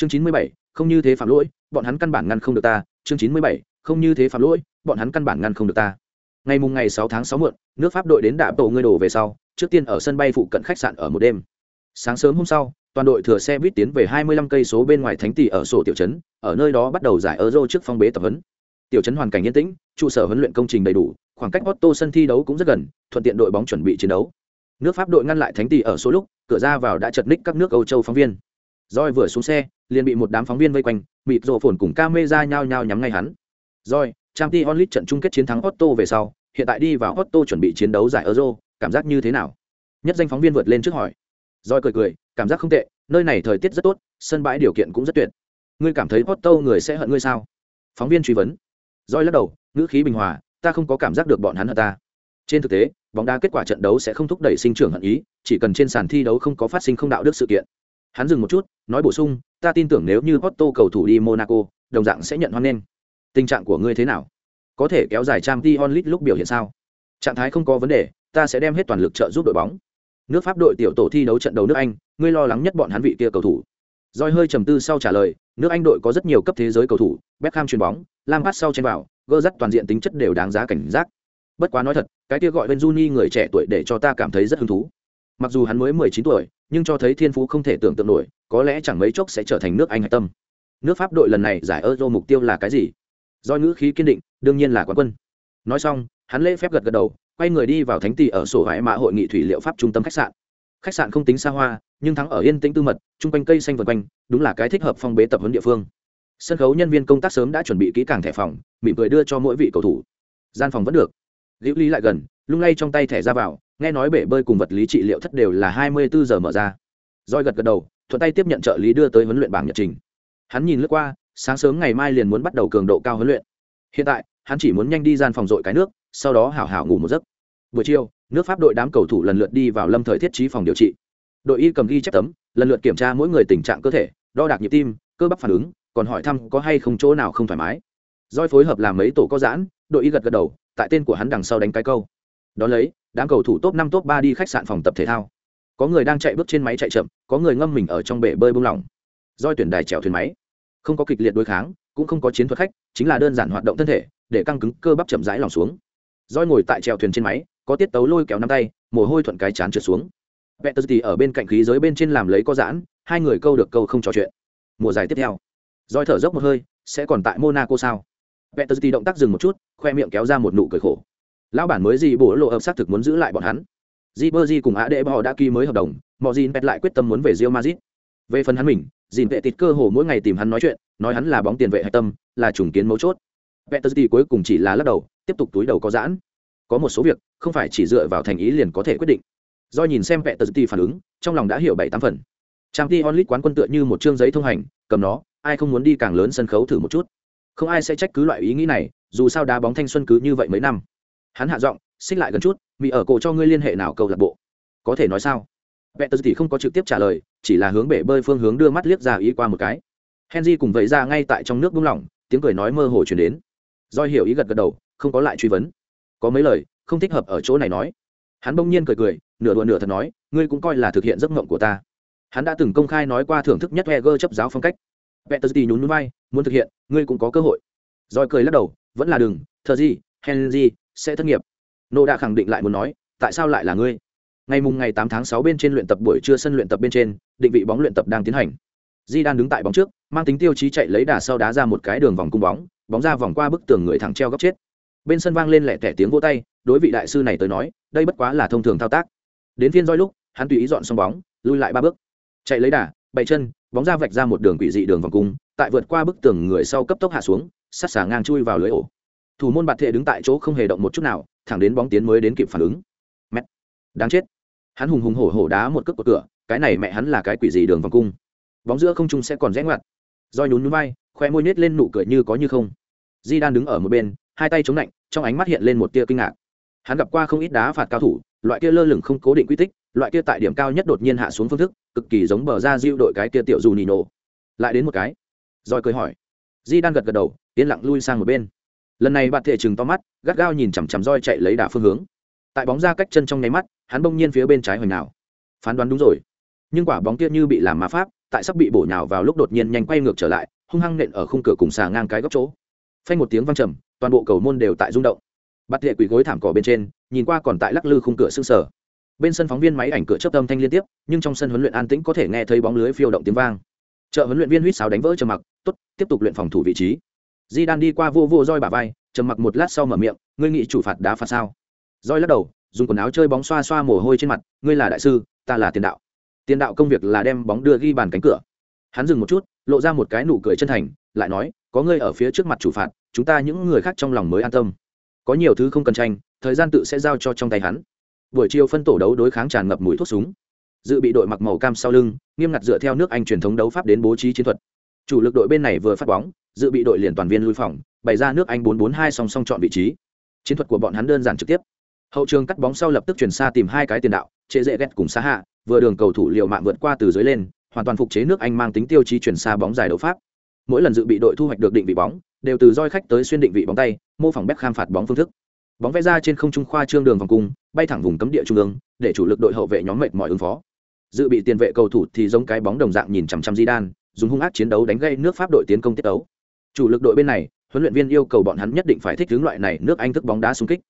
chương chín mươi bảy, không như thế phạm lỗi, bọn hắn căn bản ngăn không được ta. Chương chín mươi bảy, không như thế phạm lỗi, bọn hắn căn bản ngăn không được ta. Ngày mùng ngày sáu tháng sáu muộn, nước pháp đội đến đạp tổ ngươi đổ về sau, trước tiên ở sân bay phụ cận khách sạn ở một đêm. Sáng sớm hôm sau, toàn đội thừa xe buýt tiến về 25 cây số bên ngoài thánh tỷ ở sổ tiểu trấn, ở nơi đó bắt đầu giải euro trước phong bế tập huấn. Tiểu trấn hoàn cảnh yên tĩnh, trụ sở huấn luyện công trình đầy đủ, khoảng cách Otto sân thi đấu cũng rất gần, thuận tiện đội bóng chuẩn bị chiến đấu. Nước pháp đội ngăn lại thánh tỷ ở số lúc, cửa ra vào đã chật ních các nước âu châu phóng viên. Roi vừa xuống xe liền bị một đám phóng viên vây quanh mịt rộ phồn cùng camera mê ra nhao nhao nhắm ngay hắn. Rồi, trang League onlit trận chung kết chiến thắng Otto về sau hiện tại đi vào Otto chuẩn bị chiến đấu giải euro cảm giác như thế nào? Nhất danh phóng viên vượt lên trước hỏi. Rồi cười cười cảm giác không tệ nơi này thời tiết rất tốt sân bãi điều kiện cũng rất tuyệt. Ngươi cảm thấy Otto người sẽ hận ngươi sao? Phóng viên truy vấn. Rồi lắc đầu ngữ khí bình hòa ta không có cảm giác được bọn hắn hận ta. Trên thực tế bóng đá kết quả trận đấu sẽ không thúc đẩy sinh trưởng hận ý chỉ cần trên sàn thi đấu không có phát sinh không đạo đức sự kiện. Hắn dừng một chút nói bổ sung ta tin tưởng nếu như Otto cầu thủ đi monaco đồng dạng sẽ nhận hoan nghênh. Tình trạng của ngươi thế nào? Có thể kéo dài trang t onlit lúc biểu hiện sao? Trạng thái không có vấn đề ta sẽ đem hết toàn lực trợ giúp đội bóng. Nước pháp đội tiểu tổ thi đấu trận đấu nước anh ngươi lo lắng nhất bọn hắn vị kia cầu thủ. Doi hơi trầm tư sau trả lời, nước Anh đội có rất nhiều cấp thế giới cầu thủ, Beckham chuyền bóng, Lampard sau chen vào, gỡ dắt toàn diện tính chất đều đáng giá cảnh giác. Bất quá nói thật, cái kia gọi Benzuni người trẻ tuổi để cho ta cảm thấy rất hứng thú. Mặc dù hắn mới 19 tuổi, nhưng cho thấy thiên phú không thể tưởng tượng nổi, có lẽ chẳng mấy chốc sẽ trở thành nước Anh hải tâm. Nước Pháp đội lần này giải Euro mục tiêu là cái gì? Doi ngữ khí kiên định, đương nhiên là quán quân. Nói xong, hắn lễ phép gật gật đầu, quay người đi vào thánh tỷ ở sổ hải mã hội nghị thủy liệu pháp trung tâm khách sạn khách sạn không tính xa hoa nhưng thắng ở yên tĩnh tư mật chung quanh cây xanh vần quanh đúng là cái thích hợp phong bế tập huấn địa phương sân khấu nhân viên công tác sớm đã chuẩn bị kỹ càng thẻ phòng mỉm cười đưa cho mỗi vị cầu thủ gian phòng vẫn được liễu ly lại gần lung lay trong tay thẻ ra vào nghe nói bể bơi cùng vật lý trị liệu thất đều là hai mươi bốn giờ mở ra. Roi gật gật đầu, thuận tay tiếp nhận trợ lý đưa tới huấn luyện bảng nhật trình. Hắn nhìn lướt qua, sáng sớm ngày mai liền muốn bắt đầu cường độ cao huấn luyện. Hiện tại, hắn chỉ muốn nhanh đi gian phòng dội cái nước, sau đó hảo hảo ngủ một giấc. Buổi chiều, nước pháp đội đám cầu thủ lần lượt đi vào lâm thời thiết trí phòng điều trị. Đội y cầm ghi chép tấm, lần lượt kiểm tra mỗi người tình trạng cơ thể, đo đạc nhịp tim, cơ bắp phản ứng, còn hỏi thăm có hay không chỗ nào không thoải mái. Doi phối hợp làm mấy tổ có giãn, đội y gật gật đầu, tại tên của hắn đằng sau đánh cái câu. Đón lấy đám cầu thủ top năm, top ba đi khách sạn phòng tập thể thao. Có người đang chạy bước trên máy chạy chậm, có người ngâm mình ở trong bể bơi bung lỏng. Doi tuyển đài chèo thuyền máy. Không có kịch liệt đối kháng, cũng không có chiến thuật khách, chính là đơn giản hoạt động thân thể, để căng cứng cơ bắp chậm rãi lòng xuống. Roi ngồi tại chèo thuyền trên máy, có tiết tấu lôi kéo năm tay, mồ hôi thuận cái chán trượt xuống. Vẹn tờ thì ở bên cạnh khí giới bên trên làm lấy có giãn, hai người câu được câu không trò chuyện. Mùa giải tiếp theo. Roi thở dốc một hơi, sẽ còn tại monaco sao? Vẹn tờ thì động tác dừng một chút, khoe miệng kéo ra một nụ cười khổ lão bản mới gì bổ lộ hợp xác thực muốn giữ lại bọn hắn. Di bơ di cùng á đệ họ đã ký mới hợp đồng, mọi gì pet lại quyết tâm muốn về rio mazit về phần hắn mình dìn vệ tịt cơ hồ mỗi ngày tìm hắn nói chuyện, nói hắn là bóng tiền vệ hạch tâm, là trùng kiến mấu chốt. Vẹn tờ di cuối cùng chỉ là lắc đầu, tiếp tục túi đầu có giãn. Có một số việc, không phải chỉ dựa vào thành ý liền có thể quyết định. Do nhìn xem vẹn di phản ứng, trong lòng đã hiểu bảy tám phần. Trang t onlit quán quân tựa như một chương giấy thông hành, cầm nó, ai không muốn đi càng lớn sân khấu thử một chút. Không ai sẽ trách cứ loại ý nghĩ này, dù sao đá bóng thanh xuân cứ như vậy mấy năm hắn hạ giọng, xích lại gần chút mỹ ở cổ cho ngươi liên hệ nào câu lạc bộ? Có thể nói sao? Vẹn tờ không có trực tiếp trả lời, chỉ là hướng bể bơi phương hướng đưa mắt liếc ra ý qua một cái. Henry cùng vậy ra ngay tại trong nước buông lỏng, tiếng cười nói mơ hồ chuyển đến. Do hiểu ý gật gật đầu, không có lại truy vấn. Có mấy lời, không thích hợp ở chỗ này nói. Hắn bỗng nhiên cười cười, nửa đùa nửa thật nói, ngươi cũng coi là thực hiện giấc mộng của ta. Hắn đã từng công khai nói qua thưởng thức nhất heger chấp giáo phong cách. Pettersty nhún núi bay muốn thực hiện, ngươi cũng có cơ hội. Rồi cười lắc đầu, vẫn là đừng, thờ gì, henry sẽ thất nghiệp. Nô đã khẳng định lại muốn nói, tại sao lại là ngươi? Ngày mùng ngày tám tháng sáu bên trên luyện tập buổi trưa sân luyện tập bên trên, định vị bóng luyện tập đang tiến hành. Di đang đứng tại bóng trước, mang tính tiêu chí chạy lấy đà sau đá ra một cái đường vòng cung bóng bóng ra vòng qua bức tường người thẳng treo góc chết. Bên sân vang lên lẻ tẻ tiếng vỗ tay, đối vị đại sư này tới nói, đây bất quá là thông thường thao tác. Đến phiên roi lúc, hắn tùy ý dọn xong bóng lui lại ba bước. Chạy lấy đà bảy chân, bóng ra vạch ra một đường quỷ dị đường vòng cung, tại vượt qua bức tường người sau cấp tốc hạ xuống sát xả ngang chui vào lưới ổ thủ môn bạt thệ đứng tại chỗ không hề động một chút nào, thẳng đến bóng tiến mới đến kịp phản ứng. Mẹ! Đáng chết! Hắn hùng hùng hổ hổ đá một cước của cửa, cái này mẹ hắn là cái quỷ gì đường vòng cung? Bóng giữa không trung sẽ còn rẽ ngoặt. Roi nhún núi vai, khoe môi nết lên nụ cười như có như không. Di đang đứng ở một bên, hai tay chống lạnh, trong ánh mắt hiện lên một tia kinh ngạc. Hắn gặp qua không ít đá phạt cao thủ, loại kia lơ lửng không cố định quy tích, loại kia tại điểm cao nhất đột nhiên hạ xuống phương thức, cực kỳ giống bờ ra diêu đội cái kia tiểu dù nỉ nổ lại đến một cái. Rồi cười hỏi. Di đang gật gật đầu, yên lặng lui sang một bên lần này bạn thể chừng to mắt, gắt gao nhìn chằm chằm roi chạy lấy đà phương hướng. Tại bóng ra cách chân trong nháy mắt, hắn bỗng nhiên phía bên trái hồi nào. Phán đoán đúng rồi. Nhưng quả bóng kia như bị làm ma pháp, tại sắp bị bổ nhào vào lúc đột nhiên nhanh quay ngược trở lại, hung hăng nện ở khung cửa cùng xà ngang cái góc chỗ. Phanh một tiếng vang trầm, toàn bộ cầu môn đều tại rung động. Bắt thệ quỳ gối thảm cỏ bên trên, nhìn qua còn tại lắc lư khung cửa xương sở bên sân phóng viên máy ảnh cửa chấp âm thanh liên tiếp, nhưng trong sân huấn luyện an tĩnh có thể nghe thấy bóng lưới phiêu động tiếng vang. Chợ huấn luyện viên huýt sáo đánh vỡ trầm mặc, tốt, tiếp tục luyện phòng thủ vị trí di đan đi qua vô vô roi bả vai, trầm mặc một lát sau mở miệng, ngươi nghĩ chủ phạt đá phạt sao? Roi lắc đầu, dùng quần áo chơi bóng xoa xoa mồ hôi trên mặt, ngươi là đại sư, ta là tiền đạo. Tiền đạo công việc là đem bóng đưa ghi bàn cánh cửa. Hắn dừng một chút, lộ ra một cái nụ cười chân thành, lại nói, có ngươi ở phía trước mặt chủ phạt, chúng ta những người khác trong lòng mới an tâm. Có nhiều thứ không cần tranh, thời gian tự sẽ giao cho trong tay hắn. Buổi chiều phân tổ đấu đối kháng tràn ngập mùi thuốc súng. Dự bị đội mặc màu cam sau lưng, nghiêm ngặt dựa theo nước anh truyền thống đấu pháp đến bố trí chiến thuật. Chủ lực đội bên này vừa phát bóng dự bị đội liền toàn viên lui phòng, bày ra nước anh 442 song song chọn vị trí. Chiến thuật của bọn hắn đơn giản trực tiếp. Hậu trường cắt bóng sau lập tức chuyển xa tìm hai cái tiền đạo chế dễ ghét cùng xa hạ, vừa đường cầu thủ liều mạng vượt qua từ dưới lên, hoàn toàn phục chế nước anh mang tính tiêu chí chuyển xa bóng dài đấu pháp. Mỗi lần dự bị đội thu hoạch được định vị bóng, đều từ roi khách tới xuyên định vị bóng tay, mô phỏng bếp kham phạt bóng phương thức. Bóng vẽ ra trên không trung khoa trương đường vòng cung, bay thẳng vùng cấm địa trung ương, để chủ lực đội hậu vệ nhóm mệt mọi ứng phó. Dự bị tiền vệ cầu thủ thì giống cái bóng đồng dạng nhìn chằm chằm di đan dùng hung ác chiến đấu đánh gây nước pháp đội tiến công tiết đấu chủ lực đội bên này, huấn luyện viên yêu cầu bọn hắn nhất định phải thích hướng loại này nước anh thức bóng đá xung kích.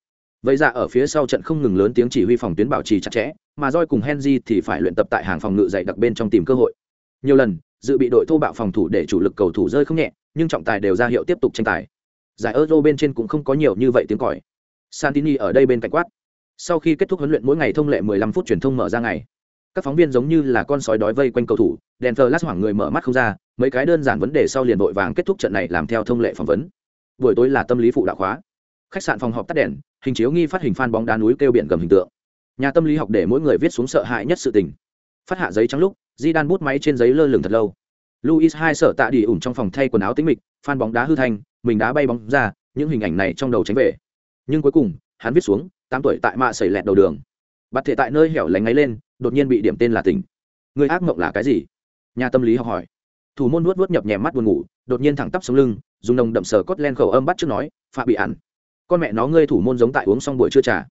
Vậy ra ở phía sau trận không ngừng lớn tiếng chỉ huy phòng tuyến bảo trì chặt chẽ, mà roi cùng henry thì phải luyện tập tại hàng phòng ngự dày đặc bên trong tìm cơ hội. Nhiều lần, dự bị đội thô bạo phòng thủ để chủ lực cầu thủ rơi không nhẹ, nhưng trọng tài đều ra hiệu tiếp tục tranh tài. Giải euro bên trên cũng không có nhiều như vậy tiếng còi. Santini ở đây bên cạnh quát. Sau khi kết thúc huấn luyện mỗi ngày thông lệ 15 phút truyền thông mở ra ngày các phóng viên giống như là con sói đói vây quanh cầu thủ, đèn thờ lát hoảng người mở mắt không ra, mấy cái đơn giản vấn đề sau liền vội vàng kết thúc trận này làm theo thông lệ phỏng vấn. Buổi tối là tâm lý phụ đạo khóa. Khách sạn phòng họp tắt đèn, hình chiếu nghi phát hình phan bóng đá núi kêu biển gầm hình tượng. Nhà tâm lý học để mỗi người viết xuống sợ hãi nhất sự tình. Phát hạ giấy trắng lúc di đan bút máy trên giấy lơ lửng thật lâu. Luis hai sợ tạ đi ủng trong phòng thay quần áo tính mịch phan bóng đá hư thanh, mình đá bay bóng ra, những hình ảnh này trong đầu tránh về. Nhưng cuối cùng, hắn viết xuống, tám tuổi tại mạ xảy lẹt đầu đường bặt thể tại nơi hẻo lánh ấy lên, đột nhiên bị điểm tên là tỉnh. Người ác mộng là cái gì? Nhà tâm lý học hỏi. Thủ môn nuốt nuốt nhập nhèm mắt buồn ngủ, đột nhiên thẳng tắp sống lưng, dùng nồng đậm sờ cốt len khẩu âm bắt trước nói, phạ bị ản. Con mẹ nó, ngươi thủ môn giống tại uống xong buổi trưa trà.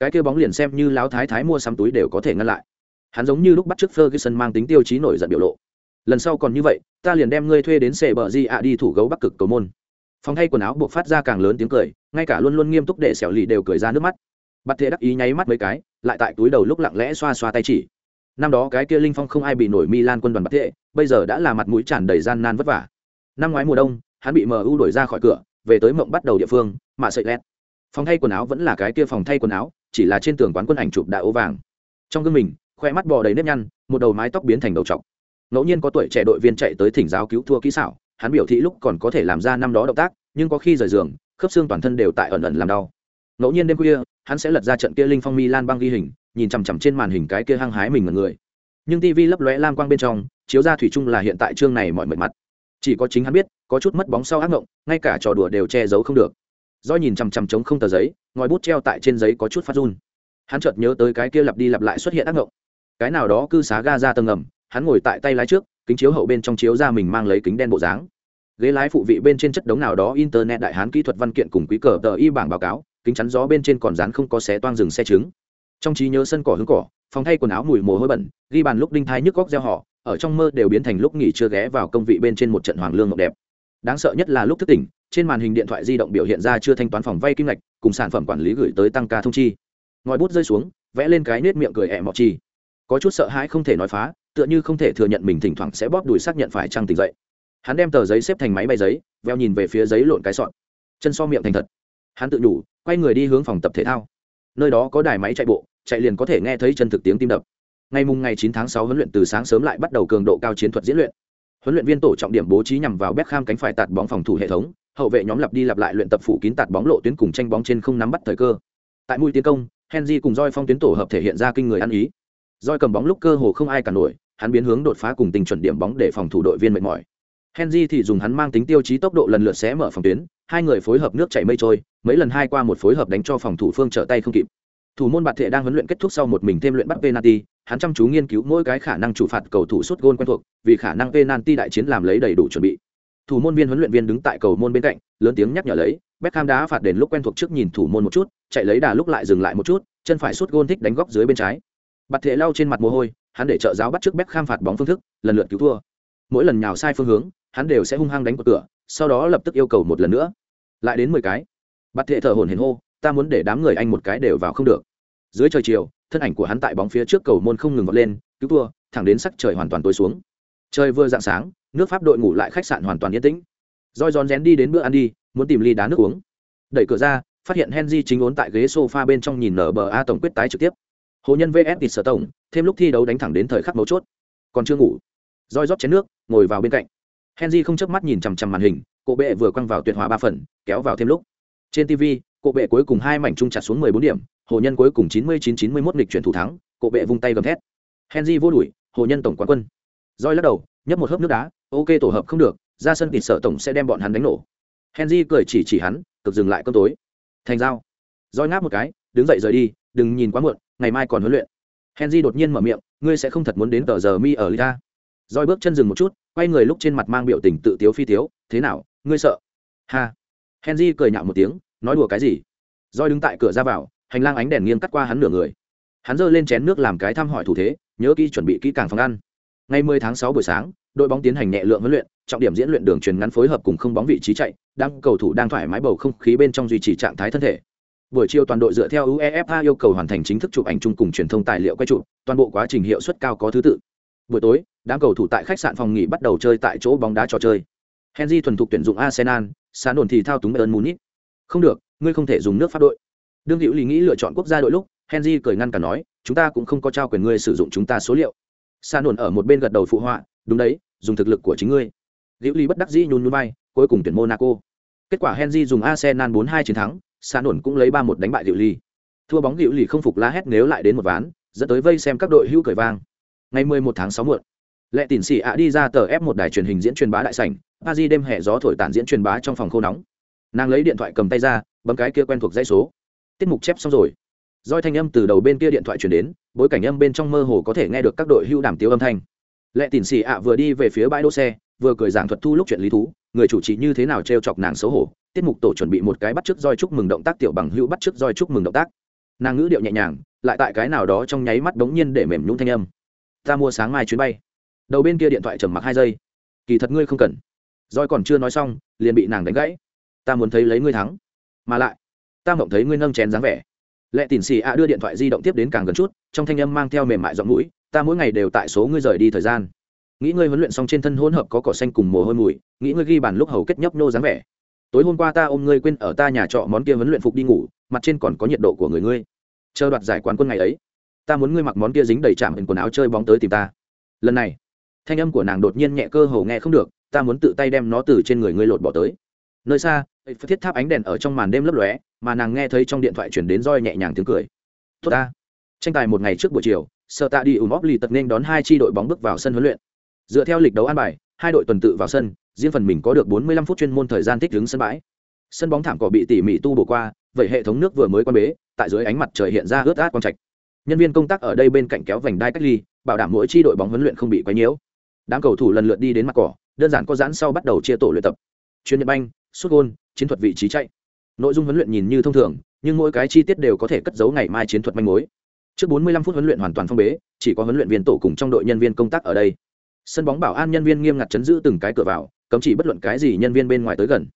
Cái kia bóng liền xem như láo thái thái mua sắm túi đều có thể ngăn lại. Hắn giống như lúc bắt trước Ferguson mang tính tiêu chí nổi giận biểu lộ. Lần sau còn như vậy, ta liền đem ngươi thuê đến sệ bờ di ạ đi thủ gấu bắc cực cầu môn. Phòng thay quần áo buộc phát ra càng lớn tiếng cười, ngay cả luôn luôn nghiêm túc để xẻo lì đều cười ra nước mắt bạt thệ đắc ý nháy mắt mấy cái, lại tại túi đầu lúc lặng lẽ xoa xoa tay chỉ. Năm đó cái kia linh phong không ai bị nổi milan quân đoàn bạt thệ bây giờ đã là mặt mũi tràn đầy gian nan vất vả. Năm ngoái mùa đông, hắn bị mu đuổi ra khỏi cửa, về tới mộng bắt đầu địa phương, mà sợi lét. Phòng thay quần áo vẫn là cái kia phòng thay quần áo, chỉ là trên tường quán quân ảnh chụp đại ố vàng. Trong gương mình, khoe mắt bò đầy nếp nhăn, một đầu mái tóc biến thành đầu trọc. Ngẫu nhiên có tuổi trẻ đội viên chạy tới thỉnh giáo cứu thua kỹ xảo, hắn biểu thị lúc còn có thể làm ra năm đó động tác, nhưng có khi rời giường, khớp xương toàn thân đều tại ẩn ẩn làm đau ngẫu nhiên đêm khuya, hắn sẽ lật ra trận kia linh phong milan băng ghi hình, nhìn chằm chằm trên màn hình cái kia hăng hái mình mật người. Nhưng tv lấp lóe lam quang bên trong, chiếu ra thủy chung là hiện tại chương này mọi mệt mặt. Chỉ có chính hắn biết, có chút mất bóng sau ác ngộng, ngay cả trò đùa đều che giấu không được. Do nhìn chằm chằm trống không tờ giấy, ngòi bút treo tại trên giấy có chút phát run. Hắn chợt nhớ tới cái kia lặp đi lặp lại xuất hiện ác ngộng. Cái nào đó cư xá ga ra tầng ngầm, hắn ngồi tại tay lái trước, kính chiếu hậu bên trong chiếu ra mình mang lấy kính đen bộ dáng. Ghế lái phụ vị bên trên chất đống nào đó internet đại hán kỹ thuật văn kiện cùng quý cờ tờ y bảng báo cáo kính chắn gió bên trên còn dán không có xé toang rừng xe trứng. Trong trí nhớ sân cỏ hướng cỏ, phòng thay quần áo mùi mồ hôi bẩn, ghi bàn lúc đinh thai nhức góc gieo họ, ở trong mơ đều biến thành lúc nghỉ chưa ghé vào công vị bên trên một trận hoàng lương mộng đẹp. Đáng sợ nhất là lúc thức tỉnh, trên màn hình điện thoại di động biểu hiện ra chưa thanh toán phòng vay kim ngạch, cùng sản phẩm quản lý gửi tới tăng ca thông chi. Ngòi bút rơi xuống, vẽ lên cái nết miệng cười ẹ mọc chi. Có chút sợ hãi không thể nói phá, tựa như không thể thừa nhận mình thỉnh thoảng sẽ bóp đùi xác nhận phải trăng tỉnh dậy. Hắn đem tờ giấy xếp thành máy bay giấy, veo nhìn về phía giấy lộn cái sọn chân so miệng thành thật hắn tự nhủ, quay người đi hướng phòng tập thể thao. Nơi đó có đài máy chạy bộ, chạy liền có thể nghe thấy chân thực tiếng tim đập. Ngày mùng ngày 9 tháng 6 huấn luyện từ sáng sớm lại bắt đầu cường độ cao chiến thuật diễn luyện. Huấn luyện viên tổ trọng điểm bố trí nhằm vào Beckham cánh phải tạt bóng phòng thủ hệ thống, hậu vệ nhóm lặp đi lặp lại luyện tập phủ kín tạt bóng lộ tuyến cùng tranh bóng trên không nắm bắt thời cơ. Tại mũi tiến công, henry cùng roi phong tuyến tổ hợp thể hiện ra kinh người ăn ý. Roi cầm bóng lúc cơ hồ không ai cả nổi, hắn biến hướng đột phá cùng tình chuẩn điểm bóng để phòng thủ đội viên mệt mỏi. Henry thì dùng hắn mang tính tiêu chí tốc độ lần lượt xé mở phòng tuyến hai người phối hợp nước chảy mây trôi, mấy lần hai qua một phối hợp đánh cho phòng thủ phương trở tay không kịp. Thủ môn bạt thệ đang huấn luyện kết thúc sau một mình thêm luyện bắt penalty, hắn chăm chú nghiên cứu mỗi cái khả năng chủ phạt cầu thủ suốt gôn quen thuộc, vì khả năng penalty đại chiến làm lấy đầy đủ chuẩn bị. Thủ môn viên huấn luyện viên đứng tại cầu môn bên cạnh, lớn tiếng nhắc nhở lấy, Beckham đá phạt đền lúc quen thuộc trước nhìn thủ môn một chút, chạy lấy đà lúc lại dừng lại một chút, chân phải suốt gôn thích đánh góc dưới bên trái. Bạt thệ lau trên mặt mồ hôi, hắn để trợ giáo bắt trước Beckham phạt bóng phương thức, lần lượt cứu thua. Mỗi lần nhào sai phương hướng, hắn đều sẽ hung hăng đánh vào cửa sau đó lập tức yêu cầu một lần nữa. Lại đến mười cái. Bạt thệ thở hồn hển hô, ta muốn để đám người anh một cái đều vào không được. Dưới trời chiều, thân ảnh của hắn tại bóng phía trước cầu môn không ngừng vọt lên, cứu thua, thẳng đến sắc trời hoàn toàn tối xuống. Trời vừa dạng sáng, nước pháp đội ngủ lại khách sạn hoàn toàn yên tĩnh. Roi rón rén đi đến bữa ăn đi, muốn tìm ly đá nước uống. Đẩy cửa ra, phát hiện henry chính ốn tại ghế sofa bên trong nhìn nở bờ a tổng quyết tái trực tiếp. Hồ nhân vs thịt sở tổng, thêm lúc thi đấu đánh thẳng đến thời khắc mấu chốt. Còn chưa ngủ. Roi rót chén nước, ngồi vào bên cạnh henry không chớp mắt nhìn chằm chằm màn hình, cổ bệ vừa quăng vào tuyệt hòa ba phần, kéo vào thêm lúc. Trên tv, cổ bệ cuối cùng hai mảnh trung chặt xuống mười bốn điểm, hồ nhân cuối cùng chín mươi chín chín mươi mốt lịch chuyển thủ thắng, cổ bệ vung tay gầm thét. Henry vô đuổi, hồ nhân tổng quán quân. Roi lắc đầu, nhấp một hớp nước đá, ok tổ hợp không được, ra sân kịch sở tổng sẽ đem bọn hắn đánh nổ. Henry cười chỉ chỉ hắn, cực dừng lại cơm tối. Thành dao roi ngáp một cái, đứng dậy rời đi, đừng nhìn quá muộn, ngày mai còn huấn luyện. Henry đột nhiên mở miệng, ngươi sẽ không thật muốn đến tờ giờ mi ở lita roi bước chân dừng một chút, quay người lúc trên mặt mang biểu tình tự tiếu phi tiếu, thế nào, ngươi sợ? Ha. Henry cười nhạo một tiếng, nói đùa cái gì? Roi đứng tại cửa ra vào, hành lang ánh đèn nghiêng cắt qua hắn nửa người. Hắn giơ lên chén nước làm cái thăm hỏi thủ thế, nhớ kỹ chuẩn bị kỹ càng phòng ăn. Ngày 10 tháng 6 buổi sáng, đội bóng tiến hành nhẹ lượng huấn luyện, trọng điểm diễn luyện đường truyền ngắn phối hợp cùng không bóng vị trí chạy, đang cầu thủ đang thoải mái bầu không khí bên trong duy trì trạng thái thân thể. Buổi chiều toàn đội dựa theo uefa yêu cầu hoàn thành chính thức chụp ảnh chung cùng truyền thông tài liệu quay chụp, toàn bộ quá trình hiệu suất cao có thứ tự. Buổi tối đám cầu thủ tại khách sạn phòng nghỉ bắt đầu chơi tại chỗ bóng đá trò chơi. Henry thuần thục tuyển dụng arsenal sáng đồn thì thao túng bayern munich. Không được, ngươi không thể dùng nước pháp đội. Đương hữu lý nghĩ lựa chọn quốc gia đội lúc, henry cười ngăn cả nói, chúng ta cũng không có trao quyền ngươi sử dụng chúng ta số liệu. Sa đồn ở một bên gật đầu phụ họa, đúng đấy, dùng thực lực của chính ngươi. Diệu lý bất đắc dĩ nhún nhún bay cuối cùng tuyển monaco. Kết quả henry dùng arsenal 4-2 chiến thắng sa đồn cũng lấy 3-1 đánh bại Diệu lý thua bóng Diệu lý không phục la hét nếu lại đến một ván, dẫn tới vây xem các đội hữu cười vang. Ngày 11 tháng 6 muộn lệ tỉn xì ạ đi ra tờ ép một đài truyền hình diễn truyền bá đại sảnh a di đêm hè gió thổi tản diễn truyền bá trong phòng khô nóng. Nàng lấy điện thoại cầm tay ra, bấm cái kia quen thuộc dãy số. Tiết mục chép xong rồi. Roi thanh âm từ đầu bên kia điện thoại chuyển đến, bối cảnh âm bên trong mơ hồ có thể nghe được các đội hưu đàm tiếu âm thanh. Lệ tỉn xì ạ vừa đi về phía bãi đỗ xe, vừa cười giảng thuật thu lúc chuyện lý thú, người chủ trì như thế nào t r e o chọc nàng xấu hổ. Tiết mục tổ chuẩn bị một cái bắt chước roi chúc mừng động tác, tiểu bằng hữu bắt chước roi chúc mừng động tác. Nàng ngữ điệu nhẹ nhàng, lại tại cái nào đó trong nháy mắt đống nhiên để mềm nhũng thanh âm. Ta mua sáng mai chuyến bay đầu bên kia điện thoại trầm mặc hai giây. Kỳ thật ngươi không cần. Roi còn chưa nói xong, liền bị nàng đánh gãy. Ta muốn thấy lấy ngươi thắng. Mà lại, ta mộng thấy ngươi nâng chén dáng vẻ. Lệ tỉn xì ạ đưa điện thoại di động tiếp đến càng gần chút, trong thanh âm mang theo mềm mại giọng mũi, ta mỗi ngày đều tại số ngươi rời đi thời gian. Nghĩ ngươi huấn luyện xong trên thân hỗn hợp có cỏ xanh cùng mồ hôi mùi, nghĩ ngươi ghi bàn lúc hầu kết nhấp nô dáng vẻ. Tối hôm qua ta ôm ngươi quên ở ta nhà trọ món kia huấn luyện phục đi ngủ, mặt trên còn có nhiệt độ của người ngươi. Chờ đoạt giải quán quân ngày ấy, ta muốn ngươi mặc món kia dính đầy chạm hình quần áo chơi bóng tới tìm ta. Lần này thanh âm của nàng đột nhiên nhẹ cơ hồ nghe không được, ta muốn tự tay đem nó từ trên người ngươi lột bỏ tới. Nơi xa thiết tháp ánh đèn ở trong màn đêm lấp lóe, mà nàng nghe thấy trong điện thoại chuyển đến roi nhẹ nhàng tiếng cười. Tốt ta. Tranh tài một ngày trước buổi chiều sợ tạ đi ủng óp lì tật nên đón hai tri đội bóng bước vào sân huấn luyện. Dựa theo lịch đấu an bài, hai đội tuần tự vào sân, riêng phần mình có được 45 phút chuyên môn thời gian thích ứng sân bãi. Sân bóng thảm cỏ bị tỉ mỉ tu bổ qua, vậy hệ thống nước vừa mới quan bế, tại dưới ánh mặt trời hiện ra ướt át quang trạch. Nhân viên công tác ở đây bên cạnh kéo vành đai cách ly, bảo đảm mỗi chi đội bóng huấn luyện không bị quấy nhiễu đám cầu thủ lần lượt đi đến mặt cỏ, đơn giản có giãn sau bắt đầu chia tổ luyện tập. Chuyên nhật banh xuất gôn, chiến thuật vị trí chạy. Nội dung huấn luyện nhìn như thông thường, nhưng mỗi cái chi tiết đều có thể cất giấu ngày mai chiến thuật manh mối. Trước 45 phút huấn luyện hoàn toàn phong bế, chỉ có huấn luyện viên tổ cùng trong đội nhân viên công tác ở đây. Sân bóng bảo an nhân viên nghiêm ngặt chấn giữ từng cái cửa vào, cấm chỉ bất luận cái gì nhân viên bên ngoài tới gần.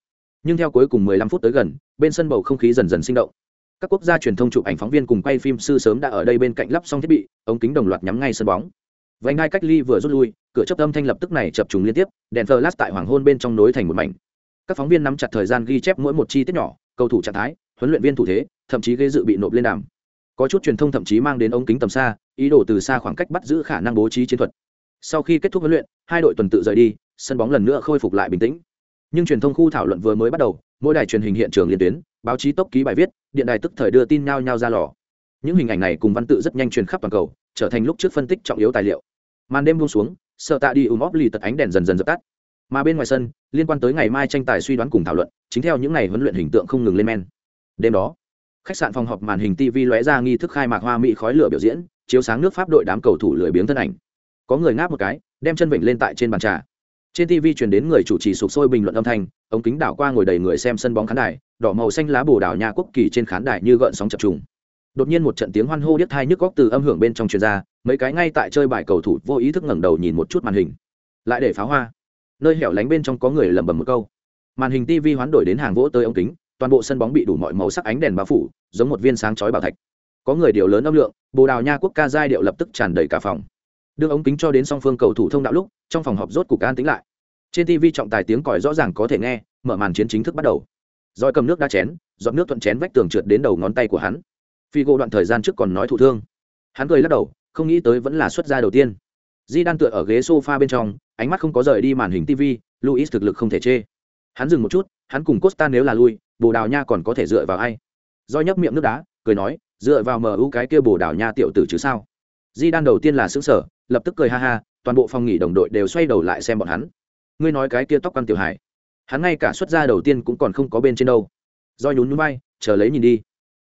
Nhưng theo cuối cùng 15 phút tới gần, bên sân bầu không khí dần dần sinh động. Các quốc gia truyền thông chụp ảnh phóng viên cùng quay phim sư sớm đã ở đây bên cạnh lắp xong thiết bị, ống kính đồng loạt nhắm ngay sân bóng vành đai cách ly vừa rút lui, cửa chấp âm thanh lập tức này chập trùng liên tiếp, đèn flash tại hoàng hôn bên trong nối thành một mảnh. Các phóng viên nắm chặt thời gian ghi chép mỗi một chi tiết nhỏ, cầu thủ trạng thái, huấn luyện viên thủ thế, thậm chí gây dự bị nộp lên đàm. Có chút truyền thông thậm chí mang đến ống kính tầm xa, ý đồ từ xa khoảng cách bắt giữ khả năng bố trí chiến thuật. Sau khi kết thúc huấn luyện, hai đội tuần tự rời đi, sân bóng lần nữa khôi phục lại bình tĩnh. Nhưng truyền thông khu thảo luận vừa mới bắt đầu, mỗi đài truyền hình hiện trường liên tuyến, báo chí tốc ký bài viết, điện đài tức thời đưa tin nhau nhau ra lò. Những hình ảnh này cùng văn tự rất nhanh truyền khắp toàn cầu, trở thành lúc trước phân tích trọng yếu tài liệu màn đêm buông xuống, sợ tạ đi ùm óp lì tật ánh đèn dần dần dập tắt. Mà bên ngoài sân, liên quan tới ngày mai tranh tài suy đoán cùng thảo luận, chính theo những ngày huấn luyện hình tượng không ngừng lên men. Đêm đó, khách sạn phòng họp màn hình tv lóe ra nghi thức khai mạc hoa mỹ khói lửa biểu diễn, chiếu sáng nước pháp đội đám cầu thủ lười biếng thân ảnh. Có người ngáp một cái, đem chân vịnh lên tại trên bàn trà. Trên tv truyền đến người chủ trì sụp sôi bình luận âm thanh, ống kính đảo qua ngồi đầy người xem sân bóng khán đài, đỏ màu xanh lá bồ đảo nhà quốc kỳ trên khán đài như gợn sóng chập trùng đột nhiên một trận tiếng hoan hô điếc thai nhức góc từ âm hưởng bên trong truyền ra, mấy cái ngay tại chơi bài cầu thủ vô ý thức ngẩng đầu nhìn một chút màn hình. Lại để pháo hoa. Nơi hẻo lánh bên trong có người lẩm bẩm một câu. Màn hình tv hoán đổi đến hàng vỗ tới ống kính, toàn bộ sân bóng bị đủ mọi màu sắc ánh đèn bao phủ, giống một viên sáng chói bảo thạch. Có người điều lớn âm lượng, bồ đào nha quốc ca giai điệu lập tức tràn đầy cả phòng. Đưa ống kính cho đến song phương cầu thủ thông đạo lúc, trong phòng họp rốt cục an tính lại. Trên tv trọng tài tiếng còi rõ ràng có thể nghe, mở màn chiến chính thức bắt đầu. Roi cầm nước đa chén dọn nước thuận chén vách tường trượt đến đầu ngón tay của hắn phi gỗ đoạn thời gian trước còn nói thụ thương. Hắn cười lắc đầu, không nghĩ tới vẫn là xuất gia đầu tiên. Di đang tựa ở ghế sofa bên trong, ánh mắt không có rời đi màn hình tv luis thực lực không thể chê. Hắn dừng một chút, hắn cùng costa nếu là lui, bồ đào nha còn có thể dựa vào ai? Do nhấp miệng nước đá, cười nói, dựa vào mu cái kia bồ đào nha tiểu tử chứ sao? Di đan đầu tiên là xứng sở lập tức cười ha ha, toàn bộ phòng nghỉ đồng đội đều xoay đầu lại xem bọn hắn. Ngươi nói cái kia tóc căn tiểu hải hắn ngay cả xuất gia đầu tiên cũng còn không có bên trên đâu. Do nhún núi bay chờ lấy nhìn đi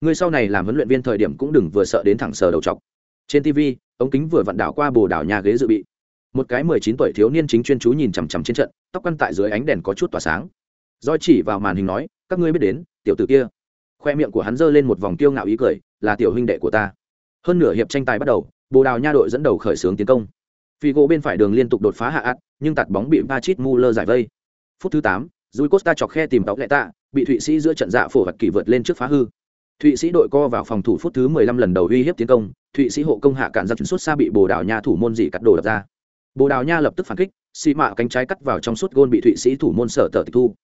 ngươi sau này làm huấn luyện viên thời điểm cũng đừng vừa sợ đến thẳng sờ đầu chọc. Trên tv ống kính vừa vặn đảo qua bồ đảo nhà ghế dự bị. Một cái mười chín tuổi thiếu niên chính chuyên chú nhìn chằm chằm trên trận tóc căn tại dưới ánh đèn có chút tỏa sáng. Do chỉ vào màn hình nói các ngươi biết đến tiểu tử kia. Khoe miệng của hắn giơ lên một vòng tiêu ngạo ý cười là tiểu huynh đệ của ta. Hơn nửa hiệp tranh tài bắt đầu bồ đào nha đội dẫn đầu khởi xướng tiến công. Phi gỗ bên phải đường liên tục đột phá hạ ạt nhưng tạt bóng bị Pachit Muller giải vây. Phút thứ 8, Rui Costa chọc khe tìm tóc lệ tạ, bị Thụy Sĩ giữa trận dạ phổ vật kỳ vượt lên trước phá hư. Thụy Sĩ đội co vào phòng thủ phút thứ 15 lần đầu uy hiếp tiến công, Thụy Sĩ hộ công hạ cản giật suốt xa bị Bồ Đào Nha thủ môn dị cắt đổ đập ra. Bồ Đào Nha lập tức phản kích, xì mạ cánh trái cắt vào trong suốt gôn bị Thụy Sĩ thủ môn sở tở tịch thu.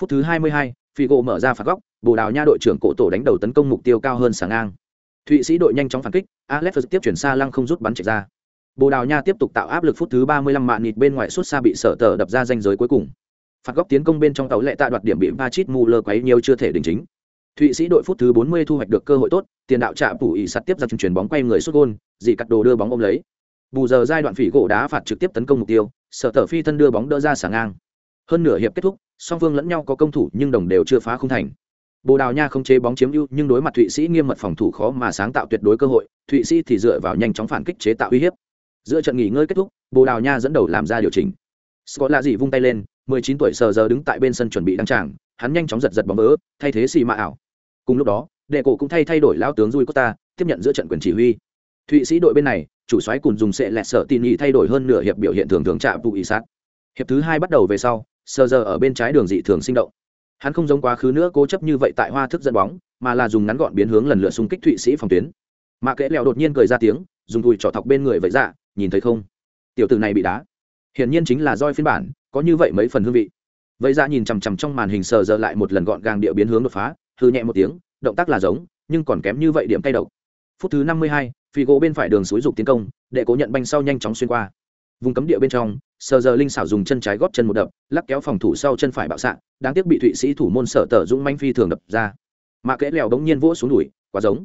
Phút thứ 22, Figo mở ra phạt góc, Bồ Đào Nha đội trưởng cổ tổ đánh đầu tấn công mục tiêu cao hơn sáng ngang. Thụy Sĩ đội nhanh chóng phản kích, Alex tiếp chuyển xa lăng không rút bắn chạy ra. Bồ Đào Nha tiếp tục tạo áp lực phút thứ 35 mạn nịt bên ngoài suốt xa bị sở tở đập ra danh giới cuối cùng. Phạt góc tiến công bên trong tàu lệ tạ đoạt điểm bị Pachit Muller quấy nhiều chưa thể đình chính. Thụy Sĩ đội phút thứ 40 thu hoạch được cơ hội tốt, tiền đạo trả phủ ỉ sắt tiếp ra chuyển bóng quay người sút gôn, dị cắt đồ đưa bóng ôm lấy. Bù giờ giai đoạn phỉ gỗ đá phạt trực tiếp tấn công mục tiêu, sở tở phi thân đưa bóng đỡ ra sả ngang. Hơn nửa hiệp kết thúc, song phương lẫn nhau có công thủ nhưng đồng đều chưa phá không thành. Bồ Đào Nha không chế bóng chiếm ưu, nhưng đối mặt Thụy Sĩ nghiêm mật phòng thủ khó mà sáng tạo tuyệt đối cơ hội, Thụy Sĩ thì dựa vào nhanh chóng phản kích chế tạo uy hiếp giữa trận nghỉ ngơi kết thúc bồ đào nha dẫn đầu làm ra điều chỉnh scott lạ gì vung tay lên 19 tuổi sờ giờ đứng tại bên sân chuẩn bị đăng tràng hắn nhanh chóng giật giật bóng vỡ thay thế xì mạ ảo cùng lúc đó, đệ cổ cũng thay thay đổi lao tướng rui costa tiếp nhận giữa trận quyền chỉ huy. Thụy sĩ đội bên này, chủ soái cùng dùng sệ lẹt sợ tin nhị thay đổi hơn nửa hiệp biểu hiện thường thường chạm vụ ý sát. Hiệp thứ hai bắt đầu về sau, sờ giờ ở bên trái đường dị thường sinh động. Hắn không giống quá khứ nữa cố chấp như vậy tại hoa thức dẫn bóng, mà là dùng ngắn gọn biến hướng lần lượt xung kích thụy sĩ phòng tuyến. Mà kẽ lẹo đột nhiên cười ra tiếng, dùng đùi trỏ thọc bên người vậy dạ nhìn thấy không? Tiểu tử này bị đá. Hiển nhiên chính là roi phiên bản, có như vậy mấy phần hương vị. Vậy ra nhìn chằm chằm trong màn hình sờ giờ lại một lần gọn gàng địa biến hướng đột phá hư nhẹ một tiếng động tác là giống nhưng còn kém như vậy điểm tay độc. Phút thứ năm mươi hai, phi gỗ bên phải đường suối dục tiến công để cố nhận banh sau nhanh chóng xuyên qua. Vùng cấm địa bên trong sờ giờ linh xảo dùng chân trái góp chân một đập lắc kéo phòng thủ sau chân phải bạo xạ đáng tiếc bị thụy sĩ thủ môn sở tờ dũng manh phi thường đập ra. Mà kẽ lèo đống nhiên vỗ xuống đùi quá giống.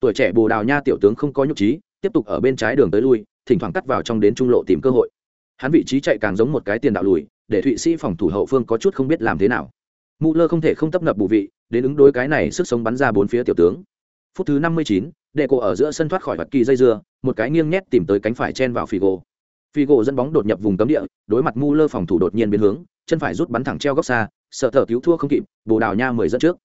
Tuổi trẻ bồ đào nha tiểu tướng không có nhục trí tiếp tục ở bên trái đường tới lui thỉnh thoảng cắt vào trong đến trung lộ tìm cơ hội. Hắn vị trí chạy càng giống một cái tiền đạo lùi để thụy sĩ phòng thủ hậu phương có chút không biết làm thế nào. Mù lơ không thể không tấp nập bù vị đến ứng đối cái này sức sống bắn ra bốn phía tiểu tướng. Phút thứ năm mươi chín đệ cổ ở giữa sân thoát khỏi vật kỳ dây dưa một cái nghiêng nhét tìm tới cánh phải chen vào figo. Figo dẫn bóng đột nhập vùng cấm địa đối mặt mu lơ phòng thủ đột nhiên biến hướng chân phải rút bắn thẳng treo góc xa sợ thở cứu thua không kịp bồ đào nha mười dẫn trước.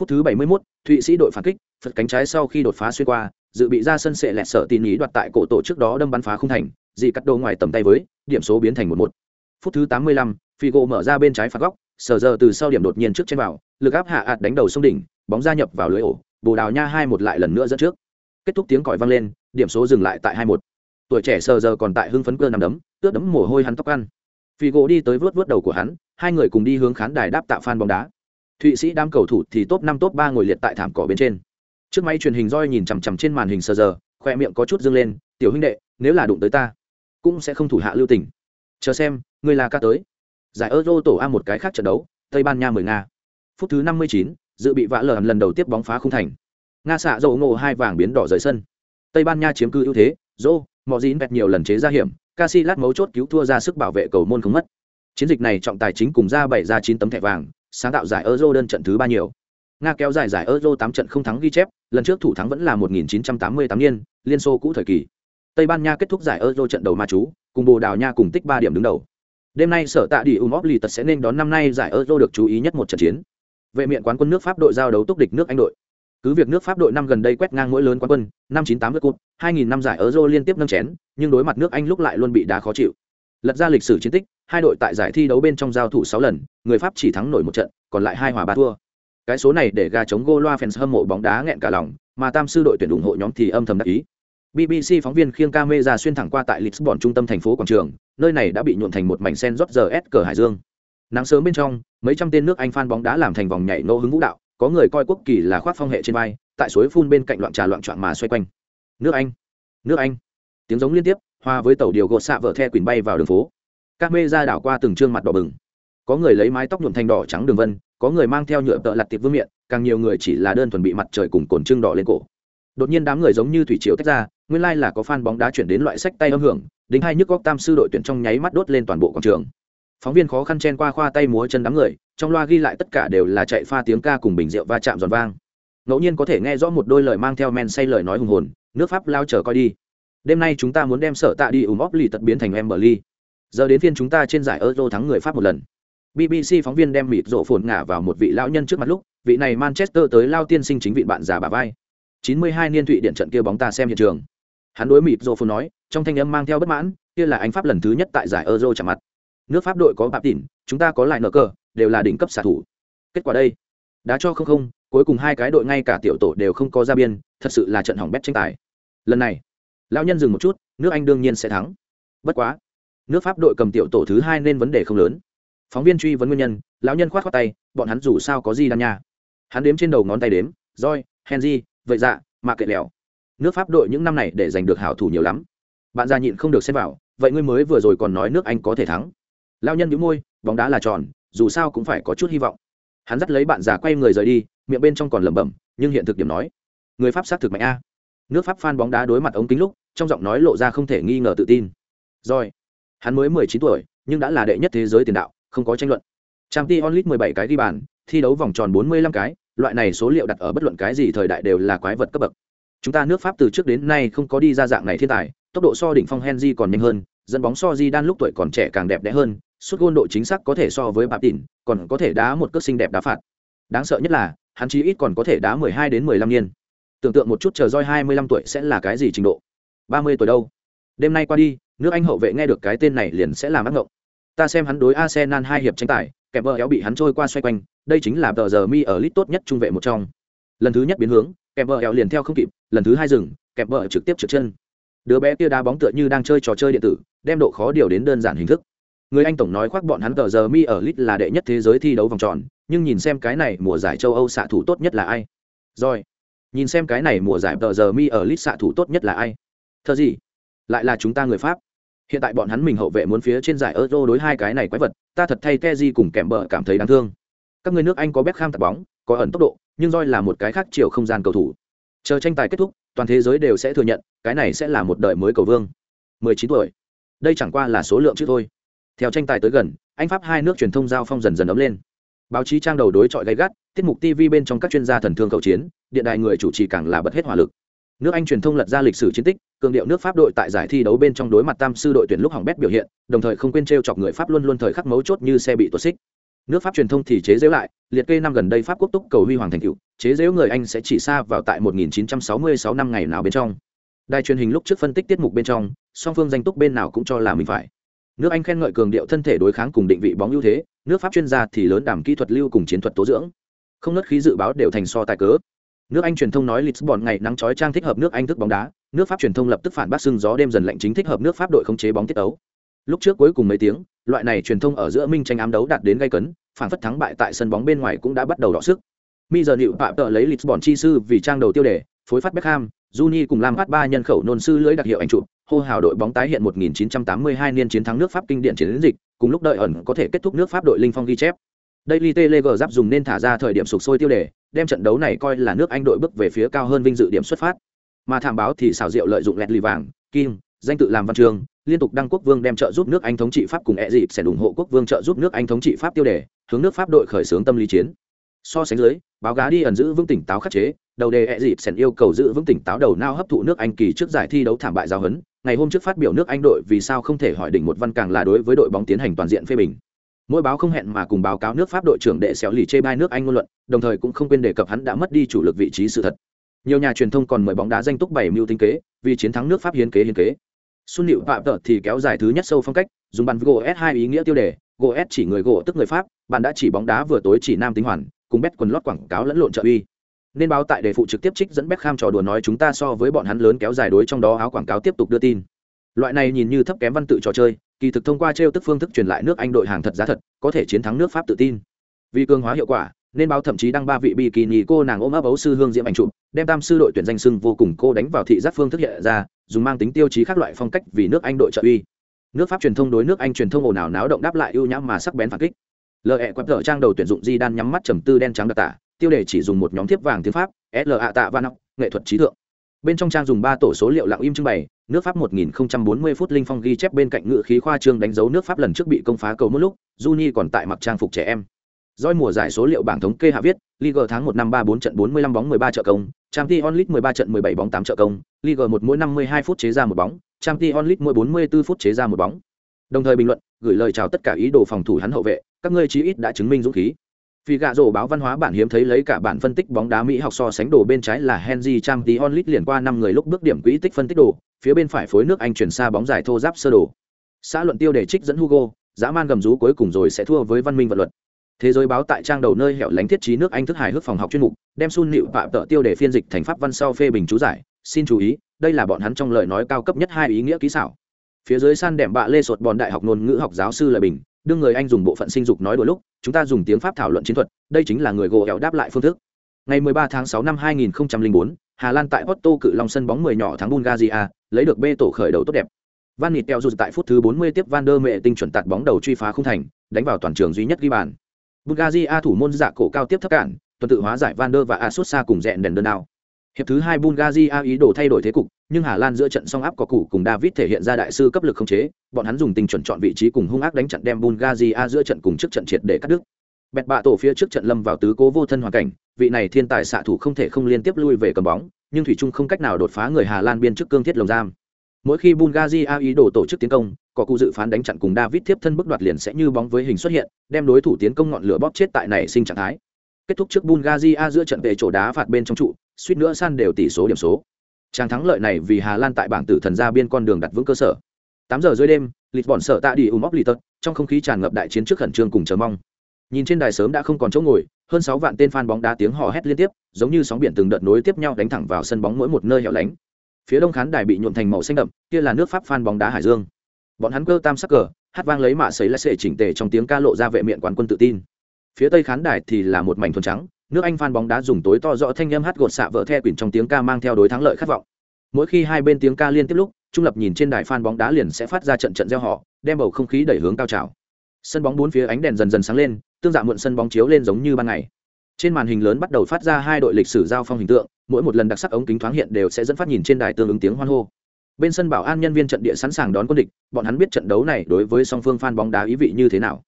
Phút thứ bảy mươi 71, thụy sĩ đội phản kích phật cánh trái sau khi đột phá xuyên qua dự bị ra sân sệ lẹt sợ tin ý đoạt tại cổ tổ trước đó đâm bắn phá không thành dị cắt đồ ngoài tầm tay với điểm số biến thành một một. Phút thứ tám mươi lăm figo mở ra bên trái phạt góc sờ giờ từ sau điểm đột nhiên trước trên vào, lực áp hạ ạt đánh đầu sông đỉnh, bóng gia nhập vào lưới ổ, bồ đào nha hai một lại lần nữa dẫn trước. Kết thúc tiếng còi vang lên, điểm số dừng lại tại hai một. Tuổi trẻ sờ giờ còn tại hưng phấn cơ nằm đấm ướt đấm mồ hôi hắn tóc ăn. Figo đi tới vớt vớt đầu của hắn, hai người cùng đi hướng khán đài đáp tạo phan bóng đá. Thụy sĩ đám cầu thủ thì top năm top ba ngồi liệt tại thảm cỏ bên trên. Trước máy truyền hình roi nhìn chằm chằm trên màn hình sờ giờ, khoe miệng có chút dâng lên, tiểu huynh đệ, nếu là đụng tới ta, cũng sẽ không thủ hạ lưu tình. Chờ xem người là ca tới giải euro tổ a một cái khác trận đấu, tây ban nha mười nga. Phút thứ năm mươi chín, dự bị vã lờ lần đầu tiếp bóng phá không thành. Nga xạ dầu ngộ hai vàng biến đỏ rời sân. Tây ban nha chiếm cư ưu thế, dô mọi dín bẹt nhiều lần chế ra hiểm, Casillas lát mấu chốt cứu thua ra sức bảo vệ cầu môn không mất. Chiến dịch này trọng tài chính cùng ra bảy ra chín tấm thẻ vàng, sáng tạo giải euro đơn trận thứ ba nhiều. Nga kéo dài giải euro tám trận không thắng ghi chép, lần trước thủ thắng vẫn là 1988 niên, liên xô cũ thời kỳ. Tây ban nha kết thúc giải euro trận đầu ma chú, cùng bồ đào nha cùng tích ba điểm đứng đầu đêm nay sở tạ đi um lì tật sẽ nên đón năm nay giải euro được chú ý nhất một trận chiến. Vệ miện quán quân nước pháp đội giao đấu túc địch nước anh đội. Cứ việc nước pháp đội năm gần đây quét ngang mỗi lớn quán quân, năm chín tám cúp hai nghìn năm giải euro liên tiếp nâng chén, nhưng đối mặt nước anh lúc lại luôn bị đá khó chịu. Lật ra lịch sử chiến tích, hai đội tại giải thi đấu bên trong giao thủ sáu lần, người pháp chỉ thắng nổi một trận, còn lại hai hòa ba thua. Cái số này để gà chống goloa fans hâm mộ bóng đá nghẹn cả lòng, mà tam sư đội tuyển ủng hộ nhóm thì âm thầm đắc ý bbc phóng viên khiêng camera xuyên thẳng qua tại lisbon trung tâm thành phố quảng trường, nơi này đã bị nhuộn thành một mảnh sen rót giờ s cờ hải dương. Nắng sớm bên trong, mấy trăm tên nước anh fan bóng đá làm thành vòng nhảy nô hứng vũ đạo, có người coi quốc kỳ là khoác phong hệ trên vai, tại suối phun bên cạnh loạn trà loạn trọn mà xoay quanh. Nước anh nước anh. Tiếng giống liên tiếp, hòa với tàu điều gột xạ vở the quỳnh bay vào đường phố. Camera đảo qua từng trương mặt đỏ bừng. Có người lấy mái tóc nhuộm thành đỏ trắng đường vân, có người mang theo nhựa tợ lặt tiệp vương miệng càng nhiều người chỉ là đơn thuần bị mặt trời cùng cồn trưng đỏ lên cổ đột nhiên đám người giống như thủy triều tách ra, nguyên lai là có fan bóng đá chuyển đến loại sách tay âm hưởng, đính hai nhức góc tam sư đội tuyển trong nháy mắt đốt lên toàn bộ quảng trường. Phóng viên khó khăn chen qua khoa tay múa chân đám người, trong loa ghi lại tất cả đều là chạy pha tiếng ca cùng bình rượu va chạm giòn vang. Ngẫu nhiên có thể nghe rõ một đôi lời mang theo men say lời nói hùng hồn, nước pháp lao chờ coi đi. Đêm nay chúng ta muốn đem sở tạ đi ủng óp lì tật biến thành em bờ ly giờ đến phiên chúng ta trên giải euro thắng người pháp một lần. Bbc phóng viên đem mịt rộ phồn ngả vào một vị lão nhân trước mặt lúc, vị này manchester tới lao tiên sinh chính vị bạn già bà vai. 92 niên thụy điện trận kia bóng ta xem hiện trường. Hắn đối mịp rô phu nói, trong thanh âm mang theo bất mãn, kia là anh pháp lần thứ nhất tại giải euro chạm mặt. Nước pháp đội có bạp tỉn, chúng ta có lại nợ cờ, đều là đỉnh cấp xạ thủ. Kết quả đây, đá cho không không, cuối cùng hai cái đội ngay cả tiểu tổ đều không có ra biên, thật sự là trận hỏng bét tranh tài. Lần này, lão nhân dừng một chút, nước anh đương nhiên sẽ thắng. Bất quá, nước pháp đội cầm tiểu tổ thứ hai nên vấn đề không lớn. Phóng viên truy vấn nguyên nhân, lão nhân khoát khoát tay, bọn hắn dù sao có gì đan nha. Hắn đếm trên đầu ngón tay đếm roi henry vậy dạ mà kệ lèo nước pháp đội những năm này để giành được hảo thủ nhiều lắm. Bạn già nhịn không được xem vào, vậy ngươi mới vừa rồi còn nói nước anh có thể thắng. Lao nhân đĩu môi, bóng đá là tròn, dù sao cũng phải có chút hy vọng. Hắn dắt lấy bạn già quay người rời đi, miệng bên trong còn lẩm bẩm, nhưng hiện thực điểm nói. Người pháp xác thực mạnh a. Nước pháp phan bóng đá đối mặt ống kính lúc, trong giọng nói lộ ra không thể nghi ngờ tự tin. Rồi, hắn mới mười chín tuổi, nhưng đã là đệ nhất thế giới tiền đạo, không có tranh luận. Trang t onlit mười bảy cái ghi bàn, thi đấu vòng tròn bốn mươi lăm cái loại này số liệu đặt ở bất luận cái gì thời đại đều là quái vật cấp bậc. Chúng ta nước pháp từ trước đến nay không có đi ra dạng này thiên tài, tốc độ so đỉnh phong henry còn nhanh hơn, dẫn bóng so di đan lúc tuổi còn trẻ càng đẹp đẽ hơn suốt gôn độ chính xác có thể so với bạp tỉn, còn có thể đá một cước xinh đẹp đá phạt. Đáng sợ nhất là, hắn chí ít còn có thể đá mười hai đến mười lăm niên. Tưởng tượng một chút chờ roi hai mươi lăm tuổi sẽ là cái gì trình độ. ba mươi tuổi đâu? Đêm nay qua đi, nước anh hậu vệ nghe được cái tên này liền sẽ làm ác ngộng. Ta xem hắn đối arsenal hai hiệp tranh tài kẹp vợ éo bị hắn trôi qua xoay quanh, đây chính là tờ giờ mi ở lit tốt nhất trung vệ một trong. Lần thứ nhất biến hướng kẹp vợ éo liền theo không kịp, lần thứ hai dừng kẹp vợ trực tiếp trượt chân. Đứa bé kia đá bóng tựa như đang chơi trò chơi điện tử, đem độ khó điều đến đơn giản hình thức. Người anh tổng nói khoác bọn hắn tờ giờ mi ở lit là đệ nhất thế giới thi đấu vòng tròn, nhưng nhìn xem cái này mùa giải châu âu xạ thủ tốt nhất là ai? Rồi, nhìn xem cái này mùa giải tờ giờ mi ở lit xạ thủ tốt nhất là ai? Thơ gì? Lại là chúng ta người pháp hiện tại bọn hắn mình hậu vệ muốn phía trên giải euro đối hai cái này quái vật, ta thật thay keji cùng kèm bờ cảm thấy đáng thương. Các người nước anh có Beckham tạt bóng, có ẩn tốc độ, nhưng roi là một cái khác chiều không gian cầu thủ. Chờ tranh tài kết thúc, toàn thế giới đều sẽ thừa nhận, cái này sẽ là một đời mới cầu vương. 19 tuổi. Đây chẳng qua là số lượng chứ thôi. Theo tranh tài tới gần, anh pháp hai nước truyền thông giao phong dần dần ấm lên. Báo chí trang đầu đối chọi gay gắt, tiết mục tv bên trong các chuyên gia thần thương cầu chiến, điện đài người chủ trì càng là bật hết hỏa lực nước anh truyền thông lật ra lịch sử chiến tích, cường điệu nước pháp đội tại giải thi đấu bên trong đối mặt tam sư đội tuyển lúc hỏng bét biểu hiện, đồng thời không quên t r e o chọc người pháp luôn luôn thời khắc mấu chốt như xe bị tuột xích. Nước pháp truyền thông thì chế giễu lại, liệt kê năm gần đây pháp quốc túc cầu huy hoàng thành cựu chế giễu người anh sẽ chỉ xa vào tại 1966 năm ngày nào bên trong. Đài truyền hình lúc trước phân tích tiết mục bên trong, song phương danh túc bên nào cũng cho là mình phải. Nước anh khen ngợi cường điệu thân thể đối kháng cùng định vị bóng ưu thế, nước pháp chuyên gia thì lớn đảm kỹ thuật lưu cùng chiến thuật tố dưỡng. Không nớt khí dự báo đều thành so tài cớ nước anh truyền thông nói lisbon ngày nắng chói trang thích hợp nước anh thức bóng đá. Nước pháp truyền thông lập tức phản bác sưng gió đêm dần lạnh chính thích hợp nước pháp đội khống chế bóng tiết ấu lúc trước cuối cùng mấy tiếng loại này truyền thông ở giữa minh tranh ám đấu đạt đến gay cấn phản phất thắng bại tại sân bóng bên ngoài cũng đã bắt đầu đọ sức. Mi giờ nịu phạm tợ lấy lisbon chi sư vì trang đầu tiêu đề phối phát beckham Juni cùng làm phát ba nhân khẩu nôn sư lưới đặc hiệu anh chụp, hô hào đội bóng tái hiện 1982 niên chiến thắng nước Pháp kinh điển chiến dịch, cùng lúc đợi ẩn có thể kết thúc nước Pháp đội linh phong ghi chép. Daily Telegraph dùng nên thả ra thời điểm sục sôi tiêu đề, đem trận đấu này coi là nước Anh đội bước về phía cao hơn vinh dự điểm xuất phát. Mà thảm báo thì xảo diệu lợi dụng lẹt lì vàng, kim, danh tự làm văn trường, liên tục đăng quốc vương đem trợ giúp nước Anh thống trị Pháp cùng ẹ dịp sẽ ủng hộ quốc vương trợ giúp nước Anh thống trị Pháp tiêu đề, hướng nước Pháp đội khởi xướng tâm lý chiến. So sánh dưới, báo gá đi ẩn giữ vững tỉnh táo khắc chế, đầu đề ẹ dịp sẽ yêu cầu giữ vững tỉnh táo đầu não hấp thụ nước Anh kỳ trước giải thi đấu thảm bại giao hấn, ngày hôm trước phát biểu nước Anh đội vì sao không thể hỏi đỉnh một văn càng là đối với đội bóng tiến hành toàn diện phê bình mỗi báo không hẹn mà cùng báo cáo nước pháp đội trưởng đệ xéo lì chê bai nước anh ngôn luận đồng thời cũng không quên đề cập hắn đã mất đi chủ lực vị trí sự thật. Nhiều nhà truyền thông còn mời bóng đá danh túc bảy mưu tinh kế vì chiến thắng nước pháp hiến kế hiến kế. Xuân nịu phạm tợt thì kéo dài thứ nhất sâu phong cách dùng bàn gỗ s hai ý nghĩa tiêu đề gỗ s chỉ người gỗ tức người pháp bạn đã chỉ bóng đá vừa tối chỉ nam tính hoàn cùng bét quần lót quảng cáo lẫn lộn trợ uy. Nên báo tại đề phụ trực tiếp trích dẫn Beckham trò đùa nói chúng ta so với bọn hắn lớn kéo dài đối trong đó áo quảng cáo tiếp tục đưa tin. Loại này nhìn như thấp kém văn tự trò chơi, kỳ thực thông qua trêu tức phương thức truyền lại nước Anh đội hàng thật giá thật, có thể chiến thắng nước Pháp tự tin. Vì cường hóa hiệu quả, nên báo thậm chí đăng ba vị bikini cô nàng ôm ấp ấu sư hương diễm ảnh chụp, đem tam sư đội tuyển danh sưng vô cùng cô đánh vào thị giác phương thức hiện ra, dùng mang tính tiêu chí khác loại phong cách vì nước Anh đội trợ uy. Nước Pháp truyền thông đối nước Anh truyền thông ồn ào náo động đáp lại ưu nhãm mà sắc bén phản kích. Lờ e quẹp tờ trang đầu tuyển dụng di đan nhắm mắt trầm tư đen trắng đặc tả, tiêu đề chỉ dùng một nhóm thiếp vàng tiếng pháp sla tạ văn nghệ thuật trí thượng bên trong trang dùng ba tổ số liệu lặng im trưng bày nước pháp 1040 phút linh phong ghi chép bên cạnh ngự khí khoa trương đánh dấu nước pháp lần trước bị công phá cầu một lúc juni còn tại mặc trang phục trẻ em doi mùa giải số liệu bảng thống kê hạ viết Liga tháng 1 năm 34 trận 45 bóng 13 trợ công, trang Champions onlit 13 trận 17 bóng 8 trợ công, Liga 1 mỗi 52 phút chế ra một bóng, trang Champions onlit mỗi 44 phút chế ra một bóng. Đồng thời bình luận, gửi lời chào tất cả ý đồ phòng thủ hắn hậu vệ, các ngươi chí ít đã chứng minh dũng khí. Vì gạ rổ báo văn hóa bản hiếm thấy lấy cả bản phân tích bóng đá Mỹ học so sánh đồ bên trái là Henry Trang tí onlit liền qua năm người lúc bước điểm quỹ tích phân tích đồ, phía bên phải phối nước Anh chuyển xa bóng giải thô giáp sơ đồ. Xã luận tiêu để trích dẫn Hugo, dã man gầm rú cuối cùng rồi sẽ thua với văn minh vật luật. Thế giới báo tại trang đầu nơi hẻo lánh thiết trí nước Anh thức hài hước phòng học chuyên mục, đem Sun Nịu Phạm tợ tiêu để phiên dịch thành pháp văn sau phê bình chú giải. Xin chú ý, đây là bọn hắn trong lời nói cao cấp nhất hai ý nghĩa kỹ xảo. Phía dưới san đệm bạ lê sột bòn đại học ngôn ngữ học giáo sư lời bình, đương người anh dùng bộ phận sinh dục nói đôi lúc chúng ta dùng tiếng pháp thảo luận chiến thuật đây chính là người gỗ ẻo đáp lại phương thức. Ngày 13 tháng 6 năm 2004, hà lan tại porto cự long sân bóng 10 nhỏ thắng bulgaria lấy được bê tổ khởi đầu tốt đẹp. Van nịt teo dù tại phút thứ 40 tiếp van der mệ tinh chuẩn tạt bóng đầu truy phá không thành đánh vào toàn trường duy nhất ghi bàn. Bulgaria thủ môn giả cổ cao tiếp thấp cản tuần tự hóa giải van der và asusa cùng dẹn đèn đơn đao hiệp thứ hai bulgaria ý đồ thay đổi thế cục nhưng Hà Lan giữa trận song áp có cụ cùng David thể hiện ra đại sư cấp lực không chế, bọn hắn dùng tình chuẩn chọn vị trí cùng hung ác đánh chặn đem Bulgaria giữa trận cùng trước trận triệt để cắt đứt. Bẹt bạ tổ phía trước trận lâm vào tứ cố vô thân hoàn cảnh, vị này thiên tài xạ thủ không thể không liên tiếp lui về cầm bóng, nhưng thủy trung không cách nào đột phá người Hà Lan biên trước cương thiết lồng giam. Mỗi khi Bulgaria ý đồ tổ chức tiến công, có cụ dự phán đánh chặn cùng David tiếp thân bước đoạt liền sẽ như bóng với hình xuất hiện, đem đối thủ tiến công ngọn lửa bóp chết tại này sinh trạng thái. Kết thúc trước Bulgaria giữa trận về chỗ đá phạt bên trong trụ, suýt nữa san đều tỷ số điểm số. Tràng thắng lợi này vì Hà Lan tại bảng tử thần ra biên con đường đặt vững cơ sở. Tám giờ dưới đêm, Lisbon sợ tạ đi ùm óc tật, trong không khí tràn ngập đại chiến trước khẩn trương cùng chờ mong. Nhìn trên đài sớm đã không còn chỗ ngồi, hơn sáu vạn tên fan bóng đá tiếng hò hét liên tiếp, giống như sóng biển từng đợt nối tiếp nhau đánh thẳng vào sân bóng mỗi một nơi hẻo lánh. Phía đông khán đài bị nhuộm thành màu xanh đậm, kia là nước Pháp fan bóng đá Hải Dương. Bọn hắn cơ tam sắc cờ, hát vang lấy mạ sấy lại sệ chỉnh tề trong tiếng ca lộ ra vệ miệng quán quân tự tin. Phía tây khán đài thì là một mảnh thuần trắng, nước Anh fan bóng đá dùng tối to rõ thanh âm hát gột xạ vỡ the quỷ trong tiếng ca mang theo đối thắng lợi khát vọng. Mỗi khi hai bên tiếng ca liên tiếp lúc, trung lập nhìn trên đài phan bóng đá liền sẽ phát ra trận trận gieo họ đem bầu không khí đẩy hướng cao trào. Sân bóng bốn phía ánh đèn dần dần sáng lên, tương dạng muộn sân bóng chiếu lên giống như ban ngày. Trên màn hình lớn bắt đầu phát ra hai đội lịch sử giao phong hình tượng, mỗi một lần đặc sắc ống kính thoáng hiện đều sẽ dẫn phát nhìn trên đài tương ứng tiếng hoan hô. Bên sân bảo an nhân viên trận địa sẵn sàng đón quân địch, bọn hắn biết trận đấu này đối với song phương phan bóng đá ý vị như thế nào.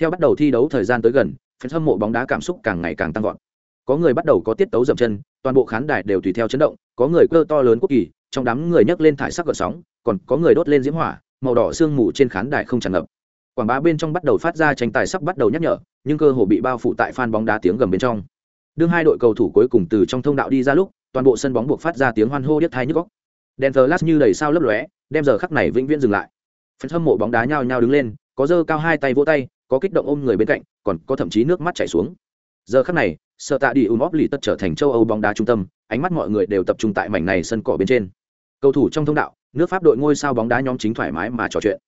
Theo bắt đầu thi đấu thời gian tới gần phần hâm mộ bóng đá cảm xúc càng ngày càng tăng vọt có người bắt đầu có tiết tấu dậm chân, toàn bộ khán đài đều tùy theo chấn động, có người cơ to lớn quốc kỳ, trong đám người nhấc lên thải sắc gợn sóng, còn có người đốt lên diễm hỏa, màu đỏ sương mù trên khán đài không tràn ngập. Quảng bá bên trong bắt đầu phát ra tranh tài sắc bắt đầu nhắc nhở, nhưng cơ hồ bị bao phủ tại phan bóng đá tiếng gầm bên trong. Đương hai đội cầu thủ cuối cùng từ trong thông đạo đi ra lúc, toàn bộ sân bóng buộc phát ra tiếng hoan hô điếc thai nhức góc đèn thờ lát như đầy sao lấp lóe, đem giờ khắc này vĩnh viễn dừng lại. Phần hâm mộ bóng đá nhao nhao đứng lên, có giơ cao hai tay vỗ tay, có kích động ôm người bên cạnh, còn có thậm chí nước mắt chảy xuống. Giờ khắc này sợ tạ đi ùm óp lì tất trở thành châu âu bóng đá trung tâm ánh mắt mọi người đều tập trung tại mảnh này sân cỏ bên trên. Cầu thủ trong thông đạo nước pháp đội ngôi sao bóng đá nhóm chính thoải mái mà trò chuyện.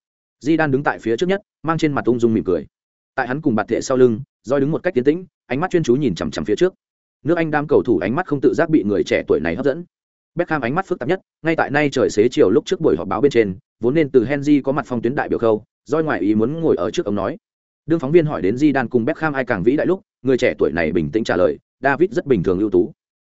Di đang đứng tại phía trước nhất mang trên mặt ung dung mỉm cười. Tại hắn cùng bạt thệ sau lưng doi đứng một cách tiến tĩnh ánh mắt chuyên chú nhìn chằm chằm phía trước. Nước anh đam cầu thủ ánh mắt không tự giác bị người trẻ tuổi này hấp dẫn. Beckham ánh mắt phức tạp nhất, ngay tại nay trời xế chiều lúc trước buổi họp báo bên trên, vốn nên từ Henry có mặt phong tuyến đại biểu khâu, doi ngoại ý muốn ngồi ở trước ông nói. Đương phóng viên hỏi đến Di Đan cùng Beckham ai càng vĩ đại lúc, người trẻ tuổi này bình tĩnh trả lời, David rất bình thường ưu tú,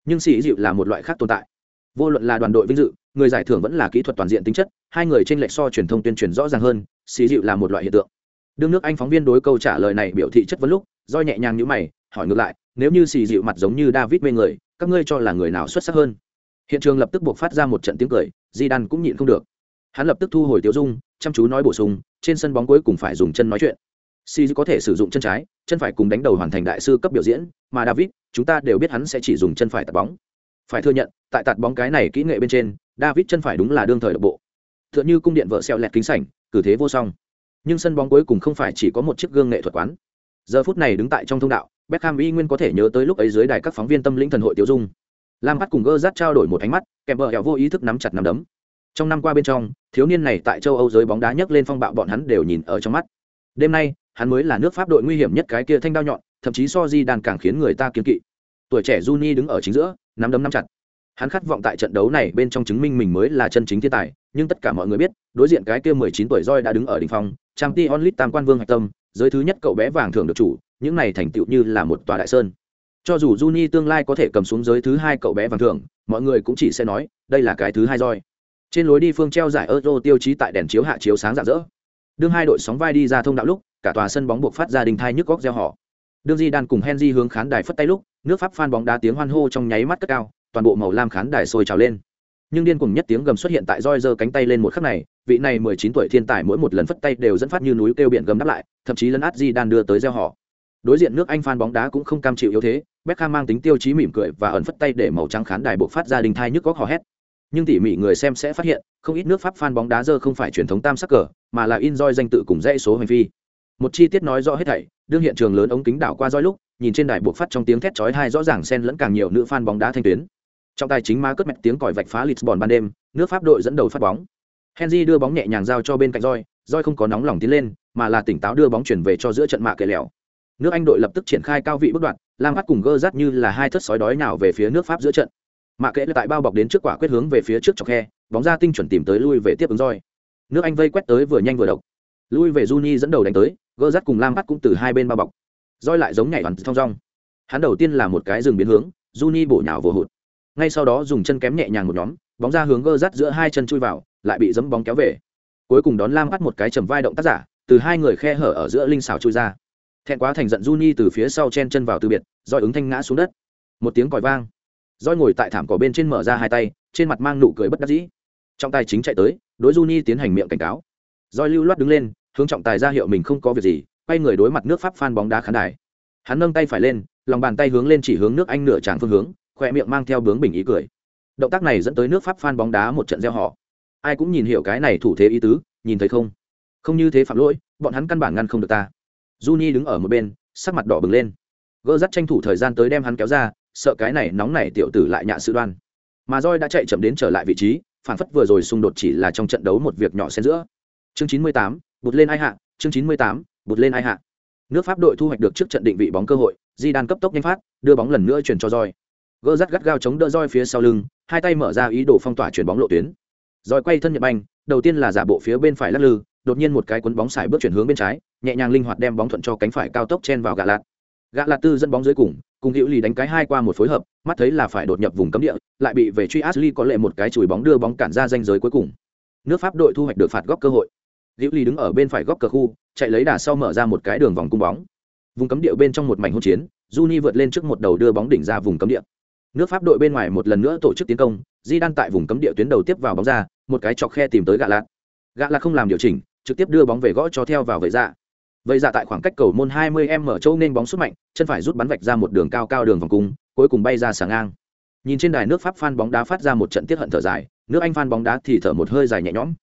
nhưng sĩ dịu là một loại khác tồn tại. Vô luận là đoàn đội vinh dự, người giải thưởng vẫn là kỹ thuật toàn diện tính chất, hai người trên lệch so truyền thông tuyên truyền rõ ràng hơn, sĩ dịu là một loại hiện tượng. Đương nước Anh phóng viên đối câu trả lời này biểu thị chất vấn lúc, do nhẹ nhàng như mày, hỏi ngược lại, nếu như sĩ dịu mặt giống như David mê người, các ngươi cho là người nào xuất sắc hơn? Hiện trường lập tức buộc phát ra một trận tiếng cười, Di Đan cũng nhịn không được. Hắn lập tức thu hồi tiêu dung, chăm chú nói bổ sung, trên sân bóng cuối cùng phải dùng chân nói chuyện si có thể sử dụng chân trái, chân phải cùng đánh đầu hoàn thành đại sư cấp biểu diễn, mà david, chúng ta đều biết hắn sẽ chỉ dùng chân phải tạt bóng. Phải thừa nhận, tại tạt bóng cái này kỹ nghệ bên trên, david chân phải đúng là đương thời độc bộ. Tựa như cung điện vợ xẹo lẹt kính sảnh, cử thế vô song. Nhưng sân bóng cuối cùng không phải chỉ có một chiếc gương nghệ thuật quán. Giờ phút này đứng tại trong thông đạo, Beckham y nguyên có thể nhớ tới lúc ấy dưới đài các phóng viên tâm lĩnh thần hội tiểu dung. Lam bắt cùng gơ rát trao đổi một ánh mắt kèm vợ hẹo vô ý thức nắm chặt nắm đấm. Trong năm qua bên trong, thiếu niên này tại châu âu giới bóng đá nhấc lên phong bạo bọn hắn đều nhìn ở trong mắt. Đêm nay hắn mới là nước pháp đội nguy hiểm nhất cái kia thanh đao nhọn, thậm chí so di đàn càng khiến người ta kiên kỵ. Tuổi trẻ Juni đứng ở chính giữa, nắm đấm nắm chặt. Hắn khát vọng tại trận đấu này bên trong chứng minh mình mới là chân chính thiên tài, nhưng tất cả mọi người biết, đối diện cái kia mười chín tuổi roi đã đứng ở đỉnh phong trang t onlit tam quan vương hạch tâm, giới thứ nhất cậu bé vàng thường được chủ, những này thành tựu như là một tòa đại sơn. Cho dù Juni tương lai có thể cầm xuống giới thứ hai cậu bé vàng thường mọi người cũng chỉ sẽ nói, đây là cái thứ hai roi trên lối đi phương treo giải euro tiêu chí tại đèn chiếu hạ chiếu sáng rạng rỡ. Đương hai đội sóng vai đi ra thông đạo lúc cả tòa sân bóng buộc phát ra đình thai nhức góc gieo họ. Đương di đan cùng henry hướng khán đài phất tay lúc, nước pháp phan bóng đá tiếng hoan hô trong nháy mắt cất cao, toàn bộ màu lam khán đài sôi trào lên. Nhưng điên cùng nhất tiếng gầm xuất hiện tại roi giơ cánh tay lên một khắc này, vị này mười chín tuổi thiên tài mỗi một lần phất tay đều dẫn phát như núi kêu biển gầm đáp lại, thậm chí lấn át di đan đưa tới gieo họ. Đối diện nước anh phan bóng đá cũng không cam chịu yếu thế, Beckham mang tính tiêu chí mỉm cười và ẩn phất tay để màu trắng khán đài buộc phát ra đình thai nhức góc hò hét. Nhưng tỉ mỉ người xem sẽ phát hiện, không ít nước pháp fan bóng đá dơ không phải truyền thống tam sắc cờ, mà là in roi danh tự cùng dãy số hành vi một chi tiết nói rõ hết thảy, đương hiện trường lớn ống kính đảo qua roi lúc, nhìn trên đài buộc phát trong tiếng thét chói tai rõ ràng xen lẫn càng nhiều nữ fan bóng đá thanh tuyến. Trong tài chính ma cất mạch tiếng còi vạch phá lisbon ban đêm, nước pháp đội dẫn đầu phát bóng. Henry đưa bóng nhẹ nhàng giao cho bên cạnh roi roi không có nóng lòng tiến lên, mà là tỉnh táo đưa bóng chuyển về cho giữa trận mạ kệ lẻo. Nước anh đội lập tức triển khai cao vị bước đoạn, lam hát cùng gơ rát như là hai thất sói đói nào về phía nước pháp giữa trận. Mạ kệ tại bao bọc đến trước quả quyết hướng về phía trước chọc khe, bóng ra tinh chuẩn tìm tới lui về tiếp ứng roi. Nước anh vây quét tới vừa nhanh vừa độc. Lui về juni dẫn đầu đánh tới gơ rắt cùng lam bắt cũng từ hai bên bao bọc, roi lại giống nhảy hoàn thong rong hắn đầu tiên là một cái dừng biến hướng juni bổ nhào vồ hụt. Ngay sau đó dùng chân kém nhẹ nhàng một nhóm, bóng ra hướng gơ rắt giữa hai chân chui vào, lại bị dẫm bóng kéo về. Cuối cùng đón lam bắt một cái chầm vai động tác giả, từ hai người khe hở ở giữa linh xào chui ra. Thẹn quá thành giận juni từ phía sau chen chân vào từ biệt, roi ứng thanh ngã xuống đất. Một tiếng còi vang. Roi ngồi tại thảm cỏ bên trên mở ra hai tay, trên mặt mang nụ cười bất đắc dĩ. Trọng tài chính chạy tới, đối Juni tiến hành miệng cảnh cáo. Roi lưu loát đứng lên hướng trọng tài ra hiệu mình không có việc gì quay người đối mặt nước pháp phan bóng đá khán đài. Hắn nâng tay phải lên lòng bàn tay hướng lên chỉ hướng nước anh nửa tràng phương hướng khoe miệng mang theo bướng bình ý cười. Động tác này dẫn tới nước pháp phan bóng đá một trận gieo họ ai cũng nhìn hiểu cái này thủ thế ý tứ nhìn thấy không? Không như thế phạm lỗi bọn hắn căn bản ngăn không được ta. Juni đứng ở một bên sắc mặt đỏ bừng lên. Gỡ dắt tranh thủ thời gian tới đem hắn kéo ra sợ cái này nóng này tiểu tử lại nhạ sự đoan. Mà roi đã chạy chậm đến trở lại vị trí phản phất vừa rồi xung đột chỉ là trong trận đấu một việc nhỏ xen giữa. Chương 98, bụt lên ai hạ chương 98, bụt lên ai hạ. Nước pháp đội thu hoạch được trước trận định vị bóng cơ hội di đan cấp tốc nhanh phát đưa bóng lần nữa chuyển cho roi gỡ rắt gắt gao chống đỡ roi phía sau lưng hai tay mở ra ý đồ phong tỏa chuyển bóng lộ tuyến. Roi quay thân nhật banh đầu tiên là giả bộ phía bên phải lắc lư đột nhiên một cái cuốn bóng xài bước chuyển hướng bên trái nhẹ nhàng linh hoạt đem bóng thuận cho cánh phải cao tốc chen vào gạ lạt. Gạ lạt tư dẫn bóng dưới cùng cùng hữu lì đánh cái hai qua một phối hợp mắt thấy là phải đột nhập vùng cấm địa lại bị về truy ashley có lệ một cái chùi bóng đưa bóng cản ra danh giới cuối cùng. Nước pháp đội thu hoạch được phạt góc cơ hội liễu ly đứng ở bên phải góc cờ khu, chạy lấy đà sau mở ra một cái đường vòng cung bóng. Vùng cấm địa bên trong một mảnh hỗn chiến, Juni vượt lên trước một đầu đưa bóng đỉnh ra vùng cấm địa. Nước pháp đội bên ngoài một lần nữa tổ chức tiến công di đan tại vùng cấm địa tuyến đầu tiếp vào bóng ra, một cái chọc khe tìm tới gạ lạt gạ lạt không làm điều chỉnh, trực tiếp đưa bóng về gõ cho theo vào vệ ra vậy dạ tại khoảng cách cầu môn 20 m châu nên bóng xuất mạnh, chân phải rút bắn vạch ra một đường cao cao đường vòng cung, cuối cùng bay ra sáng ngang. Nhìn trên đài nước pháp phan bóng đá phát ra một trận tiết hận thở dài, nước anh phan bóng đá thì thở một hơi dài nhẹ nhõm.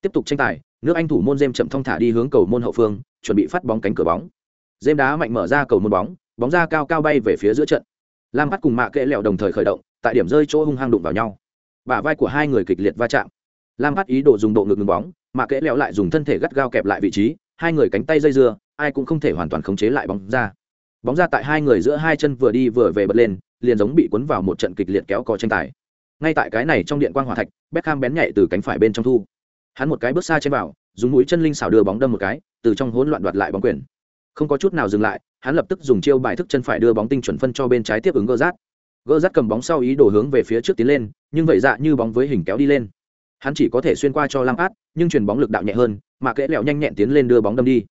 Tiếp tục tranh tài nước anh thủ môn dêm chậm thong thả đi hướng cầu môn hậu phương, chuẩn bị phát bóng cánh cửa bóng. Dêm đá mạnh mở ra cầu môn bóng bóng ra cao cao bay về phía giữa trận. Lam bắt cùng mạ kệ lẹo đồng thời khởi động, tại điểm rơi chỗ hung hăng đụng vào nhau. Bả vai của hai người kịch liệt va chạm. Lam bắt ý đồ dùng độ ngực ngừng bóng, mạ kệ lẹo lại dùng thân thể gắt gao kẹp lại vị trí, hai người cánh tay dây dưa, ai cũng không thể hoàn toàn khống chế lại bóng ra. Bóng ra tại hai người giữa hai chân vừa đi vừa về bật lên, liền giống bị cuốn vào một trận kịch liệt kéo co tranh tài. Ngay tại cái này trong điện quan hòa thạch, Beckham bén nhạy từ cánh phải bên trong thu hắn một cái bước xa trên vào, dùng mũi chân linh xảo đưa bóng đâm một cái, từ trong hỗn loạn đoạt lại bóng quyền. Không có chút nào dừng lại, hắn lập tức dùng chiêu bài thức chân phải đưa bóng tinh chuẩn phân cho bên trái tiếp ứng gơ rát. Gơ rát cầm bóng sau ý đồ hướng về phía trước tiến lên, nhưng vậy dạ như bóng với hình kéo đi lên. Hắn chỉ có thể xuyên qua cho lam át, nhưng chuyền bóng lực đạo nhẹ hơn, mà kẽ lẹo nhanh nhẹn tiến lên đưa bóng đâm đi.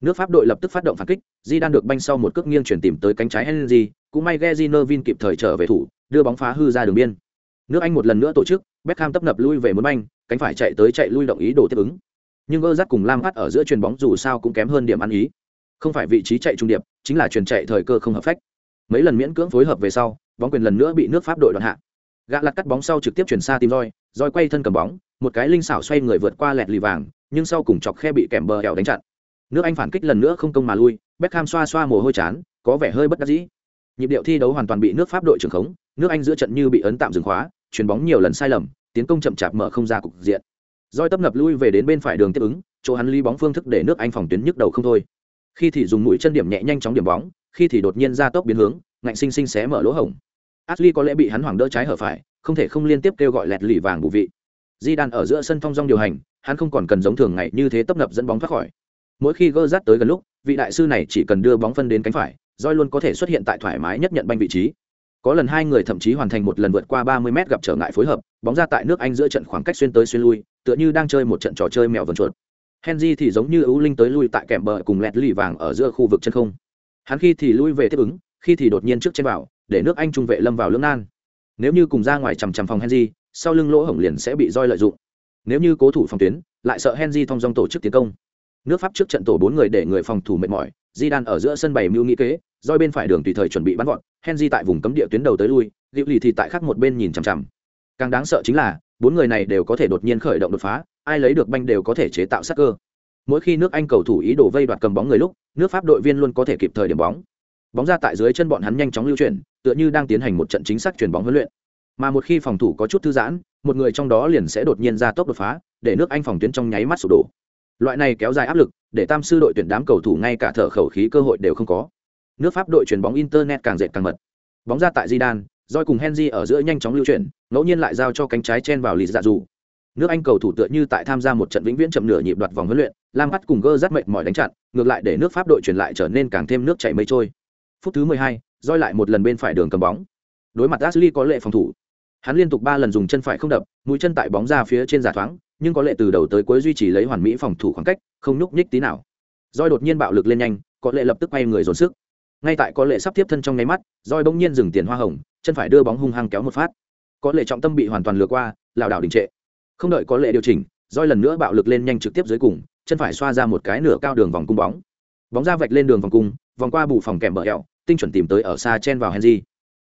Nước pháp đội lập tức phát động phản kích di đang được banh sau một cước nghiêng chuyển tìm tới cánh trái henry, cũng may Gezino Vin kịp thời trở về thủ, đưa bóng phá hư ra đường biên nước anh một lần nữa tổ chức, Beckham tấp nập lui về muốn banh, cánh phải chạy tới chạy lui động ý đồ tiếp ứng. Nhưng gơ rắt cùng lam phát ở giữa chuyền bóng dù sao cũng kém hơn điểm ăn ý. Không phải vị trí chạy trung điệp, chính là chuyền chạy thời cơ không hợp phách. Mấy lần miễn cưỡng phối hợp về sau, bóng quyền lần nữa bị nước pháp đội đoạn hạ. Gã lặt cắt bóng sau trực tiếp chuyển xa tìm roi roi quay thân cầm bóng, một cái linh xảo xoay người vượt qua lẹt lì vàng, nhưng sau cùng chọc khe bị kèm bờ ẻo đánh chặn. Nước anh phản kích lần nữa không công mà lui, beckham xoa xoa mồ hôi chán, có vẻ hơi bất đắc dĩ. Nhịp điệu thi đấu hoàn toàn bị nước pháp đội trưởng khống nước anh giữa trận như bị ấn tạm dừng khóa, chuyền bóng nhiều lần sai lầm, tiến công chậm chạp mở không ra cục diện. Roi tấp nập lui về đến bên phải đường tiếp ứng, chỗ hắn ly bóng phương thức để nước anh phòng tuyến nhức đầu không thôi. Khi thì dùng mũi chân điểm nhẹ nhanh chóng điểm bóng, khi thì đột nhiên ra tốc biến hướng, ngạnh sinh sinh xé mở lỗ hổng. Ashley có lẽ bị hắn hoảng đỡ trái hở phải, không thể không liên tiếp kêu gọi lẹt lì vàng bù vị. Di đan ở giữa sân phong dong điều hành, hắn không còn cần giống thường ngày như thế tấp nập dẫn bóng thoát khỏi. Mỗi khi gơ rát tới gần lúc, vị đại sư này chỉ cần đưa bóng phân đến cánh phải, roi luôn có thể xuất hiện tại thoải mái nhất nhận banh vị trí có lần hai người thậm chí hoàn thành một lần vượt qua 30 mét gặp trở ngại phối hợp, bóng ra tại nước anh giữa trận khoảng cách xuyên tới xuyên lui, tựa như đang chơi một trận trò chơi mèo vần chuột. Henry thì giống như ưu linh tới lui tại kèm bờ cùng lẹt lì vàng ở giữa khu vực chân không. Hắn khi thì lui về tiếp ứng, khi thì đột nhiên trước trên vào, để nước anh trung vệ lâm vào lưỡng nan. Nếu như cùng ra ngoài chằm chằm phòng henry, sau lưng lỗ hổng liền sẽ bị roi lợi dụng. Nếu như cố thủ phòng tuyến, lại sợ henry thong dong tổ chức tiến công nước pháp trước trận tổ bốn người để người phòng thủ mệt mỏi di đan ở giữa sân bày mưu nghĩ kế, roi bên phải đường tùy thời chuẩn bị bắn gọn henry tại vùng cấm địa tuyến đầu tới lui liệu lì thì tại khắc một bên nhìn chằm chằm. Càng đáng sợ chính là, bốn người này đều có thể đột nhiên khởi động đột phá, ai lấy được banh đều có thể chế tạo sắc cơ. Mỗi khi nước anh cầu thủ ý đồ vây đoạt cầm bóng người lúc, nước pháp đội viên luôn có thể kịp thời điểm bóng. Bóng ra tại dưới chân bọn hắn nhanh chóng lưu chuyển, tựa như đang tiến hành một trận chính xác chuyển bóng huấn luyện. Mà một khi phòng thủ có chút thư giãn, một người trong đó liền sẽ đột nhiên ra tốc đột phá, để nước anh phòng tuyến trong nháy mắt sụp đổ loại này kéo dài áp lực để tam sư đội tuyển đám cầu thủ ngay cả thở khẩu khí cơ hội đều không có nước pháp đội chuyển bóng internet càng dệt càng mật bóng ra tại Zidane, Doi cùng Henry ở giữa nhanh chóng lưu chuyển, ngẫu nhiên lại giao cho cánh trái chen vào lì dạ dù. Nước Anh cầu thủ tựa như tại tham gia một trận vĩnh viễn chậm nửa nhịp đoạt vòng huấn luyện, Lam mắt cùng gơ rất mệt mỏi đánh chặn, ngược lại để nước Pháp đội chuyển lại trở nên càng thêm nước chảy mây trôi. Phút thứ 12, Doi lại một lần bên phải đường cầm bóng. Đối mặt Ashley có lệ phòng thủ. Hắn liên tục ba lần dùng chân phải không đập, mũi chân tại bóng ra phía trên giả thoáng, nhưng có lệ từ đầu tới cuối duy trì lấy hoàn mỹ phòng thủ khoảng cách, không nhúc nhích tí nào. Doi đột nhiên bạo lực lên nhanh, có lệ lập tức quay người dồn sức. Ngay tại có lệ sắp tiếp thân trong nháy mắt roi bỗng nhiên dừng tiền hoa hồng chân phải đưa bóng hung hăng kéo một phát. Có lệ trọng tâm bị hoàn toàn lừa qua lảo đảo đình trệ. Không đợi có lệ điều chỉnh roi lần nữa bạo lực lên nhanh trực tiếp dưới cùng chân phải xoa ra một cái nửa cao đường vòng cung bóng. Bóng ra vạch lên đường vòng cung vòng qua bù phòng kèm bờ hẹo tinh chuẩn tìm tới ở xa chen vào henry.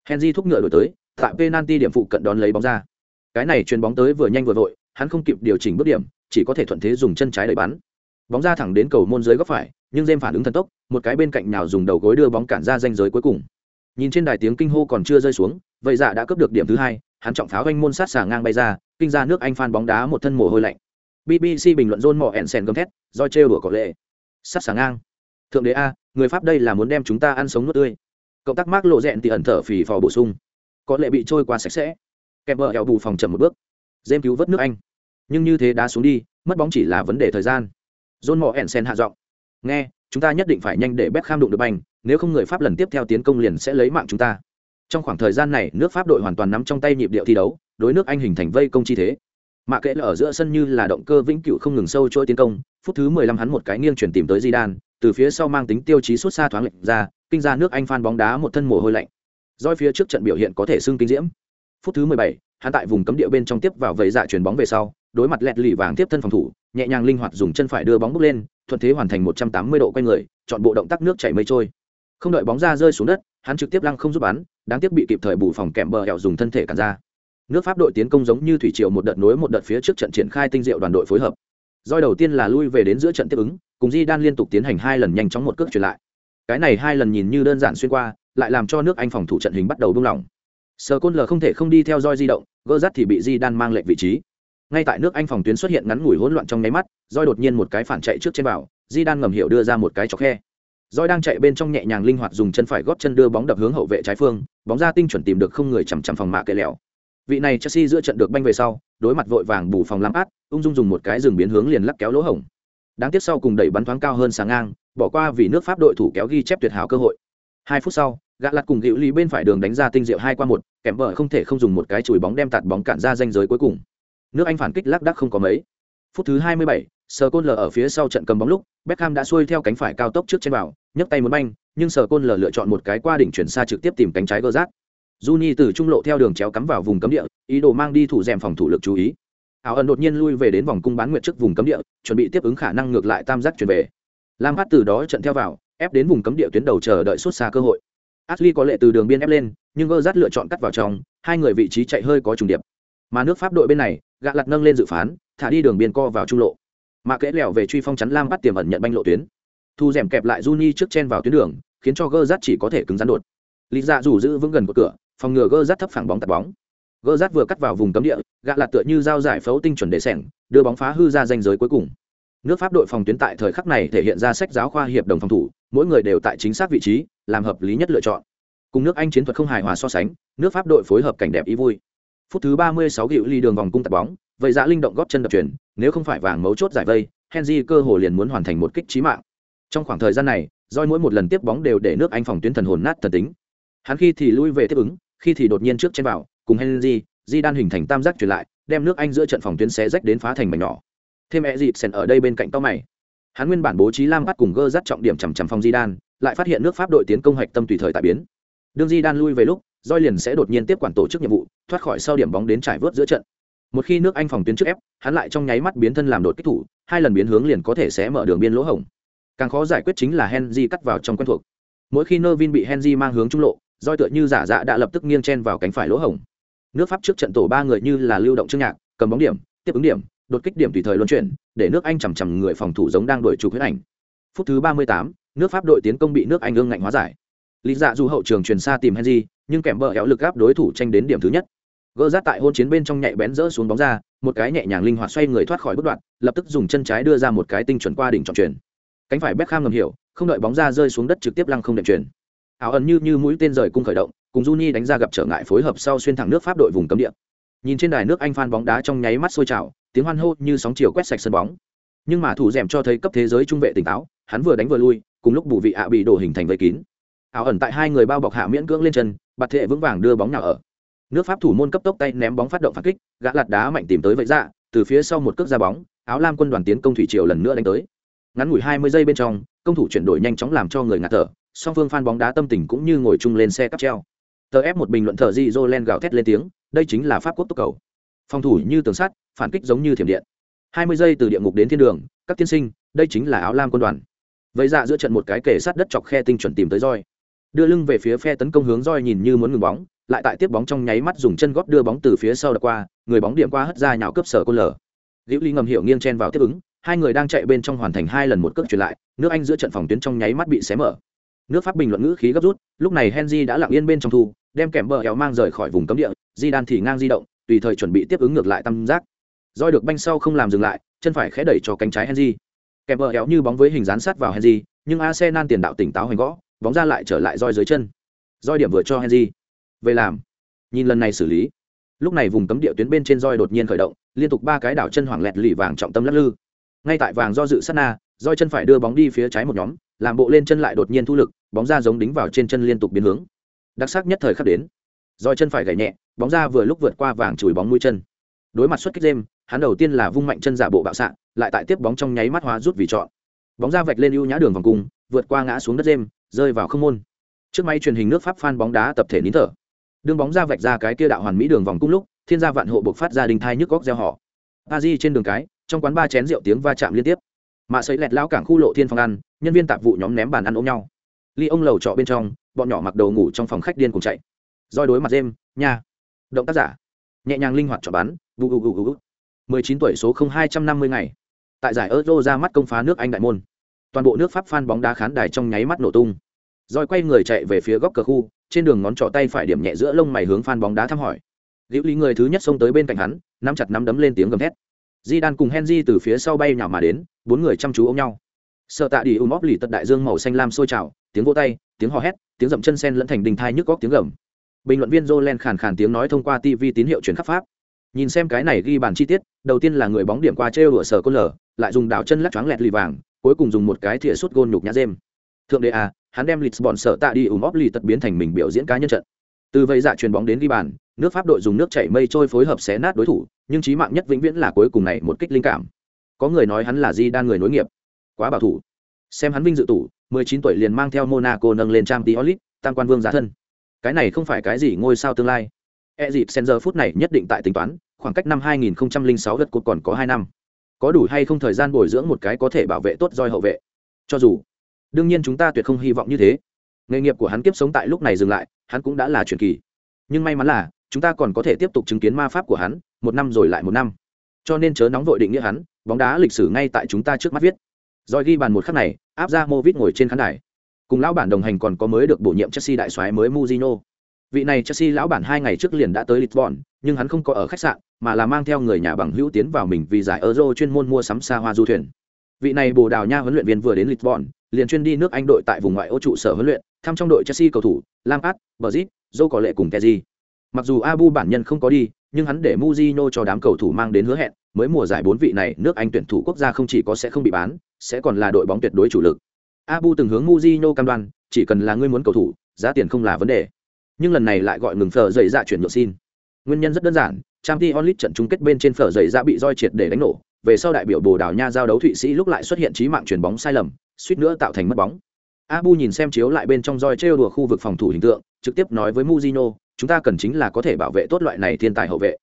Henry thúc ngựa đổi tới tại penalty điểm phụ cận đón lấy bóng ra. Cái này chuyền bóng tới vừa nhanh vừa vội hắn không kịp điều chỉnh bước điểm, chỉ có thể thuận thế dùng chân trái đẩy bắn. Bóng ra thẳng đến cầu môn dưới góc phải, nhưng dêm phản ứng thần tốc, một cái bên cạnh nào dùng đầu gối đưa bóng cản ra danh giới cuối cùng. Nhìn trên đài tiếng kinh hô còn chưa rơi xuống, vậy dạ đã cướp được điểm thứ hai, hắn trọng pháo anh môn sát xả ngang bay ra, kinh ra nước anh phan bóng đá một thân mồ hôi lạnh. Bbc bình luận rôn mỏ ẻn sèn gầm thét do trêu đùa có lệ. Sát xả ngang. Thượng đế a, người pháp đây là muốn đem chúng ta ăn sống nuốt tươi. Cộng tác mác lộ rẽn thì ẩn thở phì phò bổ sung. Có lệ bị trôi qua sạch sẽ. Kèm vợ hẹo bù phòng chậm một bước dêm cứu vớt nước anh nhưng như thế đá xuống đi mất bóng chỉ là vấn đề thời gian john mò ẻn sen hạ giọng nghe chúng ta nhất định phải nhanh để Beckham đụng được banh, nếu không người Pháp lần tiếp theo tiến công liền sẽ lấy mạng chúng ta. Trong khoảng thời gian này, nước Pháp đội hoàn toàn nắm trong tay nhịp điệu thi đấu, đối nước Anh hình thành vây công chi thế. Mạ kệ là ở giữa sân như là động cơ vĩnh cửu không ngừng sâu trôi tiến công, phút thứ 15 hắn một cái nghiêng chuyển tìm tới di đan từ phía sau mang tính tiêu chí suốt xa thoáng lệch ra, kinh ra nước Anh phan bóng đá một thân mồ hôi lạnh. Doi phía trước trận biểu hiện có thể xưng kinh diễm. Phút thứ 17, hắn tại vùng cấm địa bên trong tiếp vào vẩy dạ chuyển bóng về sau, đối mặt lẹt lì vàng tiếp thân phòng thủ, nhẹ nhàng linh hoạt dùng chân phải đưa bóng bốc lên, thuận thế hoàn thành 180 độ quay người, chọn bộ động tác nước chảy mây trôi. Không đợi bóng ra rơi xuống đất, hắn trực tiếp lăng không giúp bắn, đáng tiếc bị kịp thời bù phòng kèm bờ hẻo dùng thân thể cản ra. Nước Pháp đội tiến công giống như thủy triều một đợt nối một đợt phía trước trận triển khai tinh diệu đoàn đội phối hợp. Doi đầu tiên là lui về đến giữa trận tiếp ứng, cùng Di Đan liên tục tiến hành hai lần nhanh chóng một cước chuyển lại. Cái này hai lần nhìn như đơn giản xuyên qua, lại làm cho nước Anh phòng thủ trận hình bắt đầu buông lỏng. Sơ Côn L không thể không đi theo roi di động, gỡ rắt thì bị Di Đan mang lệnh vị trí. Ngay tại nước anh phòng tuyến xuất hiện ngắn ngủi hỗn loạn trong nháy mắt roi đột nhiên một cái phản chạy trước trên bảo di đan ngầm hiểu đưa ra một cái chọc khe. Roi đang chạy bên trong nhẹ nhàng linh hoạt dùng chân phải góp chân đưa bóng đập hướng hậu vệ trái phương bóng ra tinh chuẩn tìm được không người chằm chằm phòng mạ kệ lẹo. Vị này chelsea giữa trận được banh về sau đối mặt vội vàng bù phòng làm át ung dung dùng một cái dừng biến hướng liền lắc kéo lỗ hổng. Đáng tiếc sau cùng đẩy bắn thoáng cao hơn sáng ngang bỏ qua vì nước pháp đội thủ kéo ghi chép tuyệt hảo cơ hội. Hai phút sau gã lặt cùng hữu lý bên phải đường đánh ra tinh diệu hai qua một kèm vợ không thể không dùng một cái chùi bóng đem tạt bóng cản ra danh giới cuối cùng nước anh phản kích lác đác không có mấy phút thứ 27, sờ côn lờ ở phía sau trận cầm bóng lúc beckham đã xuôi theo cánh phải cao tốc trước trên vào nhấc tay muốn banh nhưng sờ côn lờ lựa chọn một cái qua đỉnh chuyển xa trực tiếp tìm cánh trái gơ rác Juni từ trung lộ theo đường chéo cắm vào vùng cấm địa, ý đồ mang đi thủ rèm phòng thủ lực chú ý. Áo ẩn đột nhiên lui về đến vòng cung bán nguyệt trước vùng cấm địa, chuẩn bị tiếp ứng khả năng ngược lại tam giác chuyển về. Lam Phát từ đó trận theo vào, ép đến vùng cấm địa tuyến đầu chờ đợi suốt xa cơ hội. Ashley có lệ từ đường biên ép lên, nhưng Gerrard lựa chọn cắt vào trong, hai người vị trí chạy hơi có trùng điệp. Mà nước Pháp đội bên này, gạ lật nâng lên dự phán thả đi đường biên co vào trung lộ. Mà kẽ lèo về truy phong chắn lam bắt tiềm ẩn nhận banh lộ tuyến. Thu rèm kẹp lại Juni trước chen vào tuyến đường khiến cho gơ rát chỉ có thể cứng rắn đột. Lý dạ rủ giữ vững gần của cửa phòng ngừa gơ rát thấp phẳng bóng tạt bóng. Gơ rát vừa cắt vào vùng cấm địa gạ lật tựa như dao giải phẫu tinh chuẩn để sẻng đưa bóng phá hư ra danh giới cuối cùng. Nước pháp đội phòng tuyến tại thời khắc này thể hiện ra sách giáo khoa hiệp đồng phòng thủ mỗi người đều tại chính xác vị trí, làm hợp lý nhất lựa chọn. Cùng nước anh chiến thuật không hài hòa so sánh, nước pháp đội phối hợp cảnh đẹp ý vui. Phút thứ ba mươi sáu gịu ly đường vòng cung tạt bóng, vậy dạ linh động góp chân đập chuyển nếu không phải vàng mấu chốt giải vây, henry cơ hồ liền muốn hoàn thành một kích trí mạng. Trong khoảng thời gian này doi mỗi một lần tiếp bóng đều để nước anh phòng tuyến thần hồn nát thần tính. Hắn khi thì lui về tiếp ứng, khi thì đột nhiên trước trên vào, cùng henry di đan hình thành tam giác truyền lại, đem nước anh giữa trận phòng tuyến xé rách đến phá thành mảnh nhỏ. Thêm e dịp sèn ở đây bên cạnh to mày hắn nguyên bản bố trí lam bắt cùng gơ dắt trọng điểm chằm chằm phòng di đan, lại phát hiện nước pháp đội tiến công hạch tâm tùy thời tại biến. Đương di đan lui về lúc roi liền sẽ đột nhiên tiếp quản tổ chức nhiệm vụ, thoát khỏi sau điểm bóng đến trải vớt giữa trận. Một khi nước anh phòng tuyến trước ép, hắn lại trong nháy mắt biến thân làm đột kích thủ, hai lần biến hướng liền có thể sẽ mở đường biên lỗ hổng. Càng khó giải quyết chính là henry cắt vào trong quen thuộc. Mỗi khi Nervin bị henry mang hướng trung lộ roi tựa như giả dạ đã lập tức nghiêng chen vào cánh phải lỗ hổng. Nước pháp trước trận tổ ba người như là lưu động chương nhạc, cầm bóng điểm, tiếp ứng điểm đột kích điểm tùy thời luân chuyển để nước anh chằm chằm người phòng thủ giống đang đổi trục huyết ảnh. Phút thứ ba mươi tám, nước pháp đội tiến công bị nước anh ương ngạnh hóa giải. Lý dạ dù hậu trường truyền xa tìm henry nhưng kèm bờ éo lực áp đối thủ tranh đến điểm thứ nhất. Gỡ rát tại hôn chiến bên trong nhạy bén rỡ xuống bóng ra một cái nhẹ nhàng linh hoạt xoay người thoát khỏi bất đoạn lập tức dùng chân trái đưa ra một cái tinh chuẩn qua đỉnh trọng truyền cánh phải Beckham ngầm hiểu không đợi bóng ra rơi xuống đất trực tiếp lăng không đệm truyền áo ẩn như như mũi tên rời cung khởi động cùng Juni đánh ra gặp trở ngại phối hợp sau xuyên thẳng nước pháp đội vùng cấm địa. Nhìn trên đài nước anh phan bóng đá trong nháy mắt sôi trào tiếng hoan hô như sóng chiều quét sạch sân bóng. Nhưng mà thủ rèm cho thấy cấp thế giới trung vệ tỉnh táo, hắn vừa đánh vừa lui, cùng lúc bù vị ạ bị đổ hình thành vây kín. Áo ẩn tại hai người bao bọc hạ miễn cưỡng lên chân, bạt thệ vững vàng đưa bóng nào ở. Nước pháp thủ môn cấp tốc tay ném bóng phát động phản kích, gã lạt đá mạnh tìm tới vậy ra, từ phía sau một cước ra bóng, áo lam quân đoàn tiến công thủy triều lần nữa đánh tới. Ngắn ngủi hai mươi giây bên trong, công thủ chuyển đổi nhanh chóng làm cho người ngạt thở, song phương phan bóng đá tâm tình cũng như ngồi chung lên xe cắp treo. Tờ ép một bình luận thờ di jolen gào thét lên tiếng, đây chính là pháp quốc tốc cầu phòng thủ như tường sắt, phản kích giống như thiểm điện. Hai mươi giây từ địa ngục đến thiên đường, các tiên sinh, đây chính là áo lam quân đoàn. Vậy ra dạ giữa trận một cái kể sát đất chọc khe tinh chuẩn tìm tới roi. Đưa lưng về phía phe tấn công hướng roi nhìn như muốn ngừng bóng, lại tại tiếp bóng trong nháy mắt dùng chân góp đưa bóng từ phía sau đập qua, người bóng điểm qua hất ra nhào cướp sở côn lở. Liễu ly ngầm hiểu nghiêng chen vào tiếp ứng, hai người đang chạy bên trong hoàn thành hai lần một cước truyền lại, nước anh giữa trận phòng tuyến trong nháy mắt bị xé mở. Nước pháp bình luận ngữ khí gấp rút, lúc này henry đã lặng yên bên trong thu, đem kèm bờ éo mang rời khỏi vùng cấm địa di đan thì ngang di động tùy thời chuẩn bị tiếp ứng ngược lại tam giác. Roi được banh sau không làm dừng lại, chân phải khẽ đẩy cho cánh trái henry. Kèm vợ éo như bóng với hình dán sát vào henry, nhưng arsenal tiền đạo tỉnh táo hoành gõ, bóng ra lại trở lại roi dưới chân. Roi điểm vừa cho henry. Về làm. Nhìn lần này xử lý. Lúc này vùng cấm địa tuyến bên trên roi đột nhiên khởi động, liên tục ba cái đảo chân hoảng lẹt lì vàng trọng tâm lắc lư. Ngay tại vàng do dự sát na, roi chân phải đưa bóng đi phía trái một nhóm, làm bộ lên chân lại đột nhiên thu lực, bóng ra giống đính vào trên chân liên tục biến hướng. Đặc sắc nhất thời khắc đến roi chân phải gảy nhẹ, bóng ra vừa lúc vượt qua vàng chùi bóng mũi chân. Đối mặt xuất kích đêm hắn đầu tiên là vung mạnh chân giả bộ bạo sạn lại tại tiếp bóng trong nháy mắt hóa rút vì chọn. Bóng ra vạch lên ưu nhã đường vòng cung, vượt qua ngã xuống đất đêm rơi vào không môn. Trước máy truyền hình nước pháp phan bóng đá tập thể nín thở. Đường bóng ra vạch ra cái kia đạo hoàn mỹ đường vòng cung lúc, thiên gia vạn hộ buộc phát ra đình thai nhức góc gieo họ. A di trên đường cái, trong quán ba chén rượu tiếng va chạm liên tiếp. Mạ sấy lẹt lão cảng khu lộ thiên phòng ăn, nhân viên tạp vụ nhóm ném bàn ăn ôm nhau. Ly ông lầu trọ bên trong, bọn nhỏ mặc đầu ngủ trong phòng khách điên cùng chạy roi đối mặt dêm nha. Động tác giả. Nhẹ nhàng linh hoạt chọn bắn. Vụ vụ vụ vụ mười chín tuổi số không hai trăm năm mươi ngày. Tại giải euro ra mắt công phá nước anh đại môn. Toàn bộ nước pháp phan bóng đá khán đài trong nháy mắt nổ tung. Roi quay người chạy về phía góc cờ khu, trên đường ngón trỏ tay phải điểm nhẹ giữa lông mày hướng phan bóng đá thăm hỏi. Liễu lý người thứ nhất xông tới bên cạnh hắn, nắm chặt nắm đấm lên tiếng gầm thét. Di đan cùng henry từ phía sau bay nhào mà đến, bốn người chăm chú ôm nhau. Sợ tạ đi ùm óp lì tật đại dương màu xanh lam sôi trào, tiếng vỗ tay, tiếng hò hét, tiếng dậm chân sen lẫn thành đình thai nhức góc tiếng gầm bình luận viên jolen khàn khàn tiếng nói thông qua tv tín hiệu chuyển khắp pháp. Nhìn xem cái này ghi bàn chi tiết, đầu tiên là người bóng điểm qua trêu đùa sở côn lở lại dùng đảo chân lắc choáng lẹt lì vàng, cuối cùng dùng một cái thìa suốt gôn nhục nhã dêm. Thượng đế à hắn đem lisbon sở tạ đi ủng óp lì tật biến thành mình biểu diễn cá nhân trận. Từ vây dạ chuyền bóng đến ghi bàn, nước pháp đội dùng nước chảy mây trôi phối hợp xé nát đối thủ, nhưng trí mạng nhất vĩnh viễn là cuối cùng này một kích linh cảm. Có người nói hắn là di đan người nối nghiệp. Quá bảo thủ. Xem hắn vinh dự tủ 19 tuổi liền mang theo monaco nâng lên trang tí olit tam quan vương giá thân cái này không phải cái gì ngôi sao tương lai. E dịp sen giờ phút này nhất định tại tính toán, khoảng cách năm 2006 gật cột còn có hai năm. Có đủ hay không thời gian bồi dưỡng một cái có thể bảo vệ tốt roi hậu vệ? Cho dù. Đương nhiên chúng ta tuyệt không hy vọng như thế. Nghề nghiệp của hắn kiếp sống tại lúc này dừng lại, hắn cũng đã là truyền kỳ. Nhưng may mắn là, chúng ta còn có thể tiếp tục chứng kiến ma pháp của hắn, một năm rồi lại một năm. Cho nên chớ nóng vội định nghĩa hắn, bóng đá lịch sử ngay tại chúng ta trước mắt viết. Rồi ghi bàn một khắc này, áp ra Movit ngồi trên khán đài cùng lão bản đồng hành còn có mới được bổ nhiệm Chelsea đại soái mới Mujino. vị này Chelsea lão bản hai ngày trước liền đã tới Lisbon nhưng hắn không có ở khách sạn mà là mang theo người nhà bằng hữu tiến vào mình vì giải Euro chuyên môn mua sắm xa hoa du thuyền vị này Bồ Đào Nha huấn luyện viên vừa đến Lisbon liền chuyên đi nước Anh đội tại vùng ngoại ô trụ sở huấn luyện thăm trong đội Chelsea cầu thủ Lampard, Brazil, Joe có lệ cùng Kessié mặc dù Abu bản nhân không có đi nhưng hắn để Mujino cho đám cầu thủ mang đến hứa hẹn, mới mùa giải bốn vị này, nước Anh tuyển thủ quốc gia không chỉ có sẽ không bị bán, sẽ còn là đội bóng tuyệt đối chủ lực. Abu từng hướng Mujino cam đoan, chỉ cần là ngươi muốn cầu thủ, giá tiền không là vấn đề. Nhưng lần này lại gọi ngừng phở dậy dạ chuyển nhượng xin. Nguyên nhân rất đơn giản, Champions League trận chung kết bên trên phở dậy dạ bị roi triệt để đánh nổ, về sau đại biểu Bồ Đào Nha giao đấu Thụy Sĩ lúc lại xuất hiện chí mạng chuyển bóng sai lầm, suýt nữa tạo thành mất bóng. Abu nhìn xem chiếu lại bên trong roi trêu đùa khu vực phòng thủ hình tượng, trực tiếp nói với Mujino, chúng ta cần chính là có thể bảo vệ tốt loại này thiên tài hậu vệ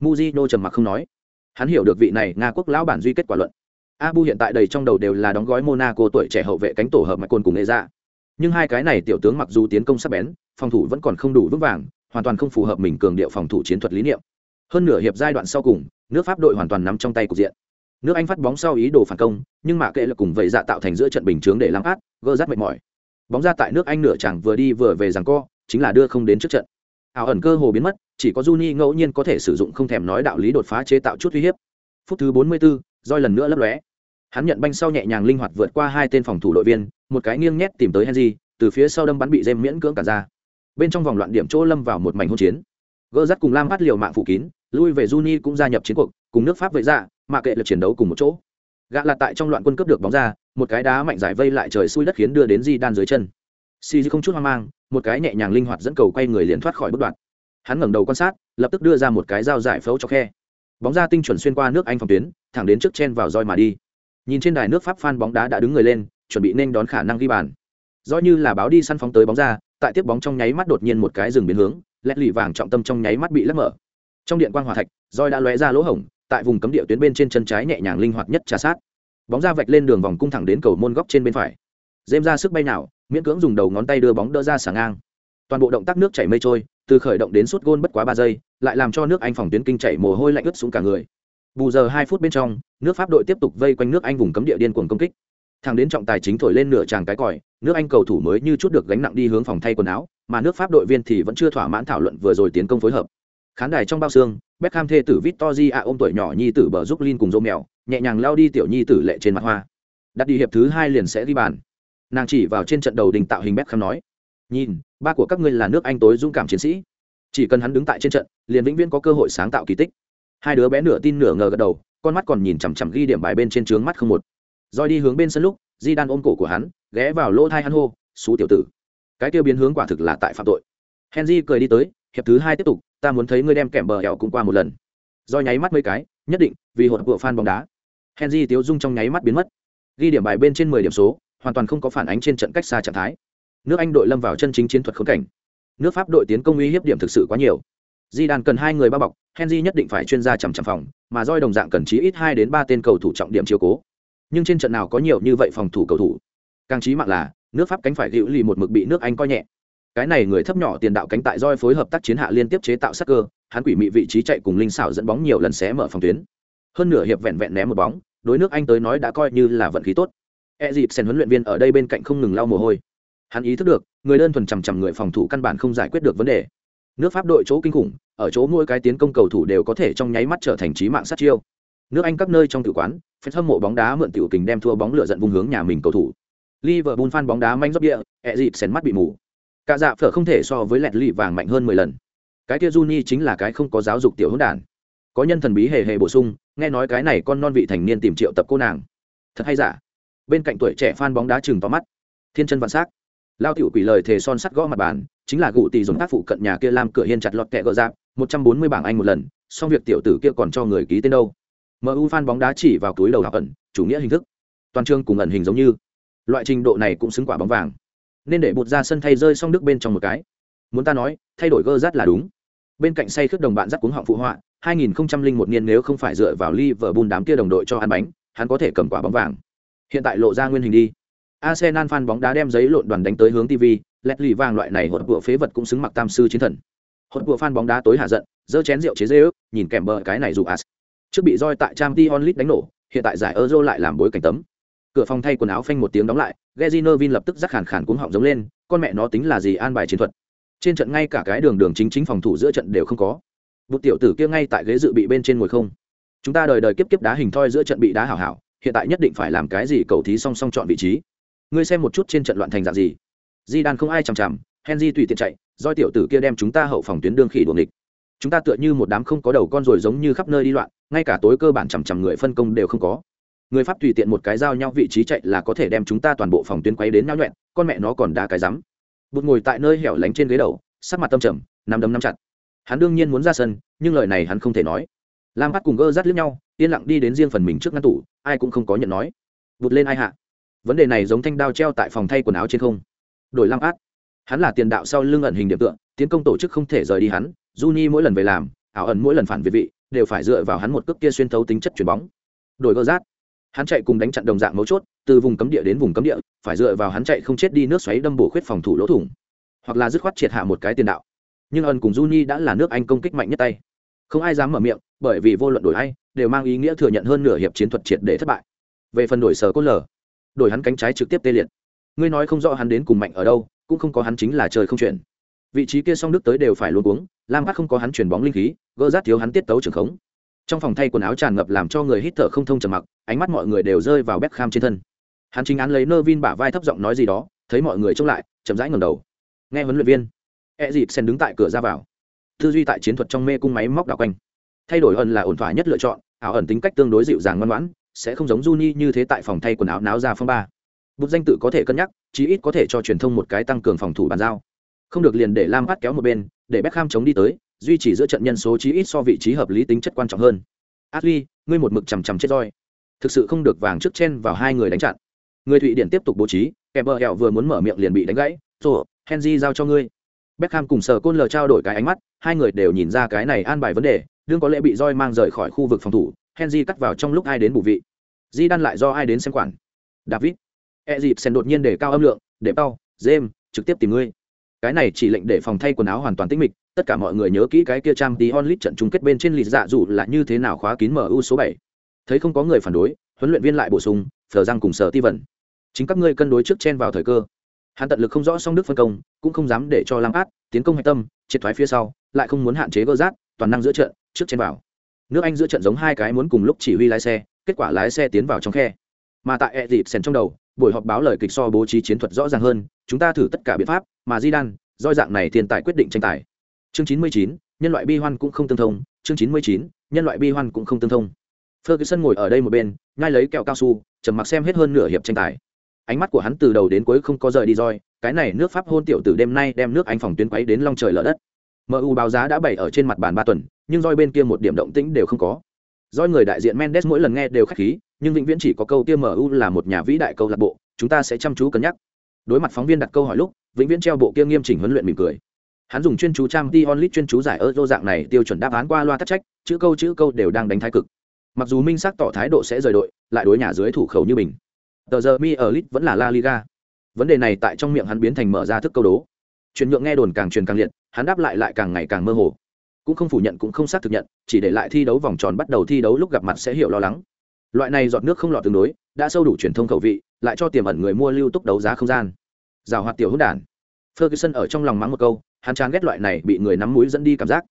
muzino trầm mặc không nói hắn hiểu được vị này nga quốc lão bản duy kết quả luận abu hiện tại đầy trong đầu đều là đóng gói monaco tuổi trẻ hậu vệ cánh tổ hợp mạch côn cùng nghệ ra nhưng hai cái này tiểu tướng mặc dù tiến công sắc bén phòng thủ vẫn còn không đủ vững vàng hoàn toàn không phù hợp mình cường điệu phòng thủ chiến thuật lý niệm. Hơn nửa hiệp giai đoạn sau cùng nước pháp đội hoàn toàn nắm trong tay cục diện. Nước anh phát bóng sau ý đồ phản công nhưng mà kệ là cùng vậy dạ tạo thành giữa trận bình chướng để lăng át gơ rát mệt mỏi. Bóng ra tại nước anh nửa chẳng vừa đi vừa về rằng co chính là đưa không đến trước trận. Ảo ẩn cơ hồ biến mất chỉ có Juni ngẫu nhiên có thể sử dụng không thèm nói đạo lý đột phá chế tạo chút uy hiếp. Phút thứ 44, roi lần nữa lấp lóe hắn nhận banh sau nhẹ nhàng linh hoạt vượt qua hai tên phòng thủ đội viên, một cái nghiêng nhét tìm tới henry, từ phía sau đâm bắn bị dêm miễn cưỡng cả ra. Bên trong vòng loạn điểm chỗ lâm vào một mảnh hỗn chiến. Gỡ dắt cùng lam bắt liều mạng phủ kín, lui về Juni cũng gia nhập chiến cuộc, cùng nước pháp vệ ra, mà kệ lực chiến đấu cùng một chỗ. Gã là tại trong loạn quân cướp được bóng ra, một cái đá mạnh giải vây lại trời xui đất khiến đưa đến di đan dưới chân. Si không chút hoang mang, một cái nhẹ nhàng linh hoạt dẫn cầu quay người liền thoát khỏi bất đoạn. Hắn ngẩng đầu quan sát, lập tức đưa ra một cái dao giải phẫu cho khe. Bóng ra tinh chuẩn xuyên qua nước anh phòng tuyến, thẳng đến trước chen vào roi mà đi nhìn trên đài nước pháp phan bóng đá đã đứng người lên, chuẩn bị nên đón khả năng ghi bàn. Do như là báo đi săn phóng tới bóng ra, tại tiếp bóng trong nháy mắt đột nhiên một cái dừng biến hướng lét lì vàng trọng tâm trong nháy mắt bị lấp mở. Trong điện quang hòa thạch, roi đã lóe ra lỗ hổng, tại vùng cấm địa tuyến bên trên chân trái nhẹ nhàng linh hoạt nhất trà sát. Bóng ra vạch lên đường vòng cung thẳng đến cầu môn góc trên bên phải. Dêm ra sức bay nào, miễn cưỡng dùng đầu ngón tay đưa bóng đỡ ra xả ngang. Toàn bộ động tác nước chảy mây trôi, từ khởi động đến suốt gôn bất quá ba giây, lại làm cho nước anh phòng tuyến kinh chảy mồ hôi lạnh ướt xuống cả người bù giờ hai phút bên trong, nước pháp đội tiếp tục vây quanh nước anh vùng cấm địa điên cuồng công kích. Thằng đến trọng tài chính thổi lên nửa tràng cái còi, nước anh cầu thủ mới như chút được gánh nặng đi hướng phòng thay quần áo, mà nước pháp đội viên thì vẫn chưa thỏa mãn thảo luận vừa rồi tiến công phối hợp. Khán đài trong bao xương, Beckham thê tử Victory a, ôm tuổi nhỏ nhi tử bờ giúp Lin cùng dô mèo, nhẹ nhàng lao đi tiểu nhi tử lệ trên mặt hoa. Đặt đi hiệp thứ hai liền sẽ ghi bàn. Nàng chỉ vào trên trận đầu đình tạo hình Beckham nói, nhìn, ba của các ngươi là nước anh tối dũng cảm chiến sĩ. Chỉ cần hắn đứng tại trên trận, liền vĩnh viễn có cơ hội sáng tạo kỳ tích hai đứa bé nửa tin nửa ngờ gật đầu, con mắt còn nhìn chằm chằm ghi điểm bài bên trên trướng mắt không một. Rồi đi hướng bên sân lúc di đan ôm cổ của hắn, ghé vào lỗ thai hắn hô, xú tiểu tử, cái tiêu biến hướng quả thực là tại phạm tội. Henry cười đi tới, hiệp thứ hai tiếp tục, ta muốn thấy ngươi đem kèm bờ hẹo cũng qua một lần. Do nháy mắt mấy cái, nhất định, vì hột vựa phan bóng đá. Henry tiếu dung trong nháy mắt biến mất. Ghi điểm bài bên trên mười điểm số, hoàn toàn không có phản ánh trên trận cách xa trạng thái. Nước anh đội lâm vào chân chính chiến thuật khốn cảnh. Nước pháp đội tiến công uy hiếp điểm thực sự quá nhiều di đàn cần hai người bao bọc, henry nhất định phải chuyên gia chằm chằm phòng, mà Roy đồng dạng cần chí ít hai đến ba tên cầu thủ trọng điểm chiếu cố. Nhưng trên trận nào có nhiều như vậy phòng thủ cầu thủ? Càng chí mạng là, nước pháp cánh phải hữu lì một mực bị nước anh coi nhẹ. Cái này người thấp nhỏ tiền đạo cánh tại Roy phối hợp tác chiến hạ liên tiếp chế tạo sắc cơ, hắn quỷ mị vị trí chạy cùng linh xảo dẫn bóng nhiều lần xé mở phòng tuyến. Hơn nửa hiệp vẹn vẹn ném một bóng, đối nước anh tới nói đã coi như là vận khí tốt. E dịp sen huấn luyện viên ở đây bên cạnh không ngừng lau mồ hôi. Hắn ý thức được, người đơn thuần chằm chằm người phòng thủ căn bản không giải quyết được vấn đề nước pháp đội chỗ kinh khủng, ở chỗ mỗi cái tiến công cầu thủ đều có thể trong nháy mắt trở thành trí mạng sát chiêu. Nước anh các nơi trong tử quán phép hâm mộ bóng đá mượn tiểu kình đem thua bóng lửa giận vùng hướng nhà mình cầu thủ. Liverpool fan bóng đá manh dốc địa, ẹ dịp xén mắt bị mù. Cả dạ phở không thể so với lẹt lì vàng mạnh hơn mười lần. Cái kia Juni chính là cái không có giáo dục tiểu hỗn đản. Có nhân thần bí hề hề bổ sung, nghe nói cái này con non vị thành niên tìm triệu tập cô nàng. Thật hay giả? Bên cạnh tuổi trẻ fan bóng đá chừng to mắt. Thiên chân vạn sắc lao tiểu quỷ lời thề son sắt gõ mặt bàn chính là gụ tỷ dùng tác phụ cận nhà kia làm cửa hiên chặt lọt kẹ gỡ dạp một trăm bốn mươi bảng anh một lần xong việc tiểu tử kia còn cho người ký tên đâu. Mu fan bóng đá chỉ vào túi đầu học ẩn chủ nghĩa hình thức. Toàn trường cùng ẩn hình giống như. Loại trình độ này cũng xứng quả bóng vàng. Nên để bột ra sân thay rơi xong đức bên trong một cái. Muốn ta nói thay đổi gơ rát là đúng. Bên cạnh say khước đồng bạn rắc cuống họng phụ họa 2001 niên nếu không phải dựa vào Liverpool đám kia đồng đội cho ăn bánh, hắn có thể cầm quả bóng vàng. Hiện tại lộ ra nguyên hình đi. Arsenal fan bóng đá đem giấy lộn đoàn đánh tới hướng TV, lẹt lì vàng loại này hột bùa phế vật cũng xứng mặc tam sư chiến thần. Hột bùa fan bóng đá tối hạ giận, giơ chén rượu chế giễu, nhìn kèm bờ cái này dù as. trước bị roi tại Tram Tion onlit đánh nổ hiện tại giải euro lại làm bối cảnh tấm. Cửa phòng thay quần áo phanh một tiếng đóng lại Gezinovin lập tức rắc khàn khàn cuống họng giống lên con mẹ nó tính là gì an bài chiến thuật. Trên trận ngay cả cái đường đường chính chính phòng thủ giữa trận đều không có. Bụt tiểu tử kia ngay tại ghế dự bị bên trên ngồi không. Chúng ta đời đời kiếp kiếp đá hình thoi giữa trận bị đá hảo hảo hiện tại nhất định phải làm cái gì cầu thí song song chọn vị trí ngươi xem một chút trên trận loạn thành dạng gì. Di đan không ai chằm chằm, henry tùy tiện chạy doi tiểu tử kia đem chúng ta hậu phòng tuyến đương khỉ đuồng địch chúng ta tựa như một đám không có đầu con rồi giống như khắp nơi đi loạn, ngay cả tối cơ bản chằm chằm người phân công đều không có. Người pháp tùy tiện một cái giao nhau vị trí chạy là có thể đem chúng ta toàn bộ phòng tuyến quay đến nhau nhuẹn con mẹ nó còn đá cái rắm. Bụt ngồi tại nơi hẻo lánh trên ghế đầu, sắc mặt tâm trầm nằm đấm nắm chặt. Hắn đương nhiên muốn ra sân, nhưng lời này hắn không thể nói. Lam bắt cùng gơ rát lướt nhau, yên lặng đi đến riêng phần mình trước ngăn tủ, ai cũng không có nhận nói. Vụt lên ai hạ? Vấn đề này giống thanh đao treo tại phòng thay quần áo trên không. Đổi lăng át. Hắn là tiền đạo sau lưng ẩn hình điểm tượng tiến công tổ chức không thể rời đi hắn, Juni mỗi lần về làm, ảo ẩn mỗi lần phản việt vị, đều phải dựa vào hắn một cước kia xuyên thấu tính chất chuyển bóng. Đổi gơ rát. Hắn chạy cùng đánh chặn đồng dạng mấu chốt, từ vùng cấm địa đến vùng cấm địa, phải dựa vào hắn chạy không chết đi nước xoáy đâm bổ khuyết phòng thủ lỗ thủng. Hoặc là dứt khoát triệt hạ một cái tiền đạo. Nhưng ẩn cùng Juni đã là nước anh công kích mạnh nhất tay. Không ai dám mở miệng, bởi vì vô luận đổi ai, đều mang ý nghĩa thừa nhận hơn nửa hiệp chiến thuật triệt để thất bại. Về phần đổi sở cốt lở đổi hắn cánh trái trực tiếp tê liệt. Ngươi nói không rõ hắn đến cùng mạnh ở đâu, cũng không có hắn chính là trời không chuyển. Vị trí kia song đức tới đều phải luôn uống lam hát không có hắn chuyển bóng linh khí, gỡ rát thiếu hắn tiết tấu trường khống. Trong phòng thay quần áo tràn ngập làm cho người hít thở không thông trầm mặc, ánh mắt mọi người đều rơi vào bếp kham trên thân. Hắn chính án lấy nơ vin bả vai thấp giọng nói gì đó, thấy mọi người trông lại, chậm rãi ngầm đầu. Nghe huấn luyện viên e dịp sen đứng tại cửa ra vào. Tư duy tại chiến thuật trong mê cung máy móc đảo quanh. Thay đổi ẩn là ổn thỏa nhất lựa chọn, ảo ẩn tính cách tương đối dịu dàng ngoan ngoãn sẽ không giống Juni như thế tại phòng thay quần áo náo ra phong ba. Bút danh tự có thể cân nhắc chí ít có thể cho truyền thông một cái tăng cường phòng thủ bàn giao. Không được liền để lam phát kéo một bên để Beckham chống đi tới duy trì giữa trận nhân số chí ít so vị trí hợp lý tính chất quan trọng hơn. Ashley, ngươi một mực chằm chằm chết roi. Thực sự không được vàng trước chen vào hai người đánh chặn. Người thụy điển tiếp tục bố trí kèm bờ hẹo vừa muốn mở miệng liền bị đánh gãy. Rồi henry giao cho ngươi. Beckham cùng sở côn lờ trao đổi cái ánh mắt hai người đều nhìn ra cái này an bài vấn đề đương có lẽ bị roi mang rời khỏi khu vực phòng thủ henry cắt vào trong lúc ai đến bù vị. Di đan lại do ai đến xem quản? David. E dịp sen đột nhiên để cao âm lượng, để tao, james, trực tiếp tìm ngươi. Cái này chỉ lệnh để phòng thay quần áo hoàn toàn tĩnh mịch, tất cả mọi người nhớ kỹ cái kia trang tí onlit trận chung kết bên trên lì dạ dù là như thế nào khóa kín mu số bảy. Thấy không có người phản đối, huấn luyện viên lại bổ sung, phờ răng cùng sở ti vẩn. chính các ngươi cân đối trước chen vào thời cơ. Hắn tận lực không rõ song đức phân công, cũng không dám để cho lăng át tiến công hạch tâm, triệt thoái phía sau, lại không muốn hạn chế gỡ rác, toàn năng giữa trận, trước chen vào nước anh giữa trận giống hai cái muốn cùng lúc chỉ huy lái xe, kết quả lái xe tiến vào trong khe. Mà tại e dịp sèn trong đầu, buổi họp báo lời kịch so bố trí chiến thuật rõ ràng hơn, chúng ta thử tất cả biện pháp, mà di đan doi dạng này tiền tài quyết định tranh tài. Chương chín mươi chín, nhân loại bi hoan cũng không tương thông. Chương chín mươi chín, nhân loại bi hoan cũng không tương thông. Ferguson ngồi ở đây một bên ngay lấy kẹo cao su, trầm mặc xem hết hơn nửa hiệp tranh tài. Ánh mắt của hắn từ đầu đến cuối không có rời đi roi, cái này nước pháp hôn tiểu từ đêm nay đem nước anh phòng tuyến quấy đến long trời lở đất. Mu báo giá đã bày ở trên mặt bàn ba tuần nhưng roi bên kia một điểm động tĩnh đều không có. Roi người đại diện mendes mỗi lần nghe đều khách khí, nhưng vĩnh viễn chỉ có câu kia mu là một nhà vĩ đại câu lạc bộ, chúng ta sẽ chăm chú cân nhắc. Đối mặt phóng viên đặt câu hỏi lúc, vĩnh viễn treo bộ kia nghiêm chỉnh huấn luyện mỉm cười. Hắn dùng chuyên chú trang t onlit chuyên chú giải euro dạng này tiêu chuẩn đáp án qua loa thất trách, chữ câu chữ câu đều đang đánh thái cực. Mặc dù minh sắc tỏ thái độ sẽ rời đội, lại đối nhà dưới thủ khẩu như mình. Tờ giờ mi ở lit vẫn là la liga. Vấn đề này tại trong miệng hắn biến thành mở ra thức câu đố. Chuyển nhượng nghe đồn càng truyền càng liệt, hắn đáp lại lại càng ngày càng mơ hồ cũng không phủ nhận cũng không xác thực nhận, chỉ để lại thi đấu vòng tròn bắt đầu thi đấu lúc gặp mặt sẽ hiểu lo lắng. Loại này giọt nước không lọt tương đối, đã sâu đủ truyền thông khẩu vị, lại cho tiềm ẩn người mua lưu túc đấu giá không gian. Rào hoạt tiểu hữu đản. Ferguson ở trong lòng mắng một câu, hắn chán ghét loại này bị người nắm mũi dẫn đi cảm giác.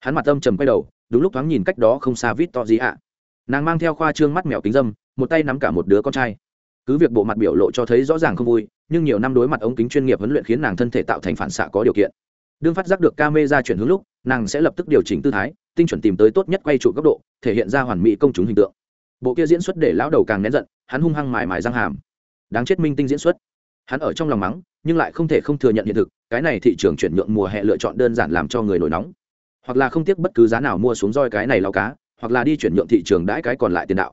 Hắn mặt âm trầm quay đầu, đúng lúc thoáng nhìn cách đó không xa vít to gì ạ nàng mang theo khoa trương mắt mèo kính dâm, một tay nắm cả một đứa con trai. Cứ việc bộ mặt biểu lộ cho thấy rõ ràng không vui, nhưng nhiều năm đối mặt ống kính chuyên nghiệp huấn luyện khiến nàng thân thể tạo thành phản xạ có điều kiện đương phát giác được ca mê ra chuyển hướng lúc, nàng sẽ lập tức điều chỉnh tư thái, tinh chuẩn tìm tới tốt nhất quay trụ góc độ, thể hiện ra hoàn mỹ công chúng hình tượng. Bộ kia diễn xuất để lão đầu càng nén giận, hắn hung hăng mải mải răng hàm. Đáng chết minh tinh diễn xuất. Hắn ở trong lòng mắng, nhưng lại không thể không thừa nhận hiện thực, cái này thị trường chuyển nhượng mùa hè lựa chọn đơn giản làm cho người nổi nóng. Hoặc là không tiếc bất cứ giá nào mua xuống roi cái này lao cá, hoặc là đi chuyển nhượng thị trường đãi cái còn lại tiền đạo.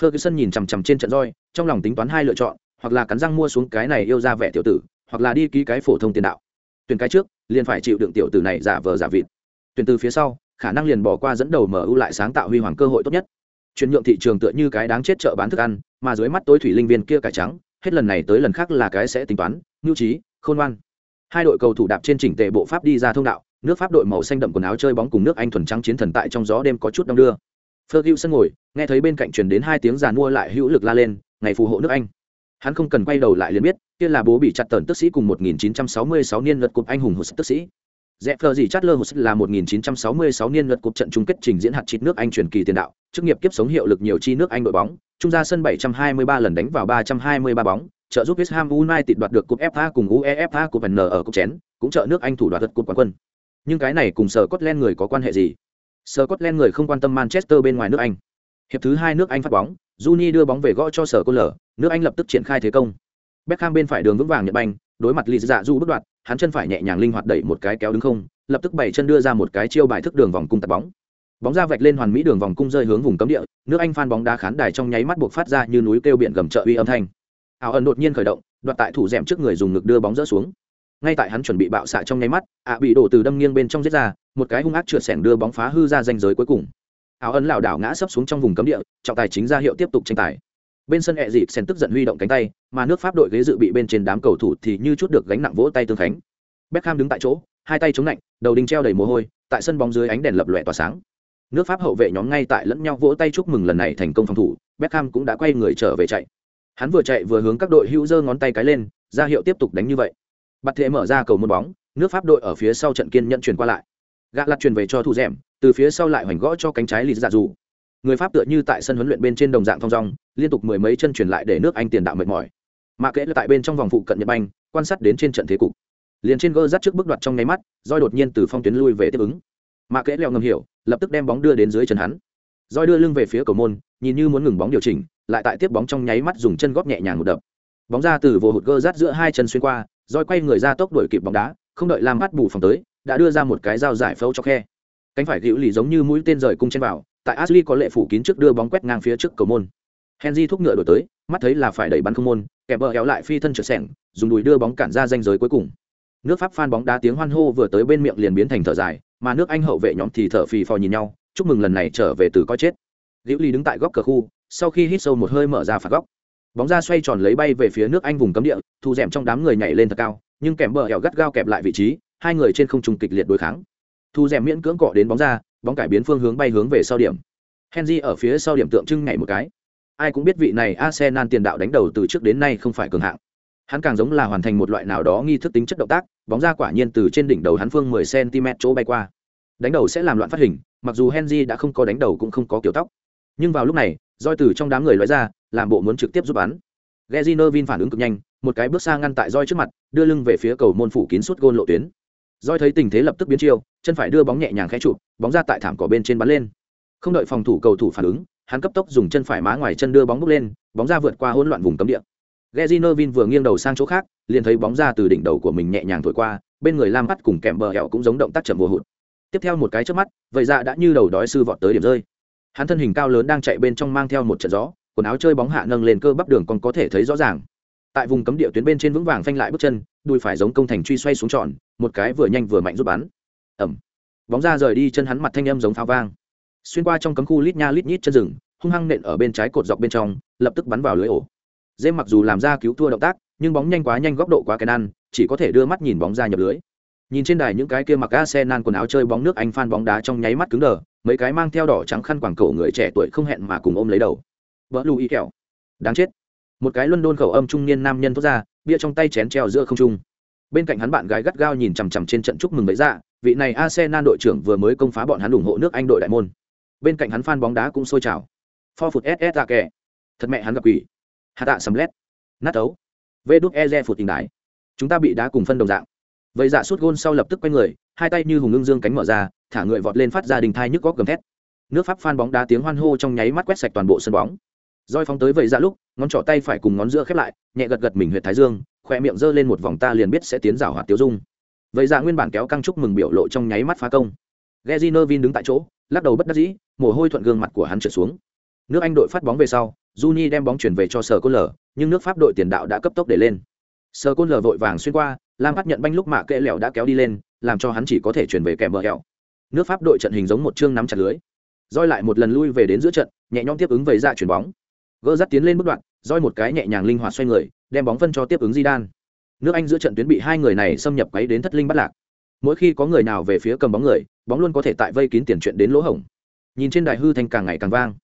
Ferguson nhìn chằm chằm trên trận roi, trong lòng tính toán hai lựa chọn, hoặc là cắn răng mua xuống cái này yêu ra vẻ tiểu tử, hoặc là đi ký cái phổ thông tiền đạo. Tuyển cái trước liền phải chịu đựng tiểu tử này giả vờ giả vịt. Tuyển từ phía sau khả năng liền bỏ qua dẫn đầu mở ưu lại sáng tạo huy hoàng cơ hội tốt nhất. Chuyển nhượng thị trường tựa như cái đáng chết chợ bán thức ăn mà dưới mắt tối thủy linh viên kia cải trắng hết lần này tới lần khác là cái sẽ tính toán nhu trí khôn ngoan. Hai đội cầu thủ đạp trên chỉnh tề bộ pháp đi ra thông đạo nước pháp đội màu xanh đậm quần áo chơi bóng cùng nước anh thuần trắng chiến thần tại trong gió đêm có chút đông đưa. Ferguson ngồi, nghe thấy bên cạnh truyền đến hai tiếng giàn mua lại hữu lực la lên, ngày phù hộ nước Anh. Hắn không cần quay đầu lại liền biết, kia là bố bị chặt tần tức sĩ cùng 1966 niên luật cục anh hùng Hus tức sĩ. Zephyr gì chát lơ hồ sức là 1966 niên luật cục trận chung kết trình diễn hạt chít nước Anh truyền kỳ tiền đạo, chức nghiệp kiếp sống hiệu lực nhiều chi nước Anh đội bóng, trung ra sân 723 lần đánh vào 323 bóng, trợ giúp West Ham United đoạt được cúp FA cùng UEFA cúp N ở cúp chén, cũng trợ nước Anh thủ đoạt cúp quán quân. Nhưng cái này cùng Scotland người có quan hệ gì? Scotland người không quan tâm Manchester bên ngoài nước Anh. Hiệp thứ hai nước Anh phát bóng, Juni đưa bóng về gõ cho sở cô lở, nước Anh lập tức triển khai thế công. Beckham bên phải đường vững vàng nhận banh, đối mặt Lý Dạ Du bất đoạt, hắn chân phải nhẹ nhàng linh hoạt đẩy một cái kéo đứng không, lập tức bảy chân đưa ra một cái chiêu bài thức đường vòng cung tạt bóng. Bóng ra vạch lên hoàn mỹ đường vòng cung rơi hướng vùng cấm địa, nước Anh phan bóng đá khán đài trong nháy mắt buộc phát ra như núi kêu biển gầm trợ uy âm thanh. áo ẩn đột nhiên khởi động, đoạt tại thủ dẻm trước người dùng ngực đưa bóng rỡ xuống. Ngay tại hắn chuẩn bị bạo xạ trong nháy mắt, ạ bị đổ từ đâm nghiêng bên trong giết ra, một cái hung ác trượt sẻng đưa bóng phá hư ra danh giới cuối cùng áo ấn lảo đảo ngã sấp xuống trong vùng cấm địa, trọng tài chính ra hiệu tiếp tục tranh tài. Bên sân hẹ dịp sen tức giận huy động cánh tay, mà nước pháp đội ghế dự bị bên trên đám cầu thủ thì như chút được gánh nặng vỗ tay tương khánh. Beckham đứng tại chỗ, hai tay chống lạnh, đầu đinh treo đầy mồ hôi, tại sân bóng dưới ánh đèn lập lòe tỏa sáng. Nước pháp hậu vệ nhóm ngay tại lẫn nhau vỗ tay chúc mừng lần này thành công phòng thủ, Beckham cũng đã quay người trở về chạy. Hắn vừa chạy vừa hướng các đội hữu giơ ngón tay cái lên, ra hiệu tiếp tục đánh như vậy. Bặt thệ mở ra cầu môn bóng, nước pháp đội ở phía sau trận kiên nhận chuyển qua lại. Gạ lặt truyền về cho thu rèm từ phía sau lại hoành gõ cho cánh trái lì dạ dù. Người pháp tựa như tại sân huấn luyện bên trên đồng dạng thong dong, liên tục mười mấy chân truyền lại để nước anh tiền đạo mệt mỏi. Mà kể tại bên trong vòng phụ cận nhật banh, quan sát đến trên trận thế cục. Liền trên gơ dắt trước bước đoạt trong nháy mắt roi đột nhiên từ phong tuyến lui về tiếp ứng. Mà kẽ leo ngầm hiểu, lập tức đem bóng đưa đến dưới chân hắn. Roi đưa lưng về phía cầu môn, nhìn như muốn ngừng bóng điều chỉnh, lại tại tiếp bóng trong nháy mắt dùng chân góp nhẹ nhàng một đập. Bóng ra từ vô hụt gơ rát giữa hai chân xuyên qua roi quay người ra tốc đuổi kịp bóng đá, không đợi làm bắt bù phòng tới, đã đưa ra một cái dao giải phẫu cho khe cánh phải hữu lì giống như mũi tên rời cung chen vào, tại ashley có lệ phủ kín trước đưa bóng quét ngang phía trước cầu môn. Henry thúc ngựa đổi tới, mắt thấy là phải đẩy bắn không môn kẹp bờ kéo lại phi thân trượt sẻng dùng đùi đưa bóng cản ra danh giới cuối cùng. Nước pháp phan bóng đá tiếng hoan hô vừa tới bên miệng liền biến thành thở dài, mà nước anh hậu vệ nhóm thì thở phì phò nhìn nhau, chúc mừng lần này trở về từ coi chết. Liễu ly đứng tại góc cờ khu, sau khi hít sâu một hơi mở ra phạt góc. Bóng ra xoay tròn lấy bay về phía nước anh vùng cấm địa, thu d trong đám người nhảy lên thật cao, nhưng kèm bờ hẹo gắt gao kẹp lại vị trí, hai người trên không trung kịch liệt đối kháng thu rèm miễn cưỡng cọ đến bóng ra bóng cải biến phương hướng bay hướng về sau điểm. Henry ở phía sau điểm tượng trưng nhảy một cái. Ai cũng biết vị này arsenal tiền đạo đánh đầu từ trước đến nay không phải cường hạng. Hắn càng giống là hoàn thành một loại nào đó nghi thức tính chất động tác bóng ra quả nhiên từ trên đỉnh đầu hắn phương 10 cm chỗ bay qua. Đánh đầu sẽ làm loạn phát hình mặc dù henry đã không có đánh đầu cũng không có kiểu tóc. Nhưng vào lúc này roi từ trong đám người loại ra làm bộ muốn trực tiếp giúp bắn. Geziner Vin phản ứng cực nhanh, một cái bước xa ngăn tại roi trước mặt, đưa lưng về phía cầu môn phủ kín suốt gôn lộ tuyến. Roi thấy tình thế lập tức biến chiêu chân phải đưa bóng nhẹ nhàng khẽ chụp, bóng ra tại thảm cỏ bên trên bắn lên. Không đợi phòng thủ cầu thủ phản ứng, hắn cấp tốc dùng chân phải má ngoài chân đưa bóng bốc lên, bóng ra vượt qua hỗn loạn vùng cấm địa. Gezinovin vừa nghiêng đầu sang chỗ khác, liền thấy bóng ra từ đỉnh đầu của mình nhẹ nhàng thổi qua, bên người lam bắt cùng kèm bờ hẹo cũng giống động tác chậm vô hụt. Tiếp theo một cái trước mắt, vậy ra đã như đầu đói sư vọt tới điểm rơi. Hắn thân hình cao lớn đang chạy bên trong mang theo một trận gió, quần áo chơi bóng hạ nâng lên cơ bắp đường còn có thể thấy rõ ràng. Tại vùng cấm địa tuyến bên trên vững vàng phanh lại bước chân, đùi phải giống công thành truy xoay xuống tròn, một cái vừa nhanh vừa mạnh rút bắn ẩm. Bóng ra rời đi chân hắn mặt thanh âm giống pháo vang. Xuyên qua trong cấm khu lít nha lít nhít chân rừng hung hăng nện ở bên trái cột dọc bên trong lập tức bắn vào lưới ổ. Dê mặc dù làm ra cứu thua động tác nhưng bóng nhanh quá nhanh góc độ quá kén ăn chỉ có thể đưa mắt nhìn bóng ra nhập lưới. Nhìn trên đài những cái kia mặc Arsenal quần áo chơi bóng nước Anh phan bóng đá trong nháy mắt cứng đờ, mấy cái mang theo đỏ trắng khăn quàng cổ người trẻ tuổi không hẹn mà cùng ôm lấy đầu. Vỡ lùi kẹo. Đáng chết. Một cái luân đôn khẩu âm trung niên nam nhân thốt ra bia trong tay chén treo giữa không trung. Bên cạnh hắn bạn gái gắt gao nhìn chằm chằm trên trận chúc mừng bấy dạ vị này arsenal đội trưởng vừa mới công phá bọn hắn ủng hộ nước anh đội đại môn. Bên cạnh hắn fan bóng đá cũng sôi trào. Forfut phụt ss ra kẻ thật mẹ hắn gặp quỷ. Hạ tạ sầm lét. Nát ấu. Vê đúc e re phụt tình đái chúng ta bị đá cùng phân đồng dạng. Vậy dạ suốt gôn sau lập tức quay người, hai tay như hùng ngưng dương cánh mở ra, thả người vọt lên phát ra đình thai nhức góc gầm thét. Nước pháp phan bóng đá tiếng hoan hô trong nháy mắt quét sạch toàn bộ sân bóng. Roi phóng tới vậy dạ lúc, ngón trỏ tay phải cùng ngón giữa khép lại, nhẹ gật gật mình huyệt thái dương, khoe miệng giơ lên một vòng ta liền biết sẽ tiến rào hoạt tiêu dung vậy dạ nguyên bản kéo căng chúc mừng biểu lộ trong nháy mắt phá công. Geziner Vin đứng tại chỗ, lắc đầu bất đắc dĩ, mồ hôi thuận gương mặt của hắn trượt xuống. Nước anh đội phát bóng về sau, Juni đem bóng chuyển về cho sở côn lở nhưng nước pháp đội tiền đạo đã cấp tốc để lên. Sở côn lở vội vàng xuyên qua lam phát nhận banh lúc mạ kệ lẻo đã kéo đi lên, làm cho hắn chỉ có thể chuyển về kèm bờ hẹo nước pháp đội trận hình giống một chương nắm chặt lưới. Roi lại một lần lui về đến giữa trận, nhẹ nhõm tiếp ứng về ra dạ chuyển bóng. Gỡ dắt tiến lên bước đoạn roi một cái nhẹ nhàng linh hoạt xoay người, đem bóng phân cho tiếp ứng di đan nước anh giữa trận tuyến bị hai người này xâm nhập quấy đến thất linh bắt lạc. Mỗi khi có người nào về phía cầm bóng người, bóng luôn có thể tại vây kín tiền chuyện đến lỗ hổng. Nhìn trên đài hư thanh càng ngày càng vang.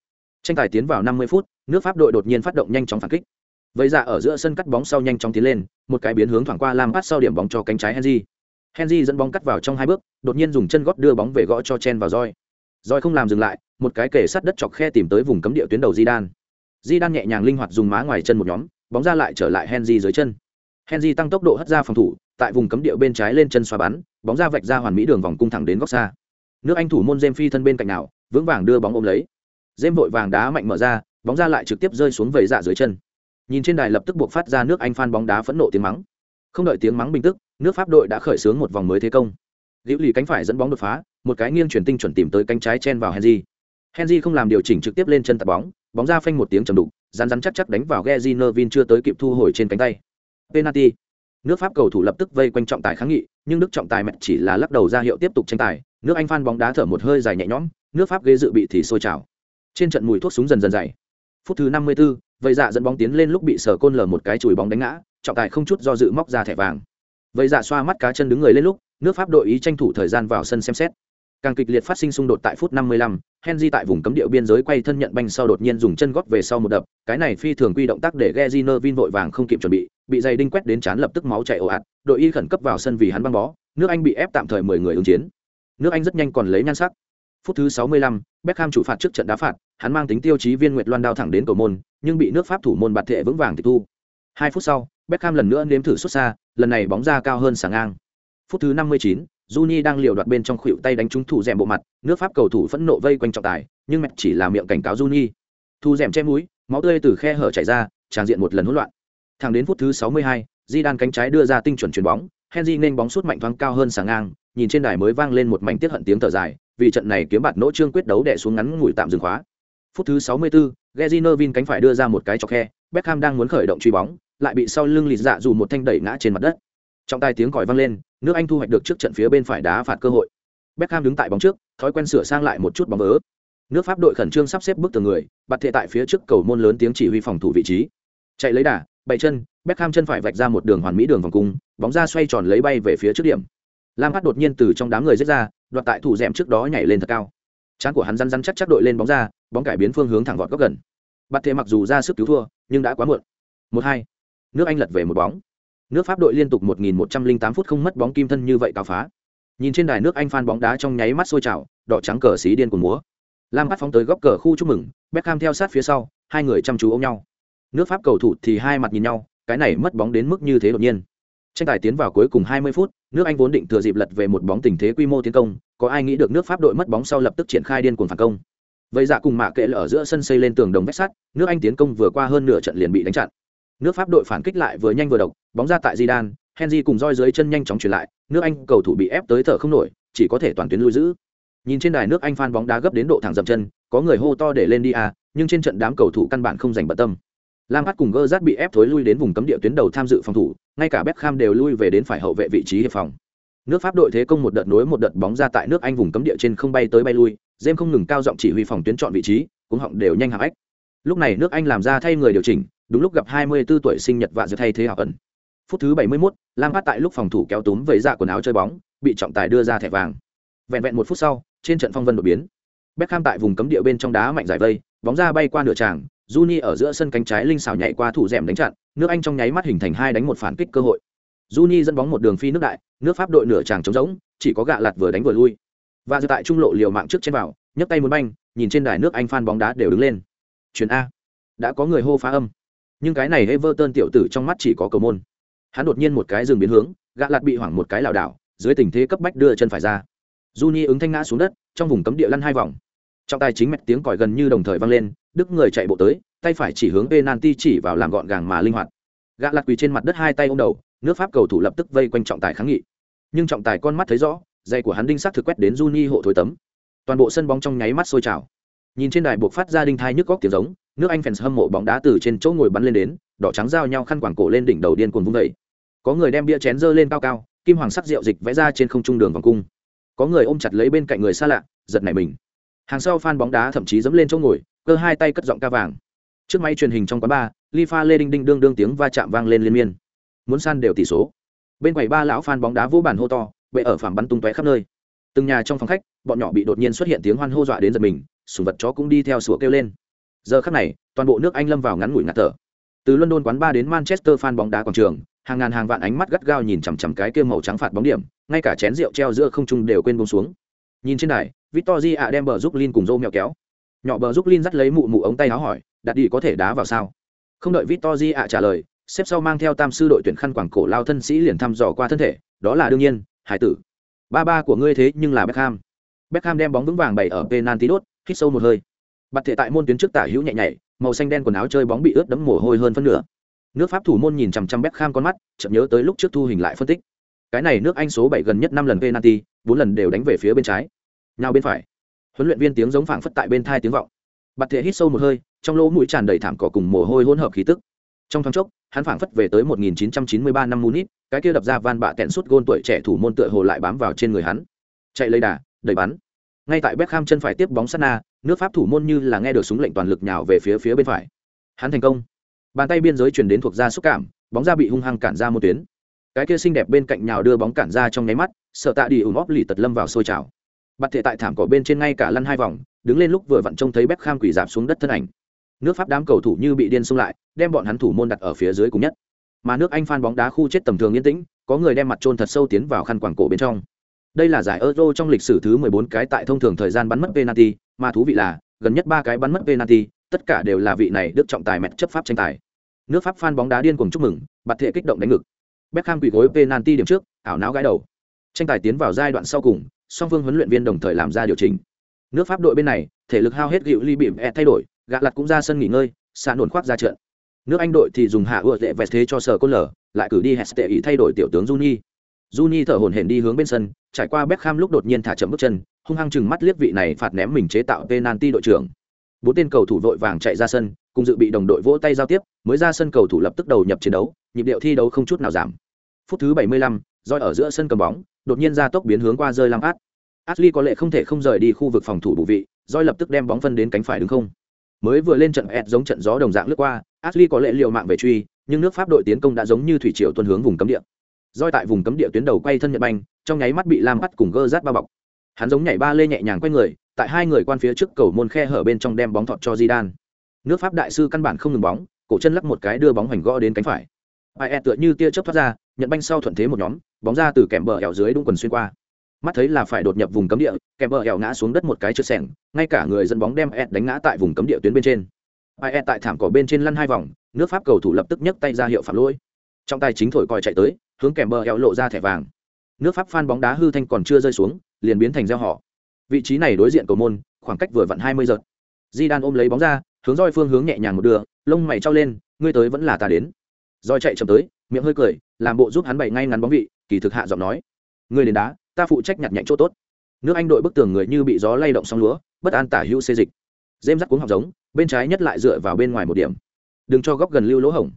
Tranh tài tiến vào 50 phút, nước pháp đội đột nhiên phát động nhanh chóng phản kích. Vậy ra ở giữa sân cắt bóng sau nhanh chóng tiến lên, một cái biến hướng thoảng qua làm phát sau điểm bóng cho cánh trái henry. Henry dẫn bóng cắt vào trong hai bước, đột nhiên dùng chân gót đưa bóng về gõ cho chen vào roi. Roi không làm dừng lại, một cái kể sát đất chọc khe tìm tới vùng cấm địa tuyến đầu di đan di đan nhẹ nhàng linh hoạt dùng má ngoài chân một nhóm, bóng ra lại trở lại henry dưới chân henry tăng tốc độ hất ra phòng thủ, tại vùng cấm địa bên trái lên chân xoa bắn, bóng ra vạch ra hoàn mỹ đường vòng cung thẳng đến góc xa. Nước anh thủ môn jem phi thân bên cạnh nào, vững vàng đưa bóng ôm lấy. Jem vội vàng đá mạnh mở ra, bóng ra lại trực tiếp rơi xuống vầy dạ dưới chân. Nhìn trên đài lập tức buộc phát ra nước anh phan bóng đá phẫn nộ tiếng mắng. Không đợi tiếng mắng bình tức, nước pháp đội đã khởi xướng một vòng mới thế công. Liễu lì cánh phải dẫn bóng đột phá, một cái nghiêng chuyển tinh chuẩn tìm tới cánh trái chen vào henry. Henry không làm điều chỉnh trực tiếp lên chân tạt bóng bóng ra phanh một tiếng chầm đục rán rán chắc chắc đánh vào Gezi vin chưa tới kịp thu hồi trên cánh tay. Penalty. Nước Pháp cầu thủ lập tức vây quanh trọng tài kháng nghị, nhưng Đức trọng tài mệt chỉ là lắc đầu ra hiệu tiếp tục tranh tài, nước Anh phan bóng đá thở một hơi dài nhẹ nhõm, nước Pháp ghế dự bị thì sôi trào. Trên trận mùi thuốc súng dần dần dày. Phút thứ 54, Vây Dạ dẫn bóng tiến lên lúc bị Sở Côn lở một cái chùi bóng đánh ngã, trọng tài không chút do dự móc ra thẻ vàng. Vây Dạ xoa mắt cá chân đứng người lên lúc, nước Pháp đội ý tranh thủ thời gian vào sân xem xét. Càng kịch liệt phát sinh xung đột tại phút 55, Henry tại vùng cấm địa biên giới quay thân nhận banh sau đột nhiên dùng chân gót về sau một đập, cái này phi thường quy động tác để Geziner Vin vội vàng không kịp chuẩn bị, bị giày đinh quét đến chán lập tức máu chảy ồ ạt, đội y khẩn cấp vào sân vì hắn băng bó, nước Anh bị ép tạm thời 10 người ứng chiến. Nước Anh rất nhanh còn lấy nhan sắc. Phút thứ 65, Beckham chủ phạt trước trận đá phạt, hắn mang tính tiêu chí viên Nguyệt Loan đao thẳng đến cầu môn, nhưng bị nước Pháp thủ môn bạt thệ vững vàng tịch thu. 2 phút sau, Beckham lần nữa nếm thử xuất xa, lần này bóng ra cao hơn sáng ngang. Phút thứ 59, Juni đang liều đoạt bên trong khuỷu tay đánh trúng thủ rèm bộ mặt, nước Pháp cầu thủ phẫn nộ vây quanh trọng tài, nhưng mẹ chỉ là miệng cảnh cáo Juni. Thu rèm che mũi, máu tươi từ khe hở chảy ra, tràn diện một lần hỗn loạn. Thẳng đến phút thứ 62, Zidane cánh trái đưa ra tinh chuẩn chuyền bóng, Henry nên bóng sút mạnh thoáng cao hơn sáng ngang, nhìn trên đài mới vang lên một mảnh tiết hận tiếng thở dài, vì trận này kiếm bạt nỗ trương quyết đấu đè xuống ngắn ngủi tạm dừng khóa. Phút thứ 64, Gezinovin cánh phải đưa ra một cái chọc khe, Beckham đang muốn khởi động truy bóng, lại bị sau lưng lịt dạ dù một thanh đẩy ngã trên mặt đất. Trong tai tiếng còi vang lên, nước Anh thu hoạch được trước trận phía bên phải đá phạt cơ hội. Beckham đứng tại bóng trước, thói quen sửa sang lại một chút bóng vỡ. Nước Pháp đội khẩn trương sắp xếp bước từng người, bật thể tại phía trước cầu môn lớn tiếng chỉ huy phòng thủ vị trí. Chạy lấy đà, bảy chân, Beckham chân phải vạch ra một đường hoàn mỹ đường vòng cung, bóng ra xoay tròn lấy bay về phía trước điểm. Lam Phát đột nhiên từ trong đám người giết ra, đoạt tại thủ dẻm trước đó nhảy lên thật cao. Chán của hắn răn răn chắc chắc đội lên bóng ra, bóng cải biến phương hướng thẳng vọt góc gần. Bạt thế mặc dù ra sức cứu thua, nhưng đã quá muộn. Một hai, Nước Anh lật về một bóng nước pháp đội liên tục 1108 phút không mất bóng kim thân như vậy cao phá. Nhìn trên đài nước anh phan bóng đá trong nháy mắt sôi trào, đỏ trắng cờ xí điên cuồng múa. Lam bắt phóng tới góc cờ khu chúc mừng, beckham theo sát phía sau, hai người chăm chú ôm nhau. Nước pháp cầu thủ thì hai mặt nhìn nhau, cái này mất bóng đến mức như thế đột nhiên. Tranh tài tiến vào cuối cùng 20 phút, nước anh vốn định thừa dịp lật về một bóng tình thế quy mô tiến công, có ai nghĩ được nước pháp đội mất bóng sau lập tức triển khai điên cuồng phản công. Vậy dạ cùng mạ kệ là ở giữa sân xây lên tường đồng vách sắt, nước anh tiến công vừa qua hơn nửa trận liền bị đánh chặn nước pháp đội phản kích lại vừa nhanh vừa độc bóng ra tại Zidane, Henry cùng roi dưới chân nhanh chóng chuyển lại, nước Anh cầu thủ bị ép tới thở không nổi, chỉ có thể toàn tuyến lui giữ. Nhìn trên đài nước Anh fan bóng đá gấp đến độ thẳng dậm chân, có người hô to để lên đi à, nhưng trên trận đám cầu thủ căn bản không dành bận tâm. Lam cùng Gerrard bị ép thối lui đến vùng cấm địa tuyến đầu tham dự phòng thủ, ngay cả Beckham đều lui về đến phải hậu vệ vị trí hiệp phòng. Nước Pháp đội thế công một đợt nối một đợt bóng ra tại nước Anh vùng cấm địa trên không bay tới bay lui, James không ngừng cao giọng chỉ huy phòng tuyến chọn vị trí, cũng họng đều nhanh hạ ách. Lúc này nước Anh làm ra thay người điều chỉnh, đúng lúc gặp 24 tuổi sinh nhật và dự thay thế học ẩn. Phút thứ 71, lam phát tại lúc phòng thủ kéo túm vẩy dạ quần áo chơi bóng bị trọng tài đưa ra thẻ vàng. Vẹn vẹn một phút sau trên trận phong vân đột biến. Beckham tại vùng cấm địa bên trong đá mạnh giải vây bóng ra bay qua nửa tràng Juni ở giữa sân cánh trái linh xảo nhảy qua thủ rèm đánh chặn nước anh trong nháy mắt hình thành hai đánh một phản kích cơ hội. Juni dẫn bóng một đường phi nước đại nước pháp đội nửa tràng trống rỗng chỉ có gạ lạt vừa đánh vừa lui. Và dự tại trung lộ liều mạng trước trên vào nhấc tay muốn banh nhìn trên đài nước anh phan bóng đá đều đứng lên. Chuyển a. Đã có người hô phá âm nhưng cái này Everton tiểu tử trong mắt chỉ có cầu môn. Hắn đột nhiên một cái dừng biến hướng, gã lạt bị hoảng một cái lảo đảo, dưới tình thế cấp bách đưa chân phải ra. Juni ứng thanh ngã xuống đất, trong vùng cấm địa lăn hai vòng. Trong tay chính mạch tiếng còi gần như đồng thời vang lên, đức người chạy bộ tới, tay phải chỉ hướng penalty chỉ vào làm gọn gàng mà linh hoạt. Gã lạt quỳ trên mặt đất hai tay ôm đầu, nước pháp cầu thủ lập tức vây quanh trọng tài kháng nghị. Nhưng trọng tài con mắt thấy rõ, dây của hắn đinh sắc thực quét đến Juni hộ thối tấm. Toàn bộ sân bóng trong nháy mắt sôi trào. Nhìn trên đài buộc phát ra đinh thai nhức góc tiếng giống nước anh fans hâm mộ bóng đá từ trên chỗ ngồi bắn lên đến, đỏ trắng giao nhau khăn quảng cổ lên đỉnh đầu điên cuồng vung vẩy có người đem bia chén dơ lên cao cao, kim hoàng sắc rượu dịch vẽ ra trên không trung đường vòng cung. Có người ôm chặt lấy bên cạnh người xa lạ, giật nảy mình. Hàng sau fan bóng đá thậm chí dẫm lên chỗ ngồi, cơ hai tay cất giọng ca vàng. Trước máy truyền hình trong quán bar, li pha lê đinh đinh đương đương tiếng va chạm vang lên liên miên. Muốn san đều tỷ số. Bên quầy ba lão fan bóng đá vỗ bản hô to, bệ ở phẳng bắn tung tóe khắp nơi. Từng nhà trong phòng khách, bọn nhỏ bị đột nhiên xuất hiện tiếng hoan hô dọa đến giật mình, sùng vật chó cũng đi theo sủa kêu lên giờ khắc này, toàn bộ nước anh lâm vào ngắn ngủi ngạt thở. Từ london quán ba đến manchester fan bóng đá quảng trường, hàng ngàn hàng vạn ánh mắt gắt gao nhìn chằm chằm cái kia màu trắng phạt bóng điểm, ngay cả chén rượu treo giữa không trung đều quên bông xuống. Nhìn trên đài, victor ạ đem bờ giúp linh cùng rô mèo kéo. Nhỏ bờ giúp linh dắt lấy mụ mụ ống tay áo hỏi đặt đi có thể đá vào sao? Không đợi victor ạ trả lời, xếp sau mang theo tam sư đội tuyển khăn quảng cổ lao thân sĩ liền thăm dò qua thân thể, đó là đương nhiên, hải tử. Ba ba của ngươi thế nhưng là beckham. Beckham đem bóng vững vàng bày ở penalty đốt, hít sâu một hơi bạt thể tại môn tuyến trước tả hữu nhẹ nhảy, màu xanh đen quần áo chơi bóng bị ướt đẫm mồ hôi hơn phân nửa. Nước pháp thủ môn nhìn chằm chằm beckham con mắt chậm nhớ tới lúc trước thu hình lại phân tích. Cái này nước anh số bảy gần nhất năm lần penalty, bốn lần đều đánh về phía bên trái. Nào bên phải? Huấn luyện viên tiếng giống phảng phất tại bên thai tiếng vọng. Bạt thể hít sâu một hơi, trong lỗ mũi tràn đầy thảm cỏ cùng mồ hôi hỗn hợp khí tức. Trong thoáng chốc, hắn phảng phất về tới 1993 năm munich, cái kia đập ra van bạ tẹn suốt gôn tuổi trẻ thủ môn tựa hồ lại bám vào trên người hắn. Chạy lấy đà, đẩy bắn ngay tại Beckham chân phải tiếp bóng sát na, nước pháp thủ môn như là nghe được súng lệnh toàn lực nhào về phía phía bên phải. Hắn thành công. Bàn tay biên giới truyền đến thuộc ra xúc cảm, bóng ra bị hung hăng cản ra một tuyến. Cái kia xinh đẹp bên cạnh nhào đưa bóng cản ra trong nháy mắt, sợ tạ đi ủng óp lì tật lâm vào sôi trào. Bắt thể tại thảm cỏ bên trên ngay cả lăn hai vòng, đứng lên lúc vừa vặn trông thấy Beckham quỳ dạp xuống đất thân ảnh. Nước pháp đám cầu thủ như bị điên xung lại, đem bọn hắn thủ môn đặt ở phía dưới cùng nhất. Mà nước anh phan bóng đá khu chết tầm thường yên tĩnh, có người đem mặt trôn thật sâu tiến vào khăn quảng cổ bên trong đây là giải euro trong lịch sử thứ 14 cái tại thông thường thời gian bắn mất penalty, mà thú vị là, gần nhất ba cái bắn mất penalty, tất cả đều là vị này đức trọng tài mệt chấp pháp tranh tài. Nước pháp fan bóng đá điên cuồng chúc mừng, bạt thệ kích động đánh ngực. Beckham quỳ gối penalty điểm trước, ảo não gãi đầu. Tranh tài tiến vào giai đoạn sau cùng, song phương huấn luyện viên đồng thời làm ra điều chỉnh. Nước pháp đội bên này, thể lực hao hết gịu ly bịm e thay đổi, gạ lặt cũng ra sân nghỉ ngơi xa nổn khoác ra trận. Nước anh đội thì dùng hạ ưa tệ vẹt thế cho sở côn lở lại cử đi hẹt tệ thay đổi tiểu tướng juni juni thở hổn hển đi hướng bên sân trải qua Beckham lúc đột nhiên thả chậm bước chân hung hăng chừng mắt liếc vị này phạt ném mình chế tạo penalty đội trưởng. Bốn tên cầu thủ vội vàng chạy ra sân cùng dự bị đồng đội vỗ tay giao tiếp mới ra sân cầu thủ lập tức đầu nhập chiến đấu nhịp điệu thi đấu không chút nào giảm. Phút thứ 75, roi ở giữa sân cầm bóng đột nhiên ra tốc biến hướng qua rơi Lampard. Ashley có lẽ không thể không rời đi khu vực phòng thủ bù vị roi lập tức đem bóng phân đến cánh phải đứng không. Mới vừa lên trận ẹt giống trận gió đồng dạng lướt qua Ashley có lẽ liều mạng về truy nhưng nước pháp đội tiến công đã giống như thủy triều tuần hướng vùng cấm địa roi tại vùng cấm địa tuyến đầu quay thân nhật banh trong nháy mắt bị lam bắt cùng gơ rát bao bọc hắn giống nhảy ba lê nhẹ nhàng quay người tại hai người quan phía trước cầu môn khe hở bên trong đem bóng thọt cho Zidane. Nước Pháp đại sư căn bản không ngừng bóng, cổ chân lắc một cái đưa bóng hoành gõ đến cánh phải. Ai tựa như tia chớp thoát ra, nhận banh sau thuận thế một nhóm, bóng ra từ kèm bờ ẻo dưới đúng quần xuyên qua. Mắt thấy là phải đột nhập vùng cấm địa, kèm bờ ẻo ngã xuống đất một cái chớp sẹn, ngay cả người dẫn bóng đem ẹt đánh ngã tại vùng cấm địa tuyến bên trên. Ai tại thảm cỏ bên trên lăn hai vòng, nước Pháp cầu thủ lập tức nhấc tay ra hiệu phạm lỗi. Trong tay chính thổi còi chạy tới, hướng kèm bờ eo lộ ra thẻ vàng. Nước Pháp phan bóng đá hư thanh còn chưa rơi xuống, liền biến thành gieo họ. Vị trí này đối diện cầu môn, khoảng cách vừa vặn hai mươi giật. Di Đan ôm lấy bóng ra, hướng roi phương hướng nhẹ nhàng một đường, lông mày trao lên, ngươi tới vẫn là ta đến. Roi chạy chậm tới, miệng hơi cười, làm bộ giúp hắn bày ngay ngắn bóng vị, kỳ thực hạ giọng nói, ngươi đến đá, ta phụ trách nhặt nhạnh chỗ tốt. Nước Anh đội bức tường người như bị gió lay động sóng lúa, bất an tả hữu xê dịch. Dêm rắc cuống học giống, bên trái nhất lại dựa vào bên ngoài một điểm. Đừng cho góc gần lưu lỗ hổng.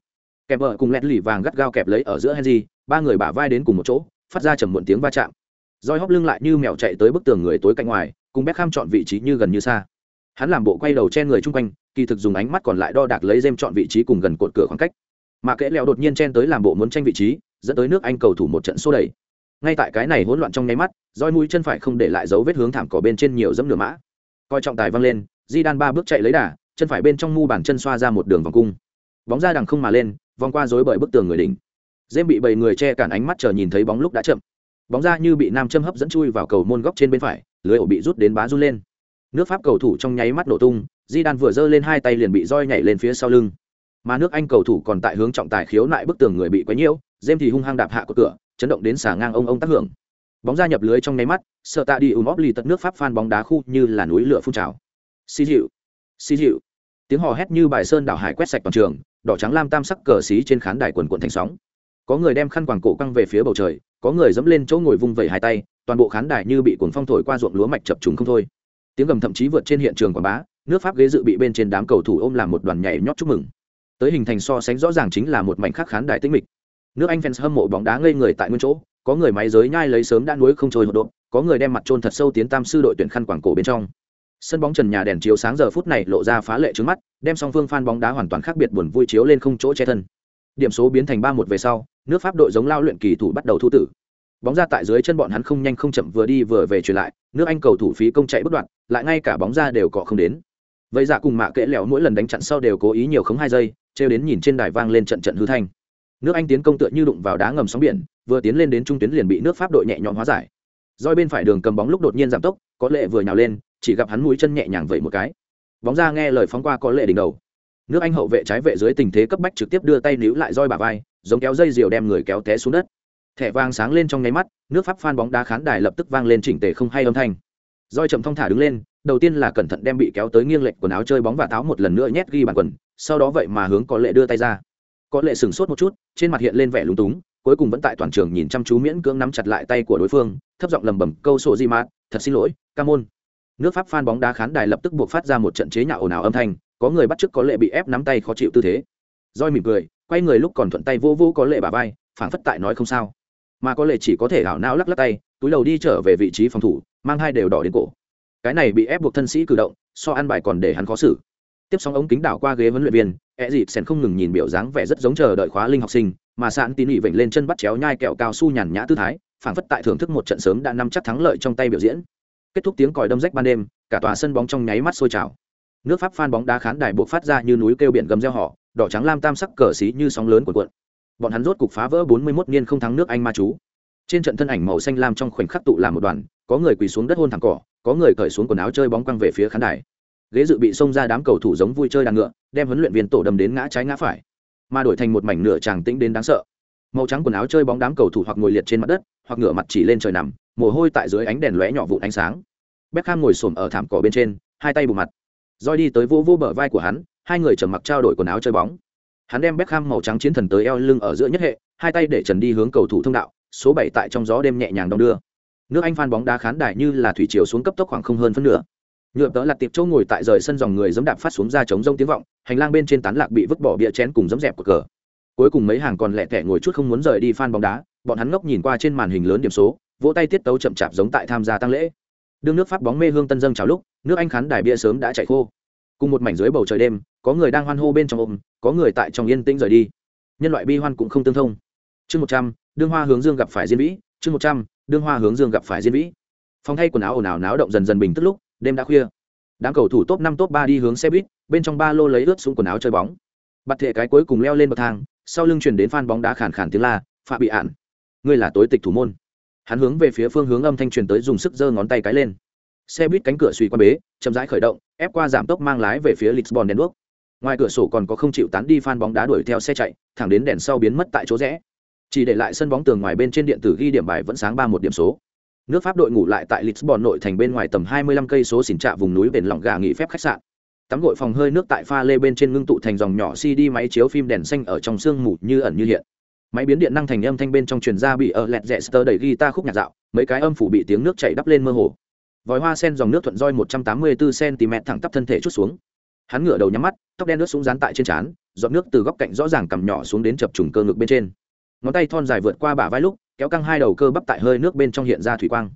Kẹp vợ cùng lẹt lì vàng gắt gao kẹp lấy ở giữa Henry, ba người bả vai đến cùng một chỗ, phát ra chầm muộn tiếng va chạm. Roi hốc lưng lại như mèo chạy tới bức tường người tối cạnh ngoài, cùng bé kham chọn vị trí như gần như xa. Hắn làm bộ quay đầu chen người chung quanh, kỳ thực dùng ánh mắt còn lại đo đạc lấy dêm chọn vị trí cùng gần cột cửa khoảng cách. Mà kẽ leo đột nhiên chen tới làm bộ muốn tranh vị trí, dẫn tới nước Anh cầu thủ một trận xô đẩy. Ngay tại cái này hỗn loạn trong nháy mắt, roi mũi chân phải không để lại dấu vết hướng thảm cỏ bên trên nhiều dẫm nửa mã. Coi trọng tài văng lên, Di Đan ba bước chạy lấy đà, chân phải bên trong mu bàn chân xoa ra một đường vòng cung. Bóng ra đằng không mà lên, vòng qua dối bởi bức tường người đỉnh. Dễ bị bầy người che cản ánh mắt chờ nhìn thấy bóng lúc đã chậm. Bóng ra như bị nam châm hấp dẫn chui vào cầu môn góc trên bên phải, lưới ổ bị rút đến bá run lên. Nước pháp cầu thủ trong nháy mắt nổ tung di đan vừa giơ lên hai tay liền bị roi nhảy lên phía sau lưng. Mà nước anh cầu thủ còn tại hướng trọng tài khiếu nại bức tường người bị quấy nhiễu dêm thì hung hăng đạp hạ của cửa chấn động đến xả ngang ông ông tác hưởng. Bóng ra nhập lưới trong nháy mắt sợ tạ đi ùm óp lì tận nước pháp phan bóng đá khu như là núi lửa phun trào. Xì dịu xì dịu tiếng hò hét như bài sơn đảo hải quét sạch toàn trường đỏ trắng lam tam sắc cờ xí trên khán đài quần quần thành sóng có người đem khăn quàng cổ căng về phía bầu trời, có người dẫm lên chỗ ngồi vung vẩy hai tay, toàn bộ khán đài như bị cuồng phong thổi qua ruộng lúa mạch chập trùng không thôi. Tiếng gầm thậm chí vượt trên hiện trường quảng bá, nước pháp ghế dự bị bên trên đám cầu thủ ôm làm một đoàn nhảy nhót chúc mừng. Tới hình thành so sánh rõ ràng chính là một mảnh khắc khán đài tĩnh mịch. Nước anh fans hâm mộ bóng đá ngây người tại nguyên chỗ, có người máy giới nhai lấy sớm đã nuối không trôi hột độ, có người đem mặt trôn thật sâu tiến tam sư đội tuyển khăn quảng cổ bên trong. Sân bóng trần nhà đèn chiếu sáng giờ phút này lộ ra phá lệ trước mắt, đem song phương phan bóng đá hoàn toàn khác biệt buồn vui chiếu lên không chỗ che thân điểm số biến thành ba một về sau, nước pháp đội giống lao luyện kỳ thủ bắt đầu thu tử. Bóng ra tại dưới chân bọn hắn không nhanh không chậm vừa đi vừa về truyền lại, nước anh cầu thủ phí công chạy bất đoạn, lại ngay cả bóng ra đều cọ không đến. Vậy dạ cùng mạ kẽ lẹo mỗi lần đánh chặn sau đều cố ý nhiều khống hai giây, trêu đến nhìn trên đài vang lên trận trận hư thanh. Nước anh tiến công tựa như đụng vào đá ngầm sóng biển, vừa tiến lên đến trung tuyến liền bị nước pháp đội nhẹ nhõm hóa giải. Roi bên phải đường cầm bóng lúc đột nhiên giảm tốc, có lệ vừa nhào lên, chỉ gặp hắn mũi chân nhẹ nhàng vậy một cái. Bóng ra nghe lời phóng qua có lệ đỉnh đầu nước anh hậu vệ trái vệ dưới tình thế cấp bách trực tiếp đưa tay níu lại roi bà vai, giống kéo dây diều đem người kéo té xuống đất. Thẻ vàng sáng lên trong nháy mắt, nước pháp phan bóng đá khán đài lập tức vang lên chỉnh tề không hay âm thanh. Roi chậm thong thả đứng lên, đầu tiên là cẩn thận đem bị kéo tới nghiêng lệch quần áo chơi bóng và táo một lần nữa nhét ghi bàn quần, sau đó vậy mà hướng có lệ đưa tay ra. Có lệ sửng sốt một chút, trên mặt hiện lên vẻ lúng túng, cuối cùng vẫn tại toàn trường nhìn chăm chú miễn cưỡng nắm chặt lại tay của đối phương, thấp giọng lầm bầm câu sổ di mát thật xin lỗi, ca môn. Nước pháp phan bóng đá khán đài lập tức buộc phát ra một trận chế nhạo ồn ào âm thanh có người bắt chước có lệ bị ép nắm tay khó chịu tư thế. Roi mỉm cười, quay người lúc còn thuận tay vô vô có lệ bà vai, phảng phất tại nói không sao. Mà có lệ chỉ có thể hảo não lắc lắc tay, túi đầu đi trở về vị trí phòng thủ, mang hai đều đỏ đến cổ. Cái này bị ép buộc thân sĩ cử động, so ăn bài còn để hắn khó xử. Tiếp sóng ống kính đảo qua ghế huấn luyện viên e dịp sen không ngừng nhìn biểu dáng vẻ rất giống chờ đợi khóa linh học sinh, mà sạn tín ỉ vểnh lên chân bắt chéo nhai kẹo cao su nhàn nhã tư thái, phảng phất tại thưởng thức một trận sớm đã nắm chắc thắng lợi trong tay biểu diễn. Kết thúc tiếng còi đâm rách ban đêm, cả tòa sân bóng trong nháy mắt sôi trào nước pháp phan bóng đá khán đài buộc phát ra như núi kêu biển gầm reo họ đỏ trắng lam tam sắc cờ xí như sóng lớn của cuộn. Bọn hắn rốt cục phá vỡ 41 niên không thắng nước anh ma chú. Trên trận thân ảnh màu xanh lam trong khoảnh khắc tụ làm một đoàn, có người quỳ xuống đất hôn thẳng cỏ, có người cởi xuống quần áo chơi bóng quăng về phía khán đài. Ghế dự bị xông ra đám cầu thủ giống vui chơi đàn ngựa, đem huấn luyện viên tổ đầm đến ngã trái ngã phải. Mà đổi thành một mảnh nửa tràng tĩnh đến đáng sợ. Màu trắng quần áo chơi bóng đám cầu thủ hoặc ngồi liệt trên mặt đất, hoặc ngửa mặt chỉ lên trời nằm, mồ hôi tại dưới ánh đèn lóe nhỏ vụn ánh sáng. Beckham ngồi xổm ở thảm cỏ bên trên, hai tay bù mặt roi đi tới vô vô bờ vai của hắn, hai người trầm mặc trao đổi quần áo chơi bóng. Hắn đem Beckham màu trắng chiến thần tới eo lưng ở giữa nhất hệ, hai tay để trần đi hướng cầu thủ thông đạo, số bảy tại trong gió đêm nhẹ nhàng đong đưa. Nước anh phan bóng đá khán đài như là thủy chiều xuống cấp tốc khoảng không hơn phân nửa. Nhựa tớ là tiệp châu ngồi tại rời sân dòng người dẫm đạp phát xuống ra chống rông tiếng vọng, hành lang bên trên tán lạc bị vứt bỏ bia chén cùng dẫm dẹp của cờ. Cuối cùng mấy hàng còn lẹ tẻ ngồi chút không muốn rời đi phan bóng đá, bọn hắn ngốc nhìn qua trên màn hình lớn điểm số, vỗ tay tiết tấu chậm chạp giống tại tham gia tăng lễ đương nước pháp bóng mê hương tân dâng chào lúc, nước anh khán đài bia sớm đã chạy khô. Cùng một mảnh dưới bầu trời đêm, có người đang hoan hô bên trong ôm, có người tại trong yên tĩnh rời đi. Nhân loại bi hoan cũng không tương thông. Chương một trăm, đương hoa hướng dương gặp phải diên vĩ. Chương một trăm, đương hoa hướng dương gặp phải diên vĩ. Phòng thay quần áo ồn ào náo động dần dần bình tức lúc, đêm đã khuya. Đám cầu thủ top năm, top ba đi hướng xe buýt, bên trong ba lô lấy ướt xuống quần áo chơi bóng. Bặt thệ cái cuối cùng leo lên bậc thang, sau lưng chuyển đến phan bóng đá khản khàn tiếng la phạm bị ạn, ngươi là tối tịch thủ môn hắn hướng về phía phương hướng âm thanh truyền tới dùng sức giơ ngón tay cái lên. Xe buýt cánh cửa suy qua bế, chậm rãi khởi động, ép qua giảm tốc mang lái về phía lisbon đèn đuốc. Ngoài cửa sổ còn có không chịu tán đi phan bóng đá đuổi theo xe chạy, thẳng đến đèn sau biến mất tại chỗ rẽ. Chỉ để lại sân bóng tường ngoài bên trên điện tử ghi điểm bài vẫn sáng ba một điểm số. Nước pháp đội ngủ lại tại lisbon nội thành bên ngoài tầm 25 cây số xỉn trạ vùng núi bền lỏng gà nghỉ phép khách sạn. Tắm gội phòng hơi nước tại pha lê bên trên ngưng tụ thành dòng nhỏ cd máy chiếu phim đèn xanh ở trong sương mù như ẩn như hiện máy biến điện năng thành âm thanh bên trong truyền ra bị ở lẹt rẽ sơ đẩy guitar khúc nhạc dạo, mấy cái âm phủ bị tiếng nước chảy đắp lên mơ hồ. Vòi hoa sen dòng nước thuận roi 184 cm thẳng tắp thân thể chút xuống. Hắn ngửa đầu nhắm mắt, tóc đen nước xuống dán tại trên trán, giọt nước từ góc cạnh rõ ràng cằm nhỏ xuống đến chập trùng cơ ngực bên trên. Ngón tay thon dài vượt qua bả vai lúc, kéo căng hai đầu cơ bắp tại hơi nước bên trong hiện ra thủy quang.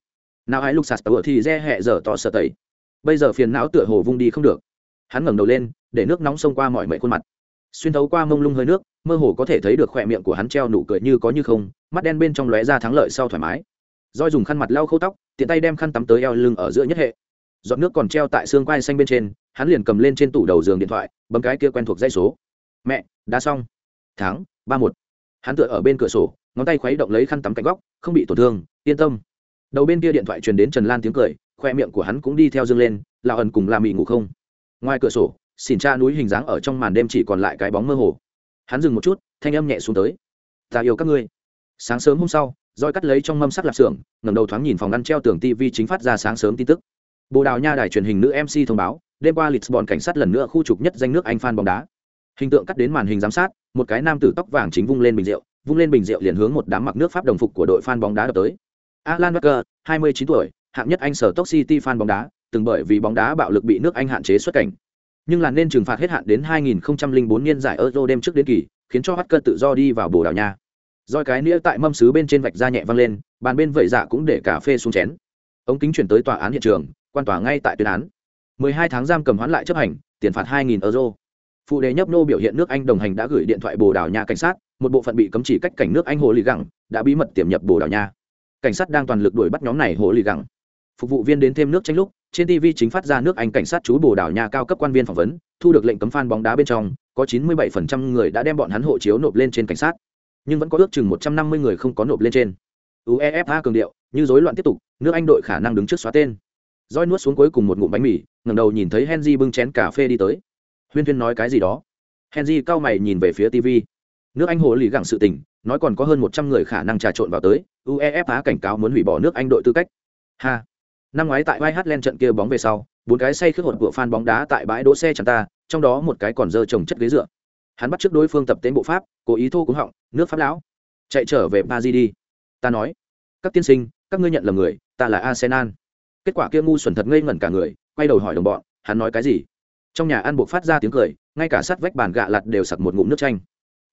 Nào ai lúc sạt tờ thì re hẹ dở tỏ sợ tẩy. Bây giờ phiền não tựa hồ vung đi không được. Hắn ngẩng đầu lên, để nước nóng xông qua mọi mệ khuôn mặt. Xuyên thấu qua mông lung hơi nước mơ hồ có thể thấy được khỏe miệng của hắn treo nụ cười như có như không, mắt đen bên trong lóe ra thắng lợi sau thoải mái. Roi dùng khăn mặt lau khâu tóc, tiện tay đem khăn tắm tới eo lưng ở giữa nhất hệ. Giọt nước còn treo tại xương quai xanh bên trên, hắn liền cầm lên trên tủ đầu giường điện thoại, bấm cái kia quen thuộc dây số. Mẹ, đã xong. Tháng ba một. Hắn tựa ở bên cửa sổ, ngón tay khuấy động lấy khăn tắm cạnh góc, không bị tổn thương, yên tâm. Đầu bên kia điện thoại truyền đến trần lan tiếng cười khoe miệng của hắn cũng đi theo dương lên là ẩn cùng làm mị ngủ không? Ngoài cửa sổ, xỉn tra núi hình dáng ở trong màn đêm chỉ còn lại cái bóng mơ hồ hắn dừng một chút, thanh âm nhẹ xuống tới. Ta yêu các ngươi. Sáng sớm hôm sau roi cắt lấy trong mâm sắc lạp xưởng, ngẩng đầu thoáng nhìn phòng ngăn treo tường tv chính phát ra sáng sớm tin tức. Bồ đào nha đài truyền hình nữ mc thông báo, đêm qua lisbon cảnh sát lần nữa khu trục nhất danh nước anh phan bóng đá. Hình tượng cắt đến màn hình giám sát, một cái nam tử tóc vàng chính vung lên bình rượu, vung lên bình rượu liền hướng một đám mặc nước pháp đồng phục của đội fan bóng đá đập tới. Alan walker 29 tuổi, hạng nhất anh sở tốc city fan bóng đá, từng bởi vì bóng đá bạo lực bị nước anh hạn chế xuất cảnh nhưng là nên trừng phạt hết hạn đến 2004 niên giải euro đêm trước đến kỳ, khiến cho Hacker tự do đi vào bồ đào nha. Rồi cái nĩa tại mâm sứ bên trên vạch ra nhẹ văng lên, bàn bên vẩy dạ cũng để cà phê xuống chén. Ống kính chuyển tới tòa án hiện trường, quan tòa ngay tại tuyên án. 12 tháng giam cầm hoãn lại chấp hành, tiền phạt 2.000 euro. Phụ đề nhấp nô biểu hiện nước anh đồng hành đã gửi điện thoại bồ đào nha cảnh sát, một bộ phận bị cấm chỉ cách cảnh nước anh hồ lì gẳng, đã bí mật tiềm nhập bồ đào nha. Cảnh sát đang toàn lực đuổi bắt nhóm này hồ lì gẳng phục vụ viên đến thêm nước tranh lúc, trên tv chính phát ra nước anh cảnh sát chú bồ đảo nhà cao cấp quan viên phỏng vấn, thu được lệnh cấm phan bóng đá bên trong, có 97% người đã đem bọn hắn hộ chiếu nộp lên trên cảnh sát. Nhưng vẫn có ước chừng 150 người không có nộp lên trên. Uefa cường điệu, như rối loạn tiếp tục, nước anh đội khả năng đứng trước xóa tên. Roi nuốt xuống cuối cùng một ngụm bánh mì, ngẩng đầu nhìn thấy henry bưng chén cà phê đi tới. Huyên huyên nói cái gì đó? Henry cao mày nhìn về phía tv nước anh hồ lì gặng sự tình, nói còn có hơn một trăm người khả năng trà trộn vào tới, uefa cảnh cáo muốn hủy bỏ nước anh đội tư cách. Ha! Năm ngoái tại vai hát len trận kia bóng về sau, bốn cái say khước hột của fan bóng đá tại bãi đỗ xe chẳng ta, trong đó một cái còn dơ trồng chất ghế dựa. Hắn bắt trước đối phương tập tên bộ pháp, cố ý thô cúng họng, nước pháp lão. Chạy trở về ba di đi. Ta nói, các tiên sinh, các ngươi nhận là người, ta là arsenal. Kết quả kia ngu xuẩn thật ngây ngẩn cả người, quay đầu hỏi đồng bọn, hắn nói cái gì? Trong nhà ăn buộc phát ra tiếng cười, ngay cả sát vách bàn gạ lặt đều sặc một ngụm nước chanh.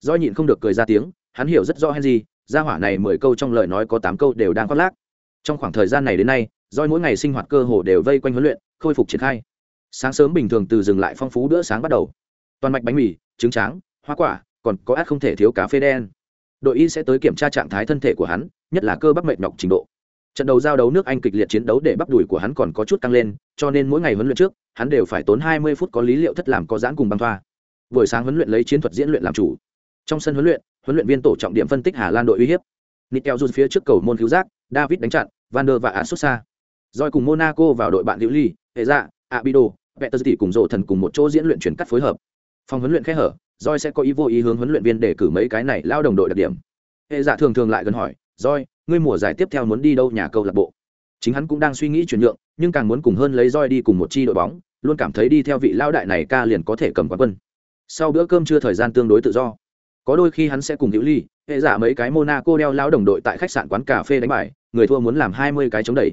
Do nhịn không được cười ra tiếng, hắn hiểu rất rõ henry, gia hỏa này mười câu trong lời nói có tám câu đều đang khoác lác. Trong khoảng thời gian này đến nay doi mỗi ngày sinh hoạt cơ hồ đều vây quanh huấn luyện, khôi phục triển khai. Sáng sớm bình thường từ dừng lại phong phú bữa sáng bắt đầu. Toàn mạch bánh mì, trứng tráng, hoa quả, còn có át không thể thiếu cà phê đen. Đội y sẽ tới kiểm tra trạng thái thân thể của hắn, nhất là cơ bắp mệt nhọc trình độ. Trận đầu giao đấu nước anh kịch liệt chiến đấu để bắp đùi của hắn còn có chút tăng lên, cho nên mỗi ngày huấn luyện trước, hắn đều phải tốn 20 phút có lý liệu thất làm có giãn cùng băng thoa. Buổi sáng huấn luyện lấy chiến thuật diễn luyện làm chủ. Trong sân huấn luyện huấn luyện viên tổ trọng điểm phân tích hà lan đội uy hiếp. Nitel dùn phía trước cầu môn cứu giác, david đánh chặn, van der và xa. Rồi cùng Monaco vào đội bạn Liễu Ly, hệ dạ, Abido, Peterzi cùng rộ thần cùng một chỗ diễn luyện chuyển cắt phối hợp. Phòng huấn luyện khẽ hở, Rồi sẽ có ý vô ý hướng huấn luyện viên để cử mấy cái này lao đồng đội đặc điểm. Hệ dạ thường thường lại gần hỏi, "Rồi, ngươi mùa giải tiếp theo muốn đi đâu nhà câu lạc bộ? Chính hắn cũng đang suy nghĩ chuyển nhượng, nhưng càng muốn cùng hơn lấy Rồi đi cùng một chi đội bóng, luôn cảm thấy đi theo vị lao đại này ca liền có thể cầm quán quân. Sau bữa cơm trưa thời gian tương đối tự do, có đôi khi hắn sẽ cùng Liễu Ly, hệ dạ mấy cái Monaco đeo lao đồng đội tại khách sạn quán cà phê đánh bài, người thua muốn làm hai mươi cái chống đẩy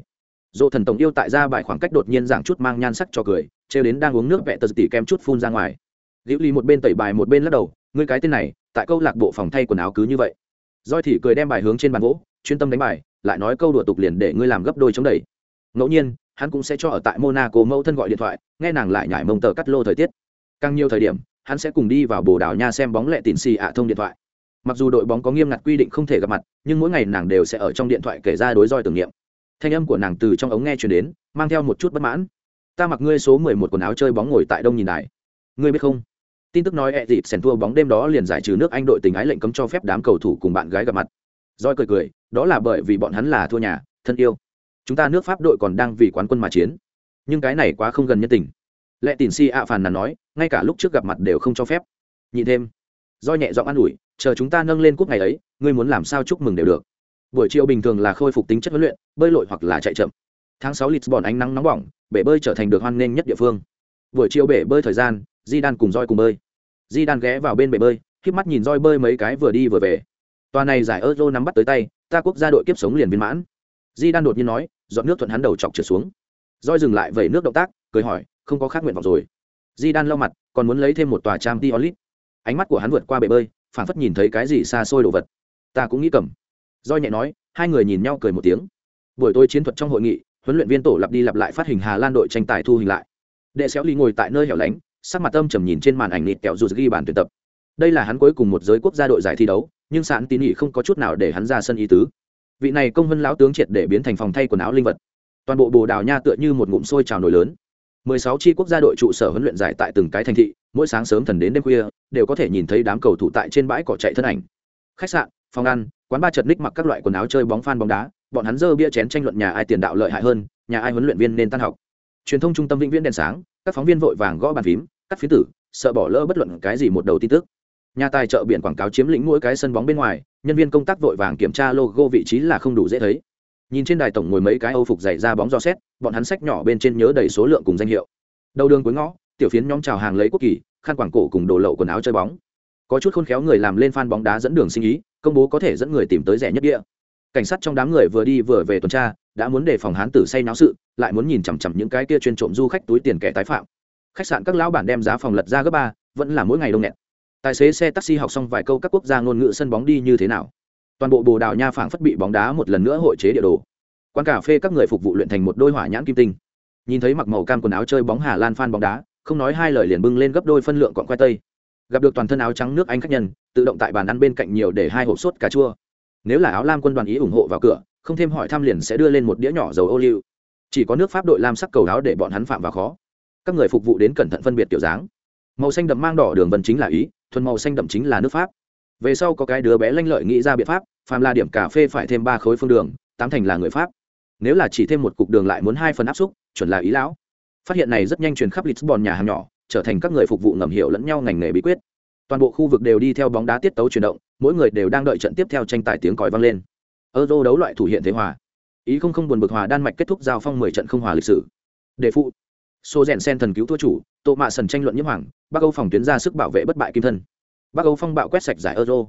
dỗ thần tổng yêu tại ra bài khoảng cách đột nhiên giảng chút mang nhan sắc cho cười, trêu đến đang uống nước vẹ tờ tỉ kem chút phun ra ngoài. Liễu ly một bên tẩy bài một bên lắc đầu, ngươi cái tên này, tại câu lạc bộ phòng thay quần áo cứ như vậy. Roi thì cười đem bài hướng trên bàn gỗ, chuyên tâm đánh bài, lại nói câu đùa tục liền để ngươi làm gấp đôi chống đẩy. Ngẫu nhiên, hắn cũng sẽ cho ở tại monaco mẫu thân gọi điện thoại, nghe nàng lại nhải mông tờ cắt lô thời tiết. Càng nhiều thời điểm, hắn sẽ cùng đi vào bồ đào nha xem bóng lệ tịn xì ạ thông điện thoại. Mặc dù đội bóng có nghiêm ngặt quy định không thể gặp mặt, nhưng mỗi ngày nàng đều sẽ ở trong điện thoại kể ra đối roi tưởng niệm thanh âm của nàng từ trong ống nghe chuyển đến, mang theo một chút bất mãn. Ta mặc ngươi số mười một quần áo chơi bóng ngồi tại đông nhìn lại. ngươi biết không? Tin tức nói ẹ dịp sèn thua bóng đêm đó liền giải trừ nước anh đội tình ái lệnh cấm cho phép đám cầu thủ cùng bạn gái gặp mặt. Roi cười cười, đó là bởi vì bọn hắn là thua nhà, thân yêu. Chúng ta nước pháp đội còn đang vì quán quân mà chiến. Nhưng cái này quá không gần nhân tình. Lệ tìn si ạ phàn nàn nói, ngay cả lúc trước gặp mặt đều không cho phép. Nhìn thêm. Do nhẹ giọng an ủi, chờ chúng ta nâng lên cúp ngày ấy, ngươi muốn làm sao chúc mừng đều được buổi chiều bình thường là khôi phục tính chất huấn luyện, bơi lội hoặc là chạy chậm. Tháng sáu lisbon ánh nắng nóng bỏng, bể bơi trở thành được hoan nghênh nhất địa phương. Buổi chiều bể bơi thời gian di đan cùng roi cùng bơi. Di đan ghé vào bên bể bơi k mắt nhìn roi bơi mấy cái vừa đi vừa về. Tòa này giải euro nắm bắt tới tay, ta quốc gia đội kiếp sống liền viên mãn. Di đan đột nhiên nói dọn nước thuận hắn đầu chọc trượt xuống. Roi dừng lại vẩy nước động tác, cười hỏi, không có khác nguyện vọng rồi. Di đan lau mặt, còn muốn lấy thêm một tòa trang t olit ánh mắt của hắn vượt qua bể bơi phản phất nhìn thấy cái gì xa xôi đồ vật. Ta cũng nghĩ cầm do nhẹ nói, hai người nhìn nhau cười một tiếng. Buổi tối chiến thuật trong hội nghị, huấn luyện viên tổ lặp đi lặp lại phát hình hà lan đội tranh tài thu hình lại. Đệ xéo ly ngồi tại nơi hẻo lánh, sắc mặt âm trầm nhìn trên màn ảnh nịt kẹo dù ghi bàn tuyển tập. Đây là hắn cuối cùng một giới quốc gia đội giải thi đấu, nhưng sạn tín nghị không có chút nào để hắn ra sân ý tứ. Vị này công vân lão tướng triệt để biến thành phòng thay quần áo linh vật. Toàn bộ bồ đào nha tựa như một ngụm sôi trào nổi lớn. 16 chi quốc gia đội trụ sở huấn luyện giải tại từng cái thành thị, mỗi sáng sớm thần đến đêm khuya, đều có thể nhìn thấy đám cầu thủ tại trên bãi cỏ chạy thân ảnh. Khách sạn, phòng ăn quán ba chật ních mặc các loại quần áo chơi bóng phan bóng đá, bọn hắn dơ bia chén tranh luận nhà ai tiền đạo lợi hại hơn, nhà ai huấn luyện viên nên tan học. Truyền thông trung tâm vĩnh viễn đèn sáng, các phóng viên vội vàng gõ bàn phím, cắt phí tử, sợ bỏ lỡ bất luận cái gì một đầu tin tức. Nhà tài trợ biển quảng cáo chiếm lĩnh mỗi cái sân bóng bên ngoài, nhân viên công tác vội vàng kiểm tra logo vị trí là không đủ dễ thấy. Nhìn trên đài tổng ngồi mấy cái âu phục dày ra bóng do xét, bọn hắn sách nhỏ bên trên nhớ đầy số lượng cùng danh hiệu. Đầu đường cuối ngõ, tiểu phiến nhóm chào hàng lấy quốc kỳ, khăn quảng cổ cùng đồ lậu quần áo chơi bóng. Có chút khôn khéo người làm lên fan bóng đá dẫn đường sinh ý công bố có thể dẫn người tìm tới rẻ nhất địa. Cảnh sát trong đám người vừa đi vừa về tuần tra, đã muốn đề phòng hán tử say náo sự, lại muốn nhìn chằm chằm những cái kia chuyên trộm du khách túi tiền kẻ tái phạm. Khách sạn các lão bản đem giá phòng lật ra gấp ba, vẫn là mỗi ngày đông nghẹt. Tài xế xe taxi học xong vài câu các quốc gia ngôn ngữ sân bóng đi như thế nào. Toàn bộ bồ đào nha phảng phất bị bóng đá một lần nữa hội chế địa đồ. Quán cà phê các người phục vụ luyện thành một đôi hỏa nhãn kim tinh. Nhìn thấy mặc màu cam quần áo chơi bóng hà lan phan bóng đá, không nói hai lời liền bưng lên gấp đôi phân lượng quọn khoai tây gặp được toàn thân áo trắng nước anh khách nhân, tự động tại bàn ăn bên cạnh nhiều để hai hộp sốt cà chua. Nếu là áo lam quân đoàn ý ủng hộ vào cửa, không thêm hỏi thăm liền sẽ đưa lên một đĩa nhỏ dầu ô liu. Chỉ có nước pháp đội lam sắc cầu áo để bọn hắn phạm vào khó. Các người phục vụ đến cẩn thận phân biệt kiểu dáng. Màu xanh đậm mang đỏ đường vân chính là ý, thuần màu xanh đậm chính là nước pháp. Về sau có cái đứa bé lanh lợi nghĩ ra biện pháp, phàm là điểm cà phê phải thêm ba khối phương đường, tám thành là người pháp. Nếu là chỉ thêm một cục đường lại muốn hai phần áp xúc chuẩn là ý lão. Phát hiện này rất nhanh truyền khắp lisbon nhà hàng nhỏ trở thành các người phục vụ ngầm hiểu lẫn nhau ngành nghề bí quyết. Toàn bộ khu vực đều đi theo bóng đá tiết tấu chuyển động, mỗi người đều đang đợi trận tiếp theo tranh tài tiếng còi vang lên. Euro đấu loại thủ hiện thế hòa. Ý không không buồn bực hòa đan mạch kết thúc giao phong mười trận không hòa lịch sử. Đề phụ. Số rèn sen thần cứu thua chủ tổ mạ sần tranh luận nhiễm hoàng, bắc âu phòng tuyến ra sức bảo vệ bất bại kim thân. Bắc âu phong bạo quét sạch giải euro.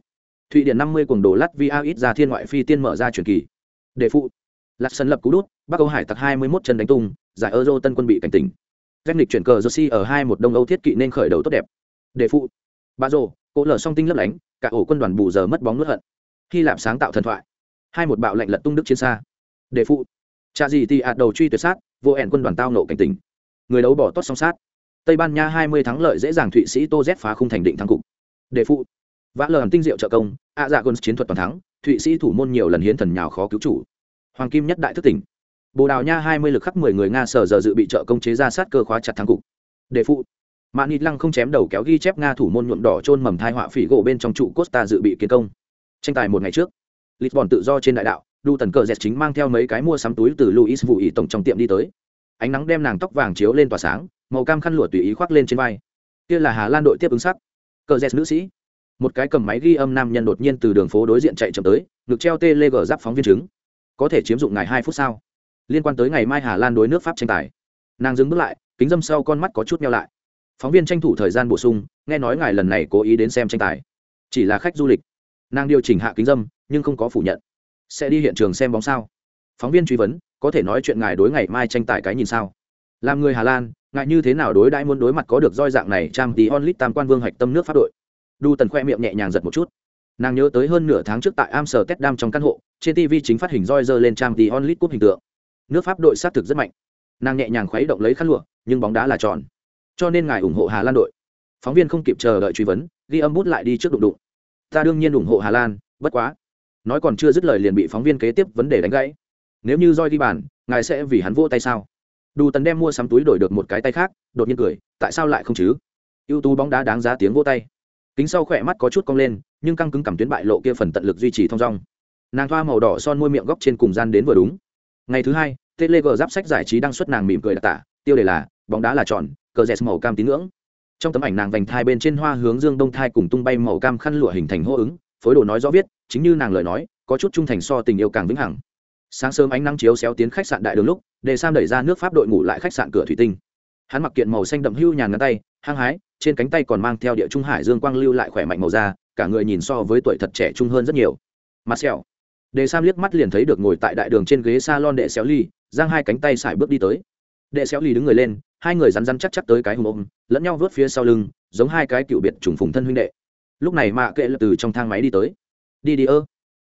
Thụy điển năm mươi cuồng đồ latvia ít ra thiên ngoại phi tiên mở ra truyền kỳ. Đề phụ. Lạc sân lập cú đút, bắc âu hải tặc hai mươi 21 chân đánh tung, giải euro tân quân bị cảnh tỉnh danh lịch chuyển cờ jersey ở hai một đông âu thiết kỵ nên khởi đầu tốt đẹp. Đề phụ. Bà rồ cỗ lở song tinh lấp lánh, cả ổ quân đoàn bù giờ mất bóng nuốt hận. Hy lạp sáng tạo thần thoại. Hai một bạo lệnh lật tung đức chiến xa. Đề phụ. Cha gì thì ạt đầu truy tuyệt sát, vô ẻn quân đoàn tao nộ cảnh tỉnh người đấu bỏ tốt song sát. Tây ban nha hai mươi thắng lợi dễ dàng thụy sĩ tô z phá khung thành định thắng cục. Đề phụ. Vã lờ tinh diệu trợ công ạ dạ quân chiến thuật toàn thắng, thụy sĩ thủ môn nhiều lần hiến thần nhào khó cứu chủ. Hoàng kim nhất đại thức tỉnh bồ đào nha hai mươi lực khắc mười người nga sở giờ dự bị trợ công chế ra sát cơ khóa chặt thắng cục. Đề phụ. Mạn nịt lăng không chém đầu kéo ghi chép nga thủ môn nhuộm đỏ trôn mầm thai họa phỉ gỗ bên trong trụ costa dự bị kiến công. Tranh tài một ngày trước, lisbon tự do trên đại đạo đu tần cờ dẹt chính mang theo mấy cái mua sắm túi từ luis vụ ý tổng trong tiệm đi tới. Ánh nắng đem nàng tóc vàng chiếu lên tỏa sáng, màu cam khăn lụa tùy ý khoác lên trên vai. Kia là hà lan đội tiếp ứng sắc cờ dẹt nữ sĩ. Một cái cầm máy ghi âm nam nhân đột nhiên từ đường phố đối diện chạy chậm tới, ngực treo tê lê gờ giáp phóng viên chứng có thể chiếm dụng ngài hai phút sau liên quan tới ngày mai hà lan đối nước pháp tranh tài. Nàng dừng bước lại, kính dâm sau con mắt có chút meo lại. Phóng viên tranh thủ thời gian bổ sung, nghe nói ngài lần này cố ý đến xem tranh tài. Chỉ là khách du lịch. Nàng điều chỉnh hạ kính dâm, nhưng không có phủ nhận. Sẽ đi hiện trường xem bóng sao? Phóng viên truy vấn, có thể nói chuyện ngài đối ngày mai tranh tài cái nhìn sao? Làm người hà lan, ngài như thế nào đối đãi muốn đối mặt có được roi dạng này trang tí onlit tam quan vương hạch tâm nước pháp đội? Đu tần khoe miệng nhẹ nhàng giật một chút. Nàng nhớ tới hơn nửa tháng trước tại amsterdam trong căn hộ, trên tv chính phát hình roi dơ lên trang tí onlit cúp hình tượng nước pháp đội xác thực rất mạnh. Nàng nhẹ nhàng khuấy động lấy khăn lụa, nhưng bóng đá là tròn. Cho nên ngài ủng hộ hà lan đội. Phóng viên không kịp chờ đợi truy vấn, ghi âm bút lại đi trước đụng đụng. Ta đương nhiên ủng hộ hà lan, bất quá. Nói còn chưa dứt lời liền bị phóng viên kế tiếp vấn đề đánh gãy. Nếu như roi ghi bàn, ngài sẽ vì hắn vô tay sao? Đủ tần đem mua sắm túi đổi được một cái tay khác, đột nhiên cười, tại sao lại không chứ? Ưu tú bóng đá đáng giá tiếng vô tay. Kính sau khỏe mắt có chút cong lên, nhưng căng cứng cảm tuyến bại lộ kia phần tận lực duy trì thong dong. Nàng thoa màu đỏ son môi miệng góc trên cùng gian đến vừa đúng ngày thứ hai tele g giáp sách giải trí đăng xuất nàng mỉm cười đặc tả, tiêu đề là, bóng đá là tròn, cờ rẽ màu cam tín ngưỡng. Trong tấm ảnh nàng vành thai bên trên hoa hướng dương đông thai cùng tung bay màu cam khăn lụa hình thành hô ứng, phối đồ nói rõ viết, chính như nàng lời nói, có chút trung thành so tình yêu càng vững hẳn. sáng sớm ánh nắng chiếu xéo tiến khách sạn đại đường lúc để sam đẩy ra nước pháp đội ngủ lại khách sạn cửa thủy tinh. Hắn mặc kiện màu xanh đậm hưu nhàn ngắn tay, hăng hái, trên cánh tay còn mang theo địa trung hải dương quang lưu lại khỏe mạnh màu da, cả người nhìn so với tuổi thật trẻ trung hơn rất nhiều. Marcel. Đề sam liếc mắt liền thấy được ngồi tại đại đường trên ghế salon đệ xéo ly giang hai cánh tay sải bước đi tới. Đệ xéo ly đứng người lên, hai người rắn rắn chắc chắc tới cái hùng ôm, lẫn nhau vớt phía sau lưng, giống hai cái cựu biệt trùng phùng thân huynh đệ. Lúc này mạ kệ lập từ trong thang máy đi tới. Đi đi ơ.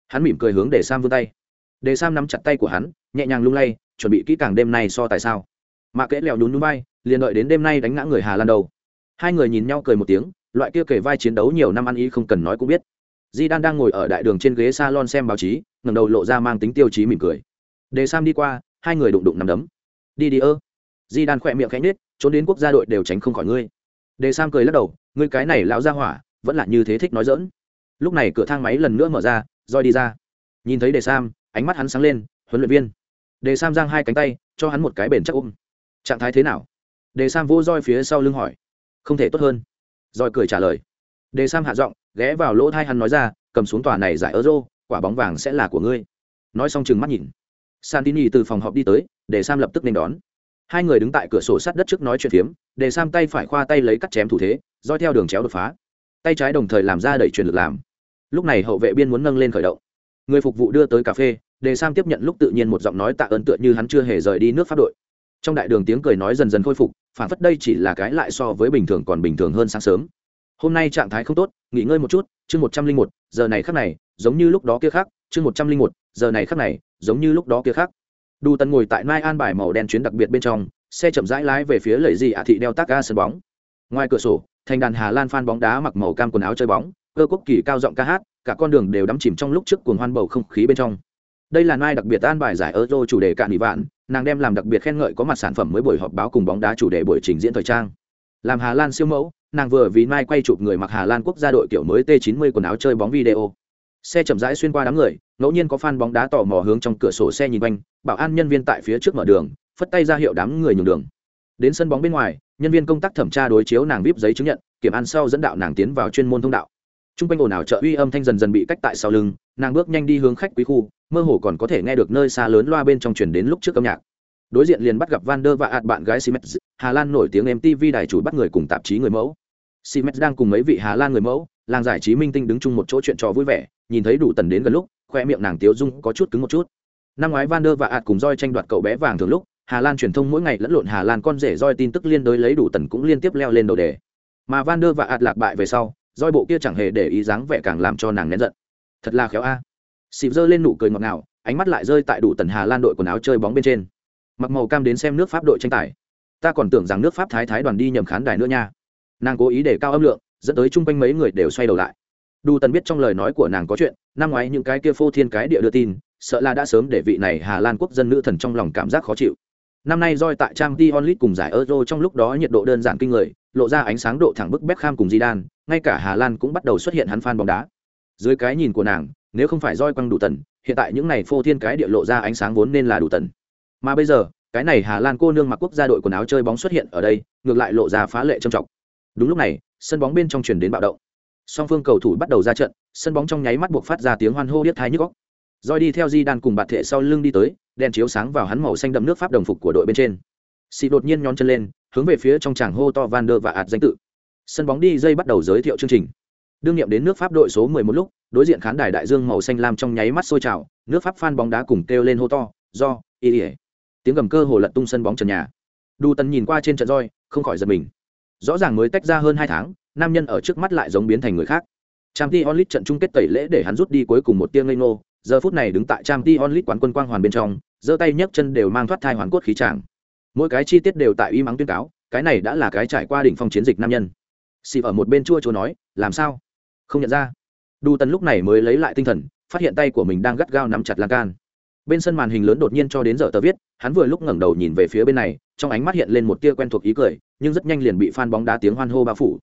Hắn mỉm cười hướng Đề sam vươn tay. Đề sam nắm chặt tay của hắn, nhẹ nhàng lung lay, chuẩn bị kỹ càng đêm nay so tại sao. Mạ kệ lèo nhún núi bay liền đợi đến đêm nay đánh ngã người hà lan đầu. Hai người nhìn nhau cười một tiếng, loại kia kể vai chiến đấu nhiều năm ăn ý không cần nói cũng biết di đan đang ngồi ở đại đường trên ghế salon xem báo chí ngầm đầu lộ ra mang tính tiêu chí mỉm cười. Đề sam đi qua, hai người đụng đụng nằm đấm. Đi đi ơ. Di đan khỏe miệng khẽ nết trốn đến quốc gia đội đều tránh không khỏi ngươi. Đề sam cười lắc đầu, ngươi cái này lão ra hỏa, vẫn là như thế thích nói dỡn lúc này cửa thang máy lần nữa mở ra roi đi ra. Nhìn thấy đề sam, ánh mắt hắn sáng lên, huấn luyện viên. Đề sam giang hai cánh tay, cho hắn một cái bền chắc ôm. Trạng thái thế nào? Đề sam vô roi phía sau lưng hỏi. Không thể tốt hơn. Roi cười trả lời đề sam hạ giọng, ghé vào lỗ thai hắn nói ra, cầm xuống tòa này giải euro, quả bóng vàng sẽ là của ngươi. Nói xong chừng mắt nhìn. Santini từ phòng họp đi tới để sam lập tức nên đón. Hai người đứng tại cửa sổ sát đất trước nói chuyện phiếm để sam tay phải khoa tay lấy cắt chém thủ thế doi theo đường chéo đột phá. Tay trái đồng thời làm ra đẩy truyền lực làm. Lúc này hậu vệ biên muốn nâng lên khởi động. Người phục vụ đưa tới cà phê để sam tiếp nhận lúc tự nhiên một giọng nói tạ ơn tựa như hắn chưa hề rời đi nước pháp đội. Trong đại đường tiếng cười nói dần dần khôi phục phản phất đây chỉ là cái lại so với bình thường còn bình thường hơn sáng sớm hôm nay trạng thái không tốt, nghỉ ngơi một chút, chương một trăm linh một, giờ này khác này, giống như lúc đó kia khác, chương một trăm linh một, giờ này khác này, giống như lúc đó kia khác. Đủ tần ngồi tại mai an bài màu đen chuyến đặc biệt bên trong, xe chậm rãi lái về phía lầy dị ạ thị đeo tác ga sân bóng. Ngoài cửa sổ, thành đàn hà lan phan bóng đá mặc màu cam quần áo chơi bóng, cơ quốc kỳ cao giọng ca hát, cả con đường đều đắm chìm trong lúc trước cuồng hoan bầu không khí bên trong. Đây là nai đặc biệt an bài giải euro chủ đề cạn bị vạn, nàng đem làm đặc biệt khen ngợi có mặt sản phẩm mới buổi họp báo cùng bóng đá chủ đề buổi trình diễn thời trang làm hà lan siêu mẫu, nàng vừa vì mai quay chụp người mặc hà lan quốc gia đội kiểu mới t 90 quần áo chơi bóng video. Xe chậm rãi xuyên qua đám người, ngẫu nhiên có fan bóng đá tò mò hướng trong cửa sổ xe nhìn quanh, bảo an nhân viên tại phía trước mở đường, phất tay ra hiệu đám người nhường đường. Đến sân bóng bên ngoài, nhân viên công tác thẩm tra đối chiếu nàng vip giấy chứng nhận, kiểm an sau dẫn đạo nàng tiến vào chuyên môn thông đạo. T r u n g quanh ồn ào trợ uy âm thanh dần dần bị cách tại sau lưng, nàng bước nhanh đi hướng khách quý khu, mơ hồ còn có thể nghe được nơi xa lớn loa bên trong chuyển đến lúc trước âm nhạc. Đối diện liền bắt gặp van der và ạt bạn gái simet hà lan nổi tiếng mtv đài chủ bắt người cùng tạp chí người mẫu simet đang cùng mấy vị hà lan người mẫu làng giải trí minh tinh đứng chung một chỗ chuyện trò vui vẻ nhìn thấy đủ tần đến gần lúc khoe miệng nàng tiếu dung có chút cứng một chút năm ngoái van der và ạt cùng roi tranh đoạt cậu bé vàng thường lúc Hà Lan truyền thông mỗi ngày lẫn lộn Hà Lan con rể roi tin tức liên đối lấy đủ tần cũng liên tiếp leo lên đầu đề. Mà Van der và ạt lạc bại về sau, roi bộ kia chẳng hề để ý dáng vẻ càng làm cho nàng nén giận. Thật là khéo a. À. Xịp giơ lên nụ cười ngọt ngào, ánh mắt lại rơi tại đủ tần Hà Lan đội quần áo chơi bóng bên trên. Mặc màu cam đến xem nước Pháp đội tranh tài. Ta còn tưởng rằng nước Pháp thái thái đoàn đi nhầm khán đài nữa nha. Nàng cố ý để cao âm lượng, dẫn tới chung quanh mấy người đều xoay đầu lại. Đủ tần biết trong lời nói của nàng có chuyện, năm ngoái những cái kia phô thiên cái địa đưa tin, sợ là đã sớm để vị này Hà Lan quốc dân nữ thần trong lòng cảm giác khó chịu Năm nay roi tại trang t onlit cùng giải Euro trong lúc đó nhiệt độ đơn giản kinh người, lộ ra ánh sáng độ thẳng bức Beckham cùng Zidane, ngay cả Hà Lan cũng bắt đầu xuất hiện hắn fan bóng đá. Dưới cái nhìn của nàng, nếu không phải roi quăng đủ tần, hiện tại những này phô thiên cái địa lộ ra ánh sáng vốn nên là đủ tần. Mà bây giờ, cái này Hà Lan cô nương mặc quốc gia đội quần áo chơi bóng xuất hiện ở đây, ngược lại lộ ra phá lệ trầm trọng. Đúng lúc này, sân bóng bên trong truyền đến bạo động. Song phương cầu thủ bắt đầu ra trận, sân bóng trong nháy mắt buộc phát ra tiếng hoan hô điếc thái nhức góc roi đi theo Di Đan cùng bạt thệ sau lưng đi tới, đèn chiếu sáng vào hắn màu xanh đậm nước Pháp đồng phục của đội bên trên. xị đột nhiên nhón chân lên, hướng về phía trong tràng hô to Van der và ạt danh tự. Sân bóng đi dây bắt đầu giới thiệu chương trình. Đương nhiệm đến nước Pháp đội số 11 lúc, đối diện khán đài đại dương màu xanh lam trong nháy mắt sôi trào, nước Pháp fan bóng đá cùng kêu lên hô to, do, y Tiếng gầm cơ hồ lật tung sân bóng trần nhà. Đu Tần nhìn qua trên trận roi, không khỏi giật mình. Rõ ràng mới tách ra hơn hai tháng, nam nhân ở trước mắt lại giống biến thành người khác. trang t onlit trận chung kết tẩy lễ để hắn rút đi cuối cùng một tiếng ngây ngô, giờ phút này đứng tại trang t onlit quán quân quang hoàn bên trong, giơ tay nhấc chân đều mang thoát thai hoàn cốt khí tràng mỗi cái chi tiết đều tại y mắng tuyên cáo cái này đã là cái trải qua đỉnh phong chiến dịch nam nhân xịp ở một bên chua chua nói làm sao không nhận ra đu tần lúc này mới lấy lại tinh thần phát hiện tay của mình đang gắt gao nắm chặt lan can bên sân màn hình lớn đột nhiên cho đến giờ tờ viết, hắn vừa lúc ngẩng đầu nhìn về phía bên này, trong ánh mắt hiện lên một tia quen thuộc ý cười, nhưng rất nhanh liền bị phan bóng đá tiếng hoan hô bao phủ.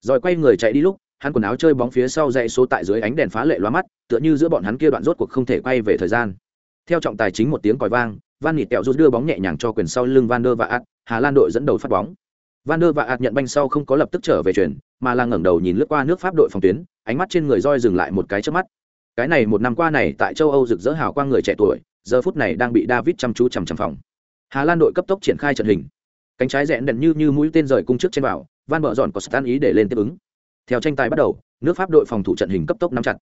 Rồi quay người chạy đi lúc, hắn quần áo chơi bóng phía sau dãy số tại dưới ánh đèn phá lệ loa mắt, tựa như giữa bọn hắn kia đoạn rốt cuộc không thể quay về thời gian. Theo trọng tài chính một tiếng còi vang, van nịt tẹo rút đưa bóng nhẹ nhàng cho quyền sau lưng van der và ạt hà lan đội dẫn đầu phát bóng. Van der và ạt nhận banh sau không có lập tức trở về chuyển, mà là ngẩng đầu nhìn lướt qua nước pháp đội phòng tuyến, ánh mắt trên người roi dừng lại một cái trước mắt. Cái này một năm qua này tại châu âu rực rỡ hào quang người trẻ tuổi giờ phút này đang bị david chăm chú chằm chằm phòng. Hà lan đội cấp tốc triển khai trận hình. Cánh trái rẽn đần như như mũi tên rời cung trước trên vào, van Bợ dọn có stan ý để lên tiếp ứng. Theo tranh tài bắt đầu, nước pháp đội phòng thủ trận hình cấp tốc nắm chặt.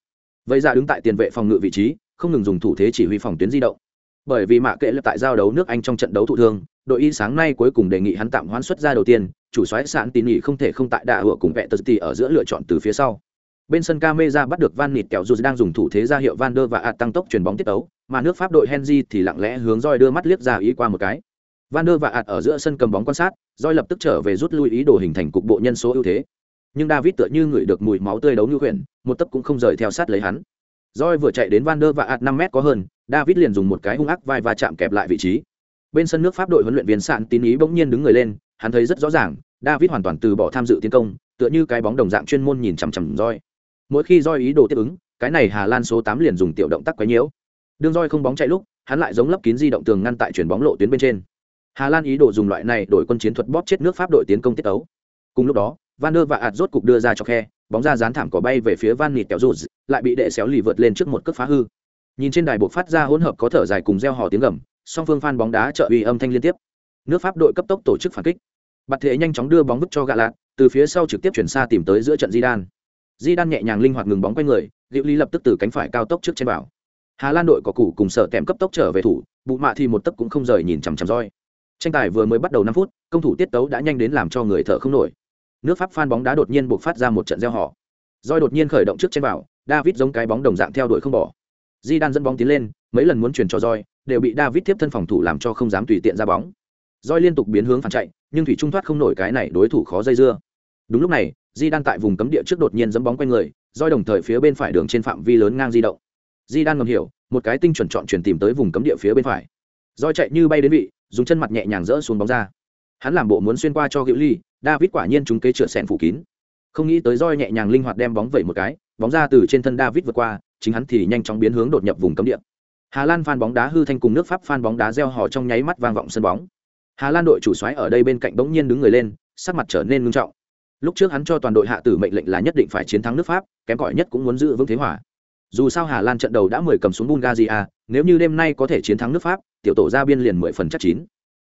Vậy ra đứng tại tiền vệ phòng ngự vị trí, không ngừng dùng thủ thế chỉ huy phòng tuyến di động. Bởi vì mạ kệ lập tại giao đấu nước anh trong trận đấu thụ thương, đội y sáng nay cuối cùng đề nghị hắn tạm hoãn xuất ra đầu tiên, chủ soái sạn tín nghị không thể không tại đạ hựa cùng vẹ tờ tì ở giữa lựa chọn từ phía sau bên sân Camera bắt được Van Nịt kẹo dù đang dùng thủ thế ra hiệu Van der và ạt tăng tốc chuyển bóng tiết tấu, mà nước Pháp đội Henry thì lặng lẽ hướng roi đưa mắt liếc ra ý qua một cái. Van der và ạt ở giữa sân cầm bóng quan sát, roi lập tức trở về rút lui ý đồ hình thành cục bộ nhân số ưu thế. Nhưng David tựa như ngửi được mùi máu tươi đấu như huyền, một tấc cũng không rời theo sát lấy hắn. Roi vừa chạy đến Van der và ạt 5 mét có hơn, David liền dùng một cái hung ác vai và chạm kẹp lại vị trí. Bên sân nước Pháp đội huấn luyện viên Sạn tín ý bỗng nhiên đứng người lên, hắn thấy rất rõ ràng, David hoàn toàn từ bỏ tham dự tiến công, tựa như cái bóng đồng dạng chuyên môn nhìn chằm chằm Roi. Mỗi khi Roi ý đồ tiếp ứng, cái này Hà Lan số tám liền dùng tiểu động tác quấy nhiễu. Đường Roi không bóng chạy lúc, hắn lại giống lấp kín di động tường ngăn tại chuyển bóng lộ tuyến bên trên. Hà Lan ý đồ dùng loại này đổi quân chiến thuật bóp chết nước Pháp đội tiến công tiết tấu. Cùng lúc đó, Van der và ạt rốt cục đưa ra cho khe, bóng ra dán thảm cỏ bay về phía Van Nịt kéo rụt, lại bị đệ xéo lì vượt lên trước một cước phá hư. Nhìn trên đài buộc phát ra hỗn hợp có thở dài cùng reo hò tiếng gầm, song phương phan bóng đá trợ uy âm thanh liên tiếp. Nước Pháp đội cấp tốc tổ chức phản kích. Bạt thế nhanh chóng đưa bóng vứt cho gạ lạc, từ phía sau trực tiếp chuyển xa tìm tới giữa trận di đan. Di Đan nhẹ nhàng linh hoạt ngừng bóng quay người, Diệu Ly lập tức từ cánh phải cao tốc trước trên bảo. Hà Lan đội có củ cùng sở tèm cấp tốc trở về thủ, bụ mạ thì một tấc cũng không rời nhìn chằm chằm roi. Tranh tài vừa mới bắt đầu năm phút, công thủ tiết tấu đã nhanh đến làm cho người thở không nổi. Nước Pháp phan bóng đá đột nhiên buộc phát ra một trận reo hò. Roi đột nhiên khởi động trước trên bảo, David giống cái bóng đồng dạng theo đuổi không bỏ. Di Đan dẫn bóng tiến lên, mấy lần muốn chuyển cho Roi, đều bị David tiếp thân phòng thủ làm cho không dám tùy tiện ra bóng. Roi liên tục biến hướng phản chạy, nhưng thủy trung thoát không nổi cái này đối thủ khó dây dưa. Đúng lúc này, Di đang tại vùng cấm địa trước đột nhiên dẫm bóng quanh người, Roi đồng thời phía bên phải đường trên phạm vi lớn ngang di động. di đan ngầm hiểu một cái tinh chuẩn chọn chuyển tìm tới vùng cấm địa phía bên phải. Roi chạy như bay đến vị dùng chân mặt nhẹ nhàng rỡ xuống bóng ra. Hắn làm bộ muốn xuyên qua cho hữu ly david quả nhiên chúng kế trượt sẹn phủ kín. Không nghĩ tới roi nhẹ nhàng linh hoạt đem bóng vẩy một cái bóng ra từ trên thân david vượt qua chính hắn thì nhanh chóng biến hướng đột nhập vùng cấm địa. Hà lan phan bóng đá hư thanh cùng nước pháp phan bóng đá gieo hò trong nháy mắt vang vọng sân bóng. Hà lan đội chủ xoáy ở đây bên cạnh bỗng nhiên đứng người lên sắc mặt trở nên ngưng trọng lúc trước hắn cho toàn đội hạ tử mệnh lệnh là nhất định phải chiến thắng nước pháp, kém cỏi nhất cũng muốn giữ vững thế hỏa dù sao hà lan trận đầu đã mười cầm xuống bulgaria, nếu như đêm nay có thể chiến thắng nước pháp, tiểu tổ ra biên liền mười phần chắc chín.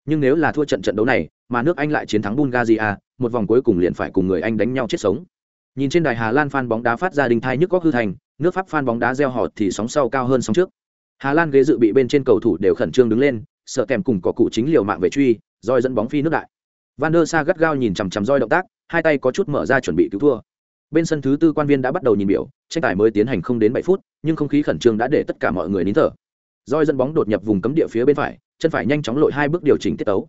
Nhưng nếu là thua trận trận đấu này, mà nước anh lại chiến thắng bulgaria, một vòng cuối cùng liền phải cùng người anh đánh nhau chết sống. Nhìn trên đài hà lan phan bóng đá phát ra đình thai nhức góc hư thành, nước pháp phan bóng đá gieo họ thì sóng sau cao hơn sóng trước. Hà lan ghế dự bị bên trên cầu thủ đều khẩn trương đứng lên, sợ kèm cùng có cụ chính liều mạng về truy, roi dẫn bóng phi nước đại. Van der sa gắt gao nhìn chằm chằm roi động tác hai tay có chút mở ra chuẩn bị cứu thua. Bên sân thứ tư quan viên đã bắt đầu nhìn biểu, tranh tài mới tiến hành không đến bảy phút, nhưng không khí khẩn trương đã để tất cả mọi người nín thở. Roi dẫn bóng đột nhập vùng cấm địa phía bên phải, chân phải nhanh chóng lội hai bước điều chỉnh tiết tấu.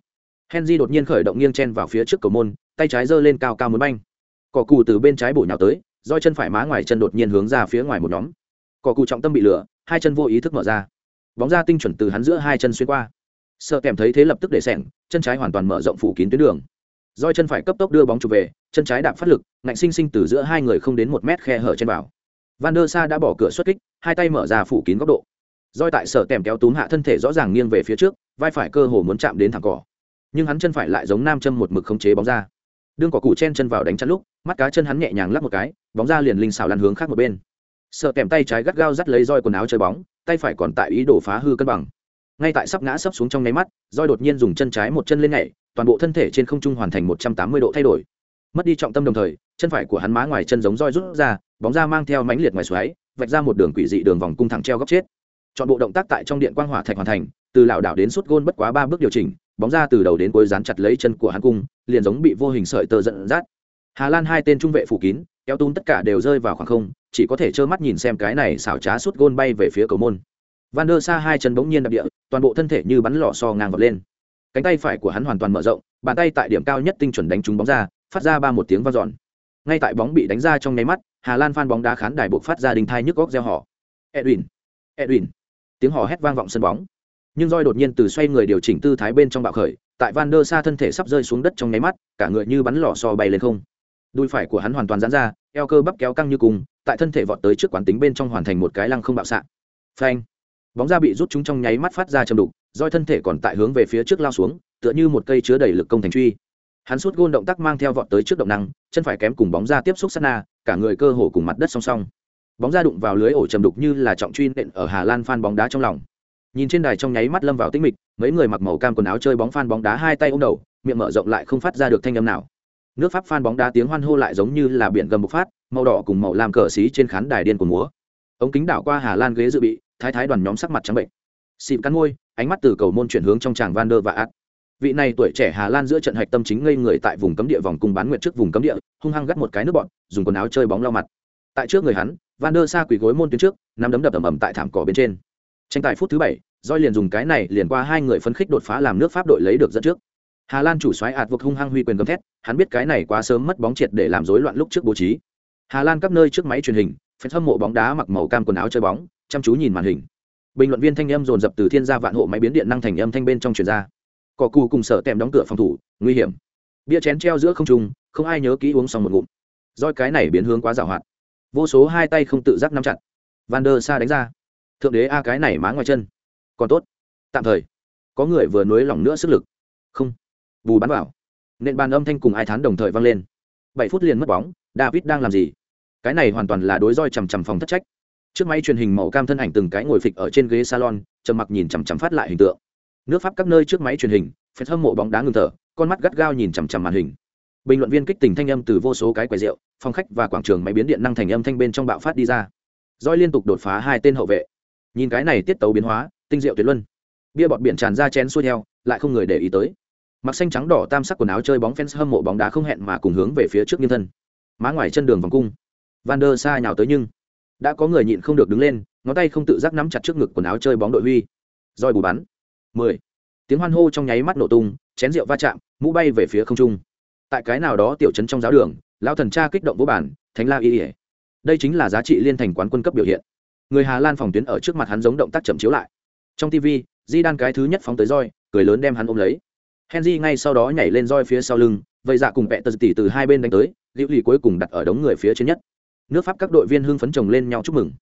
Henry đột nhiên khởi động nghiêng chen vào phía trước cầu môn, tay trái giơ lên cao cao muốn banh. Cỏ cù từ bên trái bổ nhào tới, roi chân phải má ngoài chân đột nhiên hướng ra phía ngoài một nhóm. Cỏ cù trọng tâm bị lửa, hai chân vô ý thức mở ra. Bóng ra tinh chuẩn từ hắn giữa hai chân xuyên qua. Sợ kèm thấy thế lập tức để sẻng chân trái hoàn toàn mở rộng phủ kín tuyến đường roi chân phải cấp tốc đưa bóng chụp về, chân trái đạp phát lực, ngạnh sinh sinh từ giữa hai người không đến một mét khe hở trên vào. Van der sa đã bỏ cửa xuất kích, hai tay mở ra phủ kín góc độ. Roi tại sở tèm kéo túm hạ thân thể rõ ràng nghiêng về phía trước, vai phải cơ hồ muốn chạm đến thẳng cỏ. Nhưng hắn chân phải lại giống nam châm một mực khống chế bóng ra. Đương cỏ củ chen chân vào đánh chắn lúc, mắt cá chân hắn nhẹ nhàng lắp một cái, bóng ra liền linh xào lăn hướng khác một bên. Sợ kèm tay trái gắt gao dắt lấy roi quần áo chơi bóng, tay phải còn tại ý đồ phá hư cân bằng. Ngay tại sắp ngã sấp xuống trong nháy mắt, roi đột nhiên dùng chân trái một chân lên nhảy toàn bộ thân thể trên không trung hoàn thành một trăm tám mươi độ thay đổi. Mất đi trọng tâm đồng thời, chân phải của hắn má ngoài chân giống roi rút ra, bóng ra mang theo mãnh liệt ngoài xoáy, vạch ra một đường quỷ dị đường vòng cung thẳng treo góc chết. Chọn bộ động tác tại trong điện quang hỏa thạch hoàn thành, từ lảo đảo đến suốt gôn bất quá ba bước điều chỉnh, bóng ra từ đầu đến cuối dán chặt lấy chân của hắn cung, liền giống bị vô hình sợi tơ giận dắt. Hà lan hai tên trung vệ phủ kín, kéo tún tất cả đều rơi vào khoảng không, chỉ có thể trơ mắt nhìn xem cái này xảo trá suốt gôn bay về phía cầu môn. Van der sa hai chân bỗng nhiên đập địa, toàn bộ thân thể như bắn lò so ngang vọt lên cánh tay phải của hắn hoàn toàn mở rộng, bàn tay tại điểm cao nhất tinh chuẩn đánh trúng bóng ra, phát ra ba một tiếng vang dọn. Ngay tại bóng bị đánh ra trong nháy mắt, hà lan phan bóng đá khán đài buộc phát ra đình thai nhức góc gieo họ edwin edwin, tiếng hò hét vang vọng sân bóng. Nhưng roi đột nhiên từ xoay người điều chỉnh tư thái bên trong bạo khởi, tại van der sa thân thể sắp rơi xuống đất trong nháy mắt, cả người như bắn lò so bay lên không. Đùi phải của hắn hoàn toàn giãn ra, eo cơ bắp kéo căng như cùng, tại thân thể vọt tới trước quán tính bên trong hoàn thành một cái lăng không bạo xạ. Phanh. Bóng ra bị rút chúng trong nháy mắt phát ra chầm đục roi thân thể còn tại hướng về phía trước lao xuống, tựa như một cây chứa đầy lực công thành truy. Hắn suốt gôn động tác mang theo vọt tới trước động năng, chân phải kém cùng bóng ra tiếp xúc sát na, cả người cơ hồ cùng mặt đất song song. Bóng ra đụng vào lưới ổ trầm đục như là trọng truy nện ở hà lan phan bóng đá trong lòng. Nhìn trên đài trong nháy mắt lâm vào tĩnh mịch, mấy người mặc màu cam quần áo chơi bóng phan bóng đá hai tay ôm đầu, miệng mở rộng lại không phát ra được thanh âm nào. Nước pháp phan bóng đá tiếng hoan hô lại giống như là biển gầm bộc phát, màu đỏ cùng màu làm cờ xí trên khán đài điên của múa. Ống kính đảo qua hà lan ghế dự bị, thái thái đoàn nhóm sắc mặt trắng bệnh. Xịm cắn môi ánh mắt từ cầu môn chuyển hướng trong tràng van der và át vị này tuổi trẻ hà lan giữa trận hạch tâm chính ngây người tại vùng cấm địa vòng cung bán nguyện trước vùng cấm địa, hung hăng gắt một cái nước bọn, dùng quần áo chơi bóng lau mặt. Tại trước người hắn van der sa quỳ gối môn tuyến trước, nắm đấm đập ầm ầm tại thảm cỏ bên trên. Tranh tài phút thứ bảy Doi liền dùng cái này liền qua hai người phấn khích đột phá làm nước pháp đội lấy được dẫn trước. Hà lan chủ xoáy ạt vực hung hăng huy quyền gầm thét, hắn biết cái này quá sớm mất bóng triệt để làm rối loạn lúc trước bố trí. Hà lan các nơi trước máy truyền hình fan hâm mộ bóng đá mặc màu cam quần áo chơi bóng, chăm chú nhìn màn hình bình luận viên thanh âm dồn dập từ thiên gia vạn hộ máy biến điện năng thành âm thanh bên trong truyền ra. Cỏ cù cùng sở tèm đóng cửa phòng thủ, nguy hiểm. Bia chén treo giữa không trung, không ai nhớ kỹ uống xong một ngụm. Roi cái này biến hướng quá giàu hoạt. Vô số hai tay không tự giác nắm chặt. Van der sa đánh ra. Thượng đế a cái này má ngoài chân. Còn tốt. Tạm thời. Có người vừa nối lỏng nữa sức lực. Không. Bù bắn vào. Nên bàn âm thanh cùng ai thán đồng thời vang lên. Bảy phút liền mất bóng, david đang làm gì? Cái này hoàn toàn là đối roi chằm chằm phòng thất trách trước máy truyền hình màu cam thân ảnh từng cái ngồi phịch ở trên ghế salon, trầm mặc nhìn chằm chằm phát lại hình tượng. Nước pháp các nơi trước máy truyền hình phép hâm mộ bóng đá ngừng thở, con mắt gắt gao nhìn chằm chằm màn hình. Bình luận viên kích tình thanh âm từ vô số cái quầy rượu, phòng khách và quảng trường máy biến điện năng thành âm thanh bên trong bạo phát đi ra. Roi liên tục đột phá hai tên hậu vệ. Nhìn cái này tiết tấu biến hóa, tinh diệu tuyệt luân. Bia bọt biển tràn ra chén xuôi theo, lại không người để ý tới. Mặc xanh trắng đỏ tam sắc quần áo chơi bóng fans hâm mộ bóng đá không hẹn mà cùng hướng về phía trước nghiêng thân. Má ngoài chân đường vòng cung. Van der sa nhào tới nhưng đã có người nhịn không được đứng lên, ngón tay không tự giác nắm chặt trước ngực quần áo chơi bóng đội huy. Roi bù bắn. Mười. Tiếng hoan hô trong nháy mắt nổ tung, chén rượu va chạm, mũ bay về phía không trung. Tại cái nào đó tiểu trấn trong giáo đường, lão thần cha kích động vô bản thánh la y ỉa đây chính là giá trị liên thành quán quân cấp biểu hiện. Người hà lan phòng tuyến ở trước mặt hắn giống động tác chậm chiếu lại. Trong tv di đan cái thứ nhất phóng tới roi, cười lớn đem hắn ôm lấy. Henry ngay sau đó nhảy lên roi phía sau lưng, vậy dạ cùng vẹ tật tỉ từ hai bên đánh tới, liễu lì cuối cùng đặt ở đống người phía trên nhất nước pháp các đội viên hưng phấn chồng lên nhau chúc mừng.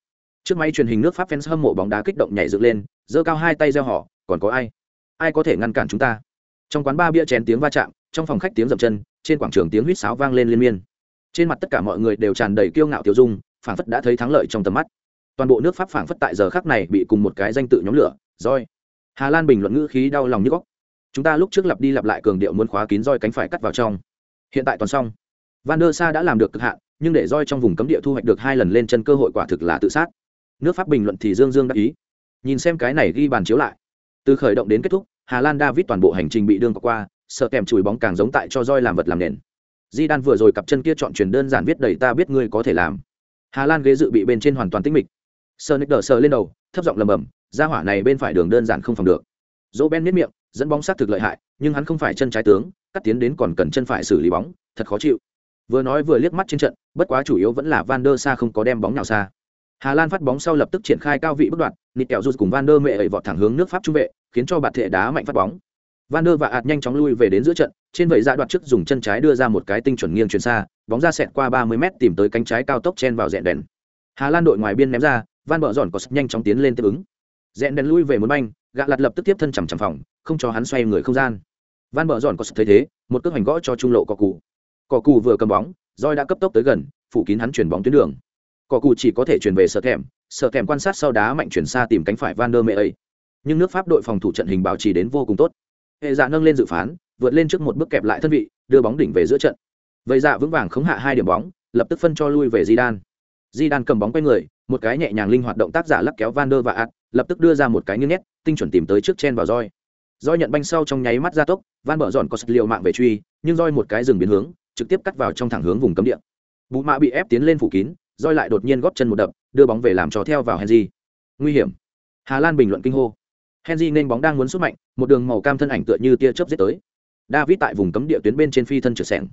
Trước máy truyền hình nước pháp fans hâm mộ bóng đá kích động nhảy dựng lên, giơ cao hai tay gieo họ, còn có ai? Ai có thể ngăn cản chúng ta? Trong quán ba bia chén tiếng va chạm, trong phòng khách tiếng dậm chân, trên quảng trường tiếng huýt sáo vang lên liên miên. Trên mặt tất cả mọi người đều tràn đầy kiêu ngạo tiêu dung, phảng phất đã thấy thắng lợi trong tầm mắt. Toàn bộ nước pháp phảng phất tại giờ khắc này bị cùng một cái danh tự nhóm lửa, roi. Hà lan bình luận ngữ khí đau lòng như góc. Chúng ta lúc trước lặp đi lặp lại cường điệu muốn khóa kín roi cánh phải cắt vào trong. Hiện tại toàn xong. Van der sa đã làm được cực hạn nhưng để roi trong vùng cấm địa thu hoạch được hai lần lên chân cơ hội quả thực là tự sát. Nước pháp bình luận thì dương dương đắc ý. Nhìn xem cái này ghi bàn chiếu lại. Từ khởi động đến kết thúc, hà lan david toàn bộ hành trình bị đương qua, sợ kèm chùi bóng càng giống tại cho roi làm vật làm nền. Di đan vừa rồi cặp chân kia chọn truyền đơn giản viết đầy ta biết ngươi có thể làm. Hà lan ghế dự bị bên trên hoàn toàn tĩnh mịch. Sơ nick đờ sờ lên đầu, thấp giọng lầm bầm ra hỏa này bên phải đường đơn giản không phòng được. Dỗ ben miết miệng, dẫn bóng sát thực lợi hại, nhưng hắn không phải chân trái tướng, cắt tiến đến còn cần chân phải xử lý bóng, thật khó chịu. Vừa nói vừa liếc mắt trên trận bất quá chủ yếu vẫn là van der sa không có đem bóng nào xa. Hà lan phát bóng sau lập tức triển khai cao vị bất đoạn, nịt kẹo cùng van der Mẹ ấy vọt thẳng hướng nước pháp trung vệ, khiến cho bạn thể đá mạnh phát bóng. Van der và ạt nhanh chóng lui về đến giữa trận, trên vậy ra dạ đoạt trước dùng chân trái đưa ra một cái tinh chuẩn nghiêng chuyển xa, bóng ra xẹt qua ba mươi m tìm tới cánh trái cao tốc chen vào rẹn đèn. Hà lan đội ngoài biên ném ra, van bờ giòn có nhanh chóng tiến lên tiếp ứng. Rẹn đèn lui về muốn banh gạ lật lập tức tiếp thân chằm chằm phòng, không cho hắn xoay người không gian. Van bờ giòn có thấy thế, một cước hành gõ cho trung lộ có cụ cỏ cụ vừa cầm bóng roi đã cấp tốc tới gần, phủ kín hắn chuyển bóng tuyến đường. Cỏ cụ chỉ có thể chuyển về sợ thèm sợ thèm quan sát sau đá mạnh chuyển xa tìm cánh phải van der mê ấy. Nhưng nước pháp đội phòng thủ trận hình bảo trì đến vô cùng tốt. Hệ dạ nâng lên dự phán, vượt lên trước một bước kẹp lại thân vị, đưa bóng đỉnh về giữa trận. Vậy dạ vững vàng khống hạ hai điểm bóng, lập tức phân cho lui về di đan di đan cầm bóng quay người, một cái nhẹ nhàng linh hoạt động tác giả lắc kéo van der và ạt lập tức đưa ra một cái nghiêng nét tinh chuẩn tìm tới trước chen vào roi roi nhận banh sau trong nháy mắt ra tốc, van bờ giòn có sức liệu mạng về truy, nhưng roi một cái dừng biến hướng trực tiếp cắt vào trong thẳng hướng vùng cấm địa. Bù mạ bị ép tiến lên phủ kín, roi lại đột nhiên góp chân một đập, đưa bóng về làm trò theo vào henry. Nguy hiểm. Hà lan bình luận kinh hô. Henry nên bóng đang muốn xuất mạnh, một đường màu cam thân ảnh tựa như tia chớp giết tới. David tại vùng cấm địa tuyến bên trên phi thân trượt sẻng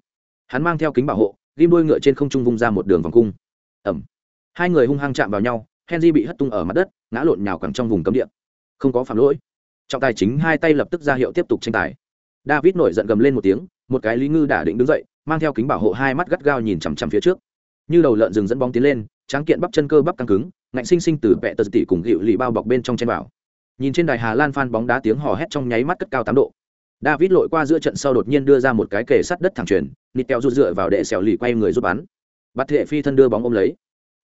hắn mang theo kính bảo hộ, ghim đôi ngựa trên không trung vung ra một đường vòng cung. Ẩm. Hai người hung hăng chạm vào nhau, henry bị hất tung ở mặt đất, ngã lộn nhào cẳng trong vùng cấm địa. Không có phạm lỗi. Trọng tài chính hai tay lập tức ra hiệu tiếp tục tranh tài. David nổi giận gầm lên một tiếng, một cái lý ngư đả định đứng dậy mang theo kính bảo hộ hai mắt gắt gao nhìn chằm chằm phía trước. Như đầu lợn rừng dẫn bóng tiến lên, tráng kiện bắp chân cơ bắp căng cứng, ngạnh sinh sinh từ vẹ tờ tỉ cùng hiệu lì bao bọc bên trong chen vào nhìn trên đài hà lan phan bóng đá tiếng hò hét trong nháy mắt cất cao tám độ. David lội qua giữa trận sau đột nhiên đưa ra một cái kề sắt đất thẳng truyền nịt kẹo rút dựa vào đệ xẻo lì quay người rút bắn. Bắt thệ phi thân đưa bóng ôm lấy.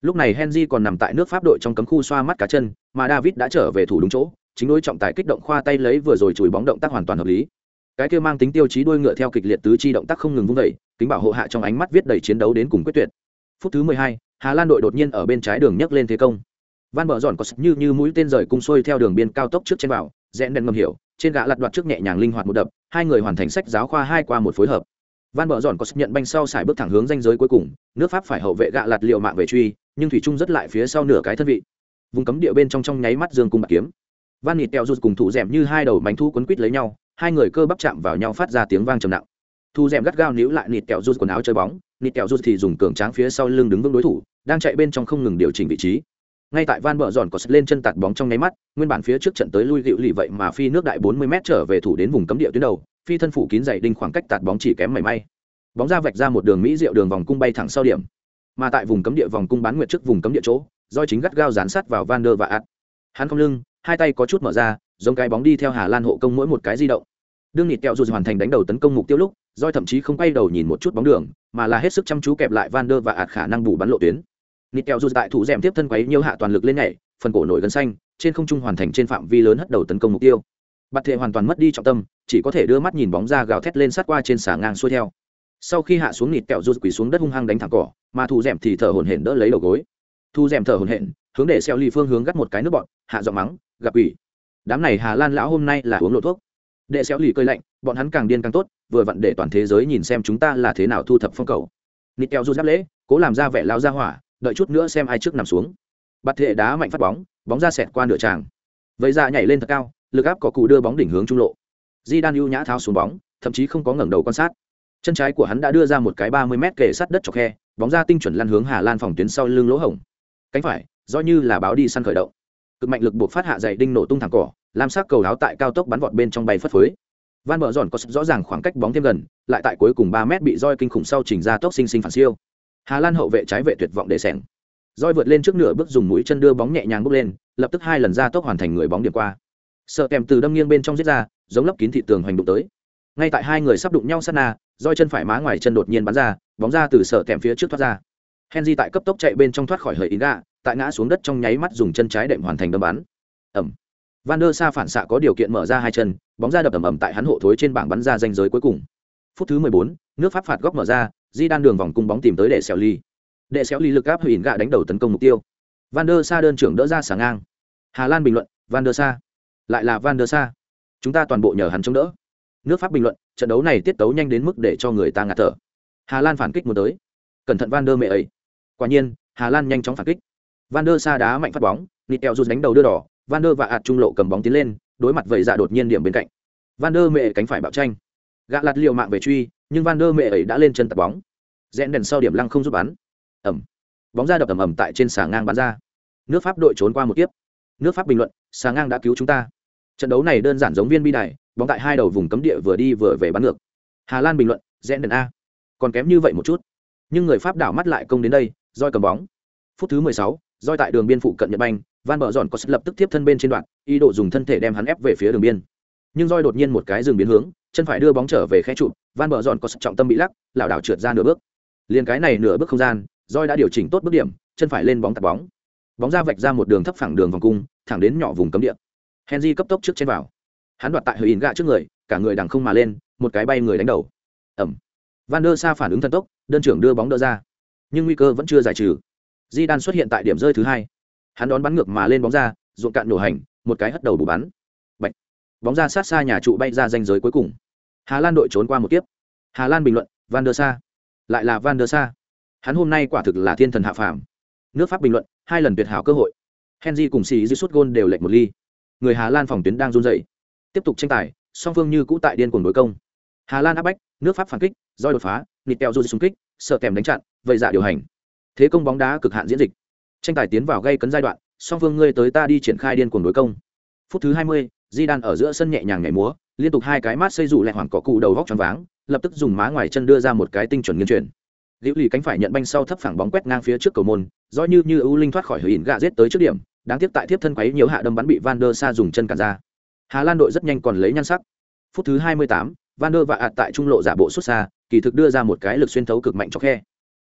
Lúc này henry còn nằm tại nước pháp đội trong cấm khu xoa mắt cá chân, mà david đã trở về thủ đúng chỗ, chính đối trọng tài kích động khoa tay lấy vừa rồi chùi bóng động tác hoàn toàn hợp lý cái kia mang tính tiêu chí đuôi ngựa theo kịch liệt tứ chi động tác không ngừng vung vẩy kính bảo hộ hạ trong ánh mắt viết đầy chiến đấu đến cùng quyết tuyệt. Phút thứ mười hai, hà lan đội đột nhiên ở bên trái đường nhấc lên thế công. Van bờ giòn có sức như như mũi tên rời cung xuôi theo đường biên cao tốc trước trên bảo, rẽn đèn ngầm hiểu trên gã lặt đoạt trước nhẹ nhàng linh hoạt một đập hai người hoàn thành sách giáo khoa hai qua một phối hợp. Van bờ giòn có sức nhận banh sau xài bước thẳng hướng danh giới cuối cùng nước pháp phải hậu vệ gã lặt liệu mạng về truy nhưng thủy trung rất lại phía sau nửa cái thân vị. Vùng cấm địa bên trong trong nháy mắt dương cung bạc kiếm. Van nịt teo rút cùng thủ rèm như hai đầu bánh thu quấn quít lấy nhau hai người cơ bắp chạm vào nhau phát ra tiếng vang trầm nặng. Thu rèm gắt gao níu lại nịt kẹo rút quần áo chơi bóng, nịt kẹo rút thì dùng cường tráng phía sau lưng đứng vững đối thủ, đang chạy bên trong không ngừng điều chỉnh vị trí. Ngay tại van bờ giòn có sật lên chân tạt bóng trong nháy mắt, nguyên bản phía trước trận tới lui dịu lì vậy mà phi nước đại 40 m trở về thủ đến vùng cấm địa tuyến đầu, phi thân phủ kín dày đinh khoảng cách tạt bóng chỉ kém mảy may. Bóng ra vạch ra một đường mỹ diệu đường vòng cung bay thẳng sau điểm. Mà tại vùng cấm địa vòng cung bán nguyệt trước vùng cấm địa chỗ, do chính gắt gao dán sát vào van der và ạt hắn không lưng, hai tay có chút mở ra giống cái bóng đi theo hà lan hộ công mỗi một cái di động. Đương nịt kẹo dù hoàn thành đánh đầu tấn công mục tiêu lúc doi thậm chí không quay đầu nhìn một chút bóng đường, mà là hết sức chăm chú kẹp lại van der và ạt khả năng bù bắn lộ tuyến. Nịt kẹo dù tại thủ rèm tiếp thân quấy nhiều hạ toàn lực lên nhảy, phần cổ nổi gần xanh, trên không trung hoàn thành trên phạm vi lớn hất đầu tấn công mục tiêu. Bạt thệ hoàn toàn mất đi trọng tâm, chỉ có thể đưa mắt nhìn bóng ra gào thét lên sát qua trên xà ngang xuôi theo. Sau khi hạ xuống nịt kẹo rút quỳ xuống đất hung hăng đánh thẳng cỏ, mà thủ rèm thì thở hổn hển đỡ lấy đầu gối. Thu rèm thở hổn hển, hướng để xeo ly phương hướng gắt một cái nước bọn, hạ giọng mắng, gặp ủy đám này hà lan lão hôm nay là uống lộ thuốc. Đệ xéo lì cơi lạnh, bọn hắn càng điên càng tốt, vừa vặn để toàn thế giới nhìn xem chúng ta là thế nào thu thập phong cầu. Nịt kẹo rút giáp lễ, cố làm ra vẻ lao ra hỏa, đợi chút nữa xem ai trước nằm xuống. Bạt thệ đá mạnh phát bóng bóng ra sẹt qua nửa tràng. Vậy ra dạ nhảy lên thật cao, lực áp có cụ đưa bóng đỉnh hướng trung lộ. Di đan ưu nhã tháo xuống bóng, thậm chí không có ngẩng đầu quan sát. Chân trái của hắn đã đưa ra một cái ba mươi mét kề sát đất chọc khe, bóng ra tinh chuẩn lăn hướng hà lan phòng tuyến sau lưng lỗ hổng. Cánh phải do như là báo đi săn khởi động cực mạnh lực buộc phát hạ dày đinh nổ tung thẳng cỏ làm sắc cầu áo tại cao tốc bắn vọt bên trong bay phất phới. Van bờ giòn có rõ ràng khoảng cách bóng thêm gần, lại tại cuối cùng ba mét bị roi kinh khủng sau chỉnh ra tốc sinh sinh phản siêu. Hà lan hậu vệ trái vệ tuyệt vọng để sẻng roi vượt lên trước nửa bước dùng mũi chân đưa bóng nhẹ nhàng bước lên, lập tức hai lần ra tốc hoàn thành người bóng điểm qua. Sợ kèm từ đâm nghiêng bên trong giết ra, giống lấp kín thị tường hoành đụng tới. Ngay tại hai người sắp đụng nhau sát na, roi chân phải má ngoài chân đột nhiên bắn ra, bóng ra từ sợ kèm phía trước thoát ra. Henry tại cấp tốc chạy bên trong thoát khỏi hơi ý gạ tại ngã xuống đất trong nháy mắt dùng chân trái đệm hoàn thành đâm bắn. Ẩm van der sa phản xạ có điều kiện mở ra hai chân bóng ra đập ầm ầm tại hắn hộ thối trên bảng bắn ra danh giới cuối cùng. Phút thứ 14, nước pháp phạt góc mở ra di đan đường vòng cung bóng tìm tới để xẻo ly để xéo ly lực áp hủy gạ đánh đầu tấn công mục tiêu. Van der sa đơn trưởng đỡ ra sáng ngang. Hà lan bình luận van der sa lại là van der sa chúng ta toàn bộ nhờ hắn chống đỡ. Nước pháp bình luận trận đấu này tiết tấu nhanh đến mức để cho người ta ngạt thở. Hà lan phản kích muốn tới. Cẩn thận van der mẹ ấy. Quả nhiên hà lan nhanh chóng phản kích van der sa đá mạnh phát bóng nịt kẹo rút đánh đầu đưa đỏ van der và ạt trung lộ cầm bóng tiến lên đối mặt vậy dạ đột nhiên điểm bên cạnh. Van der mẹ cánh phải bạo tranh. Gã lạt liều mạng về truy nhưng van der mẹ ấy đã lên chân tập bóng. Rẽn đèn sau điểm lăng không giúp bắn. Ẩm. Bóng ra đập ầm ầm tại trên xà ngang bắn ra. Nước pháp đội trốn qua một kiếp. Nước pháp bình luận xà ngang đã cứu chúng ta. Trận đấu này đơn giản giống viên bi đài bóng tại hai đầu vùng cấm địa vừa đi vừa về bắn ngược. Hà lan bình luận rẽn đèn a. Còn kém như vậy một chút. Nhưng người pháp đảo mắt lại công đến đây roi cầm bóng. Phút thứ mười sáu, roi tại đường biên phụ cận nhật banh, van bờ giòn có sức lập tức tiếp thân bên trên đoạn, ý đồ dùng thân thể đem hắn ép về phía đường biên. Nhưng roi đột nhiên một cái dừng biến hướng, chân phải đưa bóng trở về khẽ trụ, van bờ giòn có sức trọng tâm bị lắc, lảo đảo trượt ra nửa bước. Liền cái này nửa bước không gian, roi đã điều chỉnh tốt bước điểm, chân phải lên bóng tạt bóng. Bóng ra vạch ra một đường thấp phẳng đường vòng cung, thẳng đến nhỏ vùng cấm địa. Henry cấp tốc trước trên vào. Hắn đoạt tại hơi in gạ trước người, cả người đằng không mà lên, một cái bay người đánh đầu. Ẩm. Van der sa phản ứng thần tốc, đơn trưởng đưa bóng đỡ ra. Nhưng nguy cơ vẫn chưa giải trừ di đan xuất hiện tại điểm rơi thứ hai. Hắn đón bắn ngược mà lên bóng ra, ruộng cạn nổ hành, một cái hất đầu bù bắn. Bạch. bóng ra sát xa nhà trụ bay ra danh giới cuối cùng. Hà lan đội trốn qua một kiếp. Hà lan bình luận, van der sa. Lại là van der sa. Hắn hôm nay quả thực là thiên thần hạ phàm. Nước pháp bình luận, hai lần tuyệt hảo cơ hội. Henry cùng sĩ dư suốt gôn đều lệch một ly. Người hà lan phòng tuyến đang run dậy tiếp tục tranh tài, song phương như cũ tại điên cuồng đối công. Hà lan áp bách, nước pháp phản kích, roi đột phá, nịt kẹo rút xung kích, sợ kèm đánh chặn, vậy dạ điều hành thế công bóng đá cực hạn diễn dịch. Tranh tài tiến vào gây cấn giai đoạn song phương ngươi tới ta đi triển khai điên cuồng đối công. Phút thứ hai mươi, di đan ở giữa sân nhẹ nhàng nhảy múa liên tục hai cái mát xây rủ lại hoàng cỏ cụ đầu góc tròn váng lập tức dùng má ngoài chân đưa ra một cái tinh chuẩn nghiên chuyển. Liễu lì cánh phải nhận banh sau thấp phẳng bóng quét ngang phía trước cầu môn do như như ưu linh thoát khỏi hình gạ giết tới trước điểm đáng tiếc tại tiếp thân quấy nhiều hạ đâm bắn bị van der sa dùng chân cản ra. Hà lan đội rất nhanh còn lấy nhan sắc. Phút thứ 28, van der và ạt tại trung lộ giả bộ xuất xa kỳ thực đưa ra một cái lực xuyên thấu cực mạnh cho khe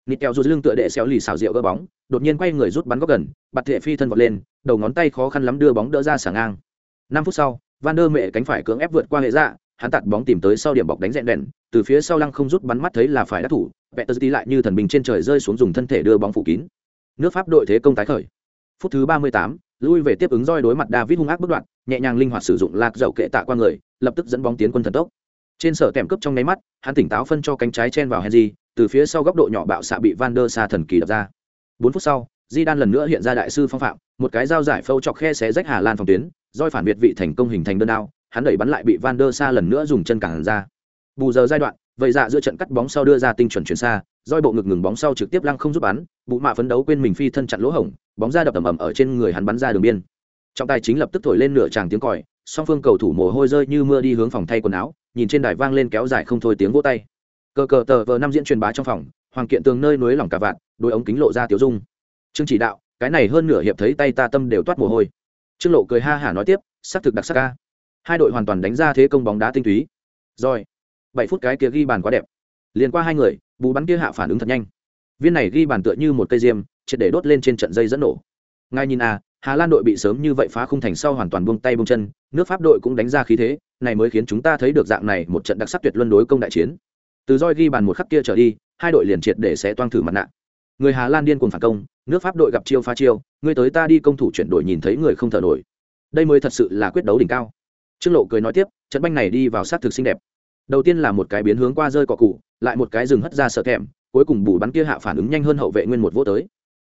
nịt kẹo rút lưng tựa đệ xéo lì xào rượu gỡ bóng đột nhiên quay người rút bắn góc gần bạt thệ phi thân vọt lên đầu ngón tay khó khăn lắm đưa bóng đỡ ra sảng ngang. Năm phút sau van đơ mẹ cánh phải cưỡng ép vượt qua hệ dạ hắn tạt bóng tìm tới sau điểm bọc đánh rẽn đèn từ phía sau lăng không rút bắn mắt thấy là phải đắc thủ vẹt tờ lại như thần bình trên trời rơi xuống dùng thân thể đưa bóng phủ kín. Nước pháp đội thế công tái khởi. Phút thứ ba mươi tám, lui về tiếp ứng roi đối mặt david hung ác bất đoạn nhẹ nhàng linh hoạt sử dụng lạc dậu kệ tạ qua người lập tức dẫn bóng tiến quân thần tốc. Trên sở kèm cướp trong nháy mắt hắn tỉnh táo phân cho cánh trái chen vào henry từ phía sau góc độ nhỏ bạo xạ bị van der sa thần kỳ đập ra. Bốn phút sau di đan lần nữa hiện ra đại sư phong phạm, một cái dao giải phâu chọc khe xé rách hà lan phòng tuyến, roi phản biệt vị thành công hình thành đơn đao, hắn đẩy bắn lại bị van der sa lần nữa dùng chân cản ra. Bù giờ giai đoạn, vậy dạ giữa trận cắt bóng sau đưa ra tinh chuẩn chuyển xa, roi bộ ngực ngừng bóng sau trực tiếp lăng không giúp bắn, bụ mạ phấn đấu quên mình phi thân chặn lỗ hổng, bóng ra đập ầm ầm ở trên người hắn bắn ra đường biên. Trọng tài chính lập tức thổi lên nửa tràng tiếng còi, song phương cầu thủ mồ hôi rơi như mưa đi hướng phòng thay quần áo, nhìn trên đài vang lên kéo dài không thôi tiếng vỗ tay cờ cờ tờ vờ năm diễn truyền bá trong phòng, hoàng kiện tường nơi núi lỏng cả vạn, đôi ống kính lộ ra tiểu dung. Trương chỉ đạo, cái này hơn nửa hiệp thấy tay ta tâm đều toát mồ hôi. Trương lộ cười ha hả nói tiếp, xác thực đặc sắc ca hai đội hoàn toàn đánh ra thế công bóng đá tinh túy. Rồi, bảy phút cái kia ghi bàn quá đẹp. Liền qua hai người bù bắn kia hạ phản ứng thật nhanh. Viên này ghi bàn tựa như một cây diêm, triệt để đốt lên trên trận dây dẫn nổ. Ngay nhìn à hà lan đội bị sớm như vậy phá khung thành sau hoàn toàn buông tay buông chân, nước pháp đội cũng đánh ra khí thế, này mới khiến chúng ta thấy được dạng này một trận đặc sắc tuyệt luân đối công đại chiến từ roi ghi bàn một khắc kia trở đi, hai đội liền triệt để sẽ toang thử mặt nạ. Người hà lan điên cuồng phản công, nước pháp đội gặp chiêu phá chiêu người tới ta đi công thủ chuyển đổi nhìn thấy người không thở nổi. Đây mới thật sự là quyết đấu đỉnh cao. Trương lộ cười nói tiếp, trận banh này đi vào sát thực xinh đẹp. Đầu tiên là một cái biến hướng qua rơi cọ cụ lại một cái rừng hất ra sợ thèm cuối cùng bù bắn kia hạ phản ứng nhanh hơn hậu vệ nguyên một vô tới.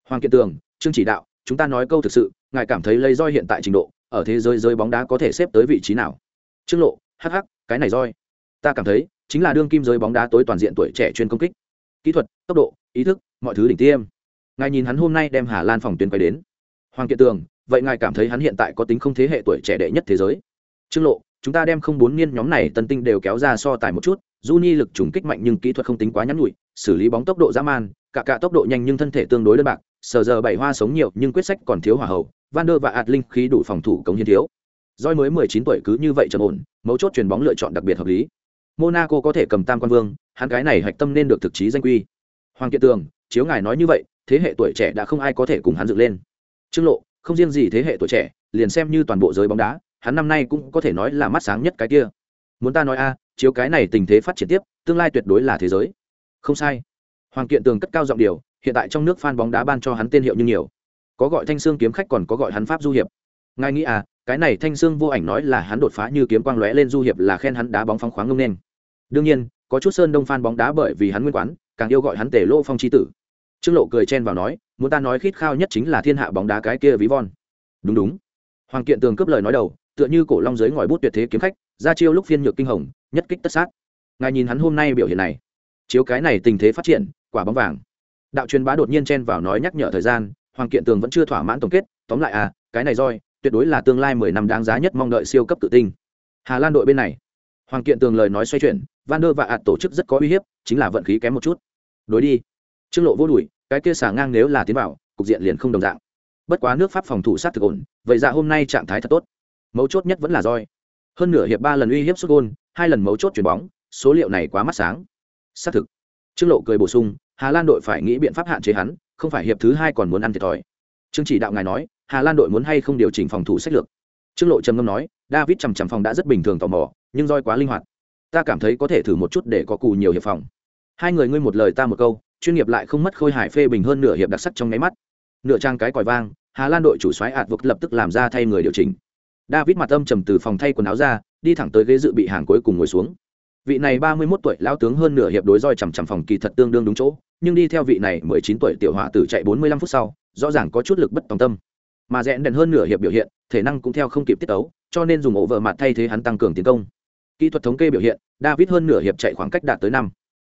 Hoàng kiện tường, trương chỉ đạo, chúng ta nói câu thực sự, ngài cảm thấy lấy roi hiện tại trình độ, ở thế giới rơi bóng đá có thể xếp tới vị trí nào? Trương lộ, hắc hắc, cái này roi. Ta cảm thấy chính là đương kim giới bóng đá tối toàn diện tuổi trẻ chuyên công kích kỹ thuật tốc độ ý thức mọi thứ đỉnh tiêm ngài nhìn hắn hôm nay đem hà lan phòng tuyến quay đến hoàng kiện tường vậy ngài cảm thấy hắn hiện tại có tính không thế hệ tuổi trẻ đệ nhất thế giới trương lộ chúng ta đem không bốn niên nhóm này tân tinh đều kéo ra so tài một chút Juni lực trùng kích mạnh nhưng kỹ thuật không tính quá nhắn nhụi xử lý bóng tốc độ dã man, cả cả tốc độ nhanh nhưng thân thể tương đối đơn bạc, sờ giờ bảy hoa sống nhiều nhưng quyết sách còn thiếu hỏa hậu, Van der và Atling khí đủ phòng thủ cống hiến thiếu. Doi mới 19 tuổi cứ như vậy trầm ổn, mấu chốt truyền bóng lựa chọn đặc biệt hợp lý. Monaco có thể cầm tam quan vương, hắn cái này hạch tâm nên được thực chí danh quy. Hoàng Kiệt Tường, chiếu ngài nói như vậy, thế hệ tuổi trẻ đã không ai có thể cùng hắn dựng lên. Trương Lộ, không riêng gì thế hệ tuổi trẻ, liền xem như toàn bộ giới bóng đá, hắn năm nay cũng có thể nói là mắt sáng nhất cái kia. Muốn ta nói a, chiếu cái này tình thế phát triển tiếp, tương lai tuyệt đối là thế giới. Không sai. Hoàng Kiện Tường cất cao giọng điều, hiện tại trong nước fan bóng đá ban cho hắn tên hiệu như nhiều. Có gọi Thanh Xương kiếm khách còn có gọi hắn Pháp du hiệp. Ngài nghĩ à, cái này Thanh Xương vô ảnh nói là hắn đột phá như kiếm quang lóe lên du hiệp là khen hắn đá bóng phóng khoáng ngông nên. Đương nhiên, có chút sơn đông fan bóng đá bởi vì hắn nguyên quán, càng yêu gọi hắn tể Lô Phong chi tử. Trương Lộ cười chen vào nói, muốn ta nói khít khao nhất chính là thiên hạ bóng đá cái kia ví von. Đúng đúng. Hoàng Kiện Tường cướp lời nói đầu, tựa như cổ long dưới ngòi bút tuyệt thế kiếm khách, ra chiêu lúc phiên nhược kinh hồng, nhất kích tất sát. Ngài nhìn hắn hôm nay biểu hiện này, chiếu cái này tình thế phát triển, quả bóng vàng. Đạo truyền bá đột nhiên chen vào nói nhắc nhở thời gian, Hoàng Kiện Tường vẫn chưa thỏa mãn tổng kết, tóm lại à, cái này roi, tuyệt đối là tương lai mười năm đáng giá nhất mong đợi siêu cấp tự tinh. Hà Lan đội bên này, Hoàng Kiện Tường lời nói xoay chuyển, Van der và ạt tổ chức rất có uy hiếp, chính là vận khí kém một chút. Đối đi. Trương Lộ vô đùi, cái kia xả ngang nếu là tiến vào, cục diện liền không đồng dạng. Bất quá nước Pháp phòng thủ sát thực ổn, vậy ra hôm nay trạng thái thật tốt. Mấu chốt nhất vẫn là roi. Hơn nửa hiệp ba lần uy hiếp sút gôn, hai lần mấu chốt chuyển bóng, số liệu này quá mắt sáng. Xác thực. Trương Lộ cười bổ sung, Hà Lan đội phải nghĩ biện pháp hạn chế hắn, không phải hiệp thứ hai còn muốn ăn thiệt thòi. Trương chỉ đạo ngài nói, Hà Lan đội muốn hay không điều chỉnh phòng thủ sách lược. Trương Lộ trầm ngâm nói, David chằm chằm phòng đã rất bình thường tò mò, nhưng roi quá linh hoạt. Ta cảm thấy có thể thử một chút để có cù nhiều hiệp phòng. Hai người ngươi một lời ta một câu, chuyên nghiệp lại không mất khôi hài phê bình hơn nửa hiệp đặc sắc trong nháy mắt. Nửa trang cái còi vang, Hà Lan đội chủ soái ạt vực lập tức làm ra thay người điều chỉnh. David mặt âm trầm từ phòng thay quần áo ra, đi thẳng tới ghế dự bị hàng cuối cùng ngồi xuống. Vị này ba mươi 31 tuổi lão tướng hơn nửa hiệp đối roi chằm chằm phòng kỳ thật tương đương đúng chỗ, nhưng đi theo vị này mười chín tuổi tiểu họa tử chạy bốn mươi lăm phút sau, rõ ràng có chút lực bất tòng tâm. Mà rẽn đèn hơn nửa hiệp biểu hiện, thể năng cũng theo không kịp tiết tấu, cho nên dùng ổ vợ mặt thay thế hắn tăng cường tiến công. Kỹ thuật thống kê biểu hiện, David hơn nửa hiệp chạy khoảng cách đạt tới năm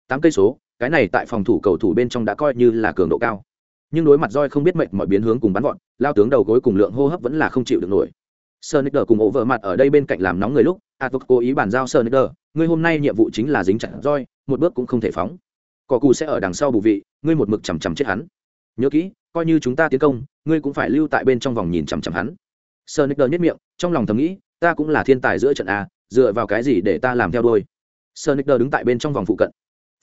tám cây số, cái này tại phòng thủ cầu thủ bên trong đã coi như là cường độ cao. Nhưng đối mặt roi không biết mệnh mọi biến hướng cùng bắn gọn, lao tướng đầu gối cùng lượng hô hấp vẫn là không chịu được nổi. Sonicer cùng ổ vợ mặt ở đây bên cạnh làm nóng người lúc, Atok cố ý bàn giao Sonicer, ngươi hôm nay nhiệm vụ chính là dính chặt roi, một bước cũng không thể phóng. Cỏ cù sẽ ở đằng sau bù vị, ngươi một mực chằm chằm chết hắn. Nhớ kỹ, coi như chúng ta tiến công, ngươi cũng phải lưu tại bên trong vòng nhìn chằm chằm hắn. Sonicer nhếch miệng, trong lòng thầm nghĩ, ta cũng là thiên tài giữa trận a, dựa vào cái gì để ta làm theo đôi? Sonicer đứng tại bên trong vòng phụ cận.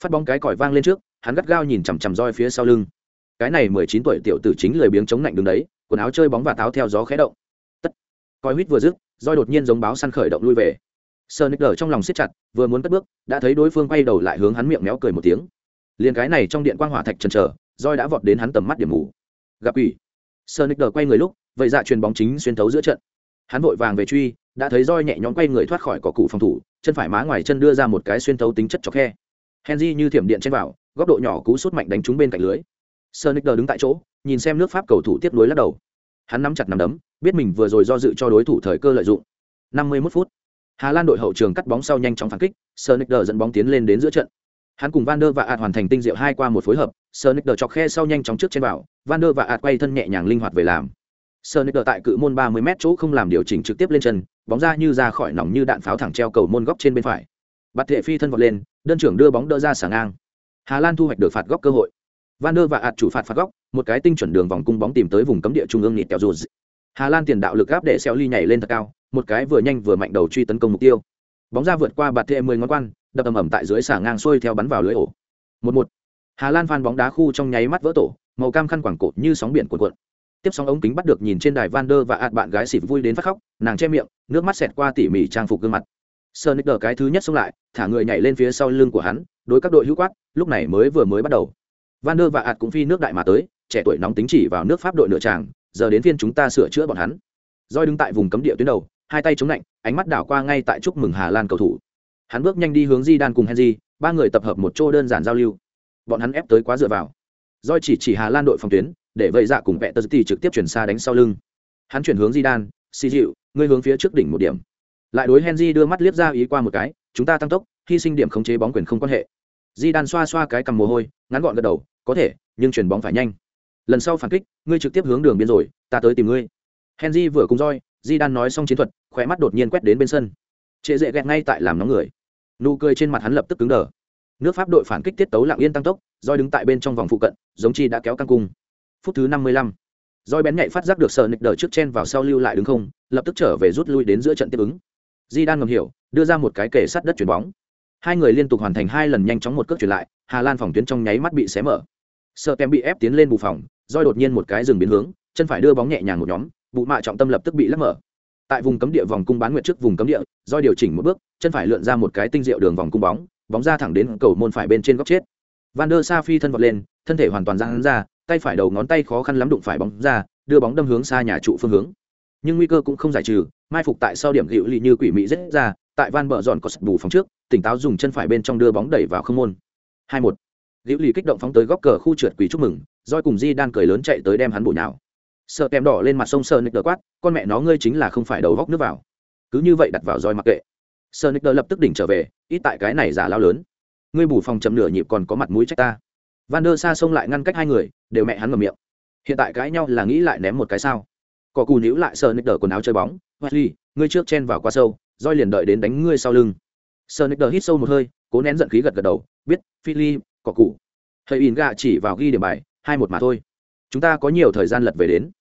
Phát bóng cái còi vang lên trước, hắn gắt gao nhìn chằm chằm roi phía sau lưng. Cái này mười chín tuổi tiểu tử chính lười biếng chống lạnh đứng đấy, quần áo chơi bóng và táo theo gió khé động. Tất. Coi huýt vừa dứt, roi đột nhiên giống báo săn khởi động lui về. Sonic trong lòng siết chặt, vừa muốn cất bước, đã thấy đối phương quay đầu lại hướng hắn miệng méo cười một tiếng. liền cái này trong điện quang hỏa thạch trần trở roi đã vọt đến hắn tầm mắt điểm mù. Gặp ủy. Sonic quay người lúc, vậy dạ truyền bóng chính xuyên thấu giữa trận. Hắn vội vàng về truy, đã thấy roi nhẹ nhõm quay người thoát khỏi cỏ cụ phòng thủ, chân phải má ngoài chân đưa ra một cái xuyên thấu tính chất chọc khe. Henry như thiểm điện chen vào, góc độ nhỏ cú sút mạnh đánh trúng bên cạnh lưới. Sonic đứng tại chỗ, nhìn xem nước Pháp cầu thủ tiếp nối lắc đầu. Hắn nắm chặt nắm đấm, biết mình vừa rồi do dự cho đối thủ thời cơ lợi dụng. 51 phút. Hà Lan đội hậu trường cắt bóng sau nhanh chóng phản kích, Sonicer dẫn bóng tiến lên đến giữa trận. Hắn cùng Van der và ạt hoàn thành tinh diệu hai qua một phối hợp, Sonicer chọc khe sau nhanh chóng trước trên vào, Van der và ạt quay thân nhẹ nhàng linh hoạt về làm. Sonicer tại cự môn 30m chỗ không làm điều chỉnh trực tiếp lên chân, bóng ra như ra khỏi nòng như đạn pháo thẳng treo cầu môn góc trên bên phải. Bạt Thệ phi thân vọt lên, đơn trưởng đưa bóng đỡ ra xả ngang. Hà Lan thu hoạch được phạt góc cơ hội. Van der và ạt chủ phạt phạt góc, một cái tinh chuẩn đường vòng cung bóng tìm tới vùng cấm địa trung ương nhịt kẹo rụt. Hà Lan tiền đạo lực áp để xéo ly nhảy lên thật cao, một cái vừa nhanh vừa mạnh đầu truy tấn công mục tiêu bóng ra vượt qua bạt thệ mười ngón quan đập ầm ầm tại dưới xả ngang xuôi theo bắn vào lưới ổ một một hà lan phan bóng đá khu trong nháy mắt vỡ tổ màu cam khăn quảng cột như sóng biển cuộn cuộn tiếp sóng ống kính bắt được nhìn trên đài van der và ạt bạn gái xịt vui đến phát khóc, nàng che miệng, nước mắt xẹt qua tỉ mỉ trang phục gương mặt. Sơ nick cái thứ nhất xông lại, thả người nhảy lên phía sau lưng của hắn, đối các đội hữu quát, lúc này mới vừa mới bắt đầu. Van der và ạt cũng phi nước đại mà tới, trẻ tuổi nóng tính chỉ vào nước pháp đội nửa tràng, giờ đến phiên chúng ta sửa chữa bọn hắn. Roi đứng tại vùng cấm địa tuyến đầu, hai tay chống lạnh, ánh mắt đảo qua ngay tại chúc mừng hà lan cầu thủ. Hắn bước nhanh đi hướng di đan cùng henry, ba người tập hợp một chỗ đơn giản giao lưu. Bọn hắn ép tới quá dựa vào. Roi chỉ chỉ hà lan đội phòng tuyến để vậy dạ cùng vẹ tờ trực tiếp chuyển xa đánh sau lưng. Hắn chuyển hướng di đan xì dịu ngươi hướng phía trước đỉnh một điểm. Lại đối henry đưa mắt liếc ra ý qua một cái, chúng ta tăng tốc, hy sinh điểm khống chế bóng quyền không quan hệ. Di đan xoa xoa cái cầm mồ hôi, ngắn gọn gật đầu, có thể, nhưng chuyển bóng phải nhanh. Lần sau phản kích, ngươi trực tiếp hướng đường biên rồi, ta tới tìm ngươi. Henry vừa cùng roi di đan nói xong chiến thuật khỏe mắt đột nhiên quét đến bên sân. Trệ dễ ghẹt ngay tại làm nóng người. Nụ cười trên mặt hắn lập tức cứng đờ. Nước pháp đội phản kích tiết tấu lặng yên tăng tốc, roi đứng tại bên trong vòng phụ cận, giống chi đã kéo căng cung phút thứ năm mươi lăm. Roi bén nhạy phát giác được sợ nịch đờ trước chen vào sau lưu lại đứng không, lập tức trở về rút lui đến giữa trận tiếp ứng. Di đan ngầm hiểu, đưa ra một cái kể sát đất chuyển bóng. Hai người liên tục hoàn thành hai lần nhanh chóng một cước chuyển lại, hà lan phòng tuyến trong nháy mắt bị xé mở. Sợ kèm bị ép tiến lên bù phòng roi đột nhiên một cái dừng biến hướng, chân phải đưa bóng nhẹ nhàng một nhóm vụ mạ trọng tâm lập tức bị lắc mở. Tại vùng cấm địa vòng cung bán nguyện trước vùng cấm địa roi điều chỉnh một bước, chân phải lượn ra một cái tinh diệu đường vòng cung bóng bóng ra thẳng đến cầu môn phải bên trên góc chết. Van der sa phi thân vọt lên, thân thể hoàn toàn ra hắn ra tay phải đầu ngón tay khó khăn lắm đụng phải bóng ra, đưa bóng đâm hướng xa nhà trụ phương hướng. Nhưng nguy cơ cũng không giải trừ, mai phục tại sau điểm hữu lì như quỷ mỹ rất ra, tại van bờ dọn có sập bù phóng trước, tỉnh táo dùng chân phải bên trong đưa bóng đẩy vào không môn. Hai một. Hữu lì kích động phóng tới góc cờ khu trượt quỷ chúc mừng roi cùng di đan cười lớn chạy tới đem hắn bổ nhào. Sợ kèm đỏ lên mặt sông sơ nick đờ quát, con mẹ nó, ngươi chính là không phải đầu góc nước vào. Cứ như vậy đặt vào roi mặc kệ. Sơ nick đờ lập tức đỉnh trở về, ít tại cái này giả lao lớn. Ngươi bù phòng chậm nửa nhịp còn có mặt mũi trách ta van der sa xông lại ngăn cách hai người, đều mẹ hắn ngầm miệng. Hiện tại cãi nhau là nghĩ lại ném một cái sao? Cỏ cù níu lại sờ nick đờ quần áo chơi bóng. Wesley, ngươi trước chen vào qua sâu roi liền đợi đến đánh ngươi sau lưng. Sờ nick đờ hít sâu một hơi, cố nén giận khí gật gật đầu, biết philly cỏ cụ thầy in gà chỉ vào ghi điểm bài, hai một mà thôi. Chúng ta có nhiều thời gian lật về đến.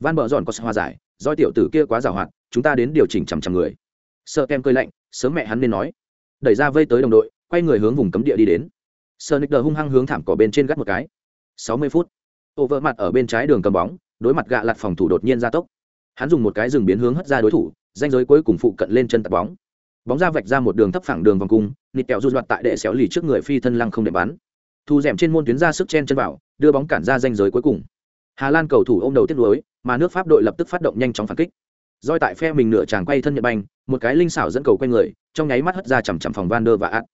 Van bờ giòn có hòa giải do tiểu tử kia quá giàu hạn, chúng ta đến điều chỉnh chằm chằm người. Sợ kem cơi lạnh, sớm mẹ hắn nên nói. Đẩy ra vây tới đồng đội, quay người hướng vùng cấm địa đi đến. Sonic đờ hung hăng hướng thảm cỏ bên trên gắt một cái. Sáu mươi phút ô mặt ở bên trái đường cầm bóng đối mặt gạ lật phòng thủ đột nhiên ra tốc. Hắn dùng một cái dừng biến hướng hất ra đối thủ danh giới cuối cùng phụ cận lên chân tập bóng. Bóng ra vạch ra một đường thấp phẳng đường vòng cung nịt kẹo rụt loạt tại đệ xéo lì trước người phi thân lăng không để bắn. Thu rèm trên môn tuyến ra sức chen chân vào đưa bóng cản ra danh giới cuối cùng. Hà lan cầu thủ ôm đầu tiếc nuối, mà nước pháp đội lập tức phát động nhanh chóng phản kích. Doi tại phe mình nửa chàng quay thân nhận banh một cái linh xảo dẫn cầu quanh người trong nháy mắt hất ra chằm chằm phòng van der và ạt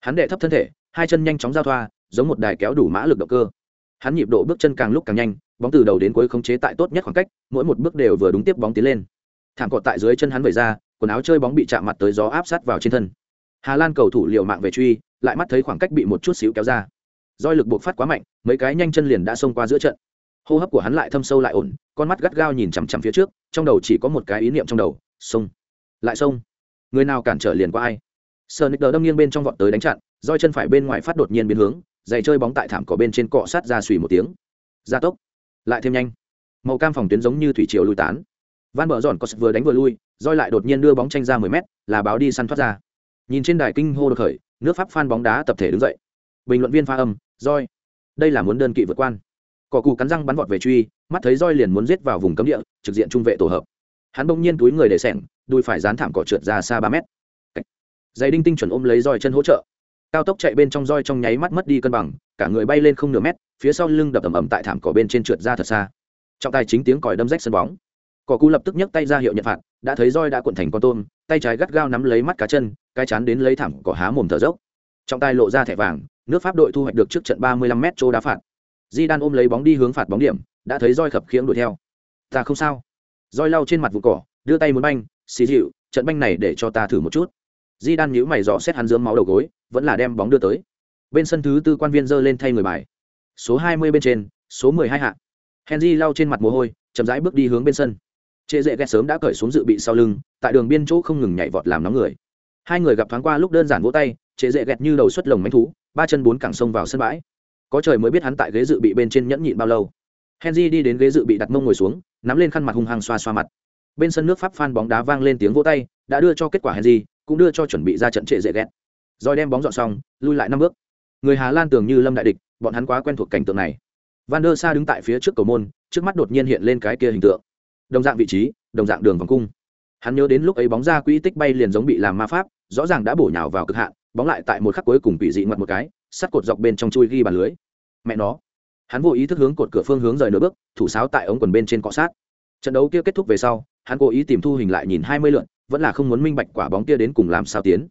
hắn đệ thấp thân thể hai chân nhanh chóng giao thoa, giống một đài kéo đủ mã lực động cơ. Hắn nhịp độ bước chân càng lúc càng nhanh, bóng từ đầu đến cuối khống chế tại tốt nhất khoảng cách, mỗi một bước đều vừa đúng tiếp bóng tiến lên. Thảm cọt tại dưới chân hắn vẩy ra, quần áo chơi bóng bị chạm mặt tới gió áp sát vào trên thân. Hà lan cầu thủ liều mạng về truy, lại mắt thấy khoảng cách bị một chút xíu kéo ra. Doi lực buộc phát quá mạnh, mấy cái nhanh chân liền đã xông qua giữa trận. Hô hấp của hắn lại thâm sâu lại ổn, con mắt gắt gao nhìn chằm chằm phía trước, trong đầu chỉ có một cái ý niệm trong đầu, xông. Lại xông. Người nào cản trở liền qua ai? Sờ nick đờ đâm nghiêng bên trong vọt tới đánh chặn roi chân phải bên ngoài phát đột nhiên biến hướng, giày chơi bóng tại thảm cỏ bên trên cọ sát ra suy một tiếng. Gia tốc, lại thêm nhanh. Màu cam phòng tuyến giống như thủy triều lui tán. Van bờ giòn có vừa đánh vừa lui, roi lại đột nhiên đưa bóng tranh ra mười mét, là báo đi săn thoát ra. Nhìn trên đài kinh hô được khởi, nước pháp phan bóng đá tập thể đứng dậy. Bình luận viên pha âm, roi, đây là muốn đơn kỵ vượt quan. Cỏ cù cắn răng bắn vọt về truy, mắt thấy roi liền muốn giết vào vùng cấm địa, trực diện trung vệ tổ hợp. Hắn bỗng nhiên túi người để sẻng đùi phải dán thảm cỏ trượt ra xa ba mét. Giày đinh tinh chuẩn ôm lấy roi chân hỗ trợ cao tốc chạy bên trong roi trong nháy mắt mất đi cân bằng, cả người bay lên không nửa mét, phía sau lưng đập ầm ầm tại thảm cỏ bên trên trượt ra thật xa. Trọng tài chính tiếng còi đâm rách sân bóng. Cỏ cú lập tức nhấc tay ra hiệu nhận phạt, đã thấy roi đã cuộn thành con tôm, tay trái gắt gao nắm lấy mắt cá chân, cái chán đến lấy thảm cỏ há mồm thở dốc. Trọng tài lộ ra thẻ vàng, nước pháp đội thu hoạch được trước trận ba mươi lăm mét chỗ đá phạt. Di đan ôm lấy bóng đi hướng phạt bóng điểm, đã thấy roi khập khiễng đuổi theo. Ta không sao. Roi lau trên mặt vụ cỏ, đưa tay muốn banh, xì dịu, trận banh này để cho ta thử một chút di đan nhíu mày dò xét hắn dưỡng máu đầu gối, vẫn là đem bóng đưa tới. Bên sân thứ tư quan viên giơ lên thay người bài. Số hai mươi bên trên, số mười hai hạ. Henry lau trên mặt mồ hôi, chậm rãi bước đi hướng bên sân. Trệ dễ ghét sớm đã cởi xuống dự bị sau lưng, tại đường biên chỗ không ngừng nhảy vọt làm nóng người. Hai người gặp thoáng qua lúc đơn giản vỗ tay, trệ dễ ghét như đầu xuất lồng mánh thú, ba chân bốn cẳng sông vào sân bãi. Có trời mới biết hắn tại ghế dự bị bên trên nhẫn nhịn bao lâu. Henry đi đến ghế dự bị đặt mông ngồi xuống, nắm lên khăn mặt hung hăng xoa xoa mặt. Bên sân nước pháp phan bóng đá vang lên tiếng vỗ tay, đã đưa cho kết quả henry cũng đưa cho chuẩn bị ra trận trệ dễ ghét. Rồi đem bóng dọn xong, lui lại năm bước. Người hà lan tưởng như lâm đại địch, bọn hắn quá quen thuộc cảnh tượng này. Van der sa đứng tại phía trước cầu môn, trước mắt đột nhiên hiện lên cái kia hình tượng. Đồng dạng vị trí, đồng dạng đường vòng cung. Hắn nhớ đến lúc ấy bóng ra quỹ tích bay liền giống bị làm ma pháp, rõ ràng đã bổ nhào vào cực hạn, bóng lại tại một khắc cuối cùng bị dị ngoặt một cái, sắt cột dọc bên trong chui ghi bàn lưới. Mẹ nó. Hắn vô ý thức hướng cột cửa phương hướng rời nửa bước, thủ sáo tại ống quần bên trên cọ sát. Trận đấu kia kết thúc về sau, hắn cố ý tìm thu hình lại nhìn hai mươi lượn vẫn là không muốn minh bạch quả bóng kia đến cùng làm sao tiến.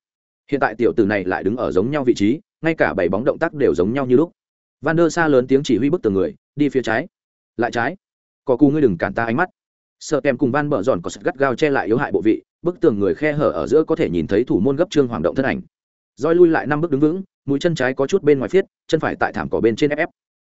Hiện tại tiểu tử này lại đứng ở giống nhau vị trí, ngay cả bảy bóng động tác đều giống nhau như lúc. Van der sa lớn tiếng chỉ huy bức tường người, đi phía trái. Lại trái. Có cù ngươi đừng cản ta ánh mắt. Sợ kèm cùng van bờ giòn có sật gắt gao che lại yếu hại bộ vị, bức tường người khe hở ở giữa có thể nhìn thấy thủ môn gấp trương hoàng động thân ảnh. Roi lui lại năm bước đứng vững, mũi chân trái có chút bên ngoài phiết, chân phải tại thảm cỏ bên trên ép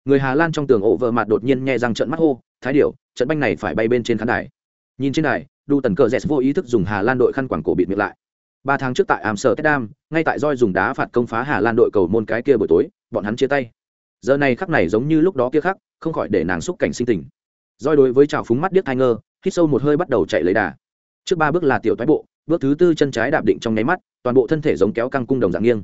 người hà lan trong tường ổ vợ mặt đột nhiên nhẹ răng trận mắt hô, thái điệu trận banh này phải bay bên trên khán đài. Nhìn trên đài đu tần cờ z vô ý thức dùng hà lan đội khăn quảng cổ bịt miệng lại ba tháng trước tại amsterdam ngay tại roi dùng đá phạt công phá hà lan đội cầu môn cái kia buổi tối bọn hắn chia tay giờ này khắc này giống như lúc đó kia khắc không khỏi để nàng xúc cảnh sinh tình roi đối với trào phúng mắt điếc thai ngơ hít sâu một hơi bắt đầu chạy lấy đà trước ba bước là tiểu thoái bộ bước thứ tư chân trái đạp định trong nháy mắt toàn bộ thân thể giống kéo căng cung đồng dạng nghiêng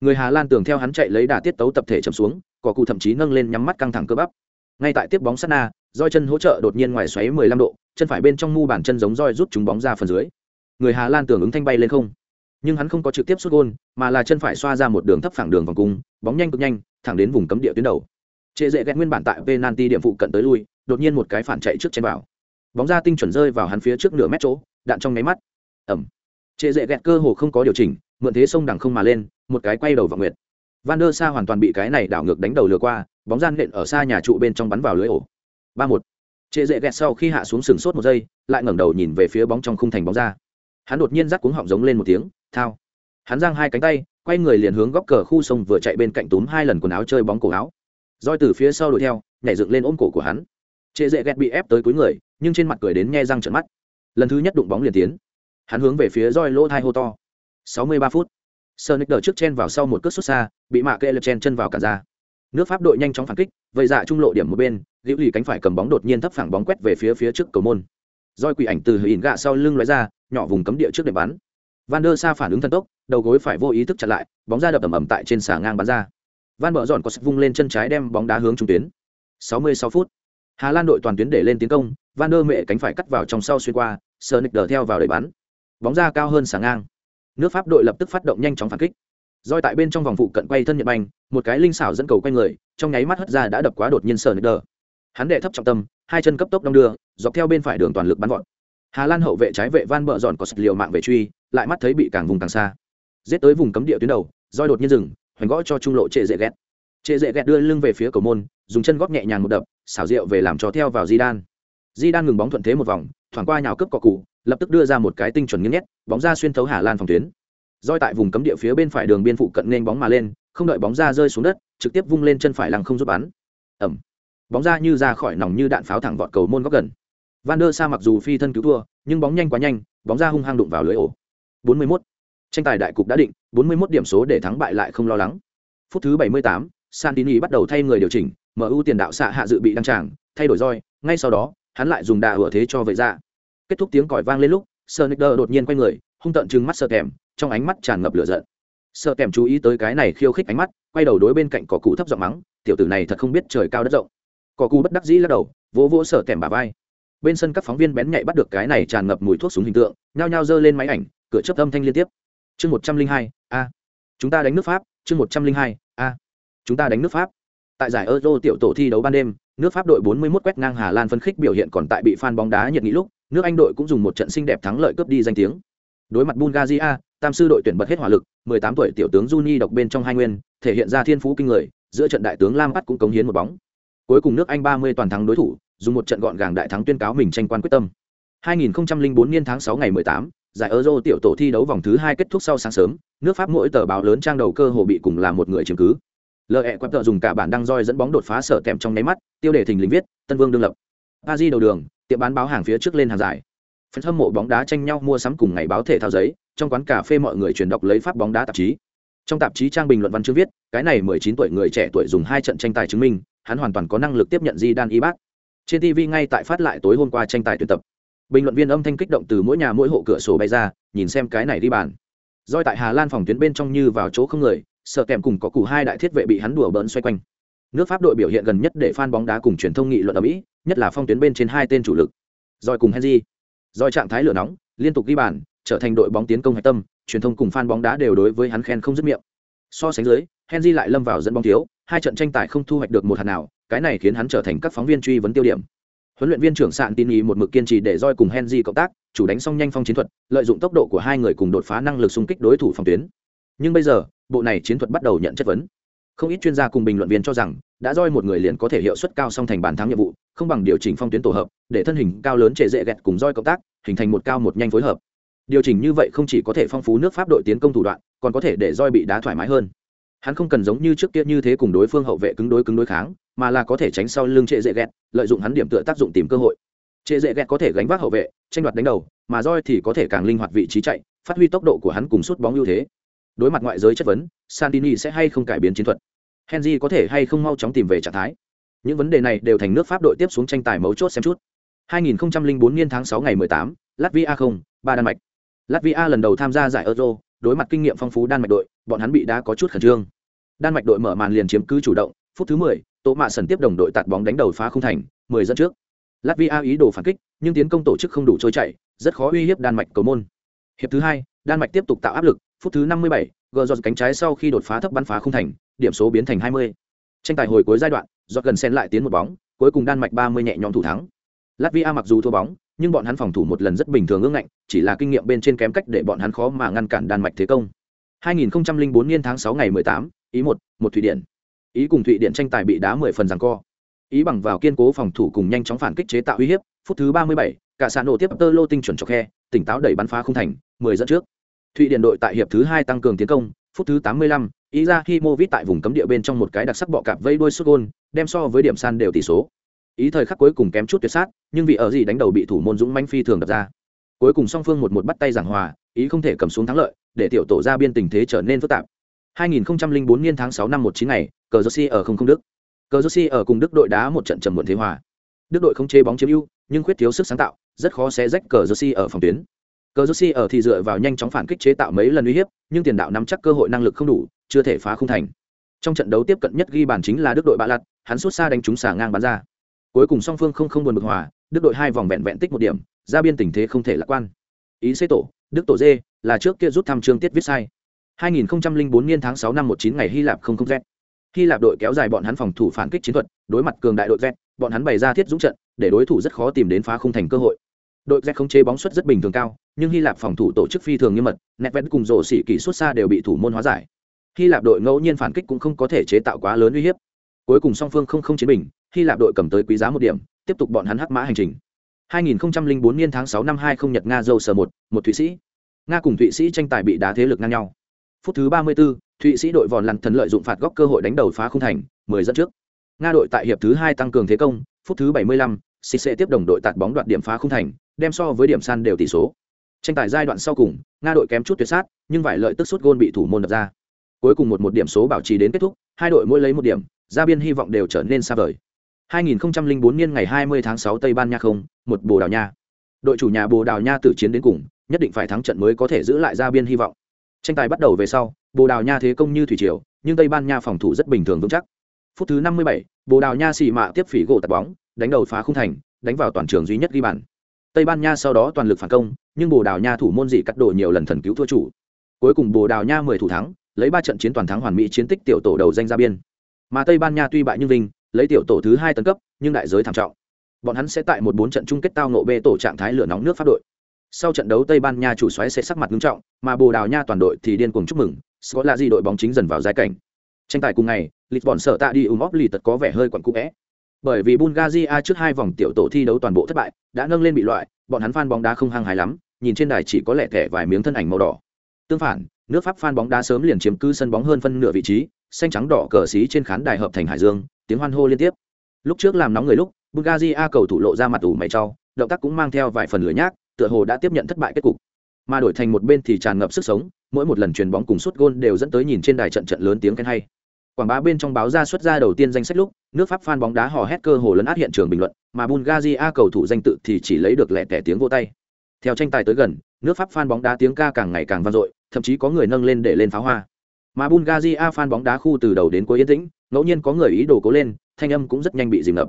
người hà lan tưởng theo hắn chạy lấy đà tiết tấu tập thể chầm xuống cỏ cụ thậm chí nâng lên nhắm mắt căng thẳng cơ bắp ngay tại tiếp bóng sát na roi chân hỗ trợ đột nhiên ngoài xoáy 15 độ chân phải bên trong mu bàn chân giống roi rút chúng bóng ra phần dưới. Người hà lan tưởng ứng thanh bay lên không. Nhưng hắn không có trực tiếp xuất gôn, mà là chân phải xoa ra một đường thấp phẳng đường vòng cung, bóng nhanh cực nhanh, thẳng đến vùng cấm địa tuyến đầu. Trệ dễ ghét nguyên bản tại penalty điểm phụ cận tới lui, đột nhiên một cái phản chạy trước trên vào. Bóng ra tinh chuẩn rơi vào hắn phía trước nửa mét chỗ, đạn trong nháy mắt. Ẩm trệ dễ ghét cơ hồ không có điều chỉnh, mượn thế sông đằng không mà lên, một cái quay đầu vào nguyệt. Van der sa hoàn toàn bị cái này đảo ngược đánh đầu lừa qua, bóng gian nện ở xa nhà trụ bên trong bắn vào lưới ổ. Ba một trệ dễ gẹt sau khi hạ xuống sừng sốt một giây lại ngẩng đầu nhìn về phía bóng trong khung thành bóng ra. Hắn đột nhiên rắc cuống họng giống lên một tiếng thao. Hắn giang hai cánh tay quay người liền hướng góc cờ khu sông vừa chạy bên cạnh túm hai lần quần áo chơi bóng cổ áo. Roi từ phía sau đuổi theo nhảy dựng lên ôm cổ của hắn. Trệ dễ gẹt bị ép tới cuối người nhưng trên mặt cười đến nghe răng trợn mắt. Lần thứ nhất đụng bóng liền tiến. Hắn hướng về phía roi lỗ thai hô to. 63 phút. Sonic đỡ trước chen vào sau một cước xuất xa, bị mạ kê lật chen chân vào cả ra. Nước Pháp đội nhanh chóng phản kích, vậy dạ trung lộ điểm một bên, Liễu Lì cánh phải cầm bóng đột nhiên thấp phẳng bóng quét về phía phía trước cầu môn. Roi quỷ ảnh từ hình gạ sau lưng lóe ra, nhỏ vùng cấm địa trước để bắn. Van der Sa phản ứng thần tốc, đầu gối phải vô ý thức chặn lại, bóng ra đập ầm ầm tại trên xà ngang bắn ra. Van bờ dọn có sức vung lên chân trái đem bóng đá hướng trung tuyến. 66 phút. Hà Lan đội toàn tuyến để lên tiến công, Van der mẹ cánh phải cắt vào trong sau xuyên qua, Sonic đờ theo vào để bắn. Bóng ra cao hơn xà ngang. Nước Pháp đội lập tức phát động nhanh chóng phản kích. Roi tại bên trong vòng phụ cận quay thân nhận banh, một cái linh xảo dẫn cầu quay người, trong nháy mắt hất ra đã đập quá đột nhiên Sonic đờ Hắn đệ thấp trọng tâm, hai chân cấp tốc đong đưa, dọc theo bên phải đường toàn lực bắn gọn Hà Lan hậu vệ trái vệ Van bờ dọn có sật liều mạng về truy, lại mắt thấy bị càng vùng càng xa. Giết tới vùng cấm địa tuyến đầu, Roi đột nhiên dừng, hoành gõ cho trung lộ trệ dễ ghét trệ dễ ghét đưa lưng về phía cầu môn dùng chân góp nhẹ nhàng một đập xảo diệu về làm cho theo vào di đan di đan ngừng bóng thuận thế một vòng thoảng qua nhào cướp cọ cụ lập tức đưa ra một cái tinh chuẩn nghiêng nhét bóng ra xuyên thấu hà lan phòng tuyến. Roi tại vùng cấm địa phía bên phải đường biên phụ cận nên bóng mà lên không đợi bóng ra rơi xuống đất trực tiếp vung lên chân phải lăng không giúp bắn. Ẩm bóng ra như ra khỏi nòng như đạn pháo thẳng vọt cầu môn góc gần van der sa mặc dù phi thân cứu thua nhưng bóng nhanh quá nhanh bóng ra hung hăng đụng vào lưới ổ 41. tranh tài đại cục đã định 41 điểm số để thắng bại lại không lo lắng phút thứ 78, Santini bắt đầu thay người điều chỉnh, MU tiền đạo xạ hạ dự bị đăng tràng, thay đổi roi, ngay sau đó, hắn lại dùng đà hựa thế cho vậy ra. Dạ. Kết thúc tiếng còi vang lên lúc, Sonicer đột nhiên quay người, hung tợn trừng mắt sợ kèm, trong ánh mắt tràn ngập lửa giận. Sợ kèm chú ý tới cái này khiêu khích ánh mắt, quay đầu đối bên cạnh cỏ cụ thấp giọng mắng, tiểu tử này thật không biết trời cao đất rộng. Cỏ cù bất đắc dĩ lắc đầu, vỗ vỗ sợ tẻm bà vai. Bên sân các phóng viên bén nhạy bắt được cái này tràn ngập mùi thuốc súng hình tượng, nhao nhao giơ lên máy ảnh, cửa chớp âm thanh liên tiếp. Chương 102, a. Chúng ta đánh nước Pháp, chương 102, a chúng ta đánh nước pháp tại giải euro tiểu tổ thi đấu ban đêm nước pháp đội 41 quét ngang hà lan phân khích biểu hiện còn tại bị fan bóng đá nhiệt nghị lúc nước anh đội cũng dùng một trận xinh đẹp thắng lợi cướp đi danh tiếng đối mặt bulgaria tam sư đội tuyển bật hết hỏa lực 18 tuổi tiểu tướng juni độc bên trong hai nguyên thể hiện ra thiên phú kinh người giữa trận đại tướng lam bắt cũng cống hiến một bóng cuối cùng nước anh 30 toàn thắng đối thủ dùng một trận gọn gàng đại thắng tuyên cáo mình tranh quan quyết tâm. 2004 niên tháng 6 ngày 18, giải Euro tiểu tổ thi đấu vòng thứ hai kết thúc sau sáng sớm, nước Pháp mỗi tờ báo lớn trang đầu cơ hồ bị cùng là một người chiếm cứ. Lợi ẹ quẹp tợ dùng cả bản đăng roi dẫn bóng đột phá sở kẹm trong nháy mắt tiêu đề thình lình viết tân vương đương lập. Paris di đầu đường tiệm bán báo hàng phía trước lên hàng dài phần hâm mộ bóng đá tranh nhau mua sắm cùng ngày báo thể thao giấy trong quán cà phê mọi người truyền đọc lấy pháp bóng đá tạp chí. Trong tạp chí trang bình luận văn chương viết cái này mười chín tuổi người trẻ tuổi dùng hai trận tranh tài chứng minh hắn hoàn toàn có năng lực tiếp nhận di đan y bác. Trên tv ngay tại phát lại tối hôm qua tranh tài tuyển tập. Bình luận viên âm thanh kích động từ mỗi nhà mỗi hộ cửa sổ bay ra, nhìn xem cái này đi bàn. Roi tại hà lan phòng tuyến bên trong như vào chỗ không người, sợ kèm cùng có cụ hai đại thiết vệ bị hắn đùa bỡn xoay quanh. Nước pháp đội biểu hiện gần nhất để fan bóng đá cùng truyền thông nghị luận ở mỹ, nhất là phong tuyến bên trên hai tên chủ lực. Doi cùng henry. Doi trạng thái lửa nóng, liên tục ghi bàn, trở thành đội bóng tiến công hạch tâm, truyền thông cùng fan bóng đá đều đối với hắn khen không dứt miệng. So sánh dưới, henry lại lâm vào dẫn bóng thiếu hai trận tranh tài không thu hoạch được một hạt nào, cái này khiến hắn trở thành các phóng viên truy vấn tiêu điểm. Huấn luyện viên trưởng sạn tin ý một mực kiên trì để roi cùng henry cộng tác, chủ đánh xong nhanh phong chiến thuật, lợi dụng tốc độ của hai người cùng đột phá năng lực xung kích đối thủ phòng tuyến. Nhưng bây giờ, bộ này chiến thuật bắt đầu nhận chất vấn. Không ít chuyên gia cùng bình luận viên cho rằng, đã roi một người liền có thể hiệu suất cao song thành bàn thắng nhiệm vụ, không bằng điều chỉnh phong tuyến tổ hợp, để thân hình cao lớn trệ dễ ghẹt cùng roi cộng tác, hình thành một cao một nhanh phối hợp. Điều chỉnh như vậy không chỉ có thể phong phú nước pháp đội tiến công thủ đoạn, còn có thể để roi bị đá thoải mái hơn hắn không cần giống như trước kia như thế cùng đối phương hậu vệ cứng đối cứng đối kháng mà là có thể tránh sau lưng trệ dễ ghẹt lợi dụng hắn điểm tựa tác dụng tìm cơ hội. Trệ dễ ghẹt có thể gánh vác hậu vệ tranh đoạt đánh đầu mà roi thì có thể càng linh hoạt vị trí chạy phát huy tốc độ của hắn cùng suốt bóng ưu thế. Đối mặt ngoại giới chất vấn santini sẽ hay không cải biến chiến thuật? Henry có thể hay không mau chóng tìm về trạng thái? Những vấn đề này đều thành nước pháp đội tiếp xuống tranh tài mấu chốt xem chút. 2004 niên tháng 6 ngày 18, latvia không ba đan mạch. Latvia lần đầu tham gia giải euro đối mặt kinh nghiệm phong phú đan mạch đội bọn hắn bị đá có chút khẩn trương đan mạch đội mở màn liền chiếm cứ chủ động phút thứ 10, tổ mạ sần tiếp đồng đội tạt bóng đánh đầu phá không thành 10 dẫn trước. Latvia ý đồ phản kích nhưng tiến công tổ chức không đủ trôi chạy rất khó uy hiếp đan mạch cầu môn. Hiệp thứ hai đan mạch tiếp tục tạo áp lực phút thứ 57, gờ giọt cánh trái sau khi đột phá thấp bắn phá không thành điểm số biến thành 20. tranh tài hồi cuối giai đoạn giọt gần xen lại tiến một bóng cuối cùng đan mạch 30 nhẹ nhõm thủ thắng. Latvia mặc dù thua bóng nhưng bọn hắn phòng thủ một lần rất bình thường ngưỡng ngạnh chỉ là kinh nghiệm bên trên kém cách để bọn hắn khó mà ngăn cản đan mạch thế công. 2004 niên tháng 6 ngày 18, ý một một thụy điển ý cùng thụy điển tranh tài bị đá 10 phần giằng co. Ý bằng vào kiên cố phòng thủ cùng nhanh chóng phản kích chế tạo uy hiếp phút thứ 37, cả sàn nổ tiếp tơ lô tinh chuẩn cho khe tỉnh táo đẩy bắn phá không thành 10 dẫn trước. Thụy điển đội tại hiệp thứ hai tăng cường tiến công phút thứ 85, ý ra khi mô vít tại vùng cấm địa bên trong một cái đặc sắc bọ cạp vây đuôi sút gôn đem so với điểm san đều tỷ số. Ý thời khắc cuối cùng kém chút tuyệt sát nhưng vì ở gì đánh đầu bị thủ môn dũng manh phi thường đập ra. Cuối cùng song phương một một bắt tay giảng hòa ý không thể cầm xuống thắng lợi để tiểu tổ ra biên tình thế trở nên phức tạp. 2004 niên tháng 6 năm 19 ngày cờ jersey ở không không đức. Cờ jersey ở cùng đức đội đá một trận trầm muộn thế hòa. Đức đội không chế bóng chiếm ưu nhưng khuyết thiếu sức sáng tạo rất khó sẽ rách cờ jersey ở phòng tuyến. Cờ jersey ở thì dựa vào nhanh chóng phản kích chế tạo mấy lần uy hiếp nhưng tiền đạo nắm chắc cơ hội năng lực không đủ chưa thể phá không thành. Trong trận đấu tiếp cận nhất ghi bàn chính là đức đội bạ lạt, hắn sút xa đánh trúng xả ngang bắn ra. Cuối cùng song phương không không buồn bực hòa đức đội hai vòng vẹn vẹn tích một điểm ra biên tình thế không thể lạc quan. Ý xế tổ đức tổ dê là trước kia rút thăm trương tiết viết sai. 2004 niên tháng 6 năm 19 ngày hy lạp không không z. Hy lạp đội kéo dài bọn hắn phòng thủ phản kích chiến thuật đối mặt cường đại đội z bọn hắn bày ra thiết dũng trận để đối thủ rất khó tìm đến phá không thành cơ hội. Đội z không chế bóng suất rất bình thường cao nhưng hy lạp phòng thủ tổ chức phi thường nghiêm mật nẹt vẫn cùng rổ sĩ kỳ xuất xa đều bị thủ môn hóa giải. Hy lạp đội ngẫu nhiên phản kích cũng không có thể chế tạo quá lớn uy hiếp. Cuối cùng song phương không không chiến bình hy lạp đội cầm tới quý giá một điểm tiếp tục bọn hắn hắc mã hành trình. 2004 niên tháng 6 năm 20 Nhật Nga dâu sở một, một Thụy Sĩ. Nga cùng Thụy Sĩ tranh tài bị đá thế lực ngang nhau. Phút thứ 34, Thụy Sĩ đội vòn lăn thần lợi dụng phạt góc cơ hội đánh đầu phá không thành, 10 dẫn trước. Nga đội tại hiệp thứ 2 tăng cường thế công, phút thứ 75, Cisse tiếp đồng đội tạt bóng đoạt điểm phá không thành, đem so với điểm san đều tỷ số. Tranh tài giai đoạn sau cùng, Nga đội kém chút tuyệt sát, nhưng vài lợi tức sút gôn bị thủ môn đập ra. Cuối cùng một một điểm số bảo trì đến kết thúc, hai đội mỗi lấy một điểm, ra biên hy vọng đều trở nên xa vời. 2004 niên ngày 20 tháng 6 Tây Ban Nha không, một Bồ Đào Nha. Đội chủ nhà Bồ Đào Nha tử chiến đến cùng, nhất định phải thắng trận mới có thể giữ lại ra biên hy vọng. Tranh tài bắt đầu về sau, Bồ Đào Nha thế công như thủy triều, nhưng Tây Ban Nha phòng thủ rất bình thường vững chắc. Phút thứ 57, Bồ Đào Nha xì mạ tiếp phỉ gỗ tạt bóng, đánh đầu phá khung thành, đánh vào toàn trường duy nhất ghi bàn. Tây Ban Nha sau đó toàn lực phản công, nhưng Bồ Đào Nha thủ môn dị cắt đổ nhiều lần thần cứu thua chủ. Cuối cùng Bồ Đào Nha 10 thủ thắng, lấy 3 trận chiến toàn thắng hoàn mỹ chiến tích tiểu tổ đầu danh ra biên. Mà Tây Ban Nha tuy bại nhưng vinh, lấy tiểu tổ thứ hai tấn cấp nhưng đại giới thảm trọng bọn hắn sẽ tại một bốn trận chung kết tao nộ bê tổ trạng thái lửa nóng nước pháp đội sau trận đấu tây ban nha chủ xoáy sẽ sắc mặt nghiêm trọng mà bồ đào nha toàn đội thì điên cuồng chúc mừng scott là gì đội bóng chính dần vào giai cảnh. Tranh tài cùng ngày lisbon sợ tạ đi ùm óp lì tật có vẻ hơi quặn cũ vẽ bởi vì bulgaria trước hai vòng tiểu tổ thi đấu toàn bộ thất bại đã nâng lên bị loại bọn hắn fan bóng đá không hăng hái lắm nhìn trên đài chỉ có lẻ thẻ vài miếng thân ảnh màu đỏ. Tương phản nước pháp fan bóng đá sớm liền chiếm cứ sân bóng hơn phân nửa vị trí xanh trắng đỏ cờ xí trên khán đài hợp thành hải dương tiếng hoan hô liên tiếp. Lúc trước làm nóng người lúc bulgaria cầu thủ lộ ra mặt ủ mày cho, động tác cũng mang theo vài phần lửa nhác tựa hồ đã tiếp nhận thất bại kết cục. Mà đổi thành một bên thì tràn ngập sức sống, mỗi một lần chuyền bóng cùng suốt gôn đều dẫn tới nhìn trên đài trận trận lớn tiếng khen hay. Quảng bá bên trong báo ra xuất ra đầu tiên danh sách lúc, nước pháp fan bóng đá hò hét cơ hồ lấn át hiện trường bình luận, mà bulgaria cầu thủ danh tự thì chỉ lấy được lẻ tẻ tiếng vô tay. Theo tranh tài tới gần, nước pháp fan bóng đá tiếng ca càng ngày càng vang dội, thậm chí có người nâng lên để lên pháo hoa. Mà bulgaria fan bóng đá khu từ đầu đến cuối yên tĩnh, ngẫu nhiên có người ý đồ cố lên, thanh âm cũng rất nhanh bị dìm ngập.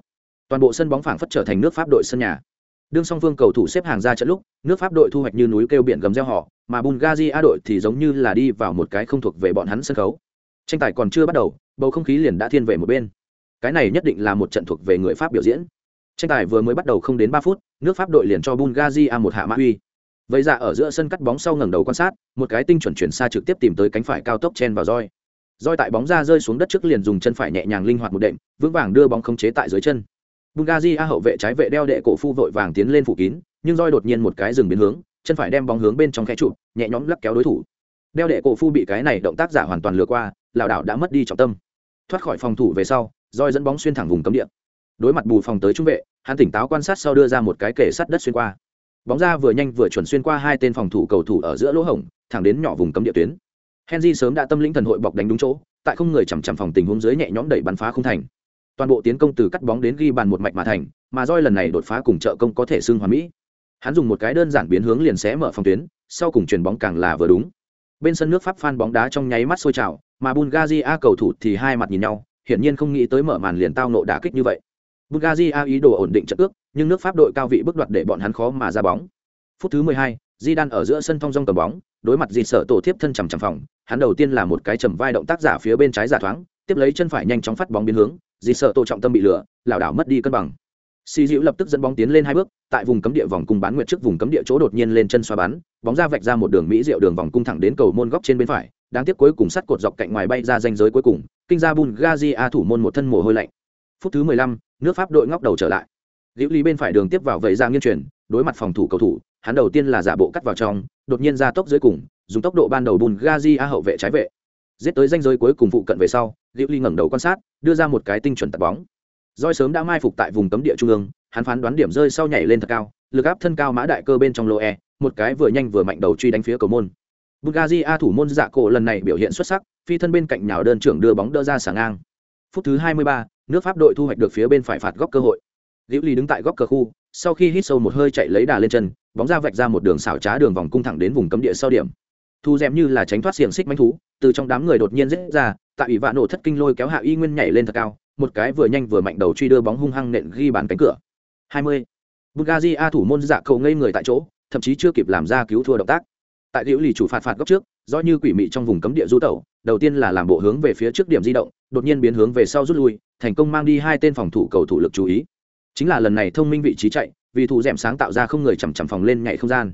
Toàn bộ sân bóng phảng phất trở thành nước pháp đội sân nhà đương song phương cầu thủ xếp hàng ra trận lúc, nước pháp đội thu hoạch như núi kêu biển gầm gieo họ, mà bulgaria đội thì giống như là đi vào một cái không thuộc về bọn hắn sân khấu. Tranh tài còn chưa bắt đầu, bầu không khí liền đã thiên về một bên. Cái này nhất định là một trận thuộc về người pháp biểu diễn. Tranh tài vừa mới bắt đầu không đến ba phút, nước pháp đội liền cho bulgaria một hạ mã uy. Vậy ra ở giữa sân cắt bóng sau ngẩng đầu quan sát, một cái tinh chuẩn chuyển xa trực tiếp tìm tới cánh phải cao tốc chen vào roi. Roi tại bóng ra rơi xuống đất trước liền dùng chân phải nhẹ nhàng linh hoạt một đệm, vững vàng đưa bóng khống chế tại dưới chân bungazi a hậu vệ trái vệ đeo đệ cổ phu vội vàng tiến lên phủ kín, nhưng roi đột nhiên một cái dừng biến hướng, chân phải đem bóng hướng bên trong khe trụ, nhẹ nhõm lắc kéo đối thủ. Đeo đệ cổ phu bị cái này động tác giả hoàn toàn lừa qua, lảo đảo đã mất đi trọng tâm. Thoát khỏi phòng thủ về sau, roi dẫn bóng xuyên thẳng vùng cấm địa. Đối mặt bù phòng tới trung vệ, hắn tỉnh táo quan sát sau đưa ra một cái kể sắt đất xuyên qua. Bóng ra vừa nhanh vừa chuẩn xuyên qua hai tên phòng thủ cầu thủ ở giữa lỗ hổng, thẳng đến nhỏ vùng cấm địa tuyến. Henry sớm đã tâm lĩnh thần hội bọc đánh đúng chỗ, tại không người chằm chằm phòng tình huống dưới nhẹ nhõm đẩy bắn phá không thành toàn bộ tiến công từ cắt bóng đến ghi bàn một mạch mà thành mà roi lần này đột phá cùng trợ công có thể xưng hoàn mỹ. Hắn dùng một cái đơn giản biến hướng liền xé mở phòng tuyến sau cùng chuyền bóng càng là vừa đúng. Bên sân nước pháp phan bóng đá trong nháy mắt sôi trào mà bulgaria cầu thủ thì hai mặt nhìn nhau hiển nhiên không nghĩ tới mở màn liền tao nộ đả kích như vậy. Bulgaria ý đồ ổn định trận ước nhưng nước pháp đội cao vị bước đoạt để bọn hắn khó mà ra bóng. Phút thứ 12, di đan ở giữa sân thong dong cầm bóng đối mặt di sợ tổ tiếp thân chằm chằm phòng hắn đầu tiên là một cái chầm vai động tác giả phía bên trái giả thoáng tiếp lấy chân phải nhanh chóng phát bóng biến hướng dì sợ tổ trọng tâm bị lửa lảo đảo mất đi cân bằng. Xì dịu lập tức dẫn bóng tiến lên hai bước tại vùng cấm địa vòng cung bán nguyệt trước vùng cấm địa chỗ đột nhiên lên chân xoa bắn bóng ra vạch ra một đường mỹ diệu đường vòng cung thẳng đến cầu môn góc trên bên phải đáng tiếc cuối cùng sắt cột dọc cạnh ngoài bay ra danh giới cuối cùng kinh ra bulgaria thủ môn một thân mồ hôi lạnh. Phút thứ mười lăm, nước pháp đội ngóc đầu trở lại. Liễu lý bên phải đường tiếp vào vẩy ra nghiên truyền đối mặt phòng thủ cầu thủ hắn đầu tiên là giả bộ cắt vào trong đột nhiên ra tốc dưới cùng dùng tốc độ ban đầu bulgaria hậu vệ trái vệ giết tới danh giới cuối cùng phụ cận về sau liễu ly ngẩng đầu quan sát đưa ra một cái tinh chuẩn tạt bóng. Roi sớm đã mai phục tại vùng cấm địa trung ương hắn phán đoán điểm rơi sau nhảy lên thật cao lực áp thân cao mã đại cơ bên trong lô e một cái vừa nhanh vừa mạnh đầu truy đánh phía cầu môn. Bulgaria thủ môn dạ cổ lần này biểu hiện xuất sắc phi thân bên cạnh nhào đơn trưởng đưa bóng đỡ ra sàng ngang. Phút thứ 23, nước pháp đội thu hoạch được phía bên phải phạt góc cơ hội. Liễu ly đứng tại góc cờ khu sau khi hít sâu một hơi chạy lấy đà lên chân bóng ra vạch ra một đường xảo trá đường vòng cung thẳng đến vùng cấm địa sau điểm thu dèm như là tránh thoát xiềng xích manh thú, từ trong đám người đột nhiên rết ra, tại ủy vạn nổ thất kinh lôi kéo hạ y nguyên nhảy lên thật cao, một cái vừa nhanh vừa mạnh đầu truy đưa bóng hung hăng nện ghi bàn cánh cửa 20. Bulgaria thủ môn dạ cầu ngây người tại chỗ, thậm chí chưa kịp làm ra cứu thua động tác tại liễu lì chủ phạt phạt góc trước do như quỷ mị trong vùng cấm địa du tẩu, đầu tiên là làm bộ hướng về phía trước điểm di động, đột nhiên biến hướng về sau rút lui, thành công mang đi hai tên phòng thủ cầu thủ lực chú ý chính là lần này thông minh vị trí chạy, vì thủ dẻm sáng tạo ra không người chằm chằm phòng lên nhảy không gian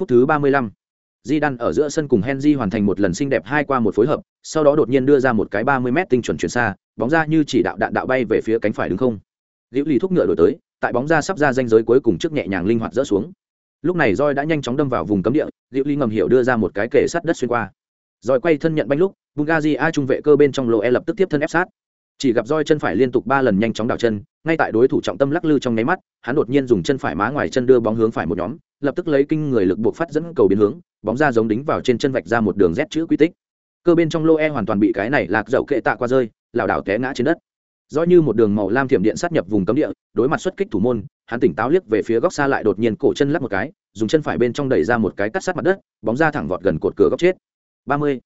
phút thứ ba mươi lăm. Đan ở giữa sân cùng Henry hoàn thành một lần xinh đẹp hai qua một phối hợp, sau đó đột nhiên đưa ra một cái 30m tinh chuẩn chuyển xa, bóng ra như chỉ đạo đạn đạo bay về phía cánh phải đứng không. Liễu Lý thúc ngựa đổi tới, tại bóng ra sắp ra danh giới cuối cùng trước nhẹ nhàng linh hoạt rỡ xuống. Lúc này roi đã nhanh chóng đâm vào vùng cấm địa, Liễu Lý ngầm hiểu đưa ra một cái kệ sắt đất xuyên qua. rồi quay thân nhận banh lúc, Bulgaria trung vệ cơ bên trong lỗ e lập tức tiếp thân ép sát. Chỉ gặp roi chân phải liên tục ba lần nhanh chóng đảo chân, ngay tại đối thủ trọng tâm lắc lư trong nháy mắt, hắn đột nhiên dùng chân phải má ngoài chân đưa bóng hướng phải một nhóm, lập tức lấy kinh người lực buộc phát dẫn cầu biến hướng, bóng ra giống đính vào trên chân vạch ra một đường Z chữ quy tích. Cơ bên trong lô e hoàn toàn bị cái này lạc dậu kệ tạ qua rơi, lảo đảo té ngã trên đất. Do như một đường màu lam thiểm điện sát nhập vùng cấm địa, đối mặt xuất kích thủ môn, hắn tỉnh táo liếc về phía góc xa lại đột nhiên cổ chân lắp một cái, dùng chân phải bên trong đẩy ra một cái cắt sát mặt đất, bóng ra thẳng vọt gần cột cửa góc chết. 30.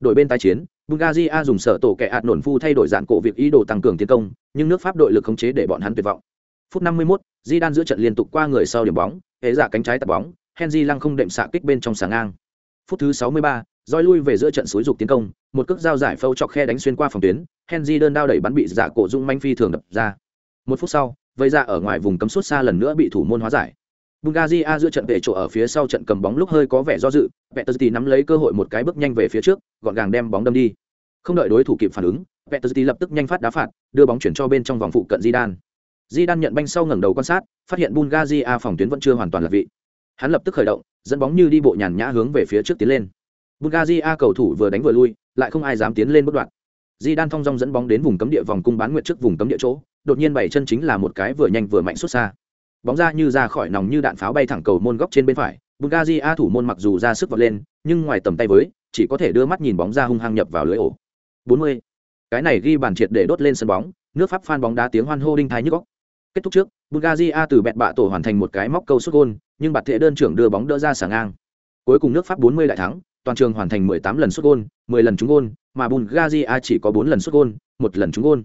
Đội bên tái chiến, Bulgaria dùng sở tổ kẻ ạt nổn phu thay đổi dạng cổ việc ý đồ tăng cường tiến công, nhưng nước Pháp đội lực khống chế để bọn hắn tuyệt vọng. Phút 51, Zidane giữa trận liên tục qua người sau điểm bóng, hễ giả cánh trái tạt bóng, Henry lăng không đệm xạ kích bên trong sáng ngang. Phút thứ 63, roi lui về giữa trận suối dục tiến công, một cước giao giải phâu chọc khe đánh xuyên qua phòng tuyến, Henry đơn đao đẩy bắn bị giả cổ dung manh phi thường đập ra. Một phút sau, vây ra ở ngoài vùng cấm suốt xa lần nữa bị thủ môn hóa giải. Bulgaria giữa trận về chỗ ở phía sau trận cầm bóng lúc hơi có vẻ do dự, Peterzi nắm lấy cơ hội một cái bước nhanh về phía trước, gọn gàng đem bóng đâm đi. Không đợi đối thủ kịp phản ứng, Peterzi lập tức nhanh phát đá phạt, đưa bóng chuyển cho bên trong vòng phụ cận Zidane. Di Đan nhận banh sau ngẩng đầu quan sát, phát hiện Bulgaria phòng tuyến vẫn chưa hoàn toàn là vị. Hắn lập tức khởi động, dẫn bóng như đi bộ nhàn nhã hướng về phía trước tiến lên. Bulgaria cầu thủ vừa đánh vừa lui, lại không ai dám tiến lên bất đoạn. Di Đan thong dong dẫn bóng đến vùng cấm địa vòng cung bán nguyệt trước vùng cấm địa chỗ, đột nhiên bảy chân chính là một cái vừa nhanh vừa mạnh xuất xa bóng ra như ra khỏi nòng như đạn pháo bay thẳng cầu môn góc trên bên phải bulgaria thủ môn mặc dù ra sức vọt lên nhưng ngoài tầm tay với chỉ có thể đưa mắt nhìn bóng ra hung hăng nhập vào lưới ổ 40. cái này ghi bàn triệt để đốt lên sân bóng nước pháp phan bóng đá tiếng hoan hô đinh thái nhức óc kết thúc trước bulgaria từ bẹt bạ tổ hoàn thành một cái móc câu xuất gôn nhưng bạt thệ đơn trưởng đưa bóng đỡ ra sàng ngang cuối cùng nước pháp 40 đại thắng toàn trường hoàn thành 18 lần xuất gôn 10 lần trúng gôn mà bulgaria chỉ có 4 lần xuất gôn một lần trúng gôn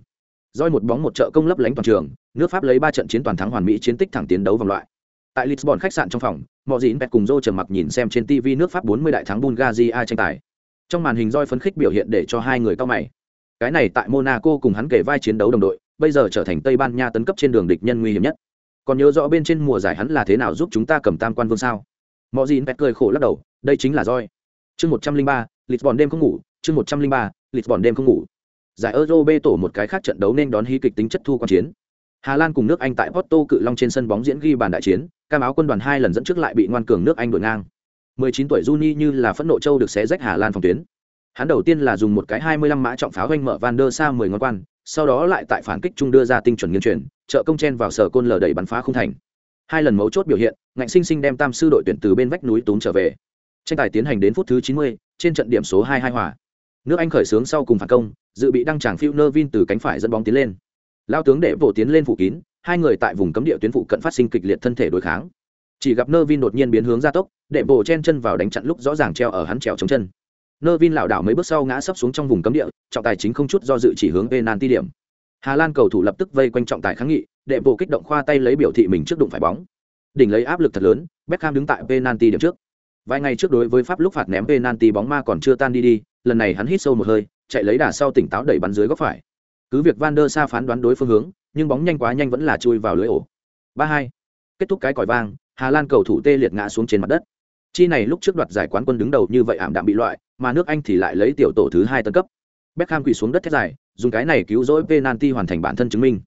Doi một bóng một trợ công lấp lánh toàn trường, nước Pháp lấy ba trận chiến toàn thắng hoàn mỹ chiến tích thẳng tiến đấu vòng loại. Tại Lisbon khách sạn trong phòng, Mọ Dĩn Pet cùng Zô trầm mặc nhìn xem trên TV nước Pháp 40 đại thắng Bulgaria tranh tài. Trong màn hình Doi phấn khích biểu hiện để cho hai người cao mày. Cái này tại Monaco cùng hắn kể vai chiến đấu đồng đội, bây giờ trở thành Tây Ban Nha tấn cấp trên đường địch nhân nguy hiểm nhất. Còn nhớ rõ bên trên mùa giải hắn là thế nào giúp chúng ta cầm tam quan vương sao? Mọ Dĩn Pet cười khổ lắc đầu, đây chính là roi Chương 103, Lisbon đêm không ngủ, chương 103, Lisbon đêm không ngủ giải euro b tổ một cái khác trận đấu nên đón hí kịch tính chất thu quan chiến hà lan cùng nước anh tại porto cự long trên sân bóng diễn ghi bàn đại chiến cam áo quân đoàn hai lần dẫn trước lại bị ngoan cường nước anh đuổi ngang 19 tuổi Juni như là phẫn nộ châu được xé rách Hà Lan phòng tuyến. Hắn đầu tiên là dùng một cái 25 mã trọng pháo hoanh mở Van der Sa 10 ngón quan, sau đó lại tại phản kích trung đưa ra tinh chuẩn nghiên truyền trợ công chen vào sở côn lờ đẩy bắn phá không thành. Hai lần mấu chốt biểu hiện ngạnh sinh sinh đem tam sư đội tuyển từ bên vách núi tốn trở về. Tranh tài tiến hành đến phút thứ 90, trên trận điểm số 2 hai hòa. Nước anh khởi xướng sau cùng phản công dự bị đăng tràng phiêu nơ vin từ cánh phải dẫn bóng tiến lên. Lao tướng để vỗ tiến lên phủ kín hai người tại vùng cấm địa tuyến phụ cận phát sinh kịch liệt thân thể đối kháng. Chỉ gặp nơ vin đột nhiên biến hướng gia tốc để vỗ chen chân vào đánh chặn lúc rõ ràng treo ở hắn trèo chống chân nơ vin lảo đảo mấy bước sau ngã sấp xuống trong vùng cấm địa, trọng tài chính không chút do dự chỉ hướng penalty điểm. Hà lan cầu thủ lập tức vây quanh trọng tài kháng nghị, đệ bộ kích động khoa tay lấy biểu thị mình trước đụng phải bóng. Đỉnh lấy áp lực thật lớn, beckham đứng tại penalty điểm trước. Vài ngày trước đối với pháp lúc phạt ném penalty bóng ma còn chưa tan đi đi, lần này hắn hít sâu một hơi, chạy lấy đà sau tỉnh táo đẩy bắn dưới góc phải. Cứ việc van der sa phán đoán đối phương hướng, nhưng bóng nhanh quá nhanh vẫn là chui vào lưới ổ. Ba hai, kết thúc cái còi vang, hà lan cầu thủ tê liệt ngã xuống trên mặt đất. Chi này lúc trước đoạt giải quán quân đứng đầu như vậy ảm đạm bị loại mà nước anh thì lại lấy tiểu tổ thứ hai tấn cấp. Beckham quỳ xuống đất thét dài, dùng cái này cứu rỗi penalty hoàn thành bản thân chứng minh.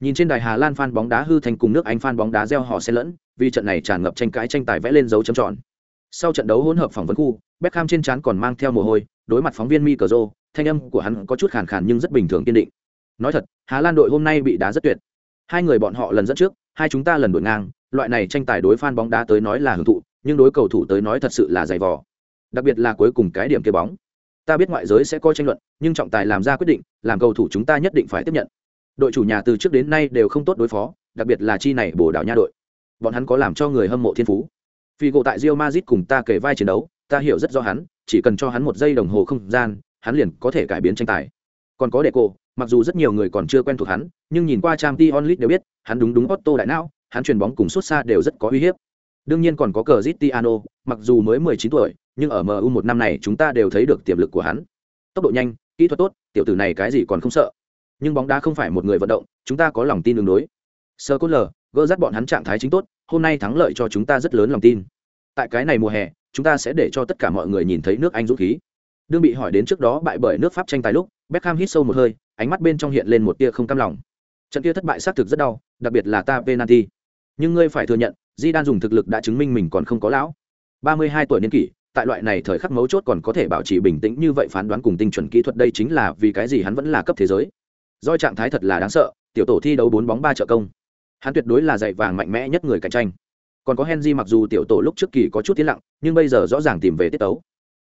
Nhìn trên đài hà lan fan bóng đá hư thành cùng nước anh fan bóng đá reo họ xen lẫn, vì trận này tràn ngập tranh cãi tranh tài vẽ lên dấu chấm tròn. Sau trận đấu hỗn hợp phỏng vấn khu, beckham trên trán còn mang theo mồ hôi, đối mặt phóng viên mi thanh âm của hắn có chút khàn khàn nhưng rất bình thường kiên định. Nói thật, hà lan đội hôm nay bị đá rất tuyệt. Hai người bọn họ lần dẫn trước, hai chúng ta lần đuổi ngang, loại này tranh tài đối fan bóng đá tới nói là hưởng thụ, nhưng đối cầu thủ tới nói thật sự là dày vò đặc biệt là cuối cùng cái điểm kia bóng. Ta biết ngoại giới sẽ coi tranh luận, nhưng trọng tài làm ra quyết định, làm cầu thủ chúng ta nhất định phải tiếp nhận. Đội chủ nhà từ trước đến nay đều không tốt đối phó, đặc biệt là chi này bồ đảo nha đội. Bọn hắn có làm cho người hâm mộ thiên phú. Vì gộ tại rio mazit cùng ta kể vai chiến đấu, ta hiểu rất rõ hắn, chỉ cần cho hắn một giây đồng hồ không gian, hắn liền có thể cải biến tranh tài. Còn có đệ mặc dù rất nhiều người còn chưa quen thuộc hắn, nhưng nhìn qua trang t onlit đều biết, hắn đúng đúng otto đại não, hắn chuyền bóng cùng xuất xa đều rất có uy hiếp. Đương nhiên còn có cờ zitiano mặc dù mới 19 tuổi nhưng ở mu một năm này chúng ta đều thấy được tiềm lực của hắn. Tốc độ nhanh, kỹ thuật tốt, tiểu tử này cái gì còn không sợ. Nhưng bóng đá không phải một người vận động, chúng ta có lòng tin đường đối. Sơ cốt lờ gỡ dắt bọn hắn trạng thái chính tốt, hôm nay thắng lợi cho chúng ta rất lớn lòng tin. Tại cái này mùa hè, chúng ta sẽ để cho tất cả mọi người nhìn thấy nước anh dũng khí. Đương bị hỏi đến trước đó bại bởi nước pháp tranh tài lúc, beckham hít sâu một hơi, ánh mắt bên trong hiện lên một tia không cam lòng. Trận kia thất bại xác thực rất đau, đặc biệt là ta penalty. Nhưng ngươi phải thừa nhận di đan dùng thực lực đã chứng minh mình còn không có lão. Ba mươi hai tuổi niên kỷ tại loại này thời khắc mấu chốt còn có thể bảo trì bình tĩnh như vậy phán đoán cùng tinh chuẩn kỹ thuật đây chính là vì cái gì hắn vẫn là cấp thế giới. Doi trạng thái thật là đáng sợ, tiểu tổ thi đấu bốn bóng ba trợ công. Hắn tuyệt đối là dạy vàng mạnh mẽ nhất người cạnh tranh. Còn có henry mặc dù tiểu tổ lúc trước kỳ có chút tiến lặng, nhưng bây giờ rõ ràng tìm về tiết tấu.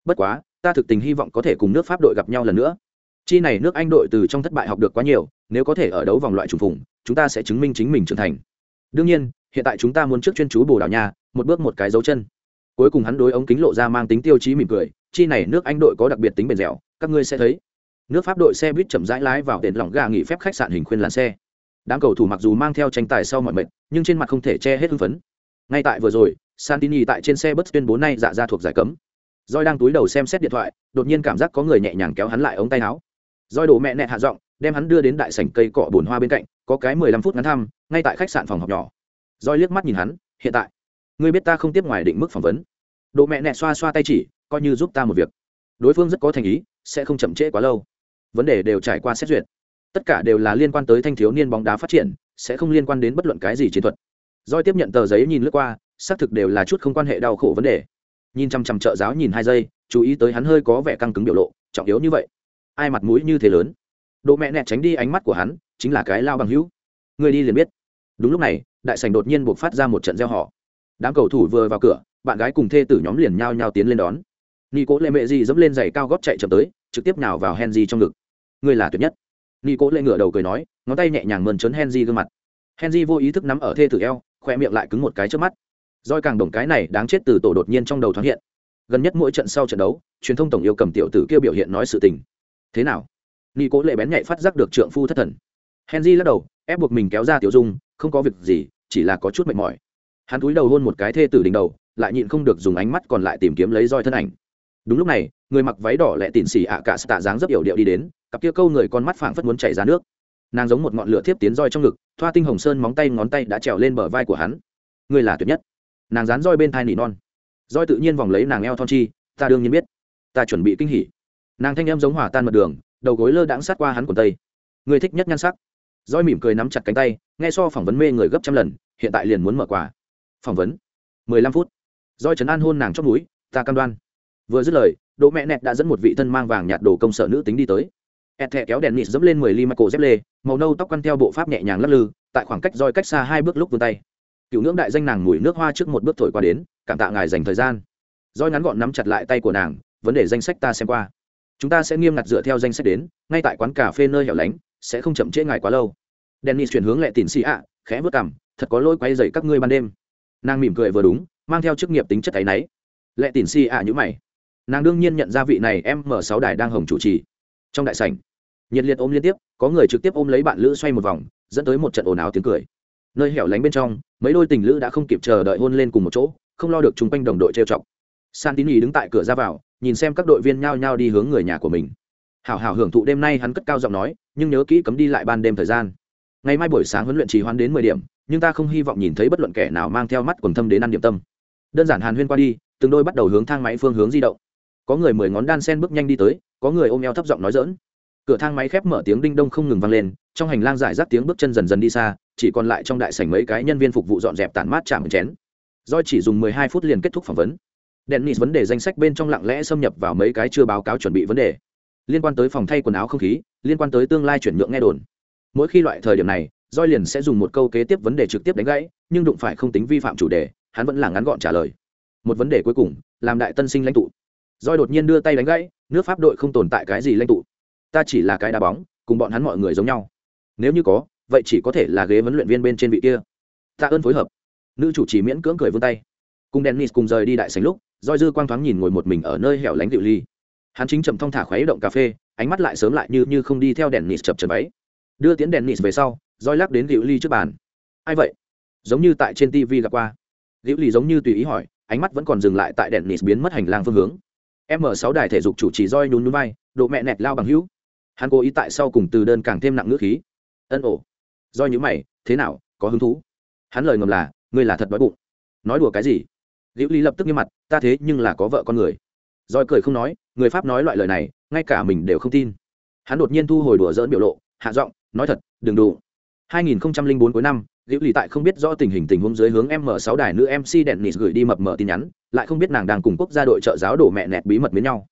Bất quá, ta thực tình hy vọng có thể cùng nước pháp đội gặp nhau lần nữa. Chi này nước anh đội từ trong thất bại học được quá nhiều, nếu có thể ở đấu vòng loại trùng phùng, chúng ta sẽ chứng minh chính mình trưởng thành. Đương nhiên, hiện tại chúng ta muốn trước chuyên chú bồ đào nha, một bước một cái dấu chân cuối cùng hắn đối ống kính lộ ra mang tính tiêu chí mỉm cười, chi này nước anh đội có đặc biệt tính bền dẻo, các ngươi sẽ thấy. Nước pháp đội xe buýt chậm rãi lái vào đền lỏng gà nghỉ phép khách sạn hình khuyên làn xe. Đám cầu thủ mặc dù mang theo tranh tài sau mọi mệt, nhưng trên mặt không thể che hết hưng phấn. Ngay tại vừa rồi, santini tại trên xe bus tuyên bố nay dạ ra thuộc giải cấm. Roi đang túi đầu xem xét điện thoại, đột nhiên cảm giác có người nhẹ nhàng kéo hắn lại ống tay áo. Roi đổ mẹ nẹ hạ giọng, đem hắn đưa đến đại sảnh cây cọ bồn hoa bên cạnh, có cái mười lăm phút ngắn thăm, ngay tại khách sạn phòng học nhỏ. Roi liếc mắt nhìn hắn, hiện tại ngươi biết ta không tiếp ngoài định mức phỏng vấn. Độ mẹ nẹ xoa xoa tay chỉ, coi như giúp ta một việc. Đối phương rất có thành ý, sẽ không chậm trễ quá lâu. Vấn đề đều trải qua xét duyệt. Tất cả đều là liên quan tới thanh thiếu niên bóng đá phát triển, sẽ không liên quan đến bất luận cái gì chiến thuật. Doi tiếp nhận tờ giấy nhìn lướt qua, xác thực đều là chút không quan hệ đau khổ vấn đề. Nhìn chăm chăm trợ giáo nhìn hai giây, chú ý tới hắn hơi có vẻ căng cứng biểu lộ, trọng yếu như vậy. Ai mặt mũi như thế lớn? Độ mẹ nẹt tránh đi ánh mắt của hắn, chính là cái lao bằng hữu. Người đi liền biết. Đúng lúc này, đại sảnh đột nhiên buộc phát ra một trận gieo họ đám cầu thủ vừa vào cửa, bạn gái cùng thê tử nhóm liền nhao nhao tiến lên đón. Nghi cố lệ mẹ gì dẫm lên giày cao gót chạy chậm tới, trực tiếp nào vào henry trong ngực. Người là tuyệt nhất. Nghi cố lệ ngửa đầu cười nói, ngón tay nhẹ nhàng mơn trớn henry gương mặt. Henry vô ý thức nắm ở thê tử eo, khoe miệng lại cứng một cái trước mắt. Roi càng đồng cái này đáng chết từ tổ đột nhiên trong đầu thoáng hiện. Gần nhất mỗi trận sau trận đấu, truyền thông tổng yêu cầm tiểu tử kia biểu hiện nói sự tình. Thế nào? Nghi cố lệ bén nhạy phát giác được trượng phu thất thần. Henry lắc đầu, ép buộc mình kéo ra tiểu dung, không có việc gì, chỉ là có chút mệt mỏi hắn cúi đầu hôn một cái thê tử đỉnh đầu, lại nhịn không được dùng ánh mắt còn lại tìm kiếm lấy roi thân ảnh. Đúng lúc này, người mặc váy đỏ lẹ tịn xỉ ạ cả tạ dáng rất yểu điệu đi đến, cặp kia câu người con mắt phảng phất muốn chảy ra nước. Nàng giống một ngọn lửa thiếp tiến roi trong ngực, thoa tinh hồng sơn móng tay ngón tay đã trèo lên bờ vai của hắn. Người là tuyệt nhất. Nàng dán roi bên thai nỉ non. Roi tự nhiên vòng lấy nàng eo thon chi, ta đương nhiên biết. Ta chuẩn bị kinh hỉ. Nàng thanh em giống hỏa tan mật đường, đầu gối lơ đãng sát qua hắn quần tây. Người thích nhất nhan sắc. Roi mỉm cười nắm chặt cánh tay, nghe so phỏng vấn mê người gấp trăm lần, hiện tại liền muốn mở quà phỏng vấn. Mười lăm phút. Doi trấn an hôn nàng trong núi ta cam đoan. Vừa dứt lời, đỗ mẹ nẹt đã dẫn một vị thân mang vàng nhạt đồ công sở nữ tính đi tới. Ẹt thẹ kéo đèn nịt dẫm lên mười ly mặc cổ dép lê, màu nâu tóc quăn theo bộ pháp nhẹ nhàng lắc lư, tại khoảng cách roi cách xa hai bước lúc vươn tay. Cựu ngưỡng đại danh nàng mùi nước hoa trước một bước thổi qua đến, cảm tạ ngài dành thời gian. Roi ngắn gọn nắm chặt lại tay của nàng, vấn đề danh sách ta xem qua. Chúng ta sẽ nghiêm ngặt dựa theo danh sách đến, ngay tại quán cà phê nơi hẻo lánh, sẽ không chậm trễ ngài quá lâu. Dennis chuyển hướng lệ tỉn xì ạ, khẽ vớt cảm thật có lỗi quay dậy các ngươi ban đêm nàng mỉm cười vừa đúng, mang theo chức nghiệp tính chất áy náy. Lệ tỉn si ạ nhữ mày. Nàng đương nhiên nhận ra vị này em mở sáu đài đang hồng chủ trì. Trong đại sảnh, nhiệt liệt ôm liên tiếp, có người trực tiếp ôm lấy bạn lữ xoay một vòng, dẫn tới một trận ồn ào tiếng cười. Nơi hẻo lánh bên trong, mấy đôi tình lữ đã không kịp chờ đợi hôn lên cùng một chỗ, không lo được chung quanh đồng đội trêu chọc. Santini đứng tại cửa ra vào, nhìn xem các đội viên nhao nhao đi hướng người nhà của mình. Hảo hảo hưởng thụ đêm nay hắn cất cao giọng nói, nhưng nhớ kỹ cấm đi lại ban đêm thời gian. Ngày mai buổi sáng huấn luyện trì hoãn đến mười điểm nhưng ta không hy vọng nhìn thấy bất luận kẻ nào mang theo mắt quần thâm đến ăn điểm tâm. Đơn giản hàn huyên qua đi, từng đôi bắt đầu hướng thang máy phương hướng di động. Có người mười ngón đan sen bước nhanh đi tới, có người ôm eo thấp giọng nói dỡn cửa thang máy khép mở tiếng đinh đông không ngừng vang lên, trong hành lang giải rác tiếng bước chân dần dần đi xa, chỉ còn lại trong đại sảnh mấy cái nhân viên phục vụ dọn dẹp tản mát chạm chén. Doi chỉ dùng mười hai phút liền kết thúc phỏng vấn. Dennis vấn đề danh sách bên trong lặng lẽ xâm nhập vào mấy cái chưa báo cáo chuẩn bị vấn đề. Liên quan tới phòng thay quần áo không khí, liên quan tới tương lai chuyển nhượng nghe đồn. Mỗi khi loại thời điểm này doi liền sẽ dùng một câu kế tiếp vấn đề trực tiếp đánh gãy, nhưng đụng phải không tính vi phạm chủ đề, hắn vẫn là ngắn gọn trả lời. Một vấn đề cuối cùng, làm đại tân sinh lãnh tụ. Doi đột nhiên đưa tay đánh gãy, nước pháp đội không tồn tại cái gì lãnh tụ. Ta chỉ là cái đá bóng, cùng bọn hắn mọi người giống nhau. Nếu như có, vậy chỉ có thể là ghế huấn luyện viên bên trên vị kia. Tạ ơn phối hợp. Nữ chủ trì miễn cưỡng cười vươn tay. Cùng dennis cùng rời đi đại sành lúc doi dư quang thoáng nhìn ngồi một mình ở nơi hẻo lánh điệu ly. Hắn chính chậm thong thả khuấy động cà phê, ánh mắt lại sớm lại như như không đi theo dennis chập chập ấy đưa tiến dennis về sau roi lắc đến liễu ly trước bàn. Ai vậy? Giống như tại trên tv gặp qua. Liễu ly giống như tùy ý hỏi, ánh mắt vẫn còn dừng lại tại dennis biến mất hành lang phương hướng. M sáu đài thể dục chủ trì roi nhún núi vai, độ mẹ nẹt lao bằng hữu. Hắn cố ý tại sau cùng từ đơn càng thêm nặng ngữ khí. Ân ổ. Roi nhữ mày, thế nào, có hứng thú? Hắn lời ngầm là, ngươi là thật đói bụng. Nói đùa cái gì? Liễu ly lập tức nghiêm mặt, ta thế nhưng là có vợ con người. Roi cười không nói, người pháp nói loại lời này, ngay cả mình đều không tin. Hắn đột nhiên thu hồi đùa dỡn biểu lộ, hạ giọng, nói thật, đừng đủ 2004 cuối năm liễu Lệ tại không biết rõ tình hình tình huống dưới hướng m 6 đài nữ mc dennis gửi đi mập mờ tin nhắn, lại không biết nàng đang cùng quốc gia đội trợ giáo đổ mẹ nẹt bí mật với nhau.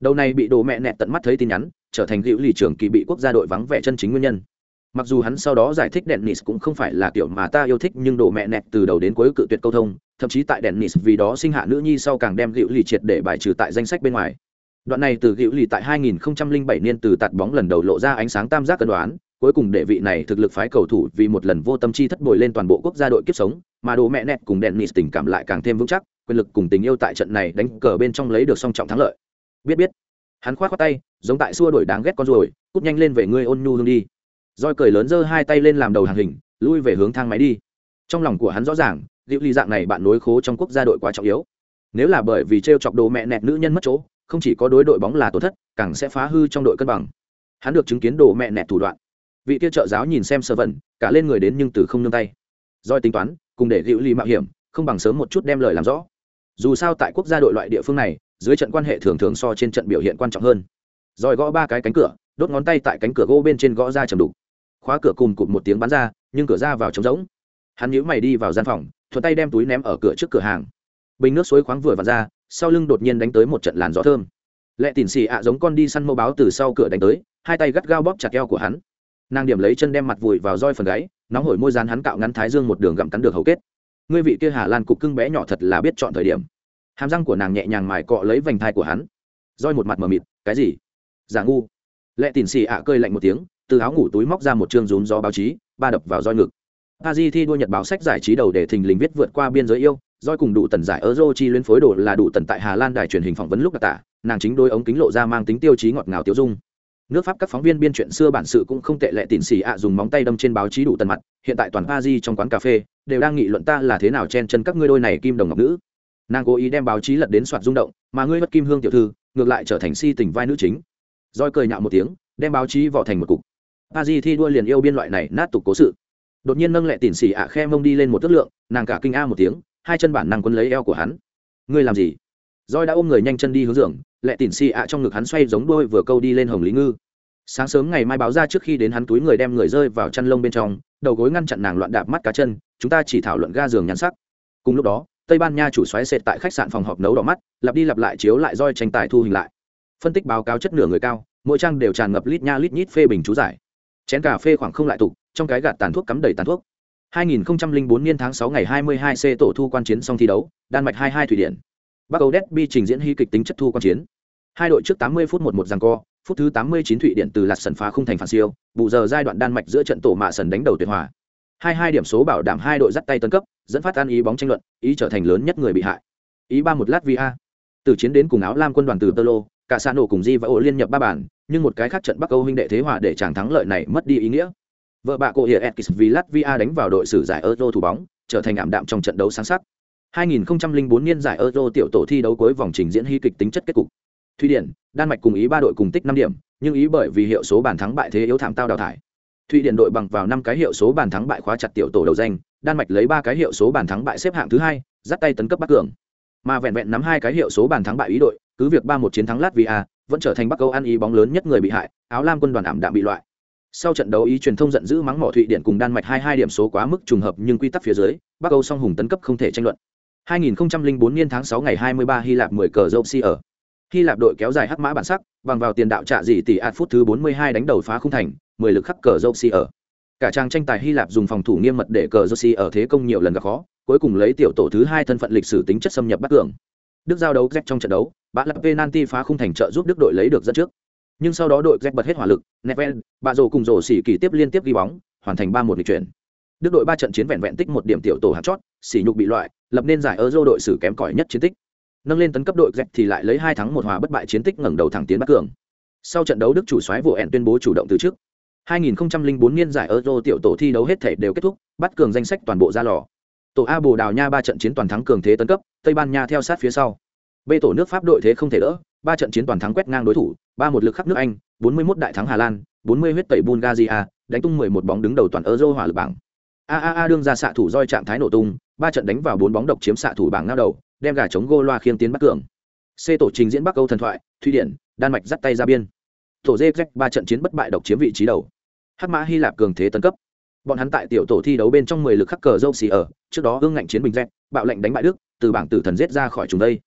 Đầu này bị đổ mẹ nẹt tận mắt thấy tin nhắn, trở thành Diệu lì trưởng kỳ bị quốc gia đội vắng vẻ chân chính nguyên nhân. Mặc dù hắn sau đó giải thích dennis cũng không phải là kiểu mà ta yêu thích, nhưng đổ mẹ nẹt từ đầu đến cuối cự tuyệt câu thông, thậm chí tại dennis vì đó sinh hạ nữ nhi sau càng đem Diệu lì triệt để bài trừ tại danh sách bên ngoài. Đoạn này từ Diệu lì tại 2007 niên từ tạt bóng lần đầu lộ ra ánh sáng tam giác cân đoán cuối cùng đệ vị này thực lực phái cầu thủ vì một lần vô tâm chi thất bồi lên toàn bộ quốc gia đội kiếp sống, mà đồ mẹ nẹt cùng dennis tình cảm lại càng thêm vững chắc, quyền lực cùng tình yêu tại trận này đánh cờ bên trong lấy được song trọng thắng lợi. Biết biết. Hắn khoát khoát tay, giống tại xua đổi đáng ghét con ruồi, cút nhanh lên về ngươi ôn nhu hương đi. Roi cười lớn giơ hai tay lên làm đầu hàng hình, lui về hướng thang máy đi. Trong lòng của hắn rõ ràng, liệu ly dạng này bạn nối khố trong quốc gia đội quá trọng yếu. Nếu là bởi vì trêu chọc đồ mẹ nẹt nữ nhân mất chỗ, không chỉ có đối đội bóng là tổn thất, càng sẽ phá hư trong đội cân bằng. Hắn được chứng kiến đồ mẹ nẹt thủ đoạn vị kia trợ giáo nhìn xem sơ vẩn, cả lên người đến nhưng từ không nương tay. Doi tính toán, cùng để hữu ly mạo hiểm, không bằng sớm một chút đem lời làm rõ. Dù sao tại quốc gia đội loại địa phương này, dưới trận quan hệ thường thường so trên trận biểu hiện quan trọng hơn. Rồi gõ ba cái cánh cửa, đốt ngón tay tại cánh cửa gỗ bên trên gõ ra chầm đục. Khóa cửa cùng cụt một tiếng bắn ra, nhưng cửa ra vào trống rỗng. Hắn nhíu mày đi vào gian phòng, thuận tay đem túi ném ở cửa trước cửa hàng. Bình nước suối khoáng vừa vặn ra, sau lưng đột nhiên đánh tới một trận làn gió thơm. Lệ tỉn xì ạ giống con đi săn mô báo từ sau cửa đánh tới, hai tay gắt gao bóp chặt eo của hắn nàng điểm lấy chân đem mặt vùi vào roi phần gáy, nóng hổi môi dán hắn cạo ngắn thái dương một đường gặm cắn được hầu kết. Ngươi vị kia hà lan cục cưng bé nhỏ thật là biết chọn thời điểm. Hàm răng của nàng nhẹ nhàng mài cọ lấy vành thai của hắn. Roi một mặt mờ mịt, cái gì? Giả ngu. Lệ tỉn xì ạ à cơi lạnh một tiếng, từ áo ngủ túi móc ra một chương rúm gió báo chí, ba đập vào roi ngực. A di thi đua nhật báo sách giải trí đầu để thình lình viết vượt qua biên giới yêu, roi cùng đủ tần giải euro chi luyến phối đồ là đủ tần tại hà lan đài truyền hình phỏng vấn lúc đặc tả, nàng chính đôi ống kính lộ ra mang tính tiêu chí ngọt ngào tiêu dung nước pháp các phóng viên biên chuyện xưa bản sự cũng không tệ lệ tịn xì ạ dùng móng tay đâm trên báo chí đủ tần mặt, hiện tại toàn a di trong quán cà phê, đều đang nghị luận ta là thế nào chen chân các ngươi đôi này kim đồng ngọc nữ. Nàng cố ý đem báo chí lật đến soạt rung động, mà ngươi mất kim hương tiểu thư, ngược lại trở thành si tình vai nữ chính. Roi cười nhạo một tiếng, đem báo chí vỏ thành một cục. A di thi đua liền yêu biên loại này, nát tục cố sự. Đột nhiên nâng lệ tịn xì ạ khe mông đi lên một tước lượng, nàng cả kinh a một tiếng, hai chân bản năng quân lấy eo của hắn. Ngươi làm gì? Roi đã ôm người nhanh chân đi hướng giường lẹ tỉn xì ạ trong ngực hắn xoay giống đôi vừa câu đi lên hồng lý ngư. Sáng sớm ngày mai báo ra trước khi đến hắn túi người đem người rơi vào chăn lông bên trong đầu gối ngăn chặn nàng loạn đạp mắt cá chân chúng ta chỉ thảo luận ga giường nhắn sắc. Cùng lúc đó tây ban nha chủ xoáy sệt tại khách sạn phòng họp nấu đỏ mắt lặp đi lặp lại chiếu lại roi tranh tài thu hình lại. Phân tích báo cáo chất nửa người cao mỗi trang đều tràn ngập lít nha lít nhít phê bình chú giải. Chén cà phê khoảng không lại tục trong cái gạt tàn thuốc cắm đầy tàn thuốc. 2004 niên tháng 6 ngày 22 C tổ thu quan chiến xong thi đấu, Đan Mạch 22 Thủy điện. Bắc Âu Derby trình diễn hy kịch tính chất thu quan chiến. Hai đội trước 80 phút một một giằng co, phút thứ 89 Thụy Điển từ lạt sân phá không thành phản siêu, bù giờ giai đoạn Đan Mạch giữa trận tổ mạ sân đánh đầu tuyệt hòa. Hai hai điểm số bảo đảm hai đội dắt tay tấn cấp, dẫn phát an ý bóng tranh luận, ý trở thành lớn nhất người bị hại. Ý ba một lát V A. Từ chiến đến cùng áo lam quân đoàn từ Tơ Lô, cả xa nổ cùng Di và Ổ liên nhập ba bản, nhưng một cái khác trận Bắc Âu huynh đệ thế hòa để chàng thắng lợi này mất đi ý nghĩa. Vợ bạ cô hiệa Etkis vì Latvia đánh vào đội xử giải Euro thủ bóng, trở thành ảm đạm trong trận đấu sáng sắc. 2004 niên giải Euro tiểu tổ thi đấu cuối vòng trình diễn hy kịch tính chất kết cục. Thụy Điển, Đan Mạch cùng Ý ba đội cùng tích 5 điểm, nhưng Ý bởi vì hiệu số bàn thắng bại thế yếu thảm tao đào thải. Thụy Điển đội bằng vào 5 cái hiệu số bàn thắng bại khóa chặt tiểu tổ đầu danh, Đan Mạch lấy 3 cái hiệu số bàn thắng bại xếp hạng thứ 2, dắt tay tấn cấp Bắc Cường. Mà vẹn vẹn nắm hai cái hiệu số bàn thắng bại ý đội, cứ việc 3-1 chiến thắng Latvia, vẫn trở thành Bắc Âu ăn ý bóng lớn nhất người bị hại, áo lam quân đoàn ảm đạm bị loại. Sau trận đấu ý truyền thông giận dữ mắng mỏ Thụy Điển cùng Đan Mạch 22 điểm số quá mức trùng hợp nhưng quy tắc phía dưới, Bắc Âu song hùng tấn cấp không thể tranh luận. 2004 niên tháng 6 ngày 23 Hy Lạp 10 cờ Dopsi ở. Hy Lạp đội kéo dài hắc mã bản sắc, bằng vào tiền đạo trả gì tỷ ạt phút thứ 42 đánh đầu phá khung thành, 10 lực khắc cờ Dopsi ở. Cả trang tranh tài Hy Lạp dùng phòng thủ nghiêm mật để cờ Dopsi ở thế công nhiều lần gặp khó, cuối cùng lấy tiểu tổ thứ hai thân phận lịch sử tính chất xâm nhập bắt cường. Đức giao đấu Z trong trận đấu, bã lập penalty phá khung thành trợ giúp Đức đội lấy được dẫn trước. Nhưng sau đó đội Z bật hết hỏa lực, Nevel, bà rồ cùng rồ xỉ kỳ tiếp liên tiếp ghi bóng, hoàn thành 3-1 lịch chuyển. Đức đội ba trận chiến vẹn vẹn tích một điểm tiểu tổ hạt chót, xỉ nhục bị loại, lập nên giải Euro đội xử kém cỏi nhất chiến tích. Nâng lên tấn cấp đội Z thì lại lấy hai thắng một hòa bất bại chiến tích ngẩng đầu thẳng tiến bắt cường. Sau trận đấu Đức chủ soái vụ ẹn tuyên bố chủ động từ trước. 2004 niên giải Euro tiểu tổ thi đấu hết thể đều kết thúc, bắt cường danh sách toàn bộ ra lò. Tổ A Bồ Đào Nha ba trận chiến toàn thắng cường thế tấn cấp, Tây Ban Nha theo sát phía sau. B tổ nước Pháp đội thế không thể đỡ, ba trận chiến toàn thắng quét ngang đối thủ, ba một lực khắc nước Anh, 41 đại thắng Hà Lan, 40 huyết tẩy Bulgaria, đánh tung 11 bóng đứng đầu toàn Euro hòa lực bảng. AAA đương ra xạ thủ roi trạng thái nổ tung, ba trận đánh vào bốn bóng độc chiếm xạ thủ bảng ngao đầu, đem gà chống gô loa khiên tiến bắc cường. C tổ trình diễn Bắc Âu thần thoại, Thụy Điển, Đan Mạch dắt tay ra biên. Tổ Dê D ba trận chiến bất bại độc chiếm vị trí đầu. Hắc Mã Hy Lạp cường thế tấn cấp. Bọn hắn tại tiểu tổ thi đấu bên trong 10 lực khắc cờ dâu xì ở, trước đó ương ngạnh chiến bình dẹp bạo lệnh đánh bại Đức, từ bảng tử thần giết ra khỏi chúng đây.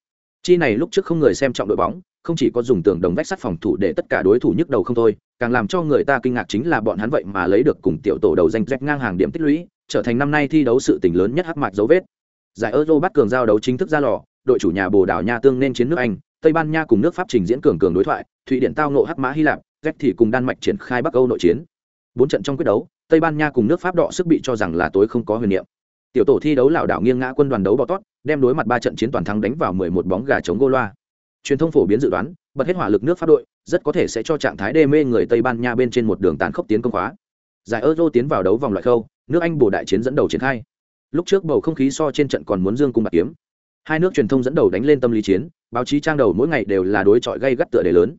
Chi này lúc trước không người xem trọng đội bóng, không chỉ có dùng tường đồng vách sắt phòng thủ để tất cả đối thủ nhức đầu không thôi, càng làm cho người ta kinh ngạc chính là bọn hắn vậy mà lấy được cùng tiểu tổ đầu danh rách ngang hàng điểm tích lũy, trở thành năm nay thi đấu sự tình lớn nhất hắc mạc dấu vết. Giải Euro bắt cường giao đấu chính thức ra lò, đội chủ nhà Bồ Đào Nha tương nên chiến nước Anh, Tây Ban Nha cùng nước Pháp trình diễn cường cường đối thoại, Thụy Điển tao ngộ hắc mã Hy Lạp, Rách thì cùng Đan Mạch triển khai Bắc Âu nội chiến. Bốn trận trong quyết đấu, Tây Ban Nha cùng nước Pháp đọ sức bị cho rằng là tối không có huyền niệm. Tiểu tổ thi đấu lão đảo nghiêng ngã quân đoàn đấu bò tót, đem đối mặt ba trận chiến toàn thắng đánh vào 11 bóng gà chống gô loa. Truyền thông phổ biến dự đoán, bật hết hỏa lực nước Pháp đội, rất có thể sẽ cho trạng thái đê mê người Tây Ban Nha bên trên một đường tàn khốc tiến công khóa. Giải Euro tiến vào đấu vòng loại khâu, nước Anh bổ đại chiến dẫn đầu triển khai. Lúc trước bầu không khí so trên trận còn muốn dương cung bạc kiếm. Hai nước truyền thông dẫn đầu đánh lên tâm lý chiến, báo chí trang đầu mỗi ngày đều là đối chọi gây gắt tựa đề lớn.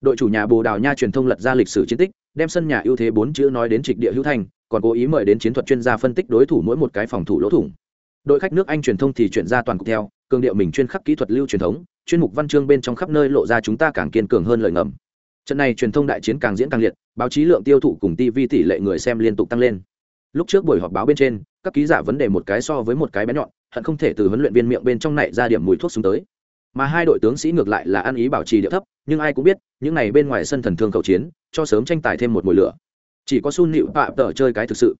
Đội chủ nhà Bồ Đào Nha truyền thông lật ra lịch sử chiến tích, đem sân nhà ưu thế bốn chữ nói đến trịch địa hữu thành, còn cố ý mời đến chiến thuật chuyên gia phân tích đối thủ mỗi một cái phòng thủ lỗ thủng. Đội khách nước Anh truyền thông thì chuyển ra toàn cục theo, cường điệu mình chuyên khắc kỹ thuật lưu truyền thống, chuyên mục văn chương bên trong khắp nơi lộ ra chúng ta càng kiên cường hơn lời ngầm. Trận này truyền thông đại chiến càng diễn càng liệt, báo chí lượng tiêu thụ cùng TV tỷ lệ người xem liên tục tăng lên. Lúc trước buổi họp báo bên trên, các ký giả vấn đề một cái so với một cái bé nhọn, hận không thể từ huấn luyện viên miệng bên trong này ra điểm mùi thuốc xuống tới. Mà hai đội tướng sĩ ngược lại là ăn ý bảo trì địa thấp, nhưng ai cũng biết, những này bên ngoài sân thần thương cầu chiến, cho sớm tranh tài thêm một mùi lửa. Chỉ có Sun Liễu tạm tờ chơi cái thực sự.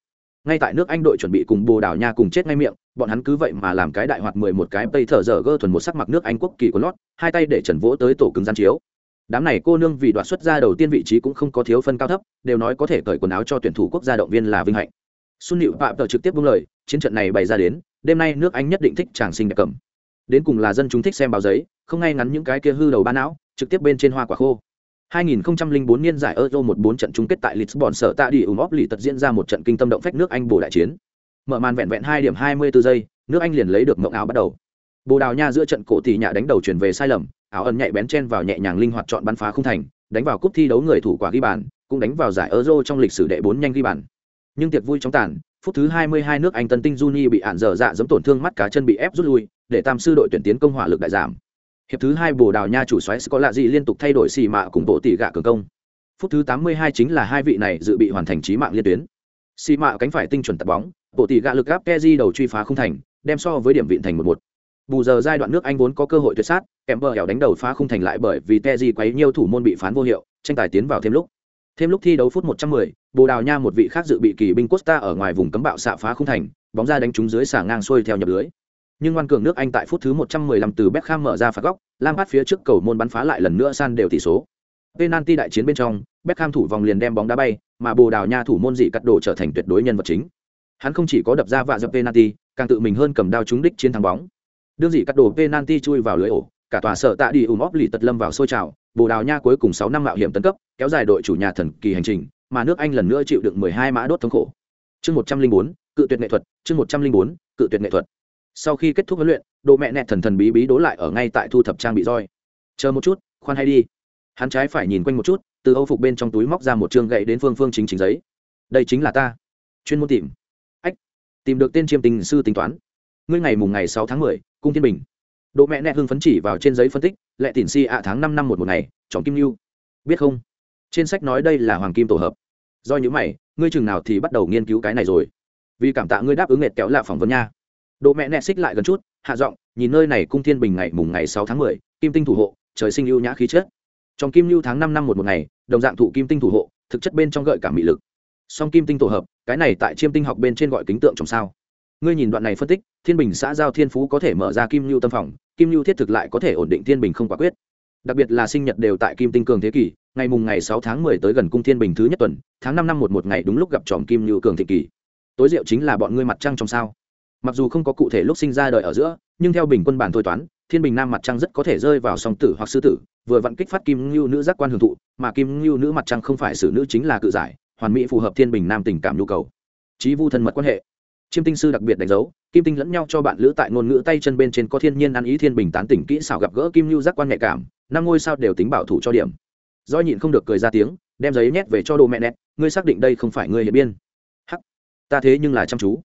Ngay tại nước Anh đội chuẩn bị cùng Bồ Đào Nha cùng chết ngay miệng, bọn hắn cứ vậy mà làm cái đại hoạt mười một cái tây thở dở gơ thuần một sắc mặc nước Anh quốc kỳ của lót, hai tay để trần vỗ tới tổ cứng gian chiếu. Đám này cô nương vì đoạt xuất ra đầu tiên vị trí cũng không có thiếu phân cao thấp, đều nói có thể cởi quần áo cho tuyển thủ quốc gia động viên là vinh hạnh. Xuân Liễu Phạm tờ trực tiếp buông lời, chiến trận này bày ra đến, đêm nay nước Anh nhất định thích chàng sinh đẹp cầm. Đến cùng là dân chúng thích xem báo giấy, không ngay ngắn những cái kia hư đầu ba não, trực tiếp bên trên hoa quả khô. 2004 niên giải Euro 14 trận chung kết tại Lisbon sở tạ đi ủng lì tật diễn ra một trận kinh tâm động phách nước Anh bổ đại chiến. Mở màn vẹn vẹn 2 điểm 24 giây, nước Anh liền lấy được mộng áo bắt đầu. Bồ Đào Nha giữa trận cổ tỷ nhà đánh đầu chuyển về sai lầm, áo ẩn nhạy bén chen vào nhẹ nhàng linh hoạt chọn bắn phá không thành, đánh vào cúp thi đấu người thủ quả ghi bàn, cũng đánh vào giải Euro trong lịch sử đệ 4 nhanh ghi bàn. Nhưng tiệc vui trong tàn, phút thứ 22 nước Anh Tân Tinh Juni bị ản dở dạ giẫm tổn thương mắt cá chân bị ép rút lui, để tam sư đội tuyển tiến công hỏa lực đại giảm hiệp thứ hai bồ đào nha chủ xoáy có lạ gì liên tục thay đổi xì mạ cùng bộ tỷ gạ cường công. Phút thứ tám mươi hai chính là hai vị này dự bị hoàn thành trí mạng liên tuyến. Xì mạ cánh phải tinh chuẩn tập bóng bộ tỷ gạ lực gáp keji đầu truy phá không thành đem so với điểm vịn thành một một. Bù giờ giai đoạn nước anh vốn có cơ hội tuyệt sát kèm bờ hẻo đánh đầu phá không thành lại bởi vì keji quấy nhiều thủ môn bị phán vô hiệu tranh tài tiến vào thêm lúc. Thêm lúc thi đấu phút 110, bồ đào nha một vị khác dự bị kỳ binh costa ở ngoài vùng cấm bạo xạ phá không thành bóng ra đánh trúng dưới xả ngang xuôi theo nhập lưới nhưng ngoan cường nước anh tại phút thứ 115 từ beckham mở ra phạt góc lam phát phía trước cầu môn bắn phá lại lần nữa san đều tỷ số. Penalty đại chiến bên trong, beckham thủ vòng liền đem bóng đá bay, mà bồ đào nha thủ môn dị cắt đổ trở thành tuyệt đối nhân vật chính. Hắn không chỉ có đập ra vạ dập penalty, càng tự mình hơn cầm đao trúng đích chiến thắng bóng. Đương dị cắt đổ penalty chui vào lưới ổ, cả tòa sở tạ đi ùm óp lì tật lâm vào sôi trào, bồ đào nha cuối cùng 6 năm mạo hiểm tấn cấp, kéo dài đội chủ nhà thần kỳ hành trình, mà nước anh lần nữa chịu đựng mười hai mã đốt thống khổ. Chương một trăm linh bốn, cự tuyệt nghệ thuật, chương một trăm linh bốn, cự tuyệt nghệ thuật sau khi kết thúc huấn luyện đồ mẹ nẹt thần thần bí bí đố lại ở ngay tại thu thập trang bị roi. Chờ một chút, khoan hay đi. Hắn trái phải nhìn quanh một chút, từ âu phục bên trong túi móc ra một chương gậy đến phương phương chính chính giấy. Đây chính là ta. Chuyên môn tìm. Ách. Tìm được tên chiêm tình sư tính toán. Ngươi ngày mùng ngày sáu tháng mười, cung thiên bình. Đồ mẹ nẹ hưng phấn chỉ vào trên giấy phân tích lệ tỉn si ạ tháng năm năm một một ngày, chọn kim lưu biết không? Trên sách nói đây là hoàng kim tổ hợp. Do những mày, ngươi chừng nào thì bắt đầu nghiên cứu cái này rồi. Vì cảm tạ ngươi đáp ứng nghệt kéo lạ phỏng vấn nha độ mẹ nẹ xích lại gần chút, hạ giọng, nhìn nơi này cung thiên bình ngày mùng ngày sáu tháng mười, kim tinh thủ hộ, trời sinh ưu nhã khí chất. Trong kim lưu tháng năm năm một một ngày, đồng dạng thụ kim tinh thủ hộ, thực chất bên trong gợi cả mị lực. Song kim tinh tổ hợp, cái này tại chiêm tinh học bên trên gọi kính tượng trong sao. Ngươi nhìn đoạn này phân tích, thiên bình xã giao thiên phú có thể mở ra kim lưu tâm phòng, kim lưu thiết thực lại có thể ổn định thiên bình không quả quyết. Đặc biệt là sinh nhật đều tại kim tinh cường thế kỷ, ngày mùng ngày sáu tháng mười tới gần cung thiên bình thứ nhất tuần, tháng năm năm một một ngày đúng lúc gặp tròn kim lưu cường thế kỷ. Tối rượu chính là bọn ngươi mặt trăng trong sao mặc dù không có cụ thể lúc sinh ra đời ở giữa, nhưng theo bình quân bản thôi toán, thiên bình nam mặt trăng rất có thể rơi vào song tử hoặc sư tử, vừa vặn kích phát kim ngưu nữ giác quan hưởng thụ, mà kim ngưu nữ mặt trăng không phải xử nữ chính là cự giải, hoàn mỹ phù hợp thiên bình nam tình cảm nhu cầu. Trí vu thân mật quan hệ. Chiêm tinh sư đặc biệt đánh dấu, kim tinh lẫn nhau cho bạn lữ tại ngôn ngữ tay chân bên trên có thiên nhiên ăn ý thiên bình tán tỉnh kỹ xảo gặp gỡ kim ngưu giác quan nhạy cảm, năm ngôi sao đều tính bảo thủ cho điểm. Do nhịn không được cười ra tiếng, đem giấy nhét về cho đồ mẹ nét ngươi xác định đây không phải ngươi hiện biên. Hắc, ta thế nhưng là chăm chú.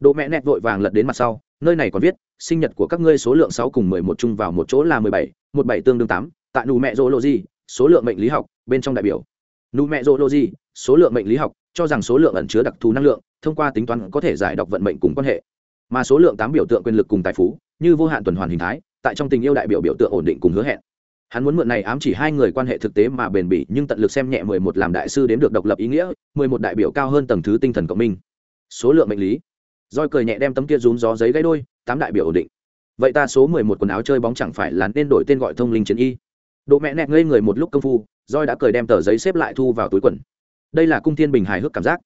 Đỗ mẹ nẹt vội vàng lật đến mặt sau nơi này còn viết sinh nhật của các ngươi số lượng sáu cùng mười một chung vào một chỗ là mười bảy một bảy tương đương tám tại nụ mẹ zoology, lộ gì số lượng mệnh lý học bên trong đại biểu. Nụ mẹ zoology, lộ gì số lượng mệnh lý học cho rằng số lượng ẩn chứa đặc thù năng lượng thông qua tính toán có thể giải đọc vận mệnh cùng quan hệ. Mà số lượng tám biểu tượng quyền lực cùng tài phú như vô hạn tuần hoàn hình thái tại trong tình yêu đại biểu biểu tượng ổn định cùng hứa hẹn. Hắn muốn mượn này ám chỉ hai người quan hệ thực tế mà bền bỉ nhưng tận lực xem nhẹ mười một làm đại sư đến được độc lập ý nghĩa mười một đại biểu cao hơn tầng thứ tinh thần cộng minh. Số lượng mệnh lý roi cười nhẹ đem tấm kia rún gió giấy gãy đôi, tám đại biểu ổn định. Vậy ta số mười một quần áo chơi bóng chẳng phải là nên đổi tên gọi thông linh chiến y. Độ mẹ nẹt ngây người một lúc công phu, roi đã cười đem tờ giấy xếp lại thu vào túi quần. Đây là cung thiên bình hài hước cảm giác.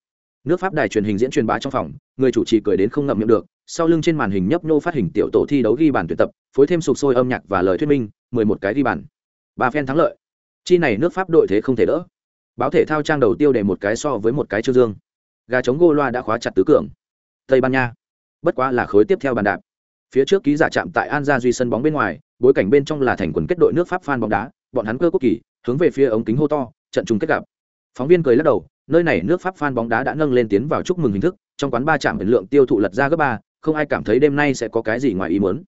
Nước pháp đài truyền hình diễn truyền bá trong phòng, người chủ trì cười đến không ngậm miệng được, sau lưng trên màn hình nhấp nhô phát hình tiểu tổ thi đấu ghi bàn tuyển tập, phối thêm sục sôi âm nhạc và lời thuyết minh, mười một cái ghi bàn. Ba phen thắng lợi. Chi này nước pháp đội thế không thể đỡ. Báo thể thao trang đầu tiêu để một cái so với một cái chưa dương. Gà chống gô loa đã khóa chặt tứ cường tây ban nha bất quá là khối tiếp theo bàn đạp phía trước ký giả chạm tại an gia duy sân bóng bên ngoài bối cảnh bên trong là thành quần kết đội nước pháp phan bóng đá bọn hắn cơ quốc kỳ hướng về phía ống kính hô to trận chung kết gặp phóng viên cười lắc đầu nơi này nước pháp phan bóng đá đã nâng lên tiến vào chúc mừng hình thức trong quán ba trạm lượng tiêu thụ lật ra gấp ba không ai cảm thấy đêm nay sẽ có cái gì ngoài ý muốn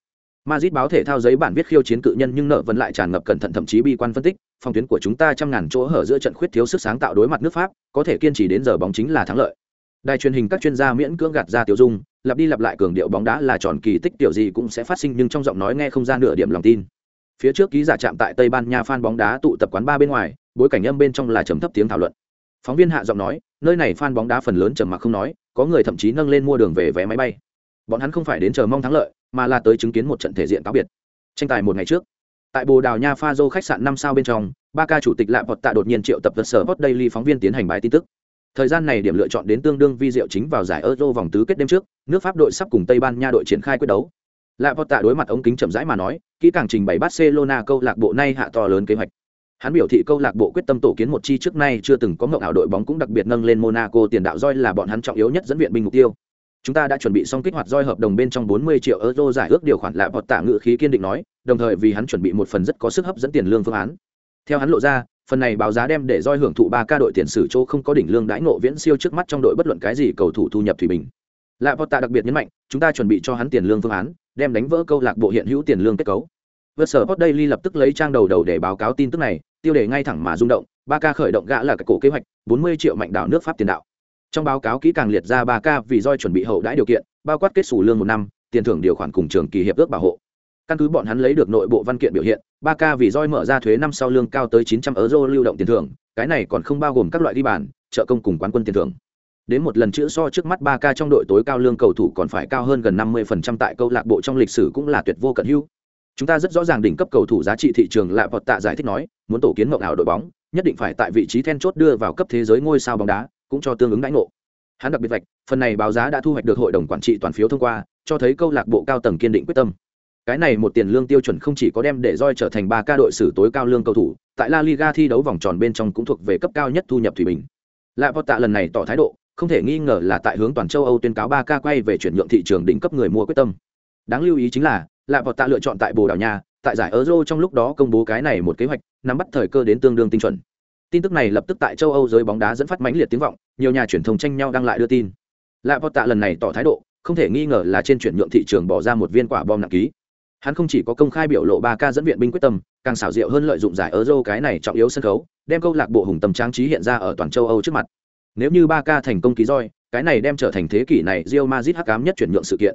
Madrid báo thể thao giấy bản viết khiêu chiến cự nhân nhưng nợ vẫn lại tràn ngập cẩn thận thậm chí bi quan phân tích, phong tuyến của chúng ta trăm ngàn chỗ hở giữa trận khuyết thiếu sức sáng tạo đối mặt nước Pháp, có thể kiên trì đến giờ bóng chính là thắng lợi. Đài truyền hình các chuyên gia miễn cưỡng gạt ra tiểu dung, lặp đi lặp lại cường điệu bóng đá là tròn kỳ tích tiểu gì cũng sẽ phát sinh nhưng trong giọng nói nghe không ra nửa điểm lòng tin. Phía trước ký giả chạm tại Tây Ban Nha fan bóng đá tụ tập quán ba bên ngoài, bối cảnh âm bên trong là trầm thấp tiếng thảo luận. Phóng viên hạ giọng nói, nơi này fan bóng đá phần lớn trầm mặc không nói, có người thậm chí nâng lên mua đường về vé máy bay. Bọn hắn không phải đến chờ mong thắng lợi, mà là tới chứng kiến một trận thể diện cáo biệt. Tranh tài một ngày trước, tại Bồ Đào Nha Pha khách sạn năm sao bên trong, ba ca chủ tịch lạ vọt Tạ đột nhiên triệu tập vật sở Hot Daily phóng viên tiến hành bài tin tức. Thời gian này điểm lựa chọn đến tương đương vi diệu chính vào giải Euro vòng tứ kết đêm trước, nước Pháp đội sắp cùng Tây Ban Nha đội triển khai quyết đấu. Lạ Bọt Tạ đối mặt ống kính chậm rãi mà nói, kỹ càng trình bày Barcelona câu lạc bộ nay hạ to lớn kế hoạch. Hắn biểu thị câu lạc bộ quyết tâm tổ kiến một chi trước nay chưa từng có ngộng ảo đội bóng cũng đặc biệt nâng lên Monaco tiền đạo roi là bọn hắn trọng yếu nhất dẫn viện binh mục tiêu. Chúng ta đã chuẩn bị xong kích hoạt roi hợp đồng bên trong 40 triệu euro giải ước điều khoản lạ bọt tạ ngự khí kiên định nói, đồng thời vì hắn chuẩn bị một phần rất có sức hấp dẫn tiền lương phương án. Theo hắn lộ ra, phần này báo giá đem để roi hưởng thụ ba ca đội tiền sử chỗ không có đỉnh lương đãi ngộ viễn siêu trước mắt trong đội bất luận cái gì cầu thủ thu nhập thủy bình. Lạ vọt tạ đặc biệt nhấn mạnh, chúng ta chuẩn bị cho hắn tiền lương phương án, đem đánh vỡ câu lạc bộ hiện hữu tiền lương kết cấu. Vượt sở Hot Daily lập tức lấy trang đầu đầu để báo cáo tin tức này, tiêu đề ngay thẳng mà rung động, ba ca khởi động gã là cái cổ kế hoạch, 40 triệu mạnh đảo nước Pháp tiền đạo. Trong báo cáo kỹ càng liệt ra ba ca vì roi chuẩn bị hậu đãi điều kiện, bao quát kết sủ lương một năm, tiền thưởng điều khoản cùng trường kỳ hiệp ước bảo hộ căn cứ bọn hắn lấy được nội bộ văn kiện biểu hiện, ba k vì roi mở ra thuế năm sau lương cao tới 900 euro lưu động tiền thưởng, cái này còn không bao gồm các loại đi bàn trợ công cùng quán quân tiền thưởng. Đến một lần chữ so trước mắt ba k trong đội tối cao lương cầu thủ còn phải cao hơn gần 50% tại câu lạc bộ trong lịch sử cũng là tuyệt vô cận hữu. Chúng ta rất rõ ràng đỉnh cấp cầu thủ giá trị thị trường lạ vọt tạ giải thích nói, muốn tổ kiến mộng ảo đội bóng, nhất định phải tại vị trí then chốt đưa vào cấp thế giới ngôi sao bóng đá, cũng cho tương ứng đãi ngộ. Hắn đặc biệt vạch, phần này báo giá đã thu hoạch được hội đồng quản trị toàn phiếu thông qua, cho thấy câu lạc bộ cao tầng kiên định quyết tâm cái này một tiền lương tiêu chuẩn không chỉ có đem để roi trở thành ba ca đội xử tối cao lương cầu thủ, tại la liga thi đấu vòng tròn bên trong cũng thuộc về cấp cao nhất thu nhập thủy bình. Lạ vọt tạ lần này tỏ thái độ, không thể nghi ngờ là tại hướng toàn châu âu tuyên cáo ba ca quay về chuyển nhượng thị trường đỉnh cấp người mua quyết tâm. Đáng lưu ý chính là lạ vọt tạ lựa chọn tại bồ đào nha, tại giải euro trong lúc đó công bố cái này một kế hoạch, nắm bắt thời cơ đến tương đương tinh chuẩn. Tin tức này lập tức tại châu âu giới bóng đá dẫn phát mãnh liệt tiếng vọng, nhiều nhà truyền thông tranh nhau đăng lại đưa tin. Lạ vọt tạ lần này tỏ thái độ, không thể nghi ngờ là trên chuyển nhượng thị trường bỏ ra một viên quả bom nặng ký hắn không chỉ có công khai biểu lộ ba ca dẫn viện binh quyết tâm càng xảo diệu hơn lợi dụng giải euro cái này trọng yếu sân khấu đem câu lạc bộ hùng tầm trang trí hiện ra ở toàn châu âu trước mặt nếu như ba ca thành công ký roi cái này đem trở thành thế kỷ này rio mazit hắc cám nhất chuyển nhượng sự kiện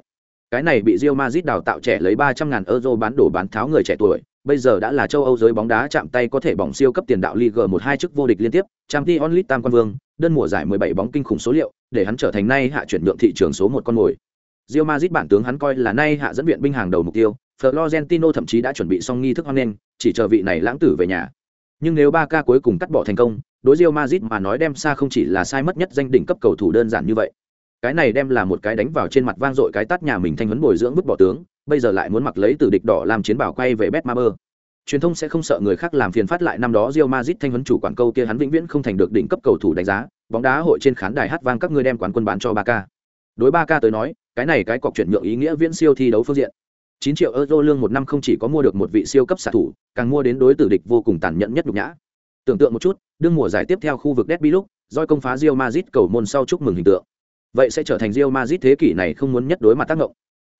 cái này bị rio mazit đào tạo trẻ lấy ba trăm ngàn euro bán đổ bán tháo người trẻ tuổi bây giờ đã là châu âu giới bóng đá chạm tay có thể bỏng siêu cấp tiền đạo league một hai chức vô địch liên tiếp, Champions onlit tam quan vương, đơn mùa giải 17 bóng kinh khủng số liệu, để hắn trở thành nay hạ chuyển nhượng thị trường số một con mồi. Real Madrid bản tướng hắn coi là nay hạ dẫn viện binh hàng đầu mục tiêu, Florentino thậm chí đã chuẩn bị xong nghi thức hoan nghênh, chỉ chờ vị này lãng tử về nhà. Nhưng nếu Barca cuối cùng cắt bỏ thành công, đối Real Madrid mà nói đem xa không chỉ là sai mất nhất danh đỉnh cấp cầu thủ đơn giản như vậy. Cái này đem là một cái đánh vào trên mặt vang dội cái tát nhà mình thanh huấn bồi dưỡng vứt bỏ tướng, bây giờ lại muốn mặc lấy từ địch đỏ làm chiến bảo quay về Betmaber truyền thông sẽ không sợ người khác làm phiền phát lại năm đó Real Madrid thanh huấn chủ quản câu kia hắn vĩnh viễn không thành được đỉnh cấp cầu thủ đánh giá, bóng đá hội trên khán đài hát vang các ngươi đem quán quân bán cho Barca. Đối Barca tới nói, cái này cái cọc chuyển nhượng ý nghĩa viễn siêu thi đấu phương diện. 9 triệu euro lương một năm không chỉ có mua được một vị siêu cấp xạ thủ, càng mua đến đối tử địch vô cùng tàn nhẫn nhất nhục nhã. Tưởng tượng một chút, đương mùa giải tiếp theo khu vực Derby lúc, Doi công phá Real Madrid cầu môn sau chúc mừng hình tượng. Vậy sẽ trở thành Real Madrid thế kỷ này không muốn nhất đối mặt tác động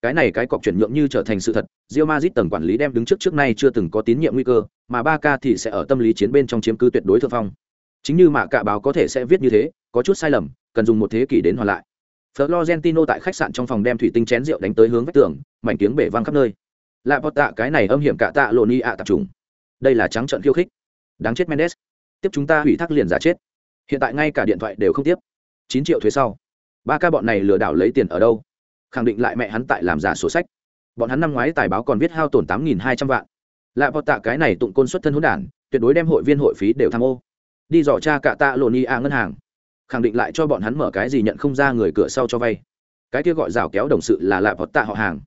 cái này cái cọc chuyển nhượng như trở thành sự thật Real Madrid tầng quản lý đem đứng trước trước nay chưa từng có tín nhiệm nguy cơ mà Barca thì sẽ ở tâm lý chiến bên trong chiếm cứ tuyệt đối thượng phong chính như mạ cả báo có thể sẽ viết như thế có chút sai lầm cần dùng một thế kỷ đến hoàn lại Florentino tại khách sạn trong phòng đem thủy tinh chén rượu đánh tới hướng vách tường, mảnh tiếng bể vang khắp nơi. Lạ bọt tạ, cái này âm hiểm cả tạ lộn ạ tập trung đây là trắng trận khiêu khích. Đáng chết mendes. Tiếp chúng ta hủy thác liền giả chết. Hiện tại ngay cả điện thoại đều không tiếp. Chín triệu thuế sau. Ba ca bọn này lừa đảo lấy tiền ở đâu? Khẳng định lại mẹ hắn tại làm giả sổ sách. Bọn hắn năm ngoái tài báo còn viết hao tổn tám nghìn hai trăm vạn. Lạ vọt tạ, cái này tụng côn xuất thân hỗn đản, tuyệt đối đem hội viên hội phí đều tham ô. Đi dò tra cả tạ lộn ạ ngân hàng khẳng định lại cho bọn hắn mở cái gì nhận không ra người cửa sau cho vay. Cái kia gọi rào kéo đồng sự là lạ vọt tạ họ hàng.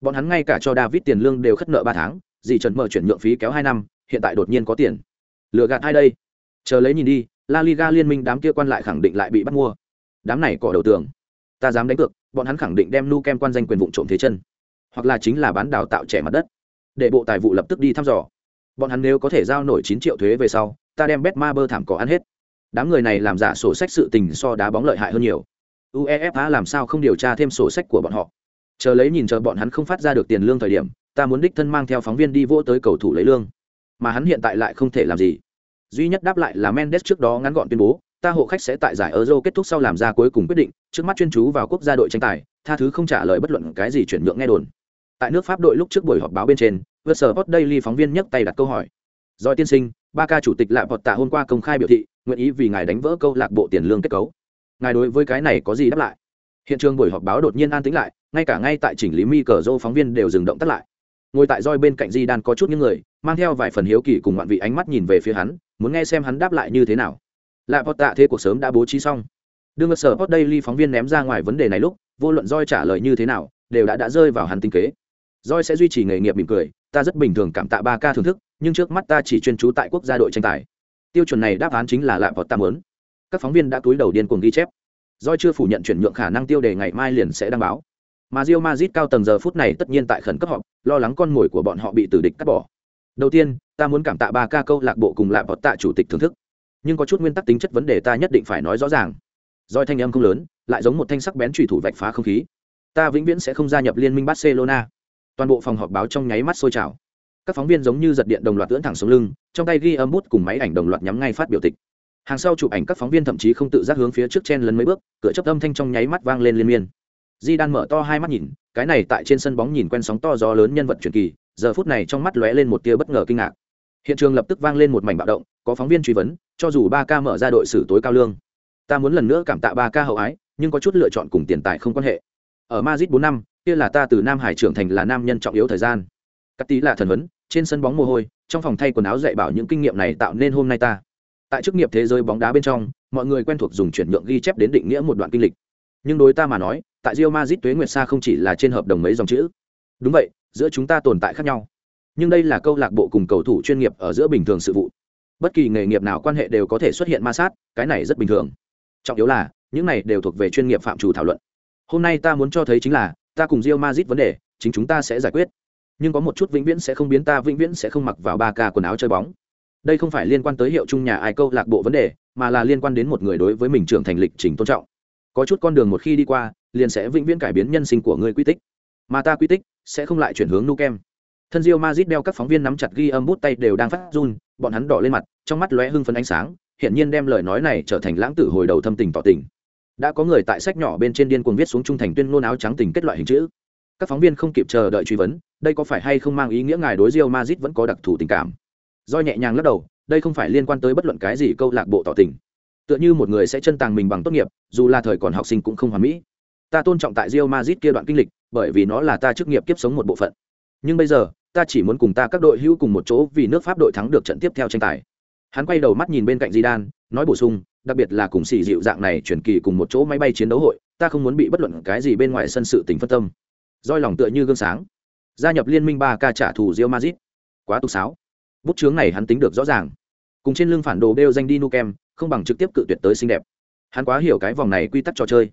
Bọn hắn ngay cả cho david tiền lương đều khất nợ ba tháng, dì trần mở chuyển nhượng phí kéo hai năm, hiện tại đột nhiên có tiền. Lừa gạt ai đây? Chờ lấy nhìn đi, la liga liên minh đám kia quan lại khẳng định lại bị bắt mua. Đám này cỏ đầu tường. Ta dám đánh cược, bọn hắn khẳng định đem nu kem quan danh quyền vụ trộm thế chân. Hoặc là chính là bán đào tạo trẻ mặt đất. Để bộ tài vụ lập tức đi thăm dò. Bọn hắn nếu có thể giao nổi chín triệu thuế về sau, ta đem bet ma bơ thảm cỏ ăn hết đám người này làm giả sổ sách sự tình so đá bóng lợi hại hơn nhiều uefa làm sao không điều tra thêm sổ sách của bọn họ chờ lấy nhìn chờ bọn hắn không phát ra được tiền lương thời điểm ta muốn đích thân mang theo phóng viên đi vỗ tới cầu thủ lấy lương mà hắn hiện tại lại không thể làm gì duy nhất đáp lại là mendes trước đó ngắn gọn tuyên bố ta hộ khách sẽ tại giải Euro kết thúc sau làm ra cuối cùng quyết định, trước mắt chuyên chú vào quốc gia đội tranh tài, tha thứ không trả lời bất luận cái gì chuyển nhượng nghe đồn. Tại nước Pháp đội lúc trước buổi họp báo bên trên, Versport Daily phóng viên nhấc tay đặt câu hỏi. Rồi tiên sinh, ba ca chủ tịch lại vọt tạ hôm qua công khai biểu thị, nguyện ý vì ngài đánh vỡ câu lạc bộ tiền lương kết cấu. Ngài đối với cái này có gì đáp lại? Hiện trường buổi họp báo đột nhiên an tĩnh lại, ngay cả ngay tại chỉnh lý mi cờ dô phóng viên đều dừng động tắt lại. Ngồi tại roi bên cạnh Di Đan có chút những người, mang theo vài phần hiếu kỳ cùng ngoạn vị ánh mắt nhìn về phía hắn, muốn nghe xem hắn đáp lại như thế nào lạ vọt tạ thế cuộc sớm đã bố trí xong đương ngược sở hot daily phóng viên ném ra ngoài vấn đề này lúc vô luận roi trả lời như thế nào đều đã đã rơi vào hắn tinh kế roi sẽ duy trì nghề nghiệp mỉm cười ta rất bình thường cảm tạ ba ca thưởng thức nhưng trước mắt ta chỉ chuyên trú tại quốc gia đội tranh tài. Tiêu chuẩn này đáp án chính là lạ vọt tam lớn các phóng viên đã túi đầu điên cuồng ghi chép. Doi chưa phủ nhận chuyển nhượng khả năng tiêu đề ngày mai liền sẽ đăng báo. Mà rio mazit cao tầng giờ phút này tất nhiên tại khẩn cấp họp, lo lắng con mồi của bọn họ bị tử địch cắt bỏ. Đầu tiên, ta muốn cảm tạ ba ca câu lạc bộ cùng lạ vọt tạ chủ tịch thưởng thức. Nhưng có chút nguyên tắc tính chất vấn đề ta nhất định phải nói rõ ràng. Doi thanh âm không lớn lại giống một thanh sắc bén trùy thủ vạch phá không khí. Ta vĩnh viễn sẽ không gia nhập liên minh barcelona. Toàn bộ phòng họp báo trong nháy mắt sôi trào các phóng viên giống như giật điện đồng loạt tưỡn thẳng xuống lưng, trong tay ghi âm bút cùng máy ảnh đồng loạt nhắm ngay phát biểu tịch. Hàng sau chụp ảnh các phóng viên thậm chí không tự giác hướng phía trước chen lấn mấy bước, cửa chấp âm thanh trong nháy mắt vang lên liên miên. Di đan mở to hai mắt nhìn, cái này tại trên sân bóng nhìn quen sóng to gió lớn nhân vật truyền kỳ, giờ phút này trong mắt lóe lên một tia bất ngờ kinh ngạc. Hiện trường lập tức vang lên một mảnh bạo động, có phóng viên truy vấn, cho dù ba ca mở ra đội xử tối cao lương, ta muốn lần nữa cảm tạ ba ca hậu ái, nhưng có chút lựa chọn cùng tiền tài không quan hệ. Ở Madrid bốn năm, kia là ta từ nam hải trưởng thành là nam nhân trọng yếu thời gian. Cắt tí là thần vấn trên sân bóng mồ hôi, trong phòng thay quần áo dạy bảo những kinh nghiệm này tạo nên hôm nay ta. Tại chức nghiệp thế giới bóng đá bên trong, mọi người quen thuộc dùng chuyển nhượng ghi chép đến định nghĩa một đoạn kinh lịch. Nhưng đối ta mà nói, tại rio mazit tuế nguyệt sa không chỉ là trên hợp đồng mấy dòng chữ. Đúng vậy, giữa chúng ta tồn tại khác nhau. Nhưng đây là câu lạc bộ cùng cầu thủ chuyên nghiệp ở giữa bình thường sự vụ. Bất kỳ nghề nghiệp nào quan hệ đều có thể xuất hiện ma sát, cái này rất bình thường. Trọng yếu là, những này đều thuộc về chuyên nghiệp phạm chủ thảo luận. Hôm nay ta muốn cho thấy chính là, ta cùng rio mazit vấn đề, chính chúng ta sẽ giải quyết nhưng có một chút vĩnh viễn sẽ không biến, ta vĩnh viễn sẽ không mặc vào ba ca quần áo chơi bóng. Đây không phải liên quan tới hiệu chung nhà ai câu lạc bộ vấn đề, mà là liên quan đến một người đối với mình trưởng thành lịch trình tôn trọng. Có chút con đường một khi đi qua, liền sẽ vĩnh viễn cải biến nhân sinh của người quy tích. Mà ta quy tích sẽ không lại chuyển hướng nu kem. Thân diêu mazit đeo các phóng viên nắm chặt ghi âm bút tay đều đang phát run, bọn hắn đỏ lên mặt, trong mắt lóe hưng phấn ánh sáng hiện nhiên đem lời nói này trở thành lãng tử hồi đầu thâm tình tỏ tình. Đã có người tại sách nhỏ bên trên điên cuồng viết xuống trung thành tuyên ngôn áo trắng tình kết loại hình chữ các phóng viên không kịp chờ đợi truy vấn đây có phải hay không mang ý nghĩa ngài đối rio mazit vẫn có đặc thù tình cảm? Do nhẹ nhàng lắc đầu đây không phải liên quan tới bất luận cái gì câu lạc bộ tỏ tình. Tựa như một người sẽ chân tàng mình bằng tốt nghiệp dù là thời còn học sinh cũng không hoàn mỹ. Ta tôn trọng tại rio mazit kia đoạn kinh lịch bởi vì nó là ta chức nghiệp kiếp sống một bộ phận. Nhưng bây giờ ta chỉ muốn cùng ta các đội hữu cùng một chỗ vì nước pháp đội thắng được trận tiếp theo tranh tài. Hắn quay đầu mắt nhìn bên cạnh Di Đan, nói bổ sung đặc biệt là cùng xì dịu dạng này chuyển kỳ cùng một chỗ máy bay chiến đấu hội ta không muốn bị bất luận cái gì bên ngoài sân sự tình phân tâm roi lòng tựa như gương sáng. Gia nhập liên minh ba ca trả thù rio mazit quá tu sáo. Bút chướng này hắn tính được rõ ràng. Cùng trên lưng phản đồ đeo danh đi nu kem không bằng trực tiếp cự tuyệt tới xinh đẹp. Hắn quá hiểu cái vòng này quy tắc trò chơi.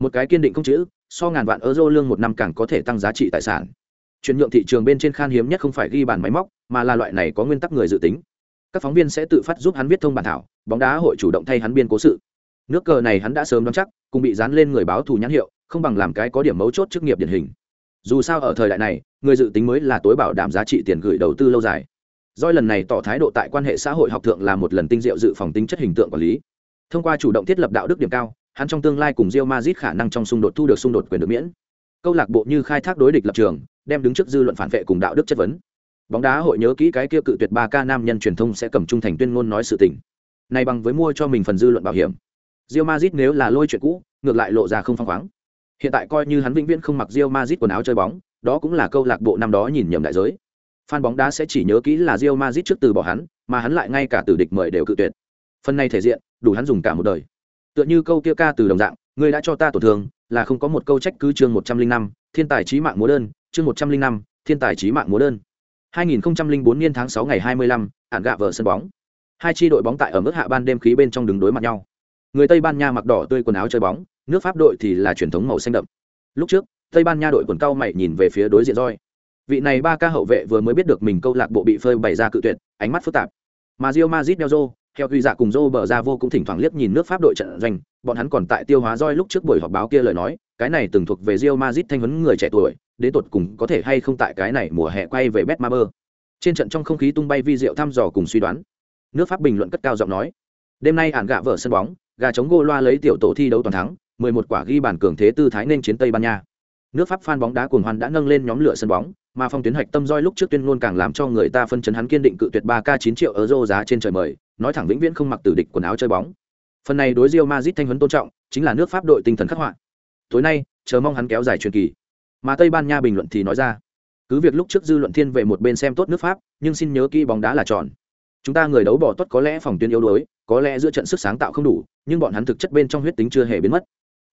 Một cái kiên định không chữ, so ngàn vạn euro lương một năm càng có thể tăng giá trị tài sản. Chuyển nhượng thị trường bên trên khan hiếm nhất không phải ghi bàn máy móc, mà là loại này có nguyên tắc người dự tính. Các phóng viên sẽ tự phát giúp hắn viết thông bản thảo, bóng đá hội chủ động thay hắn biên cố sự. Nước cờ này hắn đã sớm đoán chắc, cùng bị dán lên người báo thù nhãn hiệu, không bằng làm cái có điểm mấu chốt chức nghiệp điển hình dù sao ở thời đại này, người dự tính mới là tối bảo đảm giá trị tiền gửi đầu tư lâu dài. Doi lần này tỏ thái độ tại quan hệ xã hội học thượng là một lần tinh diệu dự phòng tính chất hình tượng quản lý. Thông qua chủ động thiết lập đạo đức điểm cao, hắn trong tương lai cùng rio mazit khả năng trong xung đột thu được xung đột quyền được miễn. Câu lạc bộ như khai thác đối địch lập trường, đem đứng trước dư luận phản vệ cùng đạo đức chất vấn. Bóng đá hội nhớ kỹ cái kia cự tuyệt ba ca nam nhân truyền thông sẽ cầm trung thành tuyên ngôn nói sự tình. Này bằng với mua cho mình phần dư luận bảo hiểm. Rio mazit nếu là lôi chuyện cũ, ngược lại lộ ra không phăng khoáng hiện tại coi như hắn vĩnh viễn không mặc Real Madrid quần áo chơi bóng đó cũng là câu lạc bộ năm đó nhìn nhầm đại giới fan bóng đá sẽ chỉ nhớ kỹ là Real Madrid trước từ bỏ hắn mà hắn lại ngay cả từ địch mời đều cự tuyệt phần này thể diện đủ hắn dùng cả một đời tựa như câu kia ca từ đồng dạng người đã cho ta tổn thương là không có một câu trách cứ chương một trăm linh năm thiên tài trí mạng múa đơn chương một trăm linh năm thiên tài trí mạng múa đơn 2004 niên tháng 6 ngày 25, ản gạ vợ sân bóng. Hai chi đội bóng tại ở mức hạ ban đêm khí bên trong đứng đối mặt nhau. Người Tây Ban Nha mặc đỏ tươi quần áo chơi bóng, nước Pháp đội thì là truyền thống màu xanh đậm. Lúc trước, Tây Ban Nha đội quần cao mày nhìn về phía đối diện roi. Vị này ba ca hậu vệ vừa mới biết được mình câu lạc bộ bị phơi bày ra cự tuyệt, ánh mắt phức tạp. Mà Real Madrid Nelzo, theo huy dạ cùng Zô bờ ra vô cũng thỉnh thoảng liếc nhìn nước Pháp đội trận doanh, bọn hắn còn tại tiêu hóa roi lúc trước buổi họp báo kia lời nói, cái này từng thuộc về rio mazit thanh huấn người trẻ tuổi, đến tột cùng có thể hay không tại cái này mùa hè quay về Betmaber trên trận trong không khí tung bay vi diệu thăm dò cùng suy đoán nước pháp bình luận cất cao giọng nói đêm nay ản gạ vở sân bóng gà chống gô loa lấy tiểu tổ thi đấu toàn thắng 11 quả ghi bàn cường thế tư thái nên chiến tây ban nha. Nước pháp phan bóng đá cuồng hoan đã nâng lên nhóm lửa sân bóng, mà phong tuyến hạch tâm roi lúc trước tuyên ngôn càng làm cho người ta phân chấn hắn kiên định cự tuyệt 3 k 9 triệu euro giá trên trời mời, nói thẳng vĩnh viễn không mặc tử địch quần áo chơi bóng. Phần này đối Real Madrid thanh huấn tôn trọng, chính là nước pháp đội tinh thần khắc họa. Tối nay, chờ mong hắn kéo dài truyền kỳ. Mà tây ban nha bình luận thì nói ra, cứ việc lúc trước dư luận thiên về một bên xem tốt nước pháp, nhưng xin nhớ kỹ bóng đá là tròn. Chúng ta người đấu bỏ tốt có lẽ phòng tuyến yếu đuối, có lẽ giữa trận sức sáng tạo không đủ nhưng bọn hắn thực chất bên trong huyết tính chưa hề biến mất.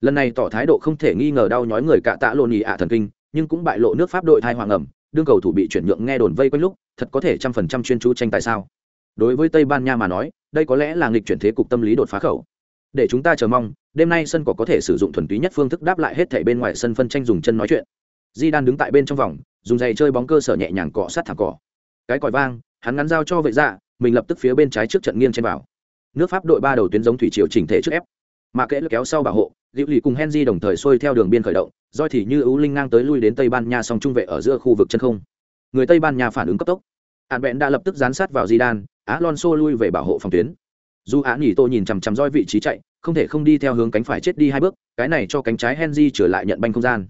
Lần này tỏ thái độ không thể nghi ngờ đau nhói người cạ tạ lộn nhị ạ thần kinh, nhưng cũng bại lộ nước pháp đội thai hoàng ẩm, đương cầu thủ bị chuyển nhượng nghe đồn vây quanh lúc, thật có thể trăm phần trăm chuyên chú tranh tại sao? Đối với tây ban nha mà nói, đây có lẽ là nghịch chuyển thế cục tâm lý đột phá khẩu. Để chúng ta chờ mong, đêm nay sân cỏ có thể sử dụng thuần túy nhất phương thức đáp lại hết thể bên ngoài sân phân tranh dùng chân nói chuyện. Di đang đứng tại bên trong vòng, dùng giày chơi bóng cơ sở nhẹ nhàng cọ sát thẳng cỏ. Cái còi vang, hắn ngắn dao cho vệ dạ mình lập tức phía bên trái trước trận nghiêng trên vào nước pháp đội ba đầu tuyến giống thủy triều chỉnh thể trước ép. Mà kẽ kéo sau bảo hộ, diệu lì cùng henry đồng thời xuôi theo đường biên khởi động doi thì như ưu linh ngang tới lui đến tây ban nha song trung vệ ở giữa khu vực chân không. Người tây ban nha phản ứng cấp tốc. Hạn bẹn đã lập tức dán sát vào di đan alonso lui về bảo hộ phòng tuyến. Dù á nhỉ tô nhìn chằm chằm roi vị trí chạy, không thể không đi theo hướng cánh phải chết đi hai bước, cái này cho cánh trái henry trở lại nhận banh không gian.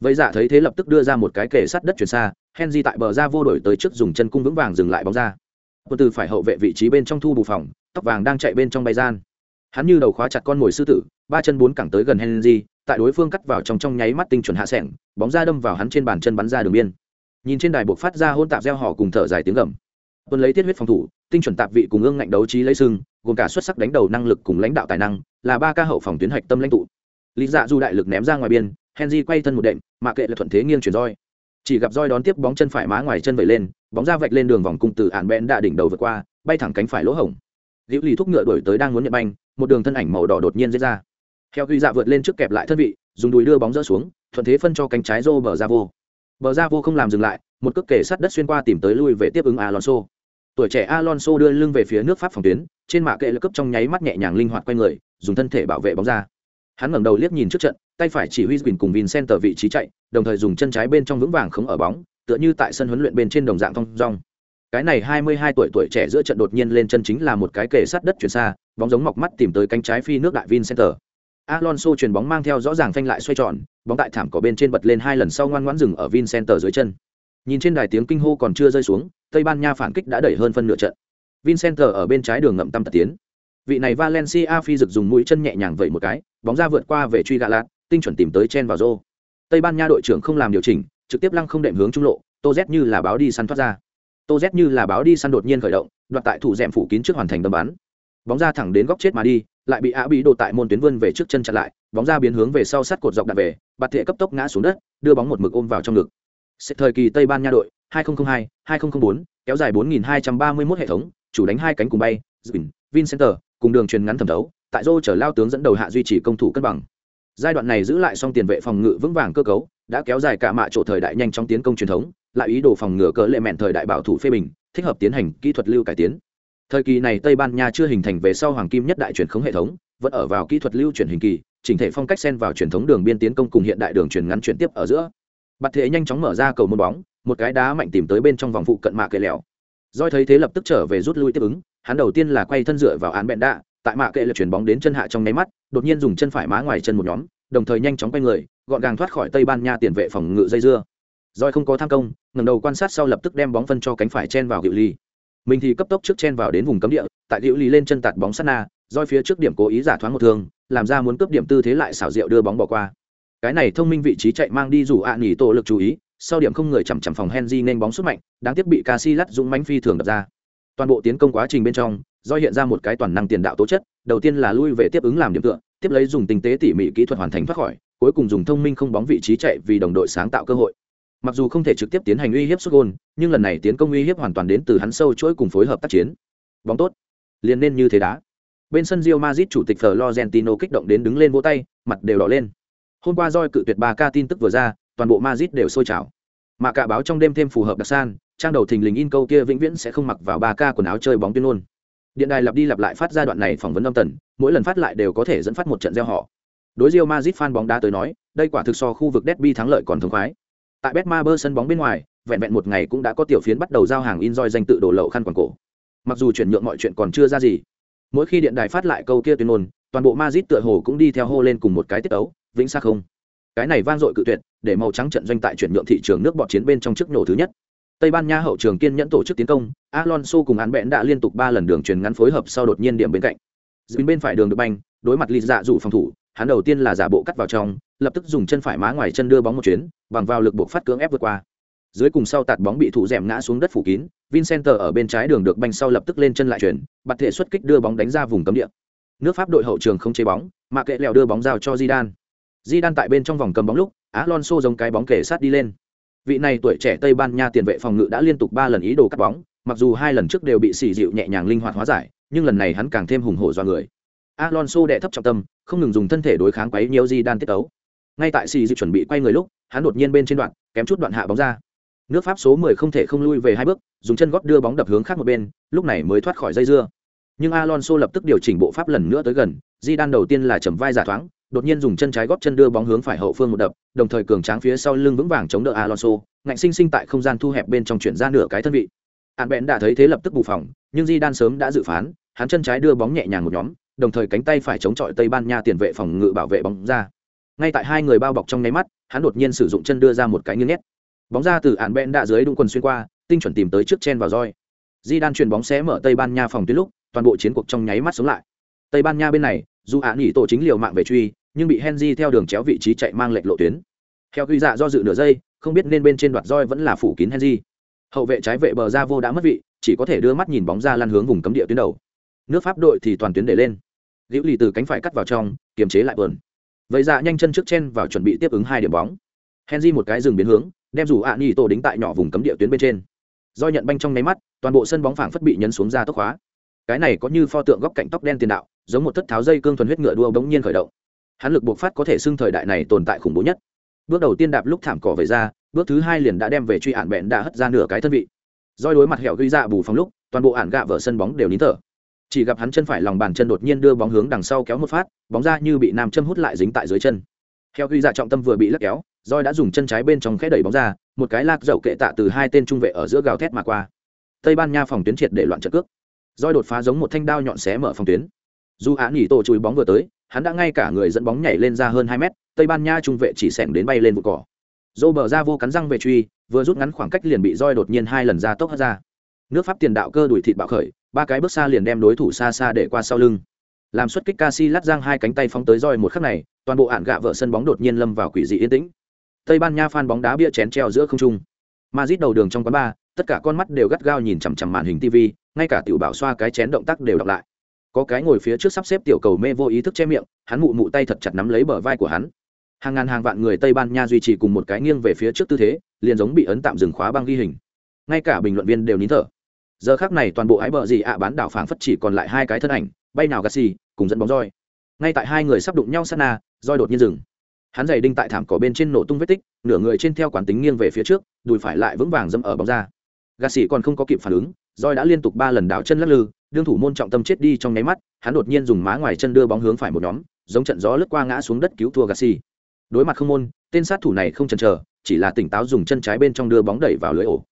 Vậy giả thấy thế lập tức đưa ra một cái kề sát đất chuyển xa, henry tại bờ ra vô đổi tới trước dùng chân cung vững vàng dừng lại bóng ra quân từ phải hậu vệ vị trí bên trong thu bù phòng, tóc vàng đang chạy bên trong bay gian. Hắn như đầu khóa chặt con mồi sư tử, ba chân bốn cẳng tới gần henry, tại đối phương cắt vào trong trong nháy mắt tinh chuẩn hạ sẻng bóng ra đâm vào hắn trên bàn chân bắn ra đường biên. Nhìn trên đài buộc phát ra hôn tạp gieo họ cùng thở dài tiếng gầm. Quân lấy tiết huyết phòng thủ, tinh chuẩn tạp vị cùng ương ngạnh đấu trí lấy sưng gồm cả xuất sắc đánh đầu năng lực cùng lãnh đạo tài năng, là ba ca hậu phòng tuyến hạch tâm lãnh tụ. Lý dạ du đại lực ném ra ngoài biên, henry quay thân một đệm mạ kệ là thuận thế nghiêng chuyển roi chỉ gặp roi đón tiếp bóng chân phải má ngoài chân vẩy lên, bóng ra vạch lên đường vòng cung từ ản bẽn đã đỉnh đầu vượt qua, bay thẳng cánh phải lỗ hổng. Liễu lì thúc ngựa đổi tới đang muốn nhận banh, một đường thân ảnh màu đỏ đột nhiên diễn ra. Theo huy dạ vượt lên trước kẹp lại thân vị, dùng đùi đưa bóng rỡ xuống, thuận thế phân cho cánh trái rô bờ ra vô. Bờ ra vô không làm dừng lại, một cước kể sát đất xuyên qua tìm tới lui về tiếp ứng alonso. Tuổi trẻ alonso đưa lưng về phía nước pháp phòng tuyến, trên mạ kệ lực cấp trong nháy mắt nhẹ nhàng linh hoạt quay người, dùng thân thể bảo vệ bóng ra. Hắn ngẩng đầu liếc nhìn trước trận, tay phải chỉ huy quyền cùng vincent vị trí chạy đồng thời dùng chân trái bên trong vững vàng không ở bóng tựa như tại sân huấn luyện bên trên đồng dạng thông dong. Cái này 22 tuổi tuổi trẻ giữa trận đột nhiên lên chân chính là một cái kề sát đất chuyển xa bóng giống mọc mắt tìm tới cánh trái phi nước đại vin center. alonso chuyền bóng mang theo rõ ràng phanh lại xoay tròn bóng tại thảm cỏ bên trên bật lên hai lần sau ngoan ngoãn dừng ở vin center dưới chân. Nhìn trên đài tiếng kinh hô còn chưa rơi xuống tây ban nha phản kích đã đẩy hơn phân nửa trận. Vincenter ở bên trái đường ngậm tâm tật tiến. Vị này valencia phi rực dùng mũi chân nhẹ nhàng vẩy một cái bóng ra vượt qua về truy gạ lạc, tinh chuẩn tìm tới chen vào rô tây ban nha đội trưởng không làm điều chỉnh trực tiếp lăng không đệm hướng trung lộ tô z như là báo đi săn thoát ra. Tô z như là báo đi săn đột nhiên khởi động đoạt tại thủ rèm phủ kín trước hoàn thành đâm bắn. Bóng ra thẳng đến góc chết mà đi lại bị á bị đổ tại môn tuyến vươn về trước chân chặn lại bóng ra biến hướng về sau sát cột dọc đặt về bạt thệ cấp tốc ngã xuống đất đưa bóng một mực ôm vào trong ngực. Sẽ thời kỳ tây ban nha đội 2002 2004 kéo dài 4231 hệ thống chủ đánh hai cánh cùng bay Zwin, Vincenter cùng đường truyền ngắn thẩm thấu tại dô chở lao tướng dẫn đầu hạ duy trì công thủ cân bằng giai đoạn này giữ lại xong tiền vệ phòng ngự vững vàng cơ cấu, đã kéo dài cả mạ chỗ thời đại nhanh trong tiến công truyền thống, lại ý đồ phòng ngừa cỡ lệ mẹn thời đại bảo thủ phê bình, thích hợp tiến hành kỹ thuật lưu cải tiến. Thời kỳ này tây ban nha chưa hình thành về sau hoàng kim nhất đại truyền khống hệ thống, vẫn ở vào kỹ thuật lưu truyền hình kỳ, chỉnh thể phong cách xen vào truyền thống đường biên tiến công cùng hiện đại đường truyền ngắn chuyển tiếp ở giữa. Bặt thế nhanh chóng mở ra cầu môn bóng, một cái đá mạnh tìm tới bên trong vòng phụ cận mạ cây lẹo. Doi thấy thế lập tức trở về rút lui tiếp ứng, hắn đầu tiên là quay thân dựa vào án bẹn đạ tại mạ kệ lật chuyển bóng đến chân hạ trong nháy mắt đột nhiên dùng chân phải má ngoài chân một nhóm đồng thời nhanh chóng quay người gọn gàng thoát khỏi tây ban nha tiền vệ phòng ngự dây dưa. Roi không có tham công ngẩng đầu quan sát sau lập tức đem bóng phân cho cánh phải chen vào hiệu ly. Mình thì cấp tốc trước chen vào đến vùng cấm địa tại hiệu ly lên chân tạt bóng sát na roi phía trước điểm cố ý giả thoáng một thương làm ra muốn cướp điểm tư thế lại xảo diệu đưa bóng bỏ qua. Cái này thông minh vị trí chạy mang đi rủ ạ nghỉ tổ lực chú ý sau điểm không người chằm chằm phòng Henry nên bóng xuất mạnh, đáng tiếc bị Casillas dũng mãnh phi thường đập ra. Toàn bộ tiến công quá trình bên trong, do hiện ra một cái toàn năng tiền đạo tố chất, đầu tiên là lui về tiếp ứng làm điểm tựa, tiếp lấy dùng tinh tế tỉ mỉ kỹ thuật hoàn thành thoát khỏi, cuối cùng dùng thông minh không bóng vị trí chạy vì đồng đội sáng tạo cơ hội. Mặc dù không thể trực tiếp tiến hành uy hiếp xuất gôn nhưng lần này tiến công uy hiếp hoàn toàn đến từ hắn sâu chuỗi cùng phối hợp tác chiến. Bóng tốt, liền nên như thế đá. Bên sân Rio Madrid chủ tịch Florentino kích động đến đứng lên vỗ tay, mặt đều đỏ lên. Hôm qua roi cự tuyệt ba ca tin tức vừa ra, toàn bộ Madrid đều sôi trào mà cả báo trong đêm thêm phù hợp đặc san trang đầu thình lình in câu kia vĩnh viễn sẽ không mặc vào ba ca quần áo chơi bóng tuyên ngôn điện đài lặp đi lặp lại phát ra đoạn này phỏng vấn âm tần, mỗi lần phát lại đều có thể dẫn phát một trận gieo họ. Đối Real Madrid fan bóng đá tới nói, đây quả thực so khu vực derby thắng lợi còn thống khoái. Tại Betmaber sân bóng bên ngoài, vẹn vẹn một ngày cũng đã có tiểu phiến bắt đầu giao hàng in roi danh tự đổ lậu khăn quàng cổ. Mặc dù chuyển nhượng mọi chuyện còn chưa ra gì, mỗi khi điện đài phát lại câu kia tuyên ngôn, toàn bộ Madrid tựa hồ cũng đi theo hô lên cùng một cái tiết ấu, vĩnh xa không. Cái này vang dội cự tuyệt, để màu trắng trận doanh tại chuyển nhượng thị trường nước bọt chiến bên trong trước nổ thứ nhất tây ban nha hậu trường kiên nhẫn tổ chức tiến công, alonso cùng án bẽn đã liên tục ba lần đường truyền ngắn phối hợp sau đột nhiên điểm bên cạnh. Dưới bên phải đường được banh, đối mặt lì dạ dụ phòng thủ, hắn đầu tiên là giả bộ cắt vào trong, lập tức dùng chân phải má ngoài chân đưa bóng một chuyến, bằng vào lực buộc phát cưỡng ép vượt qua. Dưới cùng sau tạt bóng bị thủ dẻm ngã xuống đất phủ kín vincenter ở bên trái đường được banh sau lập tức lên chân lại chuyển bật thể xuất kích đưa bóng đánh ra vùng cấm địa. Nước pháp đội hậu trường không chế bóng, mà kệ lèo đưa bóng giao cho Zidane. Zidane tại bên trong vòng cầm bóng lúc, alonso giống cái bóng kể sát đi lên vị này tuổi trẻ tây ban nha tiền vệ phòng ngự đã liên tục ba lần ý đồ cắt bóng, mặc dù hai lần trước đều bị sỉ dịu nhẹ nhàng linh hoạt hóa giải, nhưng lần này hắn càng thêm hùng hổ do người. Alonso đệ thấp trọng tâm, không ngừng dùng thân thể đối kháng quấy nhiều di đan tiết tấu. Ngay tại sỉ dịu chuẩn bị quay người lúc, hắn đột nhiên bên trên đoạn, kém chút đoạn hạ bóng ra. Nước pháp số 10 không thể không lui về hai bước, dùng chân góp đưa bóng đập hướng khác một bên, lúc này mới thoát khỏi dây dưa. Nhưng alonso lập tức điều chỉnh bộ pháp lần nữa tới gần di đan đầu tiên là chầm vai giả thoáng đột nhiên dùng chân trái góp chân đưa bóng hướng phải hậu phương một đập, đồng thời cường tráng phía sau lưng vững vàng chống đỡ Alonso, ngạnh sinh sinh tại không gian thu hẹp bên trong chuyển ra nửa cái thân vị. Hàn Bện đã thấy thế lập tức bù phòng, nhưng Di Đan sớm đã dự phán, hắn chân trái đưa bóng nhẹ nhàng một nhóm, đồng thời cánh tay phải chống chọi Tây Ban Nha tiền vệ phòng ngự bảo vệ bóng ra. Ngay tại hai người bao bọc trong nháy mắt, hắn đột nhiên sử dụng chân đưa ra một cái nghiêng nét, bóng ra từ Hàn Bện đã dưới đụng quần xuyên qua tinh chuẩn tìm tới trước chen vào roi di đan chuyền bóng xé mở tây ban nha phòng tuyến lúc toàn bộ chiến cuộc trong nháy mắt sống lại tây ban nha bên này dù ạn nghỉ tổ chính liều mạng về truy nhưng bị henry theo đường chéo vị trí chạy mang lệch lộ tuyến. Theo quy dạ do dự nửa giây, không biết nên bên trên đoạt roi vẫn là phủ kín henry. Hậu vệ trái vệ bờ ra vô đã mất vị, chỉ có thể đưa mắt nhìn bóng ra lăn hướng vùng cấm địa tuyến đầu. Nước pháp đội thì toàn tuyến để lên. Liễu lì từ cánh phải cắt vào trong, kiềm chế lại bờn vậy dạ nhanh chân trước chen vào chuẩn bị tiếp ứng hai điểm bóng. Henry một cái dừng biến hướng, đem rủ ạ nhì tổ đính tại nhỏ vùng cấm địa tuyến bên trên. Do nhận banh trong nháy mắt, toàn bộ sân bóng phảng phất bị nhấn xuống ra tốc khóa cái này có như pho tượng góc cạnh tóc đen tiền đạo, giống một thất tháo dây cương thuần huyết ngựa đua bỗng nhiên khởi động hắn lực buộc phát có thể xưng thời đại này tồn tại khủng bố nhất. Bước đầu tiên đạp lúc thảm cỏ về ra, bước thứ hai liền đã đem về truy ạn bẹn đã hất ra nửa cái thân vị. Doi đối mặt hẻo gây ra dạ bù phóng lúc, toàn bộ ạn gạ vợ sân bóng đều nín thở. Chỉ gặp hắn chân phải lòng bàn chân đột nhiên đưa bóng hướng đằng sau kéo một phát, bóng ra như bị nam châm hút lại dính tại dưới chân. Theo ghi dạ trọng tâm vừa bị lắc kéo roi đã dùng chân trái bên trong khẽ đẩy bóng ra, một cái lạc dậu kệ tạ từ hai tên trung vệ ở giữa gào thét mà qua. Tây ban nha phòng tuyến triệt để loạn trận cước. Roi đột phá giống một thanh đao nhọn xé mở phòng tuyến. Dù án nghỉ tổ chùi bóng vừa tới hắn đã ngay cả người dẫn bóng nhảy lên ra hơn hai mét, tây ban nha trung vệ chỉ sẹn đến bay lên vụ cỏ. Dô bờ ra vô cắn răng về truy, vừa rút ngắn khoảng cách liền bị roi đột nhiên hai lần ra tốc ra. Nước pháp tiền đạo cơ đuổi thịt bạo khởi, ba cái bước xa liền đem đối thủ xa xa để qua sau lưng. Làm xuất kích Casi giang hai cánh tay phóng tới roi một khắc này, toàn bộ ạn gạ vợ sân bóng đột nhiên lâm vào quỷ dị yên tĩnh. Tây ban nha phan bóng đá bia chén treo giữa không trung. Madrid đầu đường trong quán bar, tất cả con mắt đều gắt gao nhìn chằm chằm màn hình tv ngay cả tiểu bảo xoa cái chén động tác đều đọc lại có cái ngồi phía trước sắp xếp tiểu cầu mê vô ý thức che miệng, hắn mụ mụ tay thật chặt nắm lấy bờ vai của hắn. Hàng ngàn hàng vạn người tây ban nha duy trì cùng một cái nghiêng về phía trước tư thế, liền giống bị ấn tạm dừng khóa băng ghi hình. Ngay cả bình luận viên đều nín thở. Giờ khác này toàn bộ ái bờ gì ạ bán đảo phảng phất chỉ còn lại hai cái thân ảnh, bay nào gà xì cùng dẫn bóng roi. Ngay tại hai người sắp đụng nhau sát na, roi đột nhiên dừng. Hắn giày đinh tại thảm cỏ bên trên nổ tung vết tích, nửa người trên theo quán tính nghiêng về phía trước, đùi phải lại vững vàng dâm ở bóng ra. Gà xì còn không có kịp phản ứng, roi đã liên tục ba lần đảo chân lắc lư đương thủ môn trọng tâm chết đi trong nháy mắt hắn đột nhiên dùng má ngoài chân đưa bóng hướng phải một nhóm giống trận gió lướt qua ngã xuống đất cứu thua gassi. Đối mặt không môn tên sát thủ này không chần chờ chỉ là tỉnh táo dùng chân trái bên trong đưa bóng đẩy vào lưới ổ.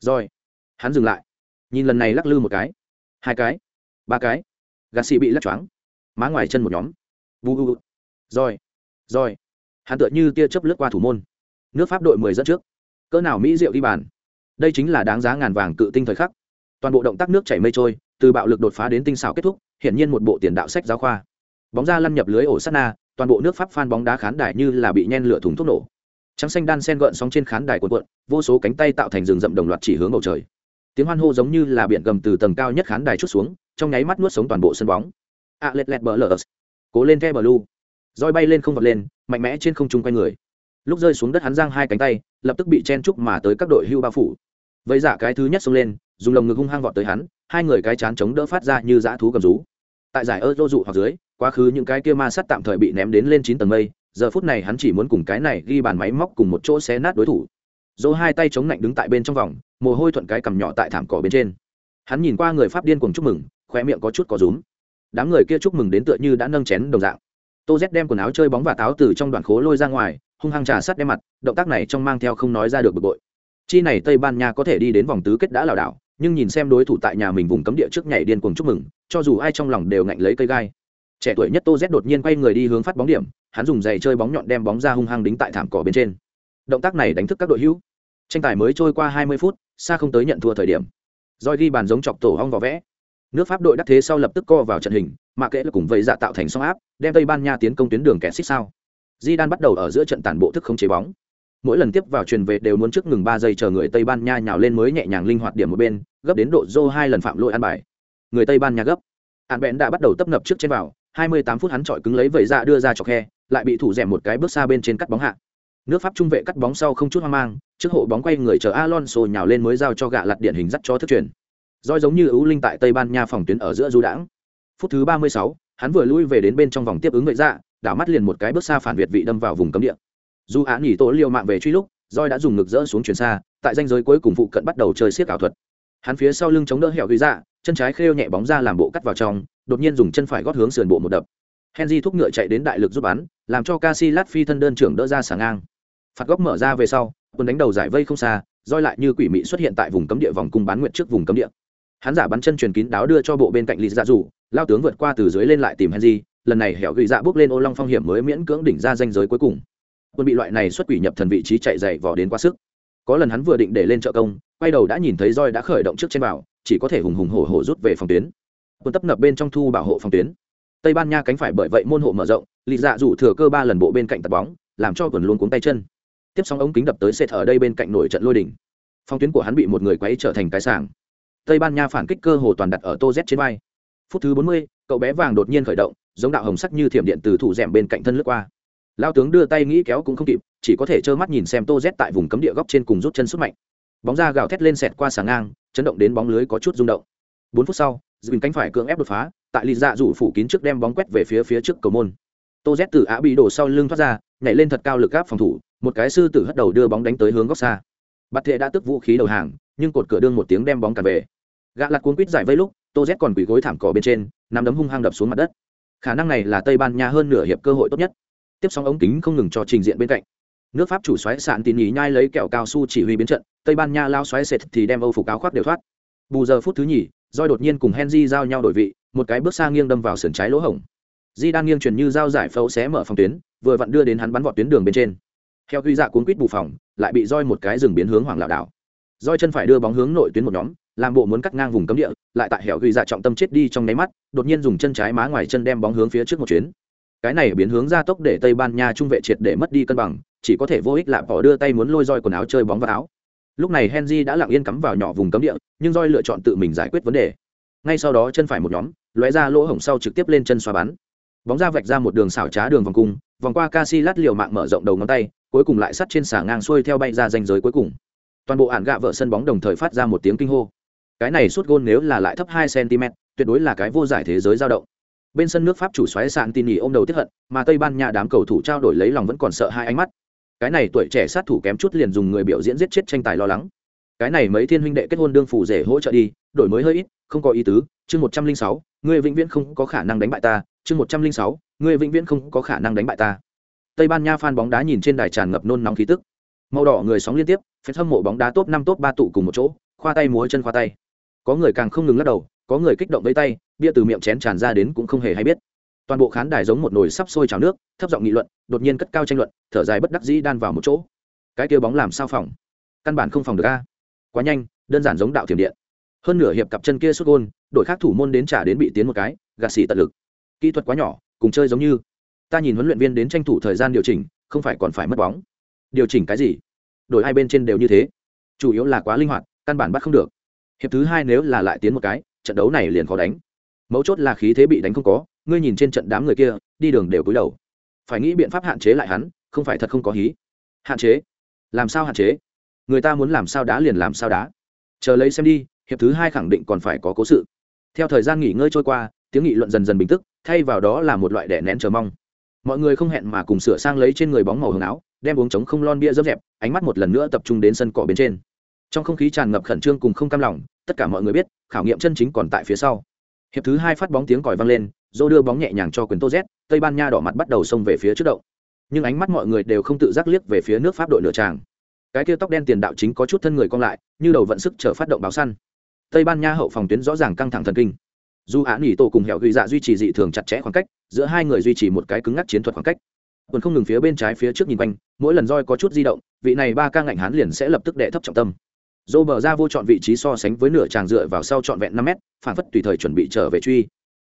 Rồi, hắn dừng lại. Nhìn lần này lắc lư một cái hai cái ba cái gassi bị lắc choáng. Má ngoài chân một nhóm. Bu bu rồi rồi. Hắn tựa như tia chớp lướt qua thủ môn. Nước pháp đội mười dẫn trước. Cỡ nào mỹ diệu đi bàn. Đây chính là đáng giá ngàn vàng cự tinh thời khắc. Toàn bộ động tác nước chảy mây trôi từ bạo lực đột phá đến tinh xảo kết thúc, hiển nhiên một bộ tiền đạo sách giáo khoa. Bóng ra lăn nhập lưới ổ sát na, toàn bộ nước pháp phan bóng đá khán đài như là bị nhen lửa thùng thuốc nổ. Trắng xanh đan sen gợn sóng trên khán đài cuộn cuộn, vô số cánh tay tạo thành rừng rậm đồng loạt chỉ hướng bầu trời. Tiếng hoan hô giống như là biển gầm từ tầng cao nhất khán đài chút xuống, trong nháy mắt nuốt sống toàn bộ sân bóng. A lẹt lẹt bờ lờ cố lên the bờ lu. Roi bay lên không vọt lên, mạnh mẽ trên không trung quay người. Lúc rơi xuống đất hắn giang hai cánh tay, lập tức bị chen trúc mà tới các đội hưu bao phủ. Vây giả cái thứ nhất xông lên, dùng lồng ngực hung hăng vọt tới hắn hai người cái chán chống đỡ phát ra như dã thú cầm rú. Tại giải ơ dụ hoặc dưới, quá khứ những cái kia ma sắt tạm thời bị ném đến lên chín tầng mây, giờ phút này hắn chỉ muốn cùng cái này ghi bàn máy móc cùng một chỗ xé nát đối thủ. Dỗ hai tay chống lạnh đứng tại bên trong vòng, mồ hôi thuận cái cằm nhỏ tại thảm cỏ bên trên. Hắn nhìn qua người pháp điên cùng chúc mừng khoe miệng có chút có rúm. Đám người kia chúc mừng đến tựa như đã nâng chén đồng dạng. Tô z đem quần áo chơi bóng và táo từ trong đoạn khố lôi ra ngoài, hung hăng trà sắt đem mặt, động tác này trong mang theo không nói ra được bực bội. Chi này tây ban nha có thể đi đến vòng tứ kết đã lảo đảo nhưng nhìn xem đối thủ tại nhà mình vùng cấm địa trước nhảy điên cuồng chúc mừng, cho dù ai trong lòng đều ngạnh lấy cây gai. Trẻ tuổi nhất tô z đột nhiên quay người đi hướng phát bóng điểm, hắn dùng giày chơi bóng nhọn đem bóng ra hung hăng đính tại thảm cỏ bên trên. Động tác này đánh thức các đội hữu. Tranh tài mới trôi qua 20 phút, xa không tới nhận thua thời điểm. Roi ghi bàn giống chọc tổ hong vào vẽ. Nước pháp đội đắc thế sau lập tức co vào trận hình, mà kệ là cùng vậy dạ tạo thành song áp, đem tây ban nha tiến công tuyến đường kẻ xích sao. Di đan bắt đầu ở giữa trận tàn bộ thức không chế bóng mỗi lần tiếp vào truyền về đều muốn trước ngừng ba giây chờ người tây ban nha nhào lên mới nhẹ nhàng linh hoạt điểm một bên gấp đến độ dô hai lần phạm lỗi ăn bài. Người tây ban nha gấp. Hạn bẽn đã bắt đầu tấp nập trước trên vào 28 phút hắn chọi cứng lấy vẩy ra đưa ra chọc khe lại bị thủ rèm một cái bước xa bên trên cắt bóng hạ. Nước pháp trung vệ cắt bóng sau không chút hoang mang trước hộ bóng quay người chờ alonso nhào lên mới giao cho gạ lặt điện hình dắt cho thức truyền roi giống như ưu linh tại tây ban nha phòng tuyến ở giữa du đãng. Phút thứ 36, hắn vừa lui về đến bên trong vòng tiếp ứng người ra dạ, đảo mắt liền một cái bước xa phản việt vị đâm vào vùng cấm địa dù án nghỉ tổ liều mạng về truy lúc roi đã dùng ngực dỡ xuống chuyển xa, tại danh giới cuối cùng phụ cận bắt đầu chơi siết ảo thuật. Hắn phía sau lưng chống đỡ hẻo ghi dạ chân trái khêu nhẹ bóng ra làm bộ cắt vào trong, đột nhiên dùng chân phải gót hướng sườn bộ một đập. Henry thúc ngựa chạy đến đại lực giúp bắn, làm cho Casilat phi thân đơn trưởng đỡ ra sáng ngang. Phạt góc mở ra về sau, quân đánh đầu giải vây không xa roi lại như quỷ mị xuất hiện tại vùng cấm địa vòng cung bán nguyện trước vùng cấm địa. Hắn giả bắn chân truyền kín đáo đưa cho bộ bên cạnh lì dạ rủ lao tướng vượt qua từ dưới lên lại tìm henry, lần này hẻo ghi dạ bước lên ô long phong hiểm mới miễn cưỡng đỉnh ra danh giới cuối cùng quân bị loại này xuất quỷ nhập thần vị trí chạy dày vò đến quá sức. Có lần hắn vừa định để lên trợ công quay đầu đã nhìn thấy roi đã khởi động trước trên bảo, chỉ có thể hùng hùng hổ hổ rút về phòng tuyến. Quân tấp nập bên trong thu bảo hộ phòng tuyến. Tây ban nha cánh phải bởi vậy môn hộ mở rộng lì dạ rủ thừa cơ ba lần bộ bên cạnh tạt bóng làm cho quần luôn cuống tay chân. Tiếp sóng ống kính đập tới sệt ở đây bên cạnh nổi trận lôi đỉnh Phòng tuyến của hắn bị một người quấy trở thành cái sàng tây ban nha phản kích cơ hồ toàn đặt ở tô z trên vai. Phút thứ bốn mươi, cậu bé vàng đột nhiên khởi động giống đạo hồng sắc như thiểm điện từ thủ rèm bên cạnh thân lướt qua lao tướng đưa tay nghĩ kéo cũng không kịp, chỉ có thể trơ mắt nhìn xem tô z tại vùng cấm địa góc trên cùng rút chân sức mạnh. Bóng ra gào thét lên sẹt qua sàng ngang, chấn động đến bóng lưới có chút rung động. Bốn phút sau dừng cánh phải cưỡng ép đột phá, tại lì dạ rủ phủ kín trước đem bóng quét về phía phía trước cầu môn. Tô z từ á bị đổ sau lưng thoát ra, nhảy lên thật cao lực gáp phòng thủ, một cái sư tử hất đầu đưa bóng đánh tới hướng góc xa. Bạt thệ đã tức vũ khí đầu hàng, nhưng cột cửa đương một tiếng đem bóng cản về. Gã lặt cuốn quýt giải vây lúc, tô z còn quỳ gối thảm cỏ bên trên, nắm đấm hung hăng đập xuống mặt đất. Khả năng này là tây ban nha hơn nửa hiệp cơ hội tốt nhất tiếp sóng ống kính không ngừng cho trình diện bên cạnh. Nước pháp chủ xoáy sạn tín nhí nhai lấy kẹo cao su chỉ huy biến trận, tây ban nha lao xoáy sệt thì đem âu phục áo khoác đều thoát. Bù giờ phút thứ nhì roi đột nhiên cùng henry giao nhau đổi vị, một cái bước xa nghiêng đâm vào sườn trái lỗ hổng. Di đang nghiêng chuyển như dao giải phẫu xé mở phòng tuyến, vừa vặn đưa đến hắn bắn vọt tuyến đường bên trên. Theo huy dạ cuốn quýt bù phòng, lại bị roi một cái rừng biến hướng hoàng lạo đảo. Roi chân phải đưa bóng hướng nội tuyến một nhóm, làm bộ muốn cắt ngang vùng cấm địa, lại tại hẻo huy dạ trọng tâm chết đi trong nháy mắt, đột nhiên dùng chân trái má ngoài chân đem bóng hướng phía trước một chuyến cái này biến hướng ra tốc để tây ban nha trung vệ triệt để mất đi cân bằng, chỉ có thể vô ích lạ bỏ đưa tay muốn lôi roi quần áo chơi bóng vào áo. Lúc này henry đã lặng yên cắm vào nhỏ vùng cấm địa, nhưng roi lựa chọn tự mình giải quyết vấn đề. Ngay sau đó chân phải một nhóm, lóe ra lỗ hổng sau trực tiếp lên chân xoa bắn. Bóng ra vạch ra một đường xảo trá đường vòng cung, vòng qua Casillas liều mạng mở rộng đầu ngón tay, cuối cùng lại sắt trên xà ngang xuôi theo bay ra danh giới cuối cùng. Toàn bộ ản gạ vợ sân bóng đồng thời phát ra một tiếng kinh hô. Cái này suốt gôn nếu là lại thấp hai cm tuyệt đối là cái vô giải thế giới dao động bên sân nước pháp chủ xoáy sạn tin nghỉ ô m đầu tiếp hận, mà tây ban nha đám cầu thủ trao đổi lấy lòng vẫn còn sợ hai ánh mắt. Cái này tuổi trẻ sát thủ kém chút liền dùng người biểu diễn giết chết tranh tài lo lắng. Cái này mấy thiên huynh đệ kết hôn đương phủ rể hỗ trợ đi, đổi mới hơi ít, không có ý tứ, chương một trăm linh sáu người vĩnh viễn không có khả năng đánh bại ta, chương một trăm linh sáu người vĩnh viễn không có khả năng đánh bại ta. Tây ban nha phan bóng đá nhìn trên đài tràn ngập nôn nóng khí tức. Màu đỏ người sóng liên tiếp, phép hâm mộ bóng đá top năm, top ba tụ cùng một chỗ, khoa tay múa chân khoa tay. Có người càng không ngừng lắc đầu có người kích động với tay, bia từ miệng chén tràn ra đến cũng không hề hay biết. Toàn bộ khán đài giống một nồi sắp sôi trào nước, thấp giọng nghị luận, đột nhiên cất cao tranh luận, thở dài bất đắc dĩ đan vào một chỗ. Cái kia bóng làm sao phòng? Căn bản không phòng được a. Quá nhanh, đơn giản giống đạo thiểm điện. Hơn nửa hiệp cặp chân kia xuất gôn, đội khác thủ môn đến trả đến bị tiến một cái, gạt xỉ tận lực. Kỹ thuật quá nhỏ, cùng chơi giống như. Ta nhìn huấn luyện viên đến tranh thủ thời gian điều chỉnh, không phải còn phải mất bóng. Điều chỉnh cái gì? Đổi hai bên trên đều như thế. Chủ yếu là quá linh hoạt, căn bản bắt không được. Hiệp thứ hai nếu là lại tiến một cái trận đấu này liền khó đánh. Mấu chốt là khí thế bị đánh không có, ngươi nhìn trên trận đám người kia, đi đường đều cúi đầu. Phải nghĩ biện pháp hạn chế lại hắn, không phải thật không có hí. Hạn chế? Làm sao hạn chế? Người ta muốn làm sao đá liền làm sao đá. Chờ lấy xem đi, hiệp thứ hai khẳng định còn phải có cố sự. Theo thời gian nghỉ ngơi trôi qua, tiếng nghị luận dần dần bình tức, thay vào đó là một loại đẻ nén chờ mong. Mọi người không hẹn mà cùng sửa sang lấy trên người bóng màu hồng áo, đem uống trống không lon bia dấp dẹp, ánh mắt một lần nữa tập trung đến sân cỏ bên trên. Trong không khí tràn ngập khẩn trương cùng không cam lòng tất cả mọi người biết, khảo nghiệm chân chính còn tại phía sau. Hiệp thứ hai phát bóng tiếng còi vang lên dô đưa bóng nhẹ nhàng cho quyền tô z, tây ban nha đỏ mặt bắt đầu xông về phía trước động. Nhưng ánh mắt mọi người đều không tự giác liếc về phía nước pháp đội nửa tràng. Cái kia tóc đen tiền đạo chính có chút thân người cong lại, như đầu vận sức chờ phát động báo săn. Tây ban nha hậu phòng tuyến rõ ràng căng thẳng thần kinh. Dù án nghỉ tổ cùng hẻo ghi dạ duy trì dị thường chặt chẽ khoảng cách, giữa hai người duy trì một cái cứng ngắc chiến thuật khoảng cách. Còn không ngừng phía bên trái phía trước nhìn quanh, mỗi lần roi có chút di động, vị này ba ca ngạnh hán liền sẽ lập tức đệ thấp trọng tâm dô bờ ra vô chọn vị trí so sánh với nửa tràng dựa vào sau trọn vẹn năm mét, phản phất tùy thời chuẩn bị trở về truy.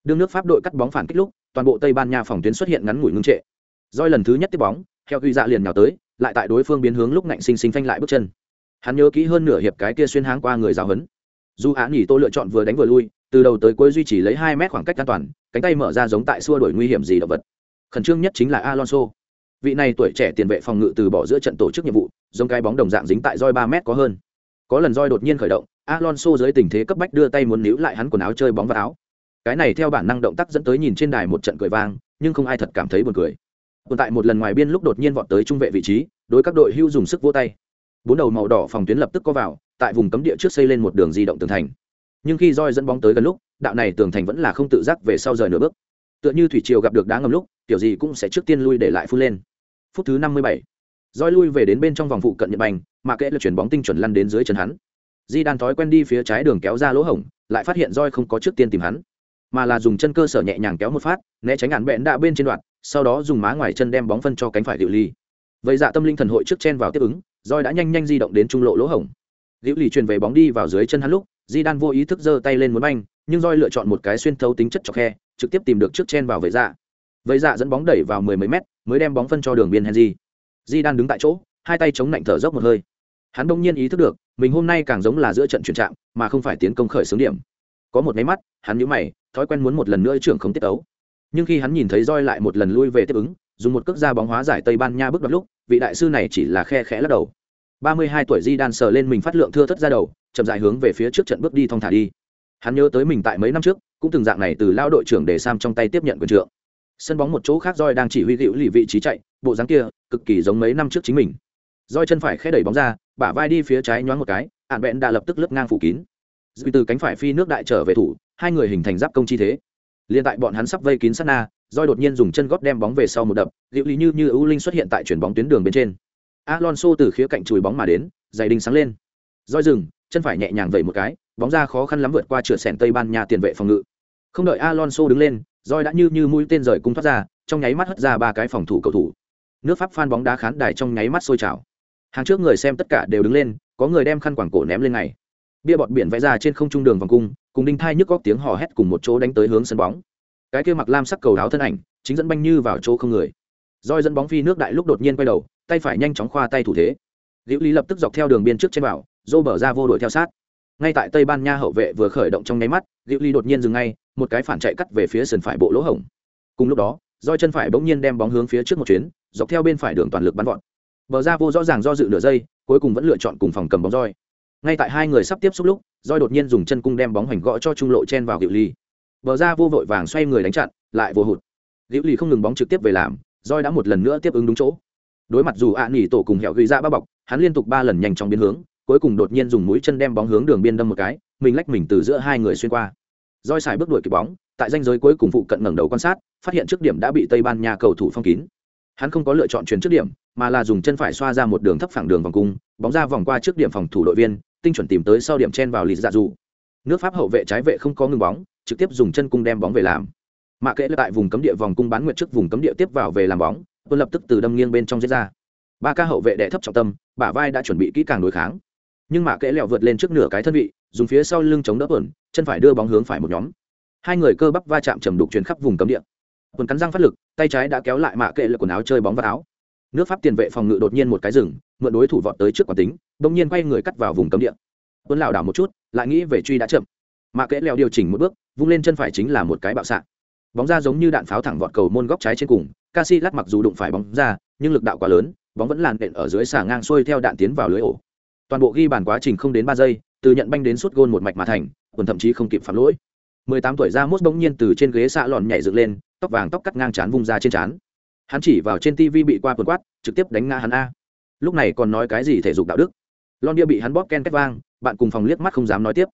Đương nước pháp đội cắt bóng phản kích lúc, toàn bộ tây ban nha phòng tuyến xuất hiện ngắn ngủi ngưng trệ. Doi lần thứ nhất tiếp bóng theo huy dạ liền nhào tới, lại tại đối phương biến hướng lúc ngạnh sinh sinh phanh lại bước chân. Hắn nhớ kỹ hơn nửa hiệp cái kia xuyên háng qua người giáo hấn dù án nghỉ tô lựa chọn vừa đánh vừa lui, từ đầu tới cuối duy trì lấy hai mét khoảng cách an toàn, cánh tay mở ra giống tại xua đổi nguy hiểm gì động vật. Khẩn trương nhất chính là alonso. Vị này tuổi trẻ tiền vệ phòng ngự từ bỏ giữa trận tổ chức nhiệm vụ, giống cái bóng đồng dạng dính tại roi ba mét có hơn có lần roi đột nhiên khởi động, alonso dưới tình thế cấp bách đưa tay muốn níu lại hắn quần áo chơi bóng vào áo. Cái này theo bản năng động tác dẫn tới nhìn trên đài một trận cười vang, nhưng không ai thật cảm thấy buồn cười. Tồn tại một lần ngoài biên lúc đột nhiên vọt tới trung vệ vị trí, đối các đội hưu dùng sức vô tay. Bốn đầu màu đỏ phòng tuyến lập tức có vào, tại vùng cấm địa trước xây lên một đường di động tường thành. Nhưng khi roi dẫn bóng tới gần lúc, đạo này tường thành vẫn là không tự giác về sau rời nửa bước. Tựa như thủy triều gặp được đá ngầm lúc, kiểu gì cũng sẽ trước tiên lui để lại phun lên. Phút thứ năm mươi bảy, roi lui về đến bên trong vòng phụ cận nhật bành mà kệ là chuyển bóng tinh chuẩn lăn đến dưới chân hắn. Di đan thói quen đi phía trái đường kéo ra lỗ hổng, lại phát hiện roi không có trước tiên tìm hắn, mà là dùng chân cơ sở nhẹ nhàng kéo một phát, né tránh ngàn bẹn đạ bên trên đoạn, sau đó dùng má ngoài chân đem bóng phân cho cánh phải diệu ly vậy dạ tâm linh thần hội trước chen vào tiếp ứng roi đã nhanh nhanh di động đến trung lộ lỗ hổng. Diệu ly truyền về bóng đi vào dưới chân hắn lúc, di đan vô ý thức giơ tay lên muốn banh, nhưng roi lựa chọn một cái xuyên thấu tính chất cho khe, trực tiếp tìm được trước chen vào vậy dạ. Vậy dạ dẫn bóng đẩy vào mười mấy mét, mới đem bóng phân cho đường biên henry. Di đan đứng tại chỗ, hai tay chống lạnh thở dốc một hơi hắn đông nhiên ý thức được, mình hôm nay càng giống là giữa trận chuyển trạng, mà không phải tiến công khởi xướng điểm. Có một máy mắt, hắn nhíu mày, thói quen muốn một lần nữa trưởng không tiết ấu nhưng khi hắn nhìn thấy roi lại một lần lui về tiếp ứng, dùng một cước ra bóng hóa giải tây ban nha bước đoạt lúc, vị đại sư này chỉ là khe khẽ lắc đầu. Ba mươi hai tuổi di đan sờ lên mình phát lượng thưa thất ra đầu, chậm dài hướng về phía trước trận bước đi thong thả đi. Hắn nhớ tới mình tại mấy năm trước, cũng từng dạng này từ lao đội trưởng để sam trong tay tiếp nhận quyền trượng. Sân bóng một chỗ khác roi đang chỉ huy hữu lì vị trí chạy, bộ dáng kia, cực kỳ giống mấy năm trước chính mình roi chân phải khẽ đẩy bóng ra, bả vai đi phía trái nhoáng một cái, ạn bẹn đã lập tức lướt ngang phủ kín. Dư từ cánh phải phi nước đại trở về thủ, hai người hình thành giáp công chi thế. Liên tại bọn hắn sắp vây kín sát na, roi đột nhiên dùng chân góp đem bóng về sau một đập liệu lý như như ưu linh xuất hiện tại chuyển bóng tuyến đường bên trên. Alonso từ khía cạnh chùi bóng mà đến, giày đinh sáng lên. Roi dừng, chân phải nhẹ nhàng vẩy một cái, bóng ra khó khăn lắm vượt qua chửa sẻn tây ban nha tiền vệ phòng ngự. Không đợi alonso đứng lên, roi đã như như mũi tên rời cung thoát ra, trong nháy mắt hất ra ba cái phòng thủ cầu thủ. Nước pháp phan bóng đá khán đài trong nháy mắt sôi trào hàng trước người xem tất cả đều đứng lên, có người đem khăn quảng cổ ném lên ngay. bia bọt biển vẽ ra trên không trung đường vòng cung, cùng đinh thai nhức góc tiếng hò hét cùng một chỗ đánh tới hướng sân bóng. Cái kia mặc lam sắc cầu đáo thân ảnh, chính dẫn banh như vào chỗ không người. Roi dẫn bóng phi nước đại lúc đột nhiên quay đầu, tay phải nhanh chóng khoa tay thủ thế. Liễu lý lập tức dọc theo đường biên trước trên bảo, dô bờ ra vô đội theo sát. Ngay tại tây ban nha hậu vệ vừa khởi động trong nháy mắt, liễu lý đột nhiên dừng ngay, một cái phản chạy cắt về phía sườn phải bộ lỗ hổng. Cùng lúc đó, roi chân phải bỗng nhiên đem bóng hướng phía trước một chuyến, dọc theo bên phải đường toàn lực bắn vọt bờ ra vô rõ ràng do dự nửa giây, cuối cùng vẫn lựa chọn cùng phòng cầm bóng roi. Ngay tại hai người sắp tiếp xúc lúc, roi đột nhiên dùng chân cung đem bóng hoành gõ cho trung lộ chen vào Diệu ly bờ ra vô vội vàng xoay người đánh chặn, lại vô hụt. Diệu ly không ngừng bóng trực tiếp về làm, roi đã một lần nữa tiếp ứng đúng chỗ. Đối mặt dù ạ à tổ cùng hẹo ghi ra ba bọc, hắn liên tục ba lần nhanh chóng biến hướng, cuối cùng đột nhiên dùng mũi chân đem bóng hướng đường biên đâm một cái, mình lách mình từ giữa hai người xuyên qua. Roi xài bước đuổi kịp bóng, tại danh giới cuối cùng phụ cận ngẩng đầu quan sát, phát hiện trước điểm đã bị tây ban nha cầu thủ phong kín. Hắn không có lựa chọn chuyển trước điểm mà là dùng chân phải xoa ra một đường thấp phẳng đường vòng cung, bóng ra vòng qua trước điểm phòng thủ đội viên, tinh chuẩn tìm tới sau điểm chen vào lì dạ dù. Nước pháp hậu vệ trái vệ không có ngừng bóng, trực tiếp dùng chân cung đem bóng về làm. Mạ kệ tại vùng cấm địa vòng cung bán nguyệt trước vùng cấm địa tiếp vào về làm bóng tôi lập tức từ đâm nghiêng bên trong giết ra. Ba ca hậu vệ đệ thấp trọng tâm, bả vai đã chuẩn bị kỹ càng đối kháng. Nhưng mạ kệ lẹo vượt lên trước nửa cái thân vị, dùng phía sau lưng chống đỡ tuần chân phải đưa bóng hướng phải một nhóm. Hai người cơ bắp va chạm trầm đục truyền khắp vùng cấm địa. Tuần cắn răng phát lực, tay trái đã kéo lại mạ kệ lực quần áo chơi bóng vào áo nước pháp tiền vệ phòng ngự đột nhiên một cái rừng, mượn đối thủ vọt tới trước quả tính bỗng nhiên quay người cắt vào vùng cấm địa. Tuấn lảo đảo một chút, lại nghĩ về truy đã chậm. Mà kẽ leo điều chỉnh một bước, vung lên chân phải chính là một cái bạo xạ. Bóng ra giống như đạn pháo thẳng vọt cầu môn góc trái trên cùng Casi lát mặc dù đụng phải bóng ra, nhưng lực đạo quá lớn, bóng vẫn làn đện ở dưới xà ngang xuôi theo đạn tiến vào lưới ổ. Toàn bộ ghi bàn quá trình không đến ba giây, từ nhận banh đến suốt gôn một mạch mà thành còn thậm chí không kịp phạm lỗi. 18 tuổi ra mốt bỗng nhiên từ trên ghế xạ lòn nhảy dựng lên, tóc vàng tóc cắt ngang chán vung ra trên chán hắn chỉ vào trên tv bị qua quần quát, trực tiếp đánh ngã hắn a. Lúc này còn nói cái gì thể dục đạo đức? Lon bia bị hắn bóp ken két vang, bạn cùng phòng liếc mắt không dám nói tiếp.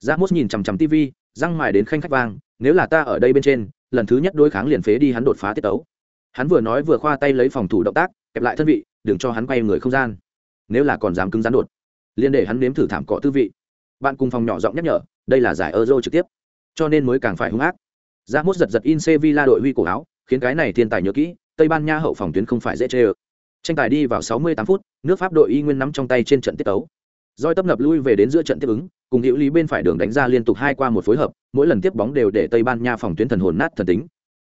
Ra mốt nhìn chằm chằm tv răng mài đến khanh khách vang, nếu là ta ở đây bên trên, lần thứ nhất đối kháng liền phế đi hắn đột phá tiết tấu. Hắn vừa nói vừa khoa tay lấy phòng thủ động tác, kẹp lại thân vị, đừng cho hắn quay người không gian. Nếu là còn dám cứng rắn đột, liền để hắn nếm thử thảm cọ tư vị. Bạn cùng phòng nhỏ giọng nhắc nhở, đây là giải euro trực tiếp, cho nên mới càng phải hung ác. Ra mốt giật giật in sevilla đội huy cổ áo, khiến cái này thiên tài nhớ kỹ tây ban nha hậu phòng tuyến không phải dễ chê ơ. Tranh tài đi vào 68 phút, nước pháp đội y nguyên nắm trong tay trên trận tiết tấu. Roi tấp nập lui về đến giữa trận tiếp ứng, cùng hữu lý bên phải đường đánh ra liên tục hai qua một phối hợp, mỗi lần tiếp bóng đều để tây ban nha phòng tuyến thần hồn nát thần tính.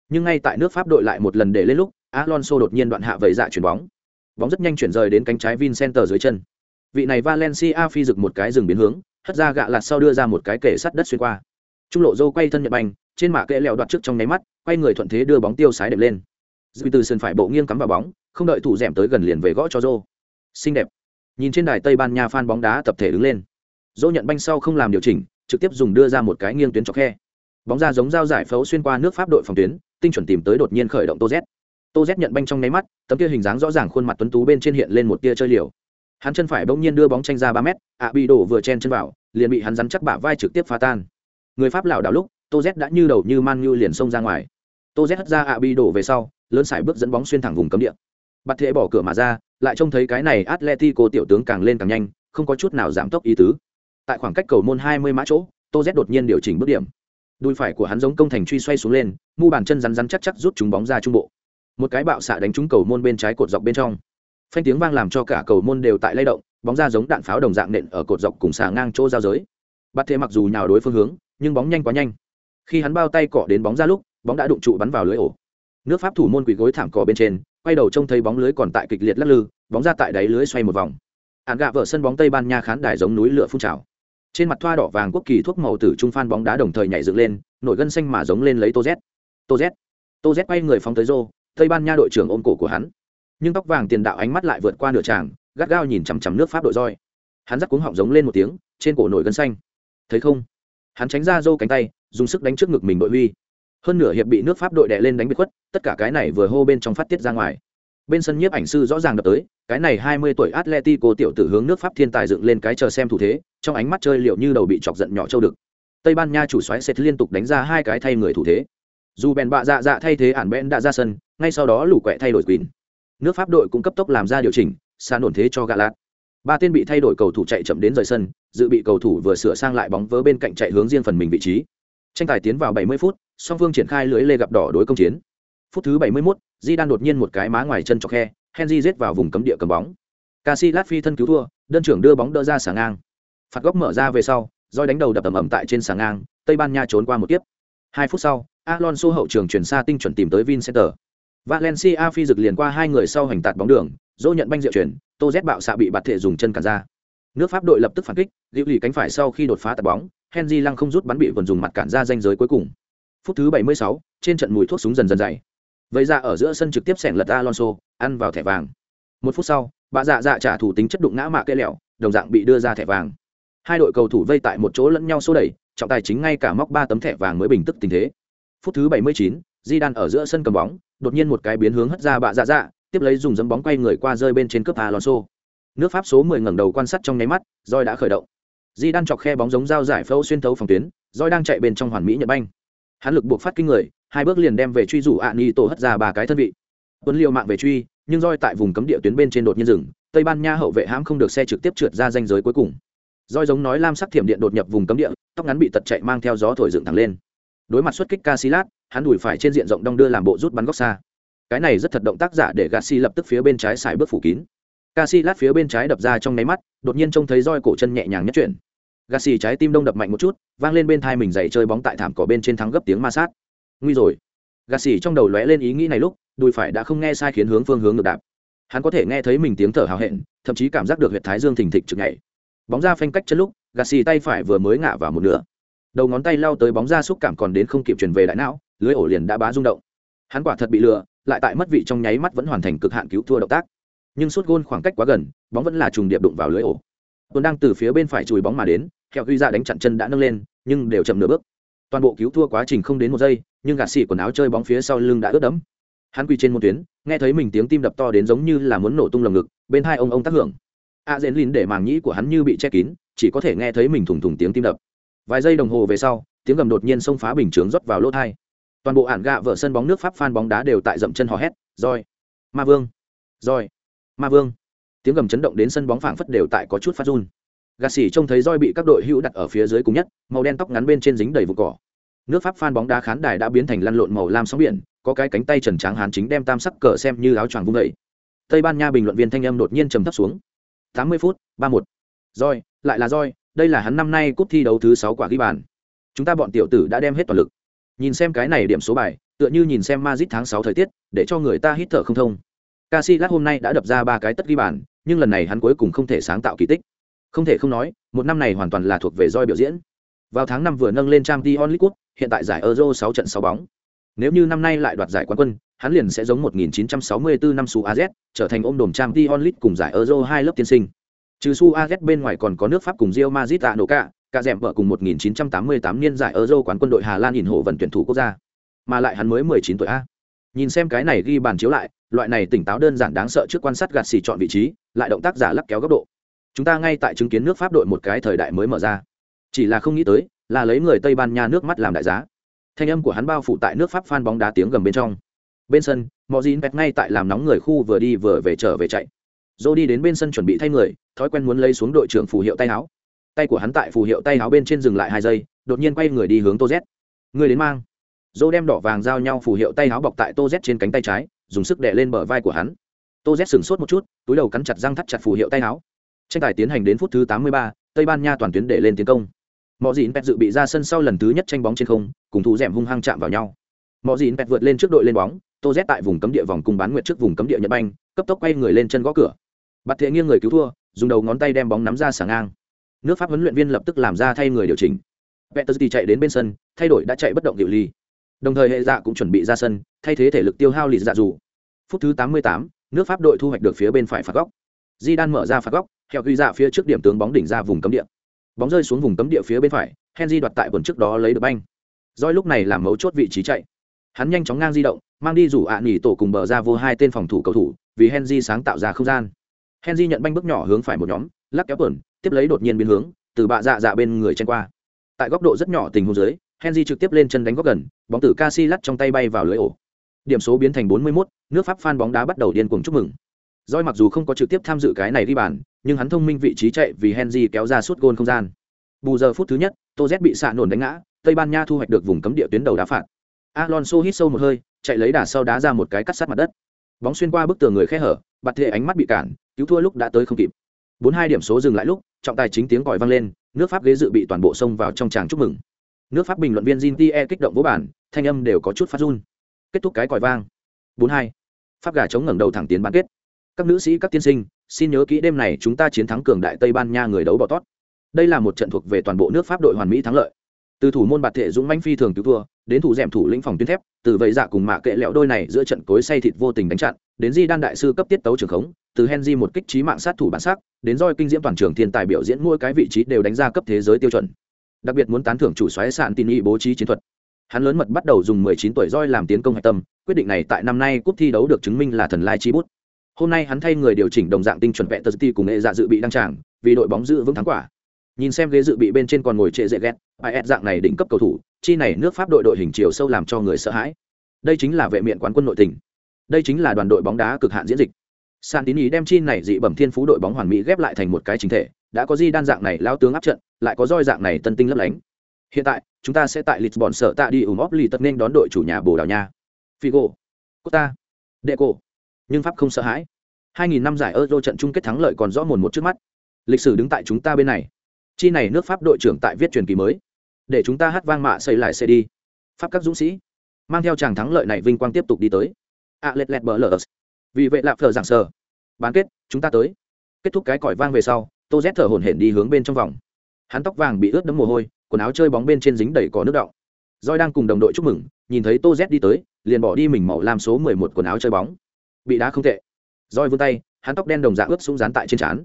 Nhưng ngay tại nước pháp đội lại một lần để lên lúc, alonso đột nhiên đoạn hạ vẩy dạ chuyển bóng. Bóng rất nhanh chuyển rời đến cánh trái vincenter dưới chân. Vị này valencia phi rực một cái dừng biến hướng, hất ra gạ lạt sau đưa ra một cái kể sắt đất xuyên qua. Trung lộ dâu quay thân nhật banh, trên mạ kệ lẹo đoạt trước trong nháy mắt, quay người thuận thế đưa bóng tiêu sái đẹp lên dư từ sân phải bộ nghiêng cắm vào bóng, không đợi thủ d tới gần liền về gõ cho rô xinh đẹp. Nhìn trên đài tây ban nha phan bóng đá tập thể đứng lên. Dô nhận banh sau không làm điều chỉnh, trực tiếp dùng đưa ra một cái nghiêng tuyến chọc khe. Bóng ra giống dao giải phẫu xuyên qua nước pháp đội phòng tuyến, tinh chuẩn tìm tới đột nhiên khởi động tô z tô z nhận banh trong nháy mắt, tấm kia hình dáng rõ ràng khuôn mặt tuấn tú bên trên hiện lên một tia chơi liều. Hắn chân phải bỗng nhiên đưa bóng tranh ra ba mét, ạ bị đổ vừa chen chân vào, liền bị hắn rắn chắc bả vai trực tiếp phá tan. Người pháp lảo đảo lúc tô z đã như đầu như man như liền xông ra ngoài. Tô z hất ra ạ bị đổ về sau lớn sải bước dẫn bóng xuyên thẳng vùng cấm địa. Bạt thế bỏ cửa mà ra, lại trông thấy cái này atletico tiểu tướng càng lên càng nhanh, không có chút nào giảm tốc ý tứ. Tại khoảng cách cầu môn 20 mã chỗ, tô z đột nhiên điều chỉnh bước điểm. Đùi phải của hắn giống công thành truy xoay xuống lên, mu bàn chân rắn rắn chắc chắc rút chúng bóng ra trung bộ. Một cái bạo xạ đánh trúng cầu môn bên trái cột dọc bên trong. Phanh tiếng vang làm cho cả cầu môn đều tại lay động, bóng ra giống đạn pháo đồng dạng nện ở cột dọc cùng xà ngang chỗ giao giới. Bắt thế mặc dù nhào đối phương hướng, nhưng bóng nhanh quá nhanh. Khi hắn bao tay cọ đến bóng ra lúc, bóng đã đụng trụ bắn vào lưới ổ nước pháp thủ môn quỳ gối thảm cỏ bên trên, quay đầu trông thấy bóng lưới còn tại kịch liệt lắc lư, bóng ra tại đáy lưới xoay một vòng. Hạn gạ vợ sân bóng tây ban nha khán đài giống núi lửa phun trào. Trên mặt thoa đỏ vàng quốc kỳ thuốc màu tử trung phan bóng đá đồng thời nhảy dựng lên, nổi gân xanh mà giống lên lấy tô z. Tô z. Tô z quay người phóng tới rô tây ban nha đội trưởng ôm cổ của hắn. Nhưng tóc vàng tiền đạo ánh mắt lại vượt qua nửa tràng, gắt gao nhìn chằm chằm nước pháp đội roi. Hắn dắt cuống họng giống lên một tiếng, trên cổ nổi gân xanh. Thấy không? Hắn tránh ra rô cánh tay, dùng sức đánh trước ngực mình đội huy hơn nửa hiệp bị nước pháp đội đè lên đánh bị khuất, tất cả cái này vừa hô bên trong phát tiết ra ngoài. Bên sân nhiếp ảnh sư rõ ràng đập tới, cái này hai mươi tuổi atletico tiểu tử hướng nước pháp thiên tài dựng lên cái chờ xem thủ thế, trong ánh mắt chơi liệu như đầu bị chọc giận nhỏ châu đực. Tây ban nha chủ xoáy sẽ liên tục đánh ra hai cái thay người thủ thế. Dù bèn bạ dạ dạ thay thế ản bẽn đã ra sân, ngay sau đó lũ quẹ thay đổi quỳnh nước pháp đội cũng cấp tốc làm ra điều chỉnh, xa nổn thế cho gà lạt. Ba tên bị thay đổi cầu thủ chạy chậm đến rời sân, dự bị cầu thủ vừa sửa sang lại bóng vớ bên cạnh chạy hướng riêng phần mình vị trí. Tranh tài tiến vào 70 phút song phương triển khai lưới lê gặp đỏ đối công chiến. Phút thứ 71, di đan đột nhiên một cái má ngoài chân cho khe henry rết vào vùng cấm địa cầm bóng. Casillas phi thân cứu thua đơn trưởng đưa bóng đỡ ra xả ngang. Phạt góc mở ra về sau roi đánh đầu đập ầm ầm tại trên xả ngang tây ban nha trốn qua một tiếp hai phút sau alonso hậu trường chuyển xa tinh chuẩn tìm tới vincenter. Valencia phi dực liền qua hai người sau hành tạt bóng đường dỗ nhận banh diệu chuyển tô z bạo xạ bị bạt thể dùng chân cản ra. Nước pháp đội lập tức phản kích liễu lì cánh phải sau khi đột phá tạt bóng henry lăng không rút bắn bị vần dùng mặt cản ra danh giới cuối cùng phút thứ 76, trên trận mùi thuốc súng dần dần dày. Vậy ra ở giữa sân trực tiếp xẻng lật alonso ăn vào thẻ vàng. Một phút sau bà dạ dạ trả thủ tính chất đụng ngã mạ cây lẹo đồng dạng bị đưa ra thẻ vàng. Hai đội cầu thủ vây tại một chỗ lẫn nhau xô đẩy trọng tài chính ngay cả móc ba tấm thẻ vàng mới bình tức tình thế. Phút thứ 79, di đan ở giữa sân cầm bóng đột nhiên một cái biến hướng hất ra bà dạ dạ tiếp lấy dùng dấm bóng quay người qua rơi bên trên cướp alonso. Nước pháp số 10 ngẩng đầu quan sát trong nháy mắt roi đã khởi động. Di đan chọc khe bóng giống dao giải phẫu xuyên thấu phòng tuyến roi đang chạy bên trong hoàn mỹ nhật banh hắn lực buộc phát kinh người hai bước liền đem về truy rủ ạ ni tổ hất ra ba cái thân vị. Tuấn liệu mạng về truy nhưng roi tại vùng cấm địa tuyến bên trên đột nhiên rừng tây ban nha hậu vệ hãm không được xe trực tiếp trượt ra danh giới cuối cùng. Roi giống nói lam sắc thiểm điện đột nhập vùng cấm địa tóc ngắn bị tật chạy mang theo gió thổi dựng thẳng lên. Đối mặt xuất kích Casilat, hắn đuổi phải trên diện rộng đong đưa làm bộ rút bắn góc xa. Cái này rất thật động tác giả để Gassi lập tức phía bên trái xài bước phủ kín. Casilat phía bên trái đập ra trong nháy mắt đột nhiên trông thấy roi cổ chân nhẹ nhàng nhất chuyển. Gassi trái tim đông đập mạnh một chút, vang lên bên thai mình dậy chơi bóng tại thảm cỏ bên trên thắng gấp tiếng ma sát. Nguy rồi. Gassi trong đầu lóe lên ý nghĩ này lúc, đùi phải đã không nghe sai khiến hướng phương hướng ngược đạp. Hắn có thể nghe thấy mình tiếng thở hào hẹn, thậm chí cảm giác được huyệt thái dương thình thịch chực nhảy. Bóng ra phanh cách chân lúc Gassi tay phải vừa mới ngã vào một nửa. Đầu ngón tay lao tới bóng ra xúc cảm còn đến không kịp truyền về đại não, lưới ổ liền đã bá rung động. Hắn quả thật bị lừa, lại tại mất vị trong nháy mắt vẫn hoàn thành cực hạn cứu thua động tác. Nhưng suốt gôn khoảng cách quá gần, bóng vẫn là trùng điệp đụng vào lưới ổ. Tuấn đang từ phía bên phải chùi bóng mà đến theo ghi ra đánh chặn chân đã nâng lên, nhưng đều chậm nửa bước. Toàn bộ cứu thua quá trình không đến một giây, nhưng gạt xỉ quần áo chơi bóng phía sau lưng đã ướt đẫm. Hắn quỳ trên một tuyến, nghe thấy mình tiếng tim đập to đến giống như là muốn nổ tung lồng ngực, bên hai ông ông tác hưởng. A dễn lìn để màng nhĩ của hắn như bị che kín, chỉ có thể nghe thấy mình thủng thủng tiếng tim đập. Vài giây đồng hồ về sau, tiếng gầm đột nhiên xông phá bình chướng rót vào lỗ thai. Toàn bộ ản gạ vợ sân bóng nước pháp phan bóng đá đều tại dậm chân hò hét roi ma vương! Roi ma vương! Tiếng gầm chấn động đến sân bóng phảng phất đều tại có chút phát run gạt xỉ trông thấy roi bị các đội hữu đặt ở phía dưới cùng nhất, màu đen tóc ngắn bên trên dính đầy vụ cỏ. Nước pháp phan bóng đá khán đài đã biến thành lăn lộn màu lam sóng biển, có cái cánh tay trần tráng hán chính đem tam sắc cờ xem như áo choàng vung đầy tây ban nha bình luận viên thanh âm đột nhiên trầm thấp xuống. Tám mươi phút, ba một. Roi, lại là roi, đây là hắn năm nay cúp thi đấu thứ sáu quả ghi bàn. Chúng ta bọn tiểu tử đã đem hết toàn lực. Nhìn xem cái này điểm số bài, tựa như nhìn xem Madrid tháng sáu thời tiết, để cho người ta hít thở không thông. Casillas hôm nay đã đập ra ba cái tất ghi bàn, nhưng lần này hắn cuối cùng không thể sáng tạo kỳ tích không thể không nói, một năm này hoàn toàn là thuộc về roi biểu diễn. Vào tháng năm vừa nâng lên trang t onlit hiện tại giải euro sáu trận sáu bóng. Nếu như năm nay lại đoạt giải quán quân, hắn liền sẽ giống 1964 năm su az trở thành ôm đồm trang t cùng giải euro hai lớp tiên sinh. Trừ su az bên ngoài còn có nước pháp cùng rio Madrid tạ nổ cả cả dẻm vợ cùng 1988 niên giải euro quán quân đội hà lan nhìn hộ vận tuyển thủ quốc gia. Mà lại hắn mới 19 tuổi a. Nhìn xem cái này ghi bàn chiếu lại, loại này tỉnh táo đơn giản đáng sợ trước quan sát gạt xì chọn vị trí, lại động tác giả lắc kéo góc độ chúng ta ngay tại chứng kiến nước pháp đội một cái thời đại mới mở ra. Chỉ là không nghĩ tới, là lấy người tây ban nha nước mắt làm đại giá. Thanh âm của hắn bao phủ tại nước pháp phan bóng đá tiếng gầm bên trong. Bên sân, mọi gì bẹt ngay tại làm nóng người khu vừa đi vừa về trở về chạy. Dô đi đến bên sân chuẩn bị thay người, thói quen muốn lấy xuống đội trưởng phù hiệu tay áo. Tay của hắn tại phù hiệu tay áo bên trên dừng lại hai giây, đột nhiên quay người đi hướng tô z. Người đến mang. Dô đem đỏ vàng giao nhau phù hiệu tay áo bọc tại tô z trên cánh tay trái, dùng sức đè lên bờ vai của hắn. Tô z sửng sốt một chút, túi đầu cắn chặt răng thắt chặt phù hiệu tay áo tranh tài tiến hành đến phút thứ tám mươi ba tây ban nha toàn tuyến để lên tiến công. Mọi dịn pet dự bị ra sân sau lần thứ nhất tranh bóng trên không cùng thủ rèm hung hăng chạm vào nhau. Mọi dịn pet vượt lên trước đội lên bóng tô z tại vùng cấm địa vòng cùng bán nguyệt trước vùng cấm địa nhật banh cấp tốc quay người lên chân gõ cửa. Bạt thiện nghiêng người cứu thua dùng đầu ngón tay đem bóng nắm ra sàng ngang. Nước pháp huấn luyện viên lập tức làm ra thay người điều chỉnh. Peterzi chạy đến bên sân thay đổi đã chạy bất động điệu ly. Đồng thời hệ dạ cũng chuẩn bị ra sân thay thế thể lực tiêu hao lì dạ dù. Phút thứ 88, nước pháp đội thu hoạch được phía bên phải phạt góc. Di đan mở ra phạt góc theo ghi dạ phía trước điểm tướng bóng đỉnh ra vùng cấm địa. Bóng rơi xuống vùng cấm địa phía bên phải henry đoạt tại quần trước đó lấy được banh. Doi lúc này làm mấu chốt vị trí chạy. Hắn nhanh chóng ngang di động mang đi rủ ạ à tổ cùng bờ ra vô hai tên phòng thủ cầu thủ vì henry sáng tạo ra không gian. Henry nhận banh bước nhỏ hướng phải một nhóm lắc kéo quần tiếp lấy đột nhiên biến hướng từ bạ dạ dạ bên người chen qua. Tại góc độ rất nhỏ tình huống dưới henry trực tiếp lên chân đánh góc gần bóng tử Casillas trong tay bay vào lưới ổ. Điểm số biến thành 41, nước pháp phan bóng đá bắt đầu điên cuồng chúc mừng. Doi mặc dù không có trực tiếp tham dự cái này đi bàn, nhưng hắn thông minh vị trí chạy vì Henry kéo ra suốt gôn không gian. Bù giờ phút thứ nhất, Toz bị xạ nổn đánh ngã, Tây Ban Nha thu hoạch được vùng cấm địa tuyến đầu đá phạt. Alonso hít sâu một hơi, chạy lấy đà sau đá ra một cái cắt sát mặt đất. Bóng xuyên qua bức tường người khe hở, bạt thệ ánh mắt bị cản, cứu thua lúc đã tới không kịp. 42 điểm số dừng lại lúc, trọng tài chính tiếng còi vang lên, nước Pháp ghế dự bị toàn bộ xông vào trong tràng chúc mừng. Nước Pháp bình luận viên Jintie kích động vỗ bản, thanh âm đều có chút phát run. Kết thúc cái còi vang. 42. Pháp gà chống ngẩng đầu thẳng tiến bán kết các nữ sĩ, các tiên sinh, xin nhớ kỹ đêm này chúng ta chiến thắng cường đại tây ban nha người đấu bỏ tót. Đây là một trận thuộc về toàn bộ nước pháp đội hoàn mỹ thắng lợi. Từ thủ môn bạt thệ dũng manh phi thường cứu thua, đến thủ d thủ lĩnh phòng tuyến thép, từ vậy dạ cùng mạ kệ lẹo đôi này giữa trận cối say thịt vô tình đánh chặn, đến di đan đại sư cấp tiết tấu trường khống, từ henry một kích trí mạng sát thủ bản sắc, đến roi kinh diễm toàn trường thiên tài biểu diễn mỗi cái vị trí đều đánh ra cấp thế giới tiêu chuẩn. Đặc biệt muốn tán thưởng chủ xoáy sạn tin y bố trí chiến thuật. Hắn lớn mật bắt đầu dùng 19 tuổi roi làm tiến công hạch tâm, quyết định này tại năm nay cúp thi đấu được chứng minh là thần lai chi bút hôm nay hắn thay người điều chỉnh đồng dạng tinh chuẩn vẹn tờ city cùng nghệ dạ dự bị đăng tràng vì đội bóng giữ vững thắng quả. Nhìn xem ghế dự bị bên trên còn ngồi trệ dễ ghét is dạng này đỉnh cấp cầu thủ chi này nước pháp đội đội hình chiều sâu làm cho người sợ hãi. Đây chính là vệ miện quán quân nội tình. Đây chính là đoàn đội bóng đá cực hạn diễn dịch. Santini đem chi này dị bẩm thiên phú đội bóng hoàn mỹ ghép lại thành một cái chính thể, đã có di đan dạng này lao tướng áp trận, lại có roi dạng này tân tinh lấp lánh. Hiện tại, chúng ta sẽ tại Lisbon sở tạ đi ủng lì tất nên đón đội chủ nhà Bồ Đào Nha. Figo, Costa, Deco, nhưng pháp không sợ hãi. 2000 năm giải euro trận chung kết thắng lợi còn rõ mồn một trước mắt. Lịch sử đứng tại chúng ta bên này. Chi này nước pháp đội trưởng tại viết truyền kỳ mới. Để chúng ta hát vang mạ xây lại xe đi pháp các dũng sĩ. Mang theo chàng thắng lợi này vinh quang tiếp tục đi tới. À, A lết lẹt bờ lờ vì vậy lạp thờ giảng sờ. Bán kết, chúng ta tới. Kết thúc cái còi vang về sau, tô z thở hổn hển đi hướng bên trong vòng. Hắn tóc vàng bị ướt đẫm mồ hôi, quần áo chơi bóng bên trên dính đầy có nước đọng. Roi đang cùng đồng đội chúc mừng, nhìn thấy tô z đi tới, liền bỏ đi mình màu làm số mười một quần áo chơi bóng bị đá không tệ. Roi vươn tay, hắn tóc đen đồng dạng ướt sũng dán tại trên trán.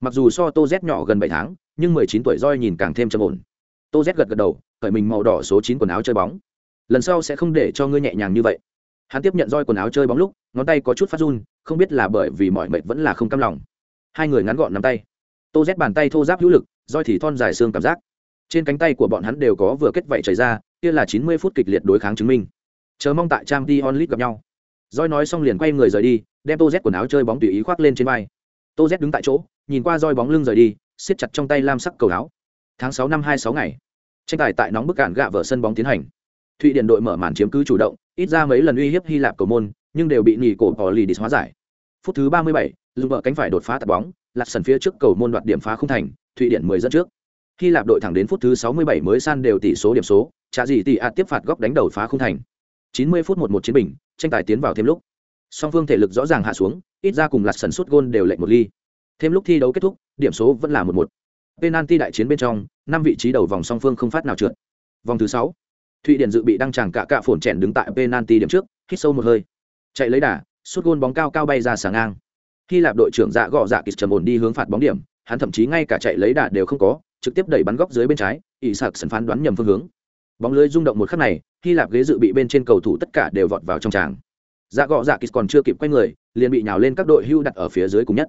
Mặc dù so tô z nhỏ gần bảy tháng, nhưng mười chín tuổi roi nhìn càng thêm trầm ổn. Tô z gật gật đầu khởi mình màu đỏ số chín quần áo chơi bóng. Lần sau sẽ không để cho ngươi nhẹ nhàng như vậy. Hắn tiếp nhận roi quần áo chơi bóng lúc, ngón tay có chút phát run, không biết là bởi vì mọi mệt vẫn là không cam lòng. Hai người ngắn gọn nắm tay. Tô z bàn tay thô giáp hữu lực roi thì thon dài xương cảm giác. Trên cánh tay của bọn hắn đều có vừa kết vảy chảy ra, kia là chín mươi phút kịch liệt đối kháng chứng minh. Chờ mong tại trang t onlit gặp nhau roi nói xong liền quay người rời đi, đem tô z quần áo chơi bóng tùy ý khoác lên trên vai. Tô z đứng tại chỗ, nhìn qua roi bóng lưng rời đi, siết chặt trong tay lam sắc cầu áo. Tháng sáu năm hai sáu ngày. Tranh tài tại nóng bức cạn gạ vở sân bóng tiến hành. Thụy điển đội mở màn chiếm cứ chủ động, ít ra mấy lần uy hiếp hy lạp cầu môn, nhưng đều bị nghỉ cổ bỏ lì đi hóa giải. Phút thứ ba mươi bảy lưng vợ cánh phải đột phá tạt bóng lặt sần phía trước cầu môn đoạt điểm phá không thành, thụy điển mười dẫn trước. Hy lạp đội thẳng đến phút thứ sáu mươi bảy mới san đều tỷ số điểm số trả gì tỷ ạt tiếp phạt góc đánh đầu phá không thành. Chín mươi phút một một chiến bình tranh tài tiến vào thêm lúc. Song phương thể lực rõ ràng hạ xuống, ít ra cùng lặt sần suốt gôn đều lệnh một ly. Thêm lúc thi đấu kết thúc, điểm số vẫn là một một. Penalty đại chiến bên trong, năm vị trí đầu vòng song phương không phát nào trượt. Vòng thứ sáu, thụy điển dự bị đăng tràng cả cạ phồn chèn đứng tại penalty điểm trước, hít sâu một hơi. Chạy lấy đà suốt gôn bóng cao cao bay ra sáng ngang. Khi lạp đội trưởng dạ gọ dạ kịch trầm ổn đi hướng phạt bóng điểm, hắn thậm chí ngay cả chạy lấy đà đều không có, trực tiếp đẩy bắn góc dưới bên trái, ỷ sạc sân phán đoán nhầm phương hướng bóng lưới rung động một khắc này, hy lạp ghế dự bị bên trên cầu thủ tất cả đều vọt vào trong tràng. Dạ gọ dạ kýt còn chưa kịp quay người, liền bị nhào lên các đội hưu đặt ở phía dưới cùng nhất.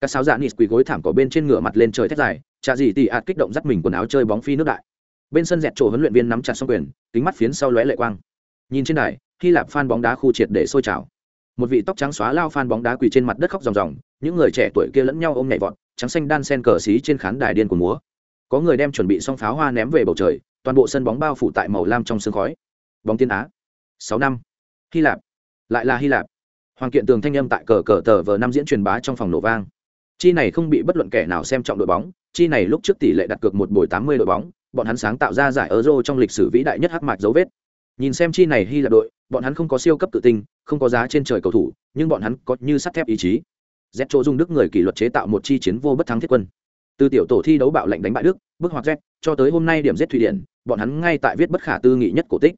Các sáo dạ nịt quỳ gối thảm cỏ bên trên ngửa mặt lên trời thét dài, chả dì tị ạt kích động dắt mình quần áo chơi bóng phi nước đại. Bên sân dẹt chỗ huấn luyện viên nắm chặt xong quyền, kính mắt phiến sau lóe lệ quang. Nhìn trên đài, hy lạp phan bóng đá khu triệt để sôi trào. Một vị tóc trắng xóa lao phan bóng đá quỳ trên mặt đất khóc ròng ròng, những người trẻ tuổi kia lẫn nhau ôm nhảy vọt, trắng xanh đan sen cờ xí trên khán đài điên của múa. Có người đem chuẩn bị xong pháo hoa ném về bầu trời toàn bộ sân bóng bao phủ tại màu lam trong sương khói. Bóng tiên á. Sáu năm. Hy lạp. Lại là hy lạp. Hoàng kiện tường thanh âm tại cờ cờ tờ vờ năm diễn truyền bá trong phòng nổ vang. Chi này không bị bất luận kẻ nào xem trọng đội bóng, chi này lúc trước tỷ lệ đặt cược một buổi tám mươi đội bóng, bọn hắn sáng tạo ra giải euro trong lịch sử vĩ đại nhất hắc mạc dấu vết. Nhìn xem chi này hy là đội, bọn hắn không có siêu cấp tự tin không có giá trên trời cầu thủ, nhưng bọn hắn có như sắt thép ý chí. Z chỗ dung đức người kỷ luật chế tạo một chi chiến vô bất thắng thiết quân. Từ tiểu tổ thi đấu bạo lệnh đánh bại đức bức hoặc z, cho tới hôm nay điểm z thụy điển bọn hắn ngay tại viết bất khả tư nghị nhất cổ tích.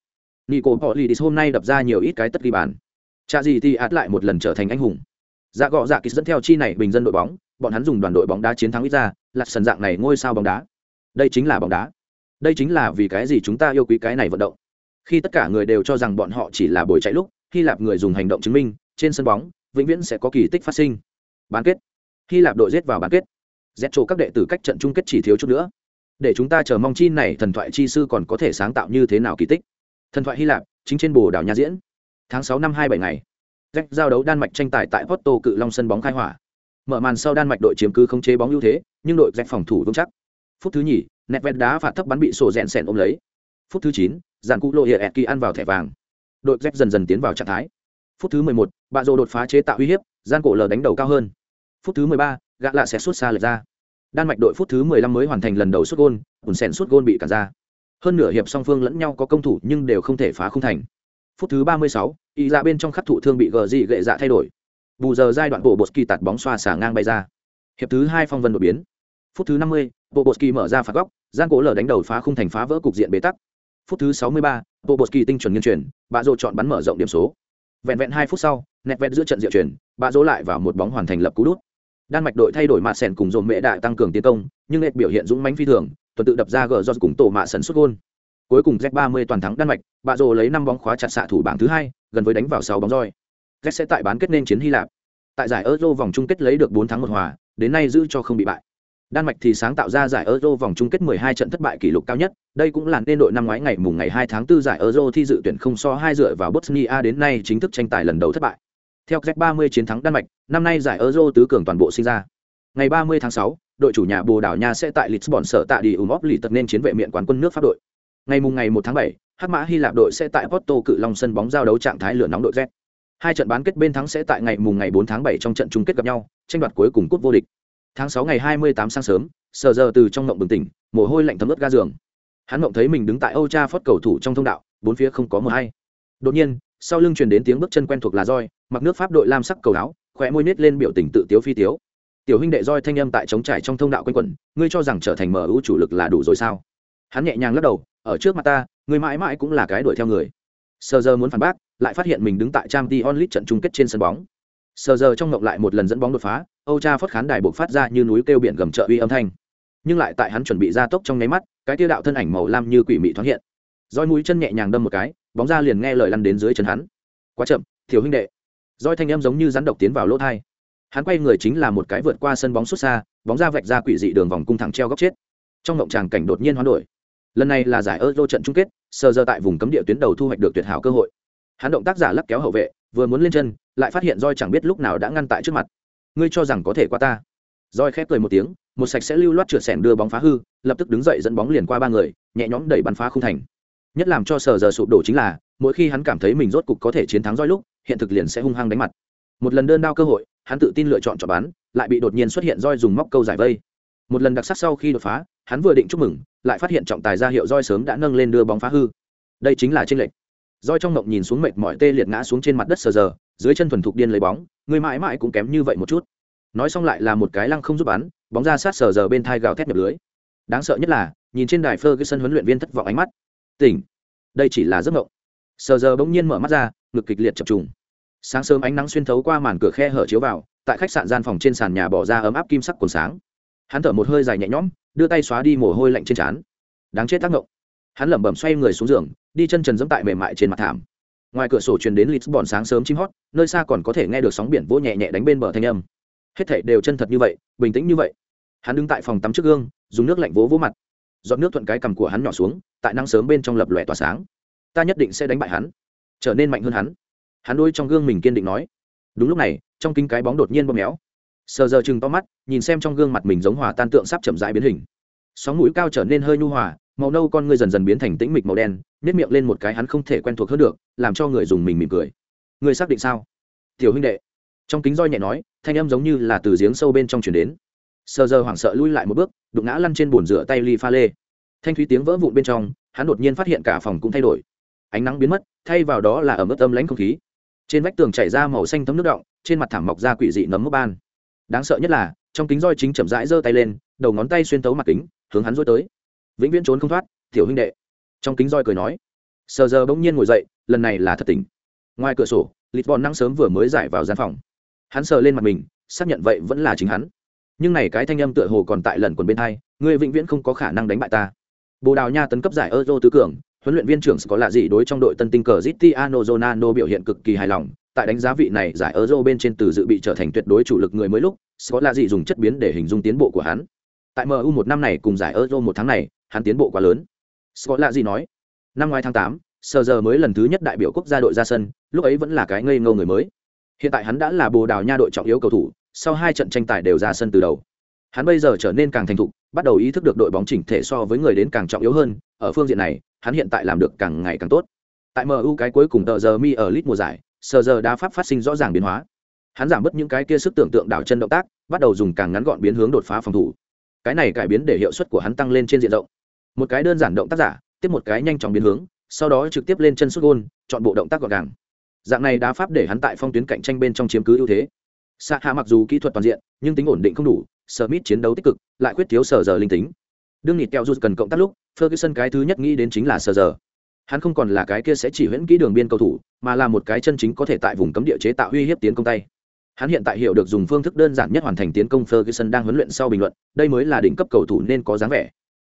Nico polidis hôm nay đập ra nhiều ít cái tất ghi bàn. Cha gì thì át lại một lần trở thành anh hùng. Dạ gọ dạ kýt dẫn theo chi này bình dân đội bóng, bọn hắn dùng đoàn đội bóng đá chiến thắng ít ra là sần dạng này ngôi sao bóng đá. Đây chính là bóng đá. Đây chính là vì cái gì chúng ta yêu quý cái này vận động. Khi tất cả người đều cho rằng bọn họ chỉ là buổi chạy lúc, hy lạp người dùng hành động chứng minh, trên sân bóng, vĩnh viễn sẽ có kỳ tích phát sinh. Bán kết. Hy lạp đội giết vào bán kết. Dẹp chỗ các đệ tử cách trận chung kết chỉ thiếu chút nữa để chúng ta chờ mong chi này thần thoại chi sư còn có thể sáng tạo như thế nào kỳ tích. Thần thoại hy lạp, chính trên bồ đảo nhà diễn. Tháng sáu năm hai bảy ngày. Rách giao đấu đan mạch tranh tài tại porto cự long sân bóng khai hỏa. Mở màn sau đan mạch đội chiếm cứ không chế bóng ưu thế, nhưng đội rách phòng thủ vững chắc. Phút thứ nhì nẹt vẹt đá phạt thấp bắn bị sổ rèn sèn ôm lấy. Phút thứ chín dàn cụ lộ hiện ẹt kỳ ăn vào thẻ vàng. Đội rách dần dần tiến vào trạng thái. Phút thứ mười một, bạ rồ đột phá chế tạo uy hiếp gian cổ lờ đánh đầu cao hơn. Phút thứ mười ba gã lạ sẽ xuất xa lệch ra đan mạch đội phút thứ mười lăm mới hoàn thành lần đầu xuất gôn ủn sèn xuất gôn bị cản ra. Hơn nửa hiệp song phương lẫn nhau có công thủ nhưng đều không thể phá không thành. Phút thứ ba mươi sáu ý dạ bên trong khắc thụ thương bị gờ gì gệ dạ thay đổi. Bù giờ giai đoạn bộ bột tạt bóng xoa xả ngang bay ra. Hiệp thứ hai phong vân đột biến. Phút thứ năm mươi, bộ mở ra phạt góc gian cổ lở đánh đầu phá khung thành phá vỡ cục diện bế tắc. Phút thứ sáu mươi ba, bộ tinh chuẩn nghiên chuyển bà dô chọn bắn mở rộng điểm số. Vẹn vẹn 2 phút sau, nẹt vẹt giữa trận diệu chuyển bà dỗ lại vào một bóng hoàn thành lập cú đút đan mạch đội thay đổi mạ sẻn cùng dồn mệ đại tăng cường tiến công nhưng nẹt biểu hiện dũng mãnh phi thường tuần tự đập ra gờ do cùng tổ mạ sần xuất gôn. Cuối cùng z 30 toàn thắng đan mạch bà rồ lấy năm bóng khóa chặt xạ thủ bảng thứ hai gần với đánh vào sáu bóng roi. Z sẽ tại bán kết nên chiến hy lạp. Tại giải euro vòng chung kết lấy được bốn thắng một hòa đến nay giữ cho không bị bại. Đan Mạch thì sáng tạo ra giải Euro vòng chung kết 12 trận thất bại kỷ lục cao nhất, đây cũng là nên đội năm ngoái ngày mùng ngày 2 tháng 4 giải Euro thi dự tuyển không so hai dựa vào Bosnia đến nay chính thức tranh tài lần đầu thất bại. Theo Z30 chiến thắng Đan Mạch, năm nay giải Euro tứ cường toàn bộ sinh ra. Ngày 30 tháng 6, đội chủ nhà Bồ Đào Nha sẽ tại Lisbon sở tại đi Umop lì tật nên chiến vệ miện quán quân nước Pháp đội. Ngày mùng ngày 1 tháng 7, Hắc Mã Hy Lạp đội sẽ tại Porto cự long sân bóng giao đấu trạng thái lửa nóng đội Z. Hai trận bán kết bên thắng sẽ tại ngày mùng ngày 4 tháng 7 trong trận chung kết gặp nhau, tranh đoạt cuối cùng cúp vô địch. Tháng 6 ngày 28 sáng sớm, sờ giờ từ trong mộng bừng tỉnh mồ hôi lạnh thấm ướt ga giường hắn mộng thấy mình đứng tại âu cha cầu thủ trong thông đạo bốn phía không có mưa hay đột nhiên sau lưng truyền đến tiếng bước chân quen thuộc là roi, mặc nước pháp đội lam sắc cầu áo khỏe môi nết lên biểu tình tự tiếu phi tiếu. Tiểu huynh đệ roi thanh âm tại chống trải trong thông đạo quanh quẩn, ngươi cho rằng trở thành mở ưu chủ lực là đủ rồi sao? Hắn nhẹ nhàng lắc đầu, ở trước mặt ta, ngươi mãi mãi cũng là cái đuổi theo người. Sờ giờ muốn phản bác, lại phát hiện mình đứng tại trang t onlit trận chung kết trên sân bóng. Sờ giờ trong ngộng lại một lần dẫn bóng đột phá, âu cha phất khán đài buộc phát ra như núi kêu biển gầm trợ uy âm thanh. Nhưng lại tại hắn chuẩn bị ra tốc trong nháy mắt, cái tiêu đạo thân ảnh màu lam như quỷ mị thoáng hiện. Roi mũi chân nhẹ nhàng đâm một cái bóng ra liền nghe lời lăn đến dưới chân hắn. Quá chậm thiếu huynh đệ. Roi thanh em giống như rắn độc tiến vào lỗ thai. Hắn quay người chính là một cái vượt qua sân bóng xuất xa, bóng ra vạch ra quỷ dị đường vòng cung thẳng treo góc chết. Trong ngộng tràng cảnh đột nhiên hoán đổi. Lần này là giải euro trận chung kết, sờ giờ tại vùng cấm địa tuyến đầu thu hoạch được tuyệt hảo cơ hội. Hắn động tác giả lắc kéo hậu vệ, vừa muốn lên chân, lại phát hiện roi chẳng biết lúc nào đã ngăn tại trước mặt. Ngươi cho rằng có thể qua ta? Roi khép cười một tiếng, một sạch sẽ lưu loát trượt sẻn đưa bóng phá hư, lập tức đứng dậy dẫn bóng liền qua ba người, nhẹ nhõm đẩy bắn phá không thành nhất làm cho sở giờ sụp đổ chính là mỗi khi hắn cảm thấy mình rốt cục có thể chiến thắng roi lúc hiện thực liền sẽ hung hăng đánh mặt. Một lần đơn đao cơ hội hắn tự tin lựa chọn chọn bán, lại bị đột nhiên xuất hiện roi dùng móc câu giải vây. Một lần đặc sắc sau khi đột phá hắn vừa định chúc mừng lại phát hiện trọng tài ra hiệu roi sớm đã nâng lên đưa bóng phá hư. Đây chính là tranh lệch. Roi trong ngộng nhìn xuống mệt mỏi tê liệt ngã xuống trên mặt đất sờ giờ dưới chân thuần thục điên lấy bóng người mãi mãi cũng kém như vậy một chút. Nói xong lại là một cái lăng không giúp bắn bóng ra sát sờ giờ bên thai gào thét nhập lưới. Đáng sợ nhất là nhìn trên đài phơ cái sân huấn luyện viên thất vọng ánh mắt tỉnh. Đây chỉ là giấc mộng. Sờ giờ bỗng nhiên mở mắt ra, ngực kịch liệt chập trùng. Sáng sớm ánh nắng xuyên thấu qua màn cửa khe hở chiếu vào, tại khách sạn gian phòng trên sàn nhà bỏ ra ấm áp kim sắc còn sáng. Hắn thở một hơi dài nhẹ nhõm, đưa tay xóa đi mồ hôi lạnh trên trán. Đáng chết tác động hắn lẩm bẩm xoay người xuống giường, đi chân trần dẫm tại mềm mại trên mặt thảm. Ngoài cửa sổ truyền đến lisbon sáng sớm chim hót, nơi xa còn có thể nghe được sóng biển vỗ nhẹ nhẹ đánh bên bờ thanh âm. Hết thảy đều chân thật như vậy, bình tĩnh như vậy. Hắn đứng tại phòng tắm trước gương, dùng nước lạnh vỗ vỗ mặt giọt nước thuận cái cằm của hắn nhỏ xuống, tại nắng sớm bên trong lập lòe tỏa sáng. Ta nhất định sẽ đánh bại hắn, trở nên mạnh hơn hắn. Hắn đôi trong gương mình kiên định nói. Đúng lúc này, trong kính cái bóng đột nhiên bóp méo. Sờ giờ chừng to mắt, nhìn xem trong gương mặt mình giống hòa tan tượng sắp chậm rãi biến hình. Sóng mũi cao trở nên hơi nhu hòa, màu nâu con ngươi dần dần biến thành tĩnh mịch màu đen nếp miệng lên một cái hắn không thể quen thuộc hơn được, làm cho người dùng mình mỉm cười. Người xác định sao? Tiểu huynh đệ. Trong kính roi nhẹ nói, thanh âm giống như là từ giếng sâu bên trong chuyển đến sờ giờ hoảng sợ lui lại một bước, đụng ngã lăn trên bồn rửa tay ly pha lê. Thanh thúy tiếng vỡ vụn bên trong, hắn đột nhiên phát hiện cả phòng cũng thay đổi. Ánh nắng biến mất, thay vào đó là ở mức âm lãnh không khí. Trên vách tường chảy ra màu xanh thấm nước động, trên mặt thảm mọc ra quỷ dị nấm mốc ban. Đáng sợ nhất là, trong kính roi chính chậm rãi giơ tay lên, đầu ngón tay xuyên tấu mặt kính, hướng hắn rối tới. Vĩnh viễn trốn không thoát, tiểu huynh đệ. Trong kính roi cười nói. Sờ giờ bỗng nhiên ngồi dậy, lần này là thật tình ngoài cửa sổ lịt bọn năng sớm vừa mới giải vào gian phòng. Hắn sờ lên mặt mình, xác nhận vậy vẫn là chính hắn nhưng này cái thanh âm tựa hồ còn tại lần quần bên hai người vĩnh viễn không có khả năng đánh bại ta. Bồ đào nha tấn cấp giải euro tứ cường, huấn luyện viên trưởng có lạ gì đối trong đội tân tinh cờ zitiano zonano biểu hiện cực kỳ hài lòng, tại đánh giá vị này giải euro bên trên từ dự bị trở thành tuyệt đối chủ lực người mới lúc Scott lạ gì dùng chất biến để hình dung tiến bộ của hắn. Tại MU một năm này cùng giải euro một tháng này, hắn tiến bộ quá lớn. Scott lạ gì nói, năm ngoái tháng tám, sờ giờ mới lần thứ nhất đại biểu quốc gia đội ra sân, lúc ấy vẫn là cái ngây ngô người mới. Hiện tại hắn đã là bồ đào nha đội trọng yếu cầu thủ sau hai trận tranh tài đều ra sân từ đầu. Hắn bây giờ trở nên càng thành thục, bắt đầu ý thức được đội bóng chỉnh thể so với người đến càng trọng yếu hơn, ở phương diện này, hắn hiện tại làm được càng ngày càng tốt. Tại mu cái cuối cùng tờ giờ mi ở lit mùa giải, sờ giờ đá pháp phát sinh rõ ràng biến hóa. Hắn giảm bớt những cái kia sức tưởng tượng đảo chân động tác, bắt đầu dùng càng ngắn gọn biến hướng đột phá phòng thủ. Cái này cải biến để hiệu suất của hắn tăng lên trên diện rộng. Một cái đơn giản động tác giả, tiếp một cái nhanh chóng biến hướng, sau đó trực tiếp lên chân xuất gôn, chọn bộ động tác gọn gàng. Dạng này đá pháp để hắn tại phong tuyến cạnh tranh bên trong chiếm cứ ưu thế. Sa hạ mặc dù kỹ thuật toàn diện, nhưng tính ổn định không đủ, smith chiến đấu tích cực, lại khuyết thiếu sở giờ linh tính. Đương nhịt kẹo rút cần cộng tác lúc, ferguson cái thứ nhất nghĩ đến chính là sở giờ. Hắn không còn là cái kia sẽ chỉ huyễn kỹ đường biên cầu thủ, mà là một cái chân chính có thể tại vùng cấm địa chế tạo uy hiếp tiến công tay. Hắn hiện tại hiểu được dùng phương thức đơn giản nhất hoàn thành tiến công ferguson đang huấn luyện sau bình luận, đây mới là đỉnh cấp cầu thủ nên có dáng vẻ.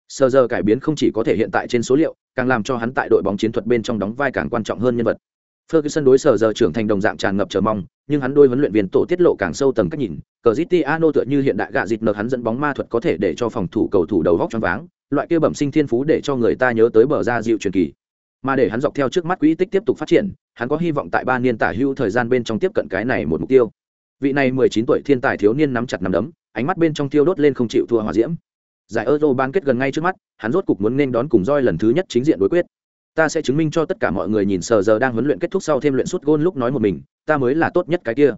Sơ giờ cải biến không chỉ có thể hiện tại trên số liệu, càng làm cho hắn tại đội bóng chiến thuật bên trong đóng vai càng quan trọng hơn nhân vật. Ferguson đối sở giờ trưởng thành đồng dạng tràn ngập chờ mong, nhưng hắn đôi huấn luyện viên tổ tiết lộ càng sâu tầng cách nhìn, Cristiano tựa như hiện đại gạ dịt nợ hắn dẫn bóng ma thuật có thể để cho phòng thủ cầu thủ đầu góc choáng váng, loại kia bẩm sinh thiên phú để cho người ta nhớ tới bờ ra dịu truyền kỳ. Mà để hắn dọc theo trước mắt quỹ tích tiếp tục phát triển, hắn có hy vọng tại ba niên tả hữu thời gian bên trong tiếp cận cái này một mục tiêu. Vị này 19 tuổi thiên tài thiếu niên nắm chặt nắm đấm, ánh mắt bên trong tiêu đốt lên không chịu thua hòa diễm. Giải Euro bán kết gần ngay trước mắt, hắn rốt cục muốn nên đón cùng roi lần thứ nhất chính diện đối quyết ta sẽ chứng minh cho tất cả mọi người nhìn sờ giờ đang huấn luyện kết thúc sau thêm luyện suốt gôn lúc nói một mình, ta mới là tốt nhất cái kia.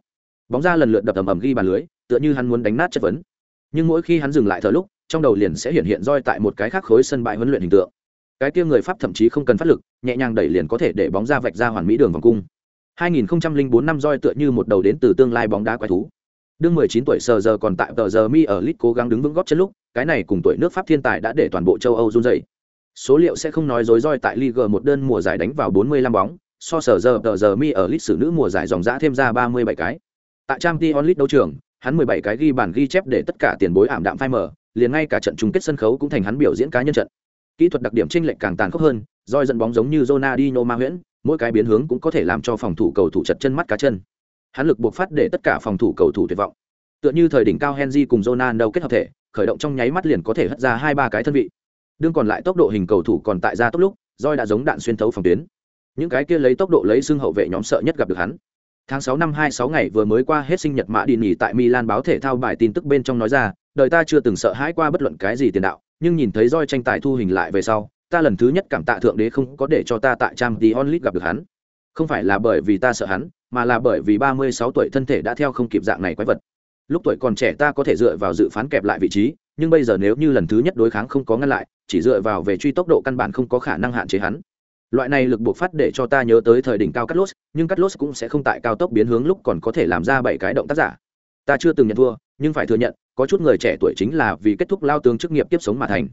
Bóng ra lần lượt đập ầm ầm ghi bàn lưới, tựa như hắn muốn đánh nát chất vấn. Nhưng mỗi khi hắn dừng lại thở lúc, trong đầu liền sẽ hiện hiện roi tại một cái khác khối sân bãi huấn luyện hình tượng. Cái kia người pháp thậm chí không cần phát lực, nhẹ nhàng đẩy liền có thể để bóng ra vạch ra hoàn mỹ đường vòng cung. 2004 năm roi tựa như một đầu đến từ tương lai bóng đá quái thú. Đương 19 tuổi sờ giờ còn tại tờ giờ mi ở lit cố gắng đứng vững góp chân lúc, cái này cùng tuổi nước pháp thiên tài đã để toàn bộ châu âu run rẩy. Số liệu sẽ không nói dối roi tại Liga một đơn mùa giải đánh vào 45 bóng, so sở giờ tờ giờ mi ở lịch sử nữ mùa giải dòng dã thêm ra 37 cái. Tại Champions League đấu trường, hắn 17 cái ghi bàn ghi chép để tất cả tiền bối ảm đạm phai mở, liền ngay cả trận chung kết sân khấu cũng thành hắn biểu diễn cá nhân trận. Kỹ thuật đặc điểm chênh lệch càng tàn khốc hơn, roi dẫn bóng giống như Ronaldinho ma huyễn, mỗi cái biến hướng cũng có thể làm cho phòng thủ cầu thủ chật chân mắt cá chân. Hắn lực buộc phát để tất cả phòng thủ cầu thủ tuyệt vọng. Tựa như thời đỉnh cao Henry cùng Ronaldo kết hợp thể, khởi động trong nháy mắt liền có thể hất ra hai ba cái thân vị đương còn lại tốc độ hình cầu thủ còn tại ra tốc lúc roi đã giống đạn xuyên thấu phòng tuyến. Những cái kia lấy tốc độ lấy xương hậu vệ nhóm sợ nhất gặp được hắn. Tháng sáu năm hai sáu ngày vừa mới qua hết sinh nhật mã đi nghỉ tại milan báo thể thao bài tin tức bên trong nói ra, đời ta chưa từng sợ hãi qua bất luận cái gì tiền đạo, nhưng nhìn thấy roi tranh tài thu hình lại về sau, ta lần thứ nhất cảm tạ thượng đế không có để cho ta tại trang tí onlit gặp được hắn. Không phải là bởi vì ta sợ hắn, mà là bởi vì ba mươi sáu tuổi thân thể đã theo không kịp dạng này quái vật. Lúc tuổi còn trẻ ta có thể dựa vào dự phán kẹp lại vị trí nhưng bây giờ nếu như lần thứ nhất đối kháng không có ngăn lại, chỉ dựa vào về truy tốc độ căn bản không có khả năng hạn chế hắn. Loại này lực buộc phát để cho ta nhớ tới thời đỉnh cao cắt lốt nhưng cắt lốt cũng sẽ không tại cao tốc biến hướng lúc còn có thể làm ra bảy cái động tác giả. Ta chưa từng nhận thua, nhưng phải thừa nhận, có chút người trẻ tuổi chính là vì kết thúc lao tướng chức nghiệp tiếp sống mà thành.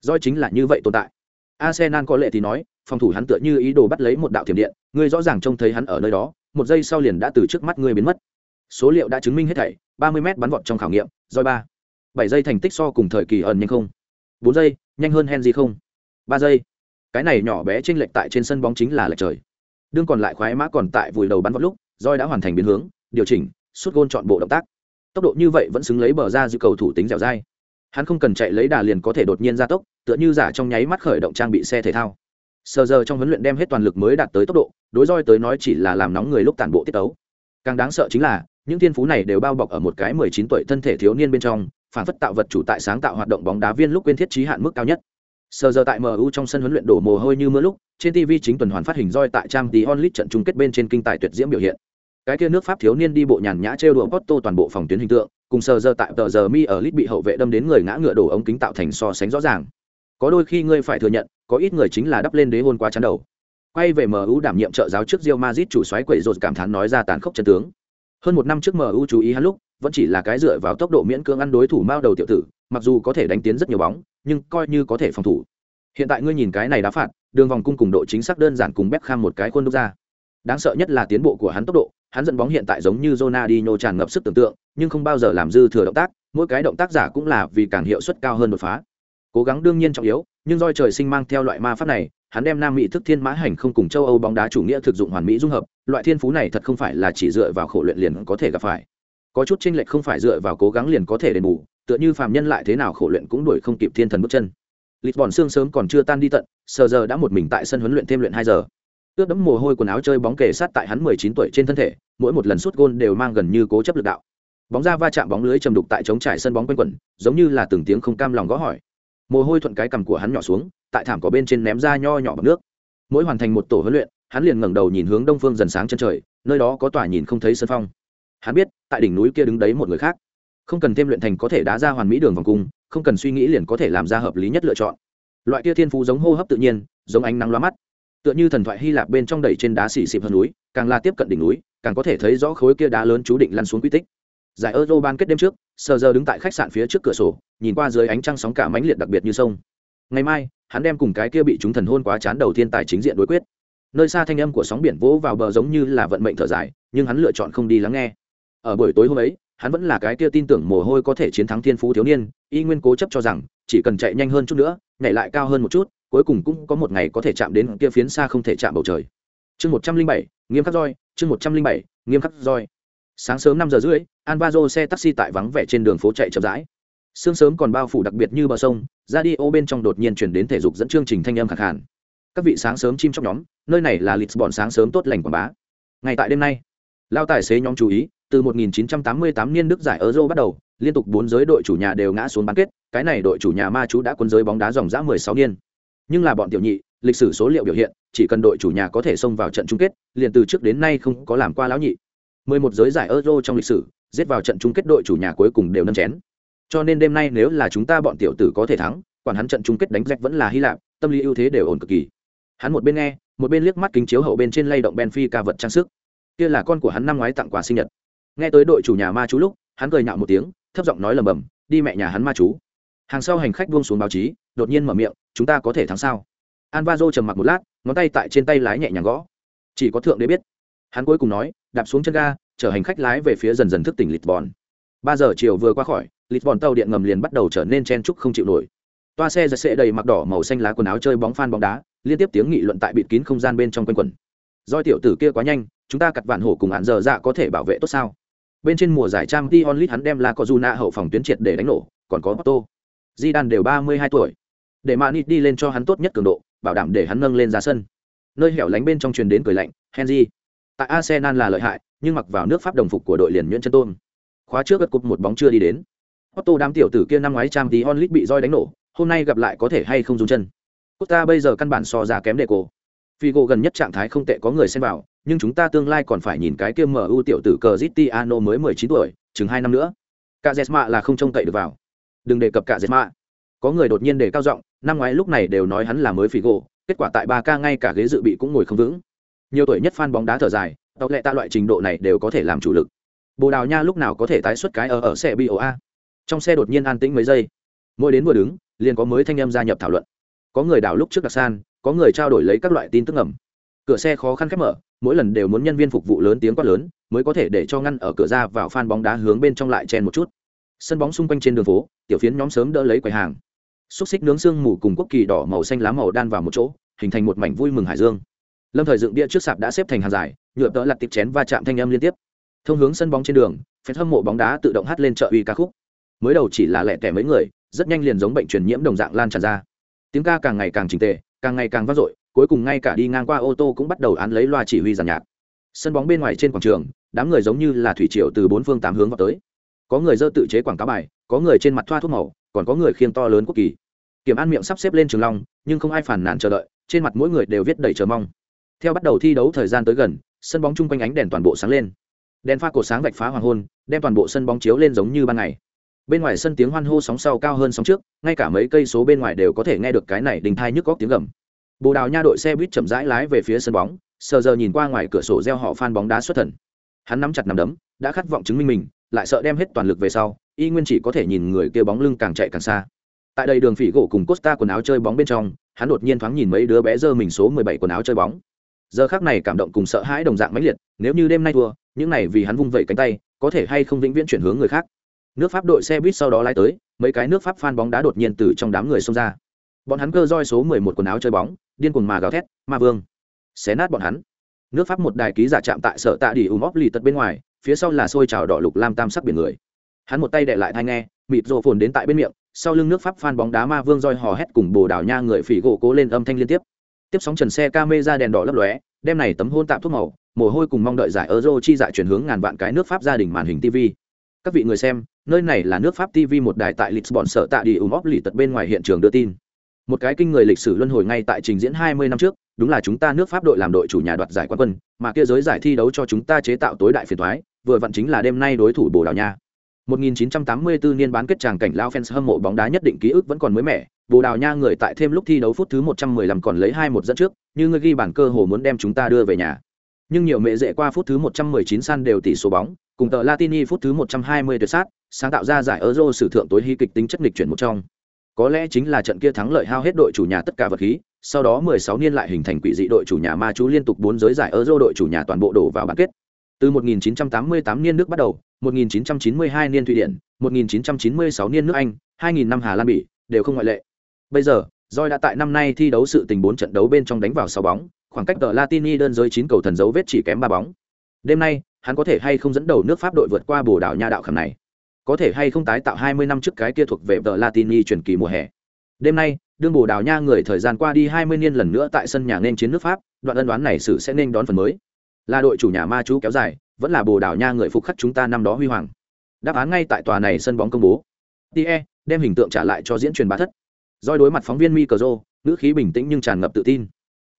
Do chính là như vậy tồn tại. Arsenal có lệ thì nói, phòng thủ hắn tựa như ý đồ bắt lấy một đạo thiểm điện, ngươi rõ ràng trông thấy hắn ở nơi đó, một giây sau liền đã từ trước mắt ngươi biến mất. Số liệu đã chứng minh hết thảy, ba mươi mét bắn vọt trong khảo nghiệm, roi ba bảy giây thành tích so cùng thời kỳ ẩn nhanh không? Bốn giây, nhanh hơn henry không? Ba giây. Cái này nhỏ bé t r ê n lệch tại trên sân bóng chính là lệch trời. Đương còn lại khoái mã còn tại vùi đầu bắn vào lúc roi đã hoàn thành biến hướng, điều chỉnh suốt gôn chọn bộ động tác. Tốc độ như vậy vẫn xứng lấy bờ ra giữ cầu thủ tính dẻo dai. Hắn không cần chạy lấy đà liền có thể đột nhiên ra tốc, tựa như giả trong nháy mắt khởi động trang bị xe thể thao. Sờ giờ trong huấn luyện đem hết toàn lực mới đạt tới tốc độ, đối roi tới nói chỉ là làm nóng người lúc tản bộ tiết tấu. Càng đáng sợ chính là, những thiên phú này đều bao bọc ở một cái mười chín tuổi thân thể thiếu niên bên trong phản phất tạo vật chủ tại sáng tạo hoạt động bóng đá viên lúc quên thiết trí hạn mức cao nhất. Sờ giờ tại mu trong sân huấn luyện đổ mồ hôi như mưa lúc, trên tv chính tuần hoàn phát hình roi tại trang tí onlit trận chung kết bên trên kinh tài tuyệt diễm biểu hiện. Cái kia nước pháp thiếu niên đi bộ nhàn nhã trêu đùa Porto toàn bộ phòng tuyến hình tượng, cùng sờ giờ tại tờ giờ mi ở lit bị hậu vệ đâm đến người ngã ngựa đổ ống kính tạo thành so sánh rõ ràng. Có đôi khi ngươi phải thừa nhận, có ít người chính là đắp lên đế hôn quá chán đầu. Quay về mu đảm nhiệm trợ giáo trước rio Madrid chủ xoáy quậy rột cảm thán nói ra tàn khốc chân tướng. Hơn một năm trước mu chú ý hắn lúc vẫn chỉ là cái dựa vào tốc độ miễn cưỡng ăn đối thủ mao đầu tiểu tử, mặc dù có thể đánh tiến rất nhiều bóng, nhưng coi như có thể phòng thủ. Hiện tại ngươi nhìn cái này đá phạt, đường vòng cung cùng độ chính xác đơn giản cùng bếp kham một cái khuôn đúc ra. Đáng sợ nhất là tiến bộ của hắn tốc độ, hắn dẫn bóng hiện tại giống như Ronaldinho tràn ngập sức tưởng tượng, nhưng không bao giờ làm dư thừa động tác, mỗi cái động tác giả cũng là vì càng hiệu suất cao hơn đột phá. Cố gắng đương nhiên trọng yếu, nhưng doi trời sinh mang theo loại ma pháp này, hắn đem nam mỹ thức thiên mã hành không cùng châu âu bóng đá chủ nghĩa thực dụng hoàn mỹ dung hợp, loại thiên phú này thật không phải là chỉ dựa vào khổ luyện liền có thể gặp phải có chút chênh lệch không phải dựa vào cố gắng liền có thể đền bù tựa như phàm nhân lại thế nào khổ luyện cũng đuổi không kịp thiên thần bước chân Lisbon xương sớm còn chưa tan đi tận, sờ giờ đã một mình tại sân huấn luyện thêm luyện hai giờ. Ướt đẫm mồ hôi quần áo chơi bóng kề sát tại hắn 19 tuổi trên thân thể, mỗi một lần sút gôn đều mang gần như cố chấp lực đạo. Bóng ra va chạm bóng lưới trầm đục tại chống trải sân bóng quanh quẩn, giống như là từng tiếng không cam lòng gõ hỏi. Mồ hôi thuận cái cằm của hắn nhỏ xuống, tại thảm cỏ bên trên ném ra nho nhỏ bằng nước. Mỗi hoàn thành một tổ huấn luyện, hắn liền ngẩng đầu nhìn hướng đông phương dần sáng chân trời, nơi đó có tòa nhìn không thấy sân phong. Hắn biết, tại đỉnh núi kia đứng đấy một người khác. Không cần thêm luyện thành có thể đá ra hoàn mỹ đường vòng cung, không cần suy nghĩ liền có thể làm ra hợp lý nhất lựa chọn. Loại kia thiên phú giống hô hấp tự nhiên giống ánh nắng loa mắt. Tựa như thần thoại hy lạp bên trong đẩy trên đá xì xịp hơn núi càng là tiếp cận đỉnh núi càng có thể thấy rõ khối kia đá lớn chú định lăn xuống quy tích. Giải euro ban kết đêm trước sờ giờ đứng tại khách sạn phía trước cửa sổ nhìn qua dưới ánh trăng sóng cả mãnh liệt đặc biệt như sông. Ngày mai hắn đem cùng cái kia bị chúng thần hôn quá chán đầu tiên tài chính diện đối quyết. Nơi xa thanh âm của sóng biển vỗ vào bờ giống như là vận mệnh thở dài nhưng hắn lựa chọn không đi lắng nghe ở buổi tối hôm ấy, hắn vẫn là cái kia tin tưởng mồ hôi có thể chiến thắng thiên phú thiếu niên, y nguyên cố chấp cho rằng, chỉ cần chạy nhanh hơn chút nữa, nhảy lại cao hơn một chút, cuối cùng cũng có một ngày có thể chạm đến kia phiến xa không thể chạm bầu trời. Chương một trăm linh bảy, nghiêm khắc roi, chương một trăm linh bảy, nghiêm khắc roi. Sáng sớm năm giờ rưỡi alvazo xe taxi tại vắng vẻ trên đường phố chạy chậm rãi. Sương sớm còn bao phủ đặc biệt như bờ sông ra đi ô bên trong đột nhiên chuyển đến thể dục dẫn chương trình thanh âm khẳng hẳn các vị sáng sớm chim trong nhóm, nơi này là lịch bọn sáng sớm tốt lành quảng bá. Ngay tại đêm nay, lao tài xế nhóm chú ý từ 1988 niên đức giải Euro bắt đầu, liên tục bốn giới đội chủ nhà đều ngã xuống bán kết, cái này đội chủ nhà ma chú đã cuốn giới bóng đá dòng dã 16 niên. Nhưng là bọn tiểu nhị, lịch sử số liệu biểu hiện, chỉ cần đội chủ nhà có thể xông vào trận chung kết, liền từ trước đến nay không có làm qua lão nhị. 11 giới giải Euro trong lịch sử, giết vào trận chung kết đội chủ nhà cuối cùng đều nâng chén. Cho nên đêm nay nếu là chúng ta bọn tiểu tử có thể thắng, quản hắn trận chung kết đánh rách vẫn là Hy Lạp, tâm lý ưu thế đều ổn cực kỳ. Hắn một bên nghe, một bên liếc mắt kính chiếu hậu bên trên lay động Benfica vật trang sức. Kia là con của hắn năm ngoái tặng quà sinh nhật nghe tới đội chủ nhà ma chú lúc, hắn cười nhạo một tiếng, thấp giọng nói lầm bầm, đi mẹ nhà hắn ma chú. Hàng sau hành khách buông xuống báo chí, đột nhiên mở miệng, chúng ta có thể thắng sao? An va dô trầm mặc một lát, ngón tay tại trên tay lái nhẹ nhàng gõ. Chỉ có thượng đế biết. Hắn cuối cùng nói, đạp xuống chân ga, chở hành khách lái về phía dần dần thức tỉnh lisbon. Ba giờ chiều vừa qua khỏi, lisbon tàu điện ngầm liền bắt đầu trở nên chen trúc không chịu nổi. Toa xe giật sệ đầy mặc đỏ màu xanh lá quần áo chơi bóng phan bóng đá, liên tiếp tiếng nghị luận tại bịt kín không gian bên trong quanh quần doi tiểu tử kia quá nhanh, chúng ta cặt vạn hổ cùng hạn giờ dạ có thể bảo vệ tốt sao? Bên trên mùa giải trang Dion Lit hắn đem là La Cojuna hậu phòng tuyến triệt để đánh nổ, còn có Otto. Zidane đều 32 tuổi. Để Manit đi lên cho hắn tốt nhất cường độ, bảo đảm để hắn nâng lên ra sân. Nơi hẻo lánh bên trong truyền đến cười lạnh, Henry. Tại Arsenal là lợi hại, nhưng mặc vào nước Pháp đồng phục của đội liền nhuyễn chân tôm. Khóa trước gật cục một bóng chưa đi đến. Otto đám tiểu tử kia năm ngoái trang Dion Lit bị roi đánh nổ, hôm nay gặp lại có thể hay không dùng chân. Costa bây giờ căn bản so ra kém đệ cổ. Figo gần nhất trạng thái không tệ có người xem vào, nhưng chúng ta tương lai còn phải nhìn cái kia MU tiểu tử Cristiano mới 19 tuổi, chừng 2 năm nữa. Cả Jesma là không trông cậy được vào. Đừng đề cập cả Jesma. Có người đột nhiên đề cao giọng, năm ngoái lúc này đều nói hắn là mới Figo, kết quả tại 3K ngay cả ghế dự bị cũng ngồi không vững. Nhiều tuổi nhất fan bóng đá thở dài, tộc lệ ta loại trình độ này đều có thể làm chủ lực. Bồ Đào Nha lúc nào có thể tái xuất cái ở ở xe BOA. Trong xe đột nhiên an tĩnh mấy giây. Mỗi đến vừa đứng, liền có mới thanh âm gia nhập thảo luận. Có người đảo lúc trước đặc san, có người trao đổi lấy các loại tin tức ngầm cửa xe khó khăn khép mở mỗi lần đều muốn nhân viên phục vụ lớn tiếng quát lớn, mới có thể để cho ngăn ở cửa ra vào phan bóng đá hướng bên trong lại chen một chút. Sân bóng xung quanh trên đường phố, tiểu phiến nhóm sớm đỡ lấy quầy hàng. Xúc xích nướng xương mù cùng quốc kỳ đỏ màu xanh lá màu đan vào một chỗ, hình thành một mảnh vui mừng hải dương. Lâm thời dựng bia trước sạp đã xếp thành hàng dài, nhựa tợ lặt tiệp chén và chạm thanh âm liên tiếp. Thông hướng sân bóng trên đường phép hâm mộ bóng đá tự động hát lên chợ uy ca khúc. Mới đầu chỉ là lẻ tẻ mấy người, rất nhanh liền giống bệnh truyền nhiễm đồng dạng lan tràn ra. Tiếng ca càng ngày càng trình tề, càng ngày càng vang dội cuối cùng ngay cả đi ngang qua ô tô cũng bắt đầu án lấy loa chỉ huy giàn nhạc. Sân bóng bên ngoài trên quảng trường, đám người giống như là thủy triều từ bốn phương tám hướng vào tới. Có người dơ tự chế quảng cáo bài, có người trên mặt thoa thuốc màu, còn có người khiêng to lớn quốc kỳ. Kiểm an miệng sắp xếp lên trường long, nhưng không ai phản nản chờ đợi, trên mặt mỗi người đều viết đầy chờ mong. Theo bắt đầu thi đấu thời gian tới gần, sân bóng chung quanh ánh đèn toàn bộ sáng lên. Đèn pha cổ sáng vạch phá hoàng hôn, đem toàn bộ sân bóng chiếu lên giống như ban ngày. Bên ngoài sân tiếng hoan hô sóng sau cao hơn sóng trước, ngay cả mấy cây số bên ngoài đều có thể nghe được cái này đình thai nhức góc tiếng gầm bồ đào nha đội xe buýt chậm rãi lái về phía sân bóng, sờ giờ nhìn qua ngoài cửa sổ gieo họ phan bóng đá xuất thần. Hắn nắm chặt nắm đấm, đã khát vọng chứng minh mình, lại sợ đem hết toàn lực về sau, y nguyên chỉ có thể nhìn người kia bóng lưng càng chạy càng xa. Tại đây đường phỉ gỗ cùng costa quần áo chơi bóng bên trong, hắn đột nhiên thoáng nhìn mấy đứa bé dơ mình số mười bảy quần áo chơi bóng. Giờ khác này cảm động cùng sợ hãi đồng dạng mãnh liệt, nếu như đêm nay thua, những này vì hắn vung vẩy cánh tay, có thể hay không vĩnh viễn chuyển hướng người khác. Nước pháp đội xe buýt sau đó lái tới, mấy cái nước pháp phan bóng đá đột nhiên từ trong đám người xông ra bọn hắn cơ roi số mười một quần áo chơi bóng, điên cuồng mà gào thét, ma vương, xé nát bọn hắn. Nước pháp một đài ký giả chạm tại sở tạ đi ùm óp lì tật bên ngoài, phía sau là xôi trào đỏ lục lam tam sắc biển người. Hắn một tay đệ lại thai nghe, mịt rộ phồn đến tại bên miệng, sau lưng nước pháp phan bóng đá ma vương roi hò hét cùng bồ đảo nha người phỉ gỗ cố lên âm thanh liên tiếp. Tiếp sóng trần xe ca mê ra đèn đỏ lấp lóe đem này tấm hôn tạm thuốc màu, mồ hôi cùng mong đợi giải euro chi dạ chuyển hướng ngàn vạn cái nước pháp gia đình màn hình tv các vị người xem, nơi này là nước pháp tv một đài tại lisbon sở tạ đi ùm óp lì tật bên ngoài hiện trường đưa tin một cái kinh người lịch sử luân hồi ngay tại trình diễn 20 năm trước, đúng là chúng ta nước pháp đội làm đội chủ nhà đoạt giải quán quân, mà kia giới giải thi đấu cho chúng ta chế tạo tối đại phiền thoái vừa vặn chính là đêm nay đối thủ bồ đào nha. 1984 niên bán kết tràng cảnh lao fans hâm mộ bóng đá nhất định ký ức vẫn còn mới mẻ, bồ đào nha người tại thêm lúc thi đấu phút thứ 115 còn lấy hai một dẫn trước, như người ghi bản cơ hồ muốn đem chúng ta đưa về nhà. Nhưng nhiều mẹ dễ qua phút thứ 119 san đều tỷ số bóng, cùng tờ latini phút thứ 120 tuyệt sát, sáng tạo ra giải euro sử thượng tối hy kịch tính chất nghịch chuyển một trong có lẽ chính là trận kia thắng lợi hao hết đội chủ nhà tất cả vật khí, sau đó 16 niên lại hình thành quỷ dị đội chủ nhà ma chú liên tục bốn giới giải euro đội chủ nhà toàn bộ đổ vào bán kết. Từ 1988 niên nước bắt đầu 1992 niên thụy điển 1996 niên nước anh 2000 năm hà lan bỉ, đều không ngoại lệ. Bây giờ roi đã tại năm nay thi đấu sự tình bốn trận đấu bên trong đánh vào 6 bóng, khoảng cách tờ latini đơn giới chín cầu thần dấu vết chỉ kém ba bóng. Đêm nay, hắn có thể hay không dẫn đầu nước pháp đội vượt qua bồ đảo nha đạo khảm này? Có thể hay không tái tạo 20 năm trước cái kia thuộc về tờ latini chuyển kỳ mùa hè. Đêm nay, đương bồ đào nha người thời gian qua đi 20 niên lần nữa tại sân nhà nên chiến nước pháp, đoạn ân đoán này sự sẽ nên đón phần mới. Là đội chủ nhà ma chú kéo dài, vẫn là bồ đào nha người phục khắc chúng ta năm đó huy hoàng. Đáp án ngay tại tòa này sân bóng công bố. Tie, đem hình tượng trả lại cho diễn truyền bá thất. Doi đối mặt phóng viên mi cờ khí bình tĩnh nhưng tràn ngập tự tin.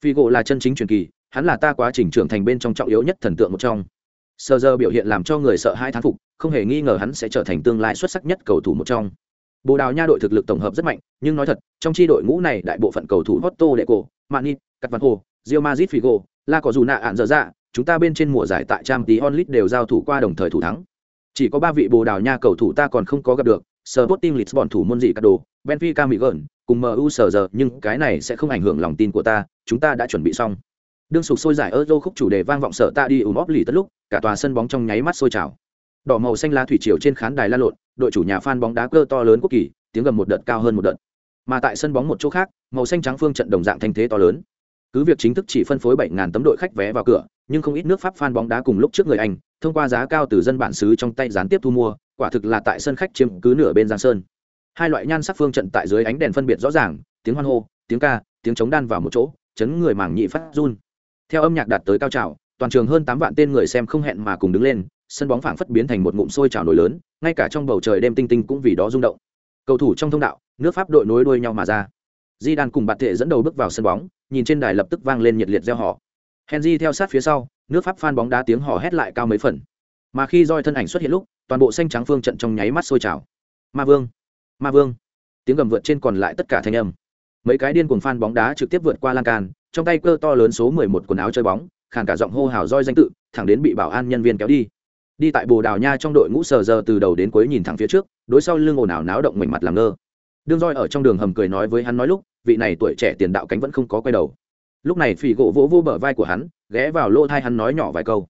Figo là chân chính truyền kỳ, hắn là ta quá trình trưởng thành bên trong trọng yếu nhất thần tượng một trong. Sơ giờ biểu hiện làm cho người sợ hai thán phục không hề nghi ngờ hắn sẽ trở thành tương lai xuất sắc nhất cầu thủ một trong bồ đào nha đội thực lực tổng hợp rất mạnh nhưng nói thật trong chi đội ngũ này đại bộ phận cầu thủ Otto Deco, Mani, Cắt Hồ, Real Madrid Figo, La có dù ạn dở dạ, chúng ta bên trên mùa giải tại Champions League đều giao thủ qua đồng thời thủ thắng. Chỉ có ba vị Bồ Đào Nha cầu thủ ta còn không có gặp được, Sporting Lisbon thủ môn gì cả đồ, Benfica Miguel, cùng MU sở giờ, nhưng cái này sẽ không ảnh hưởng lòng tin của ta, chúng ta đã chuẩn bị xong. Đương sục sôi giải Euro khúc chủ đề vang vọng sở ta đi ùm óp lì tất lúc, cả tòa sân bóng trong nháy mắt sôi trào. Đỏ màu xanh lá thủy triều trên khán đài la lộn, đội chủ nhà phan bóng đá cơ to lớn quốc kỳ, tiếng gầm một đợt cao hơn một đợt. Mà tại sân bóng một chỗ khác, màu xanh trắng phương trận đồng dạng thanh thế to lớn. Cứ việc chính thức chỉ phân phối 7000 tấm đội khách vé vào cửa, nhưng không ít nước Pháp phan bóng đá cùng lúc trước người Anh, thông qua giá cao từ dân bản xứ trong tay gián tiếp thu mua, quả thực là tại sân khách chiếm cứ nửa bên Giang Sơn. Hai loại nhan sắc phương trận tại dưới ánh đèn phân biệt rõ ràng, tiếng hoan hô, tiếng ca, tiếng chống đan vào một chỗ, chấn người màng nhị phát run. Theo âm nhạc đạt tới cao trào, toàn trường hơn tám vạn tên người xem không hẹn mà cùng đứng lên, sân bóng phảng phất biến thành một ngụm sôi trào nổi lớn, ngay cả trong bầu trời đêm tinh tinh cũng vì đó rung động. Cầu thủ trong thông đạo, nước Pháp đội nối đuôi nhau mà ra. Di Đan cùng Bạt Thể dẫn đầu bước vào sân bóng, nhìn trên đài lập tức vang lên nhiệt liệt reo hò. Henry theo sát phía sau, nước Pháp phan bóng đá tiếng hò hét lại cao mấy phần. Mà khi roi thân ảnh xuất hiện lúc, toàn bộ xanh trắng phương trận trong nháy mắt sôi trào. Ma Vương, Ma Vương. Tiếng gầm vượt trên còn lại tất cả thanh âm. Mấy cái điên cuồng phan bóng đá trực tiếp vượt qua lan can, trong tay cơ to lớn số 11 quần áo chơi bóng, khàn cả giọng hô hào roi danh tự, thẳng đến bị bảo an nhân viên kéo đi. Đi tại Bồ Đào Nha trong đội ngũ sờ giờ từ đầu đến cuối nhìn thẳng phía trước, đối sau lưng ồn ào náo động mảnh mặt làm ngơ. Đương roi ở trong đường hầm cười nói với hắn nói lúc, vị này tuổi trẻ tiền đạo cánh vẫn không có quay đầu. Lúc này phỉ gỗ vỗ vô bờ vai của hắn ghé vào lỗ thai hắn nói nhỏ vài câu.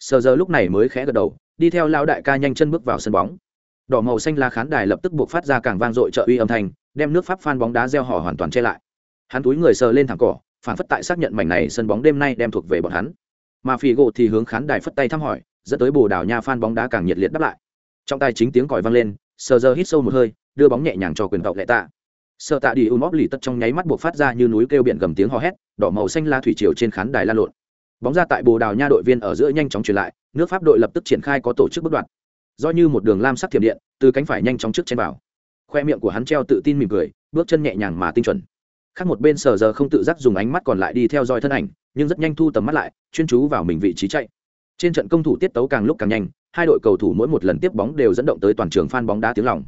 Sờ giờ lúc này mới khẽ gật đầu đi theo lao đại ca nhanh chân bước vào sân bóng. Đỏ màu xanh lá khán đài lập tức buộc phát ra càng vang dội trợ uy âm thanh đem nước pháp phan bóng đá gieo họ hoàn toàn che lại. Hắn túi người sờ lên thẳng cỏ phản phất tại xác nhận mảnh này sân bóng đêm nay đem thuộc về bọn hắn. Mà phỉ gỗ thì hướng khán đài phất tay thăm hỏi dẫn tới bồ đào nha phan bóng đá càng nhiệt liệt đáp lại. Trong tay chính tiếng còi vang lên, sờ giờ hít sâu một hơi, đưa bóng nhẹ nhàng cho quyền tộc lệ tạ. Sợ tạ đi un móc lì tất trong nháy mắt buộc phát ra như núi kêu biển gầm tiếng hò hét, đỏ màu xanh la thủy triều trên khán đài lan lộn. Bóng ra tại bồ đào nha đội viên ở giữa nhanh chóng truyền lại, nước pháp đội lập tức triển khai có tổ chức bất đoạn do như một đường lam sắc thiểm điện, từ cánh phải nhanh chóng trước trên vào. Khoe miệng của hắn treo tự tin mỉm cười, bước chân nhẹ nhàng mà tinh chuẩn. Khác một bên sờ giờ không tự giác dùng ánh mắt còn lại đi theo dõi thân ảnh, nhưng rất nhanh thu tầm mắt lại, chuyên chú vào mình vị trí chạy trên trận công thủ tiết tấu càng lúc càng nhanh, hai đội cầu thủ mỗi một lần tiếp bóng đều dẫn động tới toàn trường phan bóng đá tiếng lòng.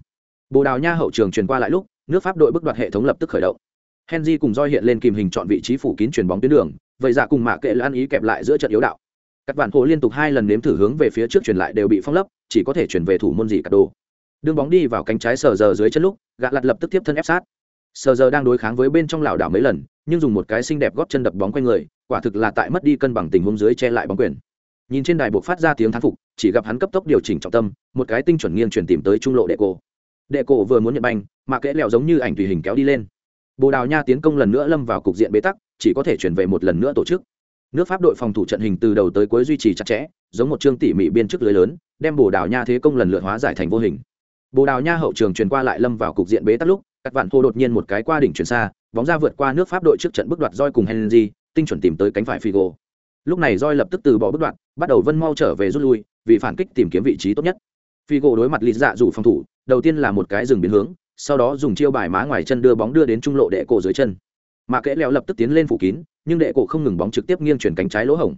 Bồ đào nha hậu trường truyền qua lại lúc, nước pháp đội bước đoạt hệ thống lập tức khởi động. Henry cùng roi hiện lên kìm hình chọn vị trí phủ kín chuyền bóng tuyến đường, vậy dạ cùng mạ kệ là ăn ý kẹp lại giữa trận yếu đạo. Các bạn hồ liên tục hai lần nếm thử hướng về phía trước truyền lại đều bị phong lấp, chỉ có thể chuyển về thủ môn gì cả đồ. Đương bóng đi vào cánh trái sờ giờ dưới chân lúc gạ lặt lập tức tiếp thân ép sát. Sờ giờ đang đối kháng với bên trong lảo đảo mấy lần, nhưng dùng một cái xinh đẹp gót chân đập bóng quanh người, quả thực là tại mất đi cân bằng tình huống dưới che lại bóng quyền nhìn trên đài buộc phát ra tiếng thán phục, chỉ gặp hắn cấp tốc điều chỉnh trọng tâm, một cái tinh chuẩn nghiêng chuyển tìm tới trung lộ đệ cổ. Đệ cổ vừa muốn nhận banh, mà kẽ lẹo giống như ảnh tùy hình kéo đi lên. Bồ đào nha tiến công lần nữa lâm vào cục diện bế tắc, chỉ có thể chuyển về một lần nữa tổ chức. Nước pháp đội phòng thủ trận hình từ đầu tới cuối duy trì chặt chẽ, giống một chương tỉ mỉ biên chức lưới lớn, đem bồ đào nha thế công lần lượt hóa giải thành vô hình. Bồ đào nha hậu trường truyền qua lại lâm vào cục diện bế tắc lúc các vạn hô đột nhiên một cái qua đỉnh chuyển xa, bóng ra vượt qua nước pháp đội trước trận bước đoạt roi cùng henry, tinh chuẩn tìm tới cánh phải figo lúc này roi lập tức từ bỏ bước đoạn, bắt đầu vân mau trở về rút lui, vì phản kích tìm kiếm vị trí tốt nhất. Phi gỗ đối mặt lì dạ rủ phòng thủ, đầu tiên là một cái dừng biến hướng, sau đó dùng chiêu bài má ngoài chân đưa bóng đưa đến trung lộ đệ cổ dưới chân. Mà kẽ leo lập tức tiến lên phủ kín, nhưng đệ cổ không ngừng bóng trực tiếp nghiêng chuyển cánh trái lỗ hổng.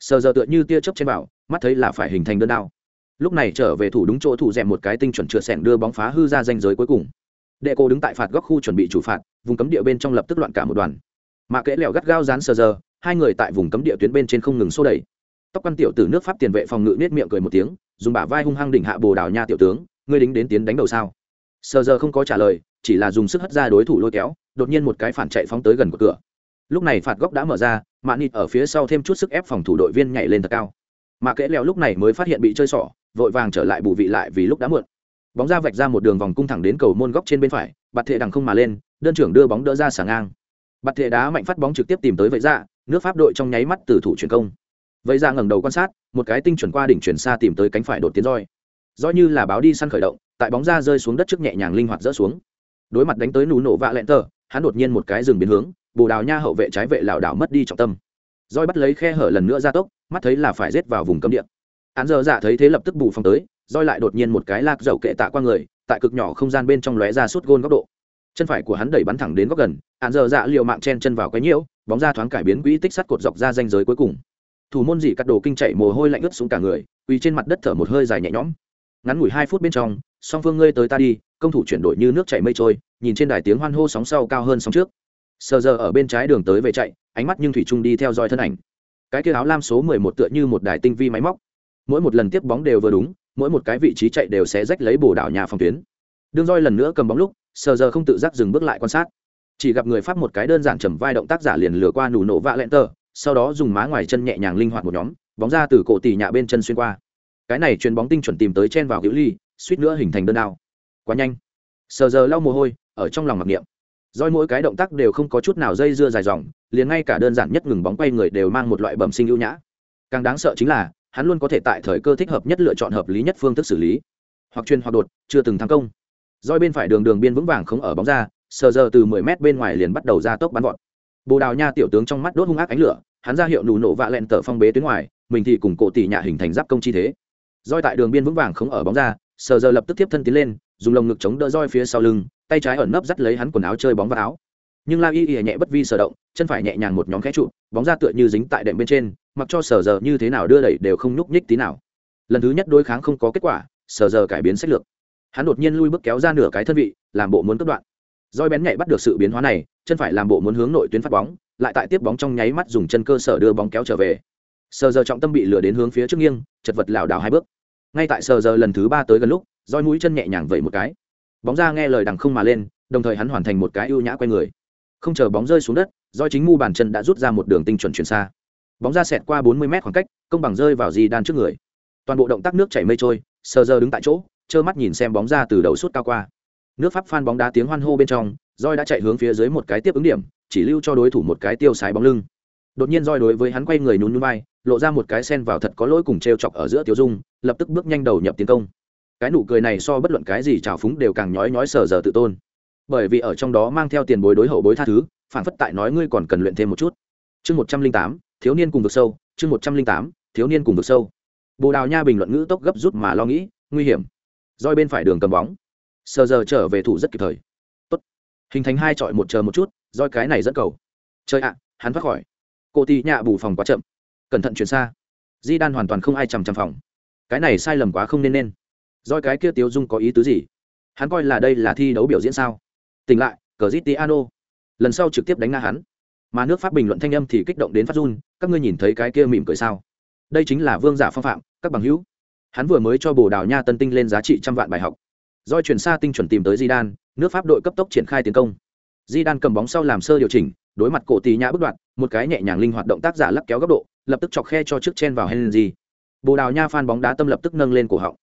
Sờ giờ tựa như tia chớp trên bảo, mắt thấy là phải hình thành đơn đao. Lúc này trở về thủ đúng chỗ thủ rèm một cái tinh chuẩn chữa sẻng đưa bóng phá hư ra danh giới cuối cùng. Đệ cổ đứng tại phạt góc khu chuẩn bị chủ phạt, vùng cấm địa bên trong lập tức loạn cả một đoàn. Mà kẽ leo gắt gao dán sờ giờ hai người tại vùng cấm địa tuyến bên trên không ngừng xô đẩy. Tóc quan tiểu từ nước pháp tiền vệ phòng ngự nết miệng cười một tiếng, dùng bả vai hung hăng đỉnh hạ bồ đào nha tiểu tướng, ngươi đính đến tiến đánh đầu sao? Sờ giờ không có trả lời, chỉ là dùng sức hất ra đối thủ lôi kéo, đột nhiên một cái phản chạy phóng tới gần của cửa. Lúc này phạt góc đã mở ra mạ nịt ở phía sau thêm chút sức ép phòng thủ đội viên nhảy lên thật cao. Mà kẽ leo lúc này mới phát hiện bị chơi xỏ, vội vàng trở lại bù vị lại vì lúc đã muộn. Bóng ra vạch ra một đường vòng cung thẳng đến cầu môn góc trên bên phải, bạt thệ đằng không mà lên, đơn trưởng đưa bóng đỡ ra xả ngang. Bạt thệ đá mạnh phát bóng trực tiếp tìm tới vậy ra nước pháp đội trong nháy mắt từ thủ chuyển công. Vậy ra ngẩng đầu quan sát, một cái tinh chuẩn qua đỉnh chuyển xa tìm tới cánh phải đột tiến roi. Do như là báo đi săn khởi động, tại bóng ra rơi xuống đất trước nhẹ nhàng linh hoạt rỡ xuống. Đối mặt đánh tới nụ nổ vạ lẹn tờ, hắn đột nhiên một cái dừng biến hướng, bồ đào nha hậu vệ trái vệ lảo đảo mất đi trọng tâm. Roi bắt lấy khe hở lần nữa ra tốc, mắt thấy là phải rết vào vùng cấm địa. Hắn giờ dạ thấy thế lập tức bù phòng tới, roi lại đột nhiên một cái lạc dầu kệ tạ qua người, tại cực nhỏ không gian bên trong lóe ra suốt gôn góc độ. Chân phải của hắn đẩy bắn thẳng đến góc gần, hắn giờ dạ liều mạng chen chân vào cái nhiễu bóng ra thoáng cải biến quỹ tích sắt cột dọc ra danh giới cuối cùng. Thủ môn dị cắt đồ kinh chạy mồ hôi lạnh ướt xuống cả người, quỳ trên mặt đất thở một hơi dài nhẹ nhõm. Ngắn ngủi hai phút bên trong, song phương ngươi tới ta đi, công thủ chuyển đổi như nước chảy mây trôi, nhìn trên đài tiếng hoan hô sóng sau cao hơn sóng trước. Sờ giờ ở bên trái đường tới về chạy, ánh mắt nhưng thủy trung đi theo dõi thân ảnh. Cái kia áo lam số mười một tựa như một đài tinh vi máy móc. Mỗi một lần tiếp bóng đều vừa đúng, mỗi một cái vị trí chạy đều sẽ rách lấy bổ đảo nhà phòng tuyến. Đương roi lần nữa cầm bóng lúc, sờ giờ không tự giác dừng bước lại quan sát chỉ gặp người pháp một cái đơn giản trầm vai động tác giả liền lừa qua nụ nổ vạ lẹn tờ, sau đó dùng má ngoài chân nhẹ nhàng linh hoạt một nhóm, bóng ra từ cổ tỉ nhạ bên chân xuyên qua. Cái này chuyền bóng tinh chuẩn tìm tới chen vào hữu ly, suýt nữa hình thành đơn đao. Quá nhanh. Sờ giờ lau mồ hôi, ở trong lòng mặc niệm. Doi mỗi cái động tác đều không có chút nào dây dưa dài dòng, liền ngay cả đơn giản nhất ngừng bóng quay người đều mang một loại bẩm sinh ưu nhã. Càng đáng sợ chính là, hắn luôn có thể tại thời cơ thích hợp nhất lựa chọn hợp lý nhất phương thức xử lý. Hoặc chuyên hoặc đột, chưa từng thắng công. Doi bên phải đường đường biên vững vàng không ở bóng ra sờ giờ từ 10 mét bên ngoài liền bắt đầu ra tốc bắn vọt. Bồ đào nha tiểu tướng trong mắt đốt hung ác ánh lửa, hắn ra hiệu nụ nổ vạ lẹn tờ phong bế tuyến ngoài, mình thì cùng cổ tỷ nhà hình thành giáp công chi thế. Roi tại đường biên vững vàng không ở bóng ra, sờ giờ lập tức tiếp thân tiến lên, dùng lồng ngực chống đỡ roi phía sau lưng, tay trái ẩn nấp dắt lấy hắn quần áo chơi bóng vào áo. Nhưng la y y nhẹ bất vi sở động, chân phải nhẹ nhàng một nhóm khẽ trụ, bóng ra tựa như dính tại đệm bên trên, mặc cho sờ giờ như thế nào đưa đẩy đều không nhúc nhích tí nào. Lần thứ nhất đối kháng không có kết quả, sờ giờ cải biến sách lược. Hắn đột nhiên lui bước kéo ra nửa cái thân vị, làm bộ muốn cất đoạn roi bén nhạy bắt được sự biến hóa này, chân phải làm bộ muốn hướng nội tuyến phát bóng, lại tại tiếp bóng trong nháy mắt dùng chân cơ sở đưa bóng kéo trở về. Sờ giờ trọng tâm bị lửa đến hướng phía trước nghiêng, chật vật lảo đảo hai bước. Ngay tại sờ giờ lần thứ ba tới gần lúc, roi mũi chân nhẹ nhàng vẩy một cái. Bóng ra nghe lời đằng không mà lên, đồng thời hắn hoàn thành một cái ưu nhã quay người. Không chờ bóng rơi xuống đất do chính mu bàn chân đã rút ra một đường tinh chuẩn chuyển xa. Bóng ra xẹt qua 40 mét khoảng cách, công bằng rơi vào di đan trước người. Toàn bộ động tác nước chảy mây trôi, sờ giờ đứng tại chỗ, trơ mắt nhìn xem bóng ra từ đầu suốt cao qua nước pháp phan bóng đá tiếng hoan hô bên trong roi đã chạy hướng phía dưới một cái tiếp ứng điểm, chỉ lưu cho đối thủ một cái tiêu sái bóng lưng. Đột nhiên roi đối với hắn quay người nhún nhún vai, lộ ra một cái sen vào thật có lỗi cùng treo chọc ở giữa tiêu dung, lập tức bước nhanh đầu nhập tiến công. Cái nụ cười này so bất luận cái gì trào phúng đều càng nhói nhói sờ giờ tự tôn. Bởi vì ở trong đó mang theo tiền bối đối hậu bối tha thứ, phản phất tại nói ngươi còn cần luyện thêm một chút. Chương một trăm linh tám, thiếu niên cùng vực sâu, chương một trăm linh tám, thiếu niên cùng vực sâu. Bồ đào nha bình luận ngữ tốc gấp rút mà lo nghĩ, nguy hiểm. Roi bên phải đường cầm bóng sờ giờ trở về thủ rất kịp thời. Tốt. hình thành hai trọi một chờ một chút, roi cái này dẫn cầu. Chơi ạ, hắn thoát khỏi. Cô tì nhạ bù phòng quá chậm. Cẩn thận chuyển xa. Di đan hoàn toàn không ai chằm chằm phòng. Cái này sai lầm quá không nên nên. Roi cái kia tiêu dung có ý tứ gì? Hắn coi là đây là thi đấu biểu diễn sao? Tỉnh lại cờ zitiano lần sau trực tiếp đánh nga hắn. Mà nước pháp bình luận thanh âm thì kích động đến phát run, các ngươi nhìn thấy cái kia mỉm cười sao? Đây chính là vương giả phong phạm, các bằng hữu. Hắn vừa mới cho bồ đào nha tân tinh lên giá trị trăm vạn bài học. Doi chuyển xa tinh chuẩn tìm tới di nước pháp đội cấp tốc triển khai tiến công. Di cầm bóng sau làm sơ điều chỉnh, đối mặt cổ tì nhã bất đoạn, một cái nhẹ nhàng linh hoạt động tác giả lắc kéo góc độ, lập tức chọc khe cho trước chen vào henry. Bồ đào nha phan bóng đá tâm lập tức nâng lên cổ họng.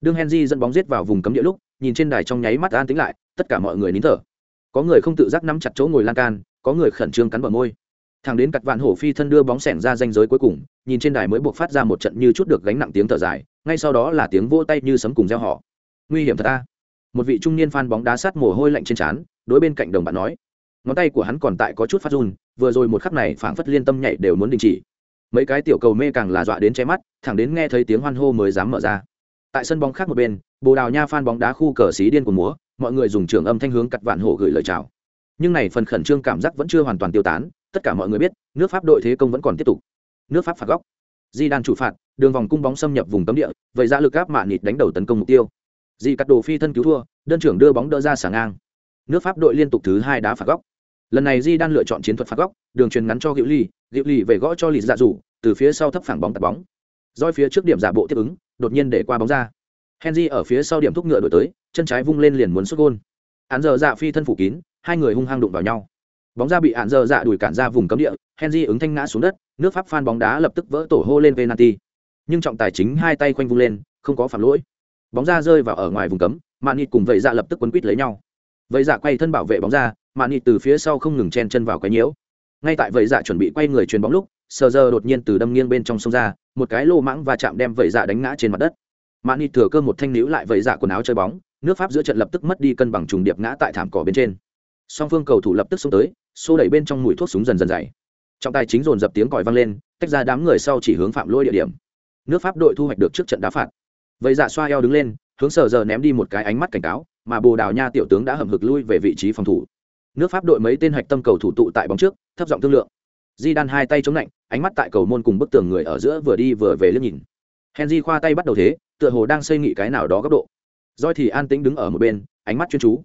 Đương henry dẫn bóng giết vào vùng cấm địa lúc, nhìn trên đài trong nháy mắt an tĩnh lại, tất cả mọi người nín thở. Có người không tự giác nắm chặt chỗ ngồi lan can, có người khẩn trương cắn bờ môi. Thằng đến cặt vạn hổ phi thân đưa bóng sẻng ra danh giới cuối cùng, nhìn trên đài mới buộc phát ra một trận như chút được gánh nặng tiếng thở dài, ngay sau đó là tiếng vỗ tay như sấm cùng reo họ nguy hiểm thật ta một vị trung niên phan bóng đá sát mồ hôi lạnh trên trán, đối bên cạnh đồng bạn nói, ngón tay của hắn còn tại có chút phát run, vừa rồi một khắc này phảng phất liên tâm nhảy đều muốn đình chỉ. Mấy cái tiểu cầu mê càng là dọa đến che mắt, thẳng đến nghe thấy tiếng hoan hô mới dám mở ra. Tại sân bóng khác một bên, bồ đào nha phan bóng đá khu cờ xí điên của múa, mọi người dùng trường âm thanh hướng cặt vạn hổ gửi lời chào. Nhưng này phần khẩn trương cảm giác vẫn chưa hoàn toàn tiêu tán, tất cả mọi người biết, nước pháp đội thế công vẫn còn tiếp tục. Nước pháp phạt góc. Di đan chủ phạt, đường vòng cung bóng xâm nhập vùng cấm địa, vậy ra lực áp mạ nịt đánh đầu tấn công mục tiêu di cắt đồ phi thân cứu thua, đơn trưởng đưa bóng đỡ ra xả ngang. Nước pháp đội liên tục thứ hai đá phạt góc. Lần này di đang lựa chọn chiến thuật phạt góc, đường truyền ngắn cho hữu ly hữu ly về gõ cho lì dạ dụ từ phía sau thấp phẳng bóng tạt bóng. Doi phía trước điểm giả bộ tiếp ứng, đột nhiên để qua bóng ra. Henry ở phía sau điểm thúc ngựa đổi tới, chân trái vung lên liền muốn xuất gôn. Án giờ dạ phi thân phủ kín, hai người hung hăng đụng vào nhau. Bóng ra bị án giờ dạ đuổi cản ra vùng cấm địa, henry ứng thanh ngã xuống đất, nước pháp phan bóng đá lập tức vỡ tổ hô lên penalty. Nhưng trọng tài chính hai tay khoanh vung lên, không có phạm lỗi bóng ra rơi vào ở ngoài vùng cấm, mạn nịt cùng vậy dạ lập tức quấn quýt lấy nhau. Vậy dạ quay thân bảo vệ bóng ra, mạn nịt từ phía sau không ngừng chen chân vào cái nhiễu. Ngay tại vậy dạ chuẩn bị quay người chuyền bóng lúc, sờ giờ đột nhiên từ đâm nghiêng bên trong sông ra, một cái lô mãng và chạm đem vậy dạ đánh ngã trên mặt đất. Mạn nịt thừa cơ một thanh níu lại vậy dạ quần áo chơi bóng, nước pháp giữa trận lập tức mất đi cân bằng trùng điệp ngã tại thảm cỏ bên trên. Song phương cầu thủ lập tức xông tới, xô đẩy bên trong mùi thuốc súng dần dần dày. Trọng tài chính dồn dập tiếng còi vang lên, tách ra đám người sau chỉ hướng phạm lỗi địa điểm. Nước pháp đội thu hoạch được trước trận đá phạt vậy dạ xoa eo đứng lên, hướng sở giờ ném đi một cái ánh mắt cảnh cáo, mà bồ đào nha tiểu tướng đã hầm hực lui về vị trí phòng thủ. Nước pháp đội mấy tên hạch tâm cầu thủ tụ tại bóng trước, thấp giọng thương lượng. Di đan hai tay chống lạnh, ánh mắt tại cầu môn cùng bức tường người ở giữa vừa đi vừa về liếc nhìn. Henry khoa tay bắt đầu thế, tựa hồ đang xây nghị cái nào đó góc độ. Roi thì an tĩnh đứng ở một bên, ánh mắt chuyên chú.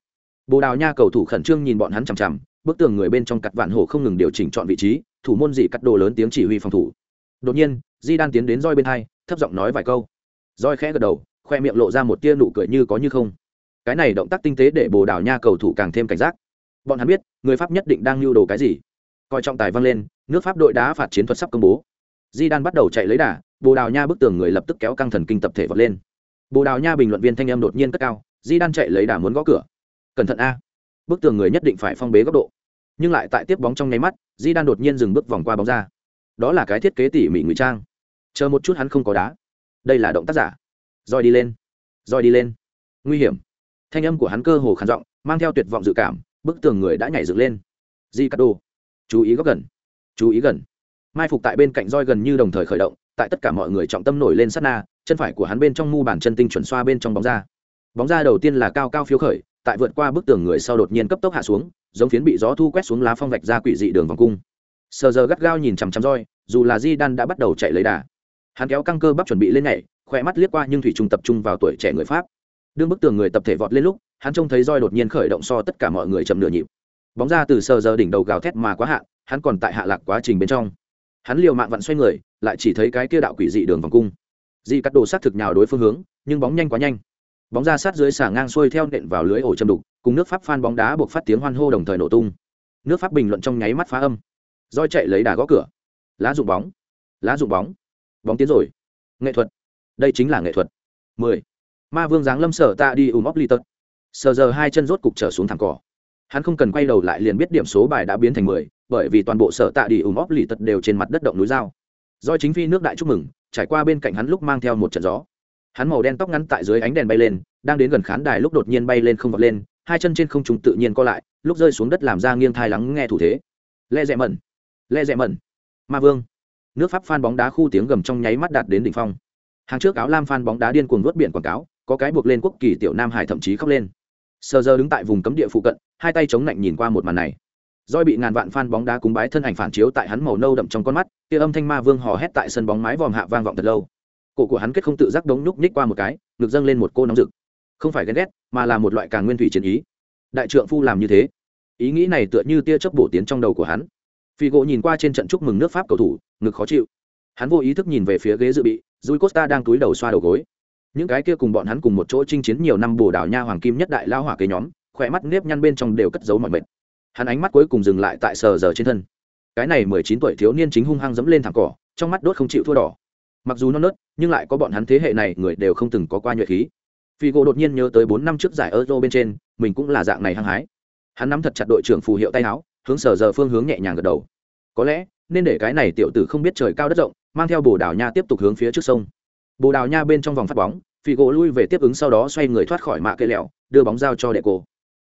Bồ đào nha cầu thủ khẩn trương nhìn bọn hắn chằm chằm, bức tường người bên trong cặt vạn hồ không ngừng điều chỉnh chọn vị trí, thủ môn dị cắt đồ lớn tiếng chỉ huy phòng thủ. Đột nhiên, di đan tiến đến roi bên hai, thấp giọng nói vài câu roi khẽ gật đầu, khoe miệng lộ ra một tia nụ cười như có như không. Cái này động tác tinh tế để bồ đào nha cầu thủ càng thêm cảnh giác. Bọn hắn biết, người pháp nhất định đang lưu đồ cái gì. Coi trọng tài văng lên, nước pháp đội đá phạt chiến thuật sắp công bố. Di đan bắt đầu chạy lấy đà, bồ đào nha bức tường người lập tức kéo căng thần kinh tập thể vọt lên. Bồ đào nha bình luận viên thanh em đột nhiên cất cao di đan chạy lấy đà muốn gõ cửa. Cẩn thận a. Bức tường người nhất định phải phong bế góc độ. Nhưng lại tại tiếp bóng trong nháy mắt di đan đột nhiên dừng bước vòng qua bóng ra. Đó là cái thiết kế tỉ mỉ ngụy trang. Chờ một chút hắn không có đá đây là động tác giả. Roi đi lên. Roi đi lên. Nguy hiểm. Thanh âm của hắn cơ hồ khản giọng, mang theo tuyệt vọng dự cảm, bức tường người đã nhảy dựng lên. Di cắt đồ chú ý góc gần. Chú ý gần. Mai phục tại bên cạnh roi gần như đồng thời khởi động, tại tất cả mọi người trọng tâm nổi lên sát na, chân phải của hắn bên trong mu bàn chân tinh chuẩn xoa bên trong bóng ra bóng ra đầu tiên là cao cao phiếu khởi, tại vượt qua bức tường người sau đột nhiên cấp tốc hạ xuống, giống phiến bị gió thu quét xuống lá phong vạch ra quỷ dị đường vòng cung. Sờ giờ gắt gao nhìn chằm chằm roi, dù là di đan đã bắt đầu chạy lấy đà hắn kéo căng cơ bắp chuẩn bị lên nhảy, khỏe mắt liếc qua nhưng thủy trung tập trung vào tuổi trẻ người pháp. Đương bức tường người tập thể vọt lên lúc, hắn trông thấy roi đột nhiên khởi động so tất cả mọi người chậm nửa nhịp. Bóng ra từ sờ giờ đỉnh đầu gào thét mà quá hạn hắn còn tại hạ lạc quá trình bên trong. Hắn liều mạng vặn xoay người, lại chỉ thấy cái kia đạo quỷ dị đường vòng cung. Dị cắt đồ sát thực nhào đối phương hướng, nhưng bóng nhanh quá nhanh. Bóng ra sát dưới xả ngang xuôi theo nện vào lưới ổ châm đục, cùng nước pháp phan bóng đá buộc phát tiếng hoan hô đồng thời nổ tung. Nước pháp bình luận trong nháy mắt phá âm. Roi chạy lấy đà gõ cửa. Lá dụng bóng. Lá dụng bóng bóng tiến rồi. Nghệ thuật. Đây chính là nghệ thuật. 10. ma vương giáng lâm sở ta đi ùm óc li tật. Sờ giờ hai chân rốt cục trở xuống thẳng cỏ. Hắn không cần quay đầu lại liền biết điểm số bài đã biến thành 10, bởi vì toàn bộ sở tạ đi ùm óc li tật đều trên mặt đất động núi dao do chính phi nước đại chúc mừng trải qua bên cạnh hắn lúc mang theo một trận gió. Hắn màu đen tóc ngắn tại dưới ánh đèn bay lên đang đến gần khán đài lúc đột nhiên bay lên không vọt lên hai chân trên không trung tự nhiên co lại lúc rơi xuống đất làm ra nghiêng thai lắng nghe thủ thế. Le dẹ mẩn. Le dẹ mẩn. Ma vương nước pháp phan bóng đá khu tiếng gầm trong nháy mắt đạt đến đỉnh phong. Hàng trước áo lam phan bóng đá điên cuồng vớt biển quảng cáo, có cái buộc lên quốc kỳ tiểu nam hải thậm chí khóc lên. Sờ giờ đứng tại vùng cấm địa phụ cận, hai tay chống lạnh nhìn qua một màn này. Doi bị ngàn vạn phan bóng đá cúng bái thân ảnh phản chiếu tại hắn màu nâu đậm trong con mắt, kia âm thanh ma vương hò hét tại sân bóng mái vòm hạ vang vọng thật lâu. Cổ của hắn kết không tự giác đống nhúc nhích qua một cái, ngực dâng lên một cô nóng rực. Không phải ghen ghét, mà là một loại càng nguyên thủy chiến ý. Đại trượng phu làm như thế. Ý nghĩ này tựa như tia chớp bổ tiến trong đầu của hắn phi gỗ nhìn qua trên trận chúc mừng nước pháp cầu thủ, ngực khó chịu. Hắn vô ý thức nhìn về phía ghế dự bị, rui costa đang túi đầu xoa đầu gối. Những cái kia cùng bọn hắn cùng một chỗ chinh chiến nhiều năm bồ đảo nha hoàng kim nhất đại lao hỏa kế nhóm, khỏe mắt nếp nhăn bên trong đều cất giấu mọi mệt. Hắn ánh mắt cuối cùng dừng lại tại sờ giờ trên thân. Cái này mười chín tuổi thiếu niên chính hung hăng dẫm lên thẳng cỏ, trong mắt đốt không chịu thua đỏ. Mặc dù non nớt, nhưng lại có bọn hắn thế hệ này người đều không từng có qua nhuệ khí. Phi gỗ đột nhiên nhớ tới bốn năm trước giải euro bên trên, mình cũng là dạng này hăng hái. Hắn nắm thật chặt đội trưởng phù hiệu tay áo hướng sở giờ phương hướng nhẹ nhàng gật đầu. Có lẽ, nên để cái này tiểu tử không biết trời cao đất rộng, mang theo bồ đào nha tiếp tục hướng phía trước sông. Bồ đào nha bên trong vòng phát bóng, phi gỗ lui về tiếp ứng sau đó xoay người thoát khỏi mạ cây lẹo, đưa bóng giao cho đệ cổ.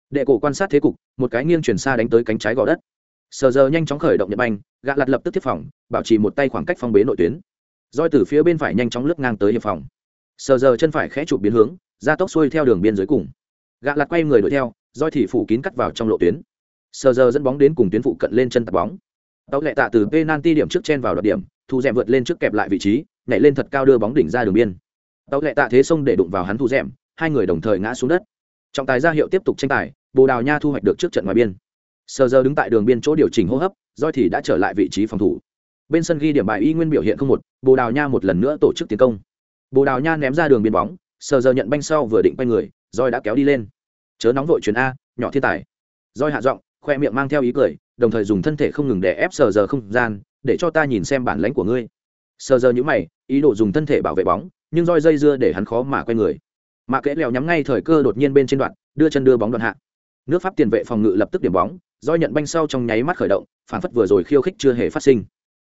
Đệ cổ quan sát thế cục, một cái nghiêng chuyển xa đánh tới cánh trái gò đất. Sờ giờ nhanh chóng khởi động nhật banh gạ lặt lập tức tiếp phòng, bảo trì một tay khoảng cách phong bế nội tuyến. Roi từ phía bên phải nhanh chóng lướt ngang tới hiệp phòng. Sờ giờ chân phải khẽ chụp biến hướng, ra tốc xuôi theo đường biên dưới cùng. Gạ lặt quay người đuổi theo, roi thì phủ kín cắt vào trong lộ tuyến sờ giờ dẫn bóng đến cùng tuyến phụ cận lên chân tập bóng. Tàu lệ tạ từ penalty điểm trước chen vào đoạt điểm, thu dẹm vượt lên trước kẹp lại vị trí, nhảy lên thật cao đưa bóng đỉnh ra đường biên. Tàu lệ tạ thế xông để đụng vào hắn thu dẹm, hai người đồng thời ngã xuống đất. Trọng tài ra hiệu tiếp tục tranh tài, bồ đào nha thu hoạch được trước trận ngoài biên. Sờ giờ đứng tại đường biên chỗ điều chỉnh hô hấp, roi thì đã trở lại vị trí phòng thủ. Bên sân ghi điểm bài y nguyên biểu hiện không một, bồ đào nha một lần nữa tổ chức tiến công. Bồ đào nha ném ra đường biên bóng, sờ giờ nhận banh sau vừa định quay người, roi đã kéo đi lên. Chớ nóng vội chuyển a, nhỏ thiên tài. Roi hạ giọng khoe miệng mang theo ý cười, đồng thời dùng thân thể không ngừng để ép sờ giờ không gian, để cho ta nhìn xem bản lãnh của ngươi. Sờ giờ nhữ mày, ý đồ dùng thân thể bảo vệ bóng, nhưng roi dây dưa để hắn khó mà quay người. Mạ kẽ lèo nhắm ngay thời cơ đột nhiên bên trên đoạn, đưa chân đưa bóng đoạn hạ. Nước pháp tiền vệ phòng ngự lập tức điểm bóng do nhận banh sau trong nháy mắt khởi động, phản phất vừa rồi khiêu khích chưa hề phát sinh.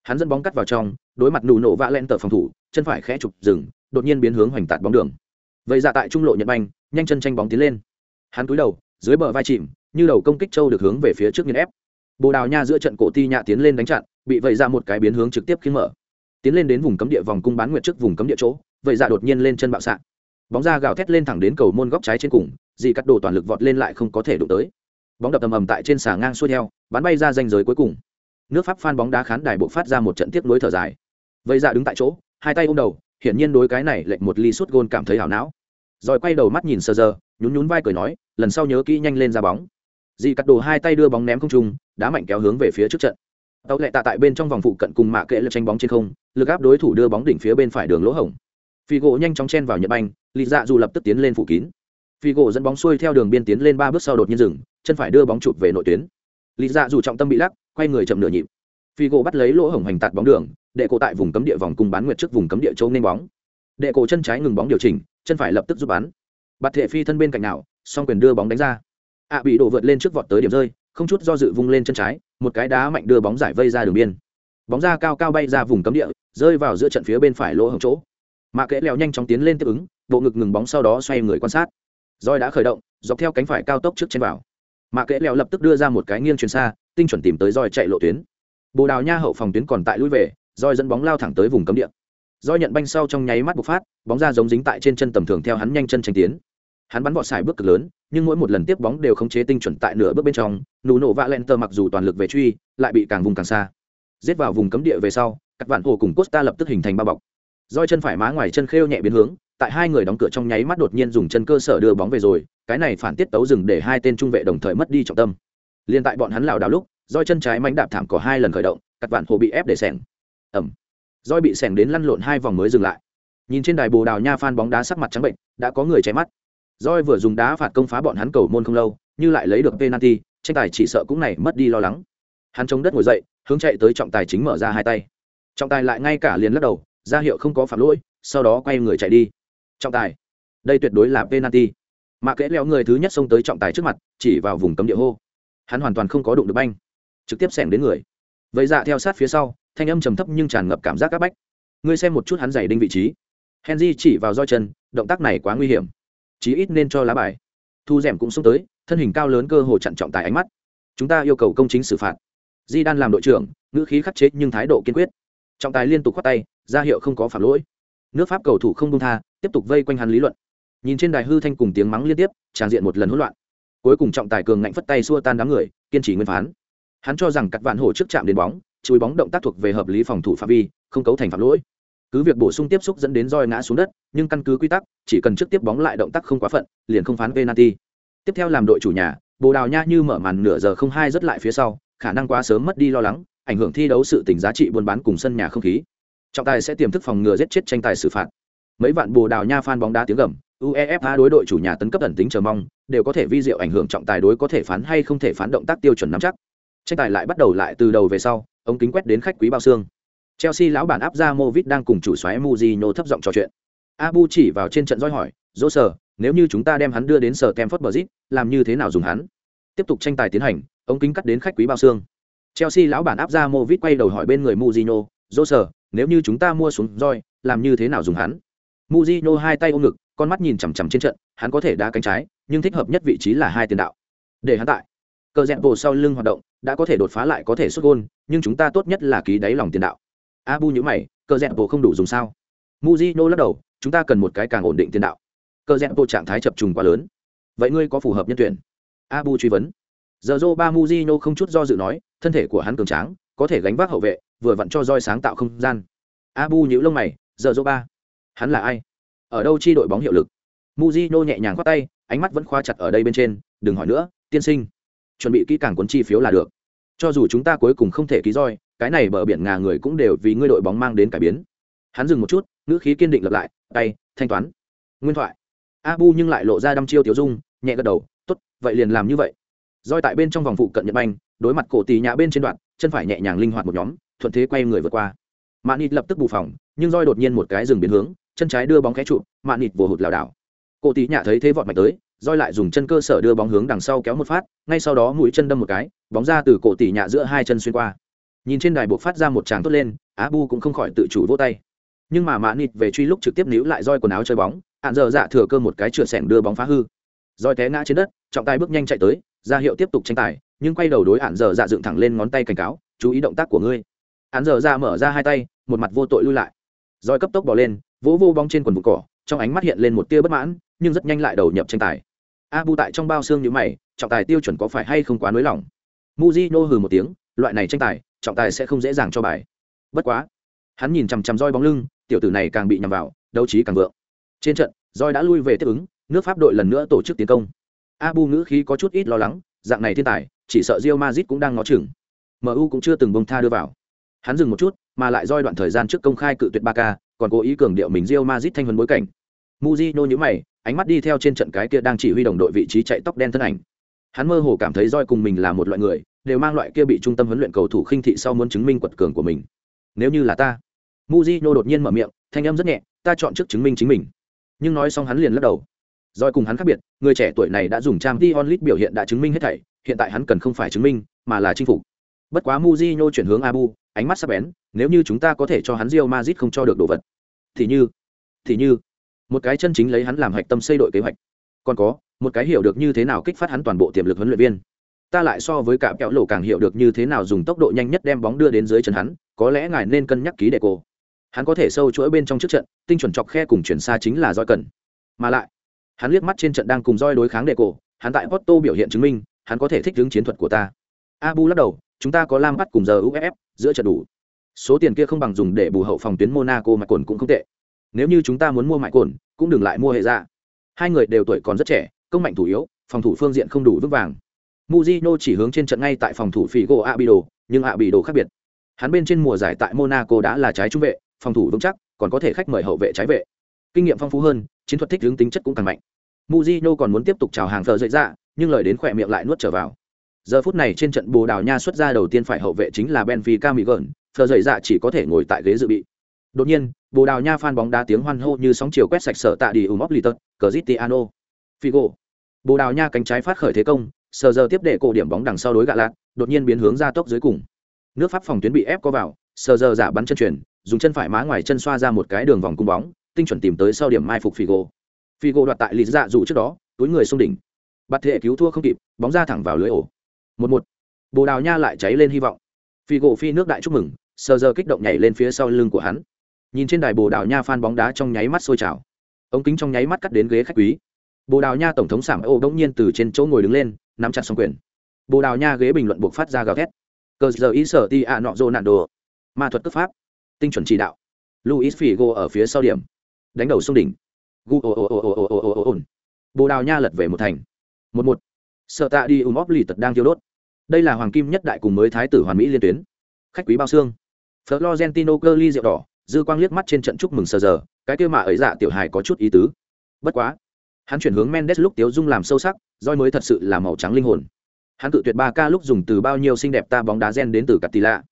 Hắn dẫn bóng cắt vào trong, đối mặt nụ nổ vã len tờ phòng thủ, chân phải khẽ chụp rừng đột nhiên biến hướng hoành tạt bóng đường. Vậy ra tại trung lộ nhận banh, nhanh chân tranh bóng tiến lên. Hắn cúi đầu, dưới bờ vai chìm như đầu công kích châu được hướng về phía trước nghiên ép. Bồ đào nha giữa trận cổ ti nhạ tiến lên đánh chặn, bị vậy ra một cái biến hướng trực tiếp khiến mở. Tiến lên đến vùng cấm địa vòng cung bán nguyệt trước vùng cấm địa chỗ vậy ra đột nhiên lên chân bạo xạ. Bóng ra gào thét lên thẳng đến cầu môn góc trái trên cùng dì cắt đồ toàn lực vọt lên lại không có thể đụng tới. Bóng đập ầm ầm tại trên xà ngang xuôi theo, bắn bay ra danh giới cuối cùng. Nước pháp phan bóng đá khán đài bộ phát ra một trận tiếp nối thở dài. Vậy ra đứng tại chỗ, hai tay ôm đầu, hiển nhiên đối cái này lệnh một ly suốt gôn cảm thấy hảo não. Rồi quay đầu mắt nhìn sờ giờ nhún nhún vai cười nói, lần sau nhớ kỹ nhanh lên ra bóng dì cắt đồ hai tay đưa bóng ném không trung, đá mạnh kéo hướng về phía trước trận. Tàu lệ tạ tại bên trong vòng phụ cận cùng mạ kệ lực tranh bóng trên không, lực áp đối thủ đưa bóng đỉnh phía bên phải đường lỗ hổng. Phi gỗ nhanh chóng chen vào nhật banh, lì dạ dù lập tức tiến lên phủ kín. Phi gỗ dẫn bóng xuôi theo đường biên tiến lên ba bước sau đột nhiên dừng, chân phải đưa bóng chụp về nội tuyến. Lì dạ dù trọng tâm bị lắc, quay người chậm nửa nhịp. Phi gỗ bắt lấy lỗ hổng hành tạt bóng đường, đệ cổ tại vùng cấm địa vòng cung bán nguyệt trước vùng cấm địa châu nên bóng. Đệ cổ chân trái ngừng bóng điều chỉnh, chân phải lập tức giúp bắn. Bạt thệ phi thân bên cạnh nào, song quyền đưa bóng đánh ra ạ bị đổ vượt lên trước vọt tới điểm rơi, không chút do dự vung lên chân trái, một cái đá mạnh đưa bóng giải vây ra đường biên. Bóng ra cao cao bay ra vùng cấm địa, rơi vào giữa trận phía bên phải lỗ hồng chỗ. Mạ kẽ leo nhanh chóng tiến lên tiếp ứng, bộ ngực ngừng bóng sau đó xoay người quan sát. Roi đã khởi động, dọc theo cánh phải cao tốc trước trên vào. Mạ kẽ leo lập tức đưa ra một cái nghiêng truyền xa, tinh chuẩn tìm tới roi chạy lộ tuyến. Bồ đào nha hậu phòng tuyến còn tại lui về roi dẫn bóng lao thẳng tới vùng cấm địa. Roi nhận banh sau trong nháy mắt bộc phát, bóng ra giống dính tại trên chân tầm thường theo hắn nhanh chân tranh tiến hắn bắn vọt xài bước cực lớn, nhưng mỗi một lần tiếp bóng đều không chế tinh chuẩn tại nửa bước bên trong, nụ nổ vạ len tờ mặc dù toàn lực về truy, lại bị càng vùng càng xa. Giết vào vùng cấm địa về sau các bạn hồ cùng costa lập tức hình thành bao bọc. Roi chân phải má ngoài chân khêu nhẹ biến hướng, tại hai người đóng cửa trong nháy mắt đột nhiên dùng chân cơ sở đưa bóng về rồi, cái này phản tiết tấu dừng để hai tên trung vệ đồng thời mất đi trọng tâm. Liên tại bọn hắn lảo đảo lúc, roi chân trái mánh đạp thảm có hai lần khởi động các bạn hồ bị ép để sẻng ẩm roi bị sẻng đến lăn lộn hai vòng mới dừng lại. Nhìn trên đài bồ đào nha phan bóng đá sắc mặt trắng bệnh, đã có người cháy mắt roi vừa dùng đá phạt công phá bọn hắn cầu môn không lâu, như lại lấy được penalty, tranh tài chỉ sợ cũng này mất đi lo lắng. Hắn chống đất ngồi dậy, hướng chạy tới trọng tài chính mở ra hai tay. Trọng tài lại ngay cả liền lắc đầu, ra hiệu không có phạm lỗi, sau đó quay người chạy đi. Trọng tài, đây tuyệt đối là penalty. Mà kẽ leo người thứ nhất xông tới trọng tài trước mặt, chỉ vào vùng cấm địa hô. Hắn hoàn toàn không có đụng được banh, trực tiếp xẻng đến người. Vậy dạ theo sát phía sau, thanh âm trầm thấp nhưng tràn ngập cảm giác các bách. Ngươi xem một chút hắn giày đinh vị trí. Henry chỉ vào roi chân, động tác này quá nguy hiểm chí ít nên cho lá bài. Thu dẻm cũng xuống tới, thân hình cao lớn cơ hồ chặn trọng tài ánh mắt. Chúng ta yêu cầu công chính xử phạt. Di đan làm đội trưởng, ngữ khí khắc chế nhưng thái độ kiên quyết. Trọng tài liên tục khoát tay, ra hiệu không có phạm lỗi. Nước pháp cầu thủ không buông tha, tiếp tục vây quanh hắn lý luận. Nhìn trên đài hư thanh cùng tiếng mắng liên tiếp, tràn diện một lần hỗn loạn. Cuối cùng trọng tài cường ngạnh phất tay xua tan đám người, kiên trì nguyên phán. Hắn cho rằng cắt vạn hổ trước chạm đến bóng, chùi bóng động tác thuộc về hợp lý phòng thủ phạm vi, không cấu thành phạm lỗi cứ việc bổ sung tiếp xúc dẫn đến roi ngã xuống đất, nhưng căn cứ quy tắc, chỉ cần trước tiếp bóng lại động tác không quá phận, liền không phán penalty. Tiếp theo làm đội chủ nhà, bồ đào nha như mở màn nửa giờ không hai rất lại phía sau, khả năng quá sớm mất đi lo lắng, ảnh hưởng thi đấu sự tỉnh giá trị buôn bán cùng sân nhà không khí. Trọng tài sẽ tiềm thức phòng ngừa giết chết tranh tài xử phạt. Mấy vạn bồ đào nha fan bóng đá tiếng gầm, uefa đối đội chủ nhà tấn cấp ẩn tính chờ mong, đều có thể vi diệu ảnh hưởng trọng tài đối có thể phán hay không thể phán động tác tiêu chuẩn nắm chắc. Tranh tài lại bắt đầu lại từ đầu về sau, ống kính quét đến khách quý bao xương chelsea lão bản áp ra movit đang cùng chủ xoáy Mourinho thấp giọng trò chuyện. Abu chỉ vào trên trận roi hỏi dỗ sở nếu như chúng ta đem hắn đưa đến sở Campfort Bridge, làm như thế nào dùng hắn? Tiếp tục tranh tài tiến hành ống kính cắt đến khách quý bao xương. Chelsea lão bản áp ra movit quay đầu hỏi bên người Mourinho: dỗ sở nếu như chúng ta mua xuống roi làm như thế nào dùng hắn? Mourinho hai tay ôm ngực con mắt nhìn chằm chằm trên trận hắn có thể đá cánh trái nhưng thích hợp nhất vị trí là hai tiền đạo. Để hắn tại. Cờ rẹn bồ sau lưng hoạt động đã có thể đột phá lại có thể xuất gôn nhưng chúng ta tốt nhất là ký đáy lòng tiền đạo abu nhữ mày, cờ dẹp bộ không đủ dùng sao? Muzino lắc đầu, chúng ta cần một cái càng ổn định tiền đạo. Cờ dẹp bộ trạng thái chập trùng quá lớn. Vậy ngươi có phù hợp nhân tuyển? Abu truy vấn. Giờ dô ba muzino không chút do dự nói, thân thể của hắn cường tráng, có thể gánh vác hậu vệ, vừa vặn cho roi sáng tạo không gian. Abu nhữ lông mày, giờ dô ba? Hắn là ai? Ở đâu chi đội bóng hiệu lực? Muzino nhẹ nhàng khoát tay, ánh mắt vẫn khoa chặt ở đây bên trên, đừng hỏi nữa, tiên sinh. Chuẩn bị kỹ càng cuốn chi phiếu là được. Cho dù chúng ta cuối cùng không thể ký roi cái này bờ biển ngà người cũng đều vì ngươi đội bóng mang đến cải biến. Hắn dừng một chút, ngữ khí kiên định lập lại, tay, thanh toán. Nguyên thoại. Abu nhưng lại lộ ra đăm chiêu tiểu dung, nhẹ gật đầu, tốt, vậy liền làm như vậy. Roi tại bên trong vòng phụ cận nhật banh, đối mặt cổ tì nhã bên trên đoạn, chân phải nhẹ nhàng linh hoạt một nhóm, thuận thế quay người vượt qua. Mạn nịt lập tức bù phòng, nhưng roi đột nhiên một cái dừng biến hướng, chân trái đưa bóng khẽ trụ, mạn nịt vồ hụt lảo đảo. Cổ tì nhã thấy thế vọt mạch tới, roi lại dùng chân cơ sở đưa bóng hướng đằng sau kéo một phát, ngay sau đó mũi chân đâm một cái, bóng ra từ cổ tì nhã giữa hai chân xuyên qua nhìn trên đài buộc phát ra một tràng tốt lên, á bu cũng không khỏi tự chủ vô tay. Nhưng mà mã nịt về truy lúc trực tiếp níu lại roi quần áo chơi bóng, hạn giờ dạ thừa cơ một cái chửa sẻng đưa bóng phá hư. Roi té ngã trên đất, trọng tài bước nhanh chạy tới, ra hiệu tiếp tục tranh tài, nhưng quay đầu đối hạn giờ dạ dựng thẳng lên ngón tay cảnh cáo, chú ý động tác của ngươi. Hạn giờ dạ mở ra hai tay, một mặt vô tội lui lại. Roi cấp tốc bỏ lên, vỗ vô bóng trên quần bụng cỏ, trong ánh mắt hiện lên một tia bất mãn, nhưng rất nhanh lại đầu nhập tranh tài. Abu tại trong bao xương như mày, trọng tài tiêu chuẩn có phải hay không quá nới lỏng? Muzino hừ một tiếng, loại này tranh tài trọng tài sẽ không dễ dàng cho bài. Bất quá, hắn nhìn chằm chằm roi bóng lưng, tiểu tử này càng bị nhằm vào, đấu trí càng vượng. Trên trận, roi đã lui về tiếp ứng, nước pháp đội lần nữa tổ chức tiến công. Abu ngữ khí có chút ít lo lắng, dạng này thiên tài, chỉ sợ rio mazit cũng đang ngó chừng. Mu cũng chưa từng bông tha đưa vào. Hắn dừng một chút, mà lại roi đoạn thời gian trước công khai cự tuyệt ba k còn cố ý cường điệu mình rio mazit thanh huấn bối cảnh. Muzino nhữ mày, ánh mắt đi theo trên trận cái kia đang chỉ huy đồng đội vị trí chạy tóc đen thân ảnh. Hắn mơ hồ cảm thấy roi cùng mình là một loại người đều mang loại kia bị trung tâm huấn luyện cầu thủ khinh thị sau muốn chứng minh quật cường của mình. Nếu như là ta, muzino đột nhiên mở miệng, thanh âm rất nhẹ, ta chọn trước chứng minh chính mình. Nhưng nói xong hắn liền lắc đầu. Rồi cùng hắn khác biệt, người trẻ tuổi này đã dùng trang t onlit biểu hiện đã chứng minh hết thảy, hiện tại hắn cần không phải chứng minh, mà là chinh phục. Bất quá muzino chuyển hướng abu, ánh mắt sắc bén, nếu như chúng ta có thể cho hắn rio mazit không cho được đồ vật, thì như thì như, một cái chân chính lấy hắn làm hạch tâm xây đội kế hoạch. Còn có, một cái hiểu được như thế nào kích phát hắn toàn bộ tiềm lực huấn luyện viên ta lại so với cả kẹo lộ càng hiểu được như thế nào dùng tốc độ nhanh nhất đem bóng đưa đến dưới chân hắn, có lẽ ngài nên cân nhắc ký đệ cô. Hắn có thể sâu chuỗi bên trong trước trận, tinh chuẩn chọc khe cùng chuyển xa chính là roi cần. Mà lại, hắn liếc mắt trên trận đang cùng roi đối kháng đệ cổ hắn tại porto biểu hiện chứng minh, hắn có thể thích ứng chiến thuật của ta. Abu lắc đầu, chúng ta có lam bắt cùng giờ uff giữa trận đủ. Số tiền kia không bằng dùng để bù hậu phòng tuyến monaco mạch cồn cũng không tệ. Nếu như chúng ta muốn mua mạch cồn, cũng đừng lại mua hệ ra hai người đều tuổi còn rất trẻ, công mạnh thủ yếu, phòng thủ phương diện không đủ vững vàng. Mujino chỉ hướng trên trận ngay tại phòng thủ Figo Abido, nhưng Abido khác biệt. Hắn bên trên mùa giải tại Monaco đã là trái trung vệ, phòng thủ vững chắc, còn có thể khách mời hậu vệ trái vệ. Kinh nghiệm phong phú hơn, chiến thuật thích hướng tính chất cũng càng mạnh. Mujino còn muốn tiếp tục chào hàng giờ dậy ra, nhưng lời đến khỏe miệng lại nuốt trở vào. Giờ phút này trên trận Bồ Đào Nha xuất ra đầu tiên phải hậu vệ chính là Benfica Miguel, giờ dậy ra chỉ có thể ngồi tại ghế dự bị. Đột nhiên, Bồ Đào Nha fan bóng đá tiếng hoan hô như sóng chiều quét sạch sở tạ đi Umoplitot, Cristiano, Figo. Bồ Đào Nha cánh trái phát khởi thế công, sờ giờ tiếp để cổ điểm bóng đằng sau đối gạ lạc, đột nhiên biến hướng ra tốc dưới cùng. Nước Pháp phòng tuyến bị ép có vào, sờ giờ giả bắn chân chuyển, dùng chân phải má ngoài chân xoa ra một cái đường vòng cung bóng, tinh chuẩn tìm tới sau điểm mai phục Figo. Figo đoạt tại lì dạ dù trước đó, túi người xung đỉnh. Bắt thể cứu thua không kịp, bóng ra thẳng vào lưới ổ. Một một. Bồ Đào Nha lại cháy lên hy vọng. Figo phi nước đại chúc mừng, sờ giờ kích động nhảy lên phía sau lưng của hắn nhìn trên đài bồ đào nha phan bóng đá trong nháy mắt sôi trào ống kính trong nháy mắt cắt đến ghế khách quý bồ đào nha tổng thống sảm ô đông nhiên từ trên chỗ ngồi đứng lên nắm chặt xong quyền. Bồ đào nha ghế bình luận buộc phát ra gào thét. Cờ giờ ý sở ti a nọ dô nạn đồ ma thuật cấp pháp. Tinh chuẩn chỉ đạo. Luis figo ở phía sau điểm. Đánh đầu sông đỉnh. Gu ồ ồ ồ ồ ồ ồ ồ ồ bồ đào nha lật về một thành. Một một. Sợ tạ đi ùm óp lì tật đang thiêu đốt. Đây là hoàng kim nhất đại cùng mới thái tử hoàn mỹ liên tuyến. Khách quý bao xương. Florentino cơ ly rượu đỏ, dư quang liếc mắt trên trận chúc mừng sờ giờ, cái kêu mà ấy dạ tiểu hài có chút ý tứ. Bất quá. Hắn chuyển hướng mendes lúc tiếu dung làm sâu sắc roi mới thật sự là màu trắng linh hồn. Hắn tự tuyệt ba ca lúc dùng từ bao nhiêu xinh đẹp ta bóng đá gen đến từ Cattila. tì lạ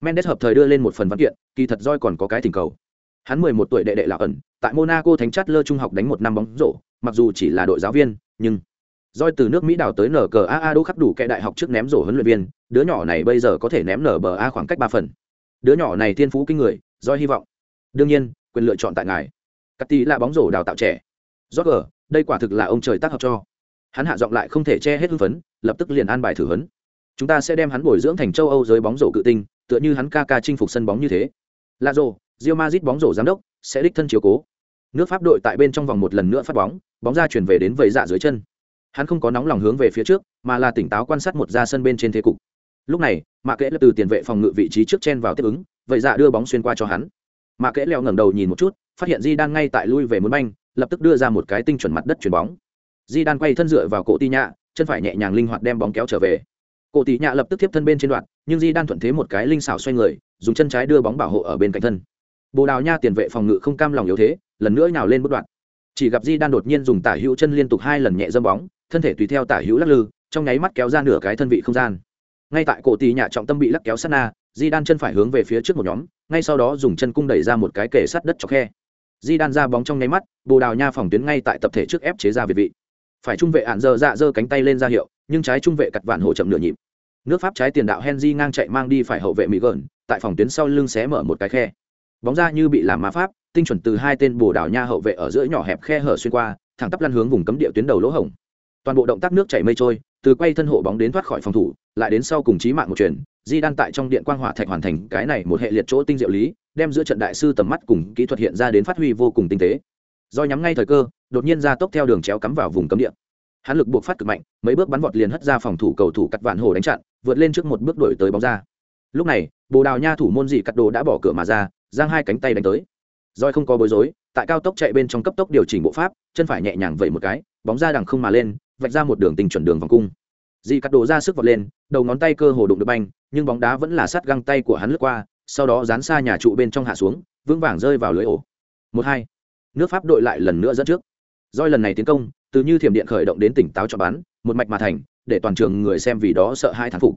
mendes hợp thời đưa lên một phần văn kiện kỳ thật roi còn có cái thỉnh cầu. Hắn mười một tuổi đệ đệ lão ẩn tại monaco thánh chát lơ trung học đánh một năm bóng rổ mặc dù chỉ là đội giáo viên nhưng roi từ nước mỹ đào tới nở cờ a đô khắp đủ kẻ đại học trước ném rổ huấn luyện viên đứa nhỏ này bây giờ có thể ném nở bờ a khoảng cách ba phần. Đứa nhỏ này thiên phú kinh người roi hy vọng. Đương nhiên quyền lựa chọn tại ngài. Cắt là bóng rổ đào tạo trẻ. Roger, đây quả thực là ông trời tác hợp cho. Hắn hạ giọng lại không thể che hết hưng phấn, lập tức liền an bài thử hấn. Chúng ta sẽ đem hắn bồi dưỡng thành châu Âu giới bóng rổ cự tinh, tựa như hắn ca ca chinh phục sân bóng như thế. Lazio, rio mazit bóng rổ giám đốc sẽ đích thân chiếu cố. Nước Pháp đội tại bên trong vòng một lần nữa phát bóng, bóng ra chuyển về đến vầy dạ dưới chân. Hắn không có nóng lòng hướng về phía trước, mà là tỉnh táo quan sát một ra sân bên trên thế cục. Lúc này, Mạ Kẽ lập từ tiền vệ phòng ngự vị trí trước chen vào tiếp ứng, vậy dạ đưa bóng xuyên qua cho hắn. Mạ Kẽ leo ngẩng đầu nhìn một chút, phát hiện Di đang ngay tại lui về muốn banh, lập tức đưa ra một cái tinh chuẩn mặt đất chuyền bóng di đan quay thân dựa vào cổ tì nhạ chân phải nhẹ nhàng linh hoạt đem bóng kéo trở về. Cổ tì nhạ lập tức tiếp thân bên trên đoạn, nhưng di đan thuận thế một cái linh xảo xoay người, dùng chân trái đưa bóng bảo hộ ở bên cạnh thân. Bồ đào nha tiền vệ phòng ngự không cam lòng yếu thế, lần nữa nhào lên bất đoạn. Chỉ gặp di đan đột nhiên dùng tả hữu chân liên tục hai lần nhẹ dâm bóng, thân thể tùy theo tả hữu lắc lư, trong nháy mắt kéo ra nửa cái thân vị không gian. Ngay tại cổ tì nhạ trọng tâm bị lắc kéo sát na, di đan chân phải hướng về phía trước một nhóm, ngay sau đó dùng chân cung đẩy ra một cái kể sát đất cho khe. Di đan ra bóng trong nháy mắt, bồ đào nha phòng tuyến ngay tại tập thể trước ép chế ra việt vị phải trung vệ ạn dơ dạ dơ cánh tay lên ra hiệu, nhưng trái trung vệ cặt vạn hộ chậm nửa nhịp. Nước pháp trái tiền đạo henry ngang chạy mang đi phải hậu vệ mỹ gợn, tại phòng tuyến sau lưng xé mở một cái khe. Bóng ra như bị làm má pháp, tinh chuẩn từ hai tên bồ đào nha hậu vệ ở giữa nhỏ hẹp khe hở xuyên qua, thẳng tắp lăn hướng vùng cấm địa tuyến đầu lỗ hổng. Toàn bộ động tác nước chảy mây trôi, từ quay thân hộ bóng đến thoát khỏi phòng thủ, lại đến sau cùng chí mạng một chuyển di đan tại trong điện quang hỏa thạch hoàn thành cái này một hệ liệt chỗ tinh diệu lý, đem giữa trận đại sư tầm mắt cùng kỹ thuật hiện ra đến phát huy vô cùng tinh tế. Do nhắm ngay thời cơ đột nhiên ra tốc theo đường chéo cắm vào vùng cấm địa. Hắn lực buộc phát cực mạnh, mấy bước bắn vọt liền hất ra phòng thủ cầu thủ cắt vạn hồ đánh chặn, vượt lên trước một bước đổi tới bóng ra. Lúc này, bồ đào nha thủ môn dị cắt đồ đã bỏ cửa mà ra, giang hai cánh tay đánh tới. Roi không có bối rối, tại cao tốc chạy bên trong cấp tốc điều chỉnh bộ pháp, chân phải nhẹ nhàng vẩy một cái, bóng ra đằng không mà lên, vạch ra một đường tình chuẩn đường vòng cung. Dị cắt đồ ra sức vọt lên, đầu ngón tay cơ hồ đụng được banh, nhưng bóng đá vẫn là sát găng tay của hắn lướt qua, sau đó dán xa nhà trụ bên trong hạ xuống, vững vàng rơi vào lưới ổ. Một hai, nước pháp đội lại lần nữa dẫn trước doi lần này tiến công, từ như thiểm điện khởi động đến tỉnh táo cho bắn một mạch mà thành, để toàn trường người xem vì đó sợ hai thán phục.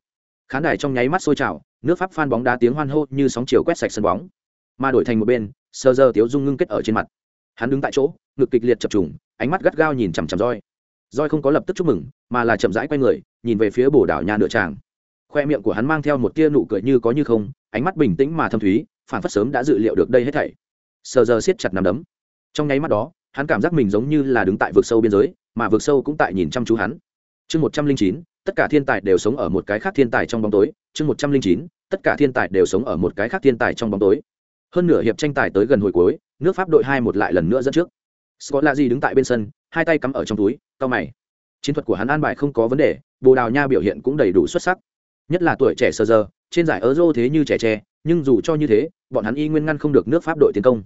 Khán đài trong nháy mắt sôi trào, nước pháp phan bóng đá tiếng hoan hô như sóng chiều quét sạch sân bóng. Mà đổi thành một bên, sơ giờ tiếu dung ngưng kết ở trên mặt. Hắn đứng tại chỗ, ngực kịch liệt chập trùng, ánh mắt gắt gao nhìn chằm chằm roi roi không có lập tức chúc mừng, mà là chậm rãi quay người, nhìn về phía bồ đảo nhà nửa tràng. Khoe miệng của hắn mang theo một tia nụ cười như có như không, ánh mắt bình tĩnh mà thâm thúy phản phất sớm đã dự liệu được đây hết thảy. Sờ giờ siết chặt nằm đấm. Trong nháy mắt đó hắn cảm giác mình giống như là đứng tại vực sâu biên giới, mà vực sâu cũng tại nhìn chăm chú hắn. Chương một trăm linh chín, tất cả thiên tài đều sống ở một cái khác thiên tài trong bóng tối. Chương một trăm linh chín, tất cả thiên tài đều sống ở một cái khác thiên tài trong bóng tối. Hơn nửa hiệp tranh tài tới gần hồi cuối, nước pháp đội hai một lại lần nữa dẫn trước. Scott la đứng tại bên sân, hai tay cắm ở trong túi cao mày. Chiến thuật của hắn an bài không có vấn đề, bồ đào nha biểu hiện cũng đầy đủ xuất sắc. Nhất là tuổi trẻ sơ giờ, trên giải euro thế như trẻ tre, nhưng dù cho như thế, bọn hắn y nguyên ngăn không được nước pháp đội tiến công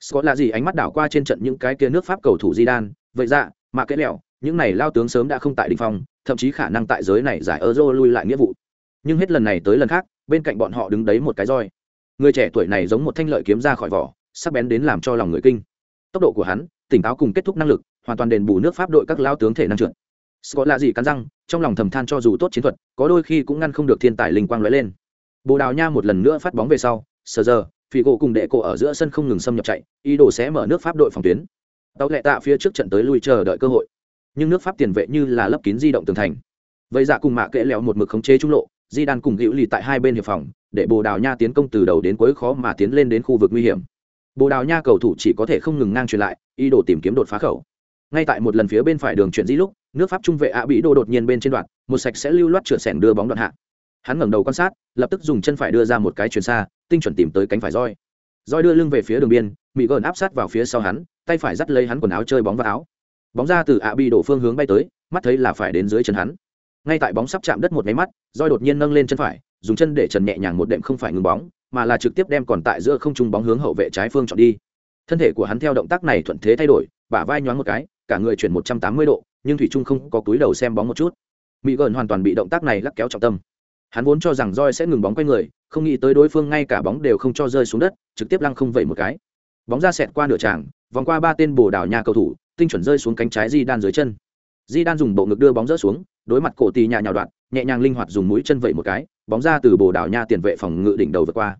scott là gì? Ánh mắt đảo qua trên trận những cái kia nước pháp cầu thủ Zidane, vậy ra dạ, mà cái lẹo những này lao tướng sớm đã không tại đỉnh phong thậm chí khả năng tại giới này giải euro lui lại nghĩa vụ. Nhưng hết lần này tới lần khác bên cạnh bọn họ đứng đấy một cái roi. Người trẻ tuổi này giống một thanh lợi kiếm ra khỏi vỏ sắc bén đến làm cho lòng người kinh. Tốc độ của hắn tỉnh táo cùng kết thúc năng lực hoàn toàn đền bù nước pháp đội các lao tướng thể năng trượt. Scott là gì? Cắn răng trong lòng thầm than cho dù tốt chiến thuật có đôi khi cũng ngăn không được thiên tài linh quang lóe lên. Bồ đào nha một lần nữa phát bóng về sau sờ giờ phi gỗ cùng đệ cổ ở giữa sân không ngừng xâm nhập chạy, ý đồ sẽ mở nước pháp đội phòng tuyến. Tàu lệ tạ phía trước trận tới lui chờ đợi cơ hội. Nhưng nước pháp tiền vệ như là lấp kín di động tường thành. Vậy dạ cùng mạ kệ lẹo một mực khống chế trung lộ, di đan cùng hữu lì tại hai bên hiệp phòng, để bồ đào nha tiến công từ đầu đến cuối khó mà tiến lên đến khu vực nguy hiểm. Bồ đào nha cầu thủ chỉ có thể không ngừng ngang truyền lại, ý đồ tìm kiếm đột phá khẩu. Ngay tại một lần phía bên phải đường chuyển di lúc, nước pháp trung vệ ạ bị đô đột nhiên bên trên đoạn, một sạch sẽ lưu loát trượt sẻng đưa bóng đoạn hạ. Hắn ngẩng đầu quan sát, lập tức dùng chân phải đưa ra một cái chuyền xa tinh chuẩn tìm tới cánh phải roi. Roi đưa lưng về phía đường biên mỹ gợn áp sát vào phía sau hắn, tay phải dắt lấy hắn quần áo chơi bóng vào áo. Bóng ra từ ạ bị đổ phương hướng bay tới, mắt thấy là phải đến dưới chân hắn. Ngay tại bóng sắp chạm đất một máy mắt, roi đột nhiên nâng lên chân phải, dùng chân để trần nhẹ nhàng một đệm không phải ngừng bóng, mà là trực tiếp đem còn tại giữa không trung bóng hướng hậu vệ trái phương chọn đi. Thân thể của hắn theo động tác này thuận thế thay đổi, bả vai nhoáng một cái, cả người chuyển một trăm tám mươi độ, nhưng thủy trung không có túi đầu xem bóng một chút. Mỹ gần hoàn toàn bị động tác này lắc kéo trọng tâm hắn vốn cho rằng roi sẽ ngừng bóng quay người, không nghĩ tới đối phương ngay cả bóng đều không cho rơi xuống đất, trực tiếp lăng không vẩy một cái. Bóng ra sẹt qua nửa tràng, vòng qua ba tên bồ đào nhà cầu thủ, tinh chuẩn rơi xuống cánh trái di đan dưới chân. Di đan dùng bộ ngực đưa bóng rỡ xuống, đối mặt cổ tì nhà nhào đoạn nhẹ nhàng linh hoạt dùng mũi chân vẩy một cái, bóng ra từ bồ đào nha tiền vệ phòng ngự đỉnh đầu vượt qua.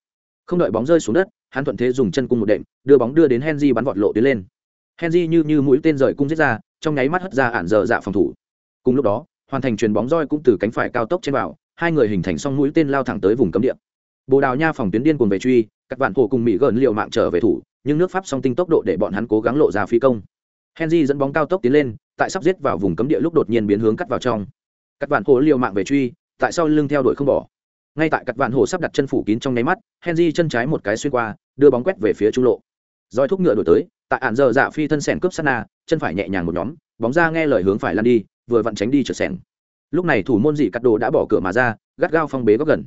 Không đợi bóng rơi xuống đất, hắn thuận thế dùng chân cung một đệm, đưa bóng đưa đến henry bắn vọt lộ tiến lên. Henry như như mũi tên rời cung giết ra, trong nháy mắt hất ra ản dở dạ phòng thủ. Cùng lúc đó, hoàn thành chuyền bóng roi cũng từ cánh phải cao tốc trên vào hai người hình thành xong mũi tên lao thẳng tới vùng cấm địa. Bồ đào nha phòng tuyến điên cuồng về truy, các bạn cổ cùng mỹ gần liệu mạng trở về thủ, nhưng nước pháp song tinh tốc độ để bọn hắn cố gắng lộ ra phi công. Henry dẫn bóng cao tốc tiến lên, tại sắp giết vào vùng cấm địa lúc đột nhiên biến hướng cắt vào trong. Các bạn cổ liều mạng về truy, tại sao lưng theo đuổi không bỏ. Ngay tại các bạn hồ sắp đặt chân phủ kín trong nháy mắt, henry chân trái một cái xuyên qua, đưa bóng quét về phía trung lộ. Roi thúc ngựa đổi tới, tại ản giờ dạ phi thân sẻn cướp sana chân phải nhẹ nhàng một nhóm, bóng ra nghe lời hướng phải lăn đi, vừa vặn tránh đi trượt sẻn lúc này thủ môn dị cắt đồ đã bỏ cửa mà ra, gắt gao phong bế góc gần.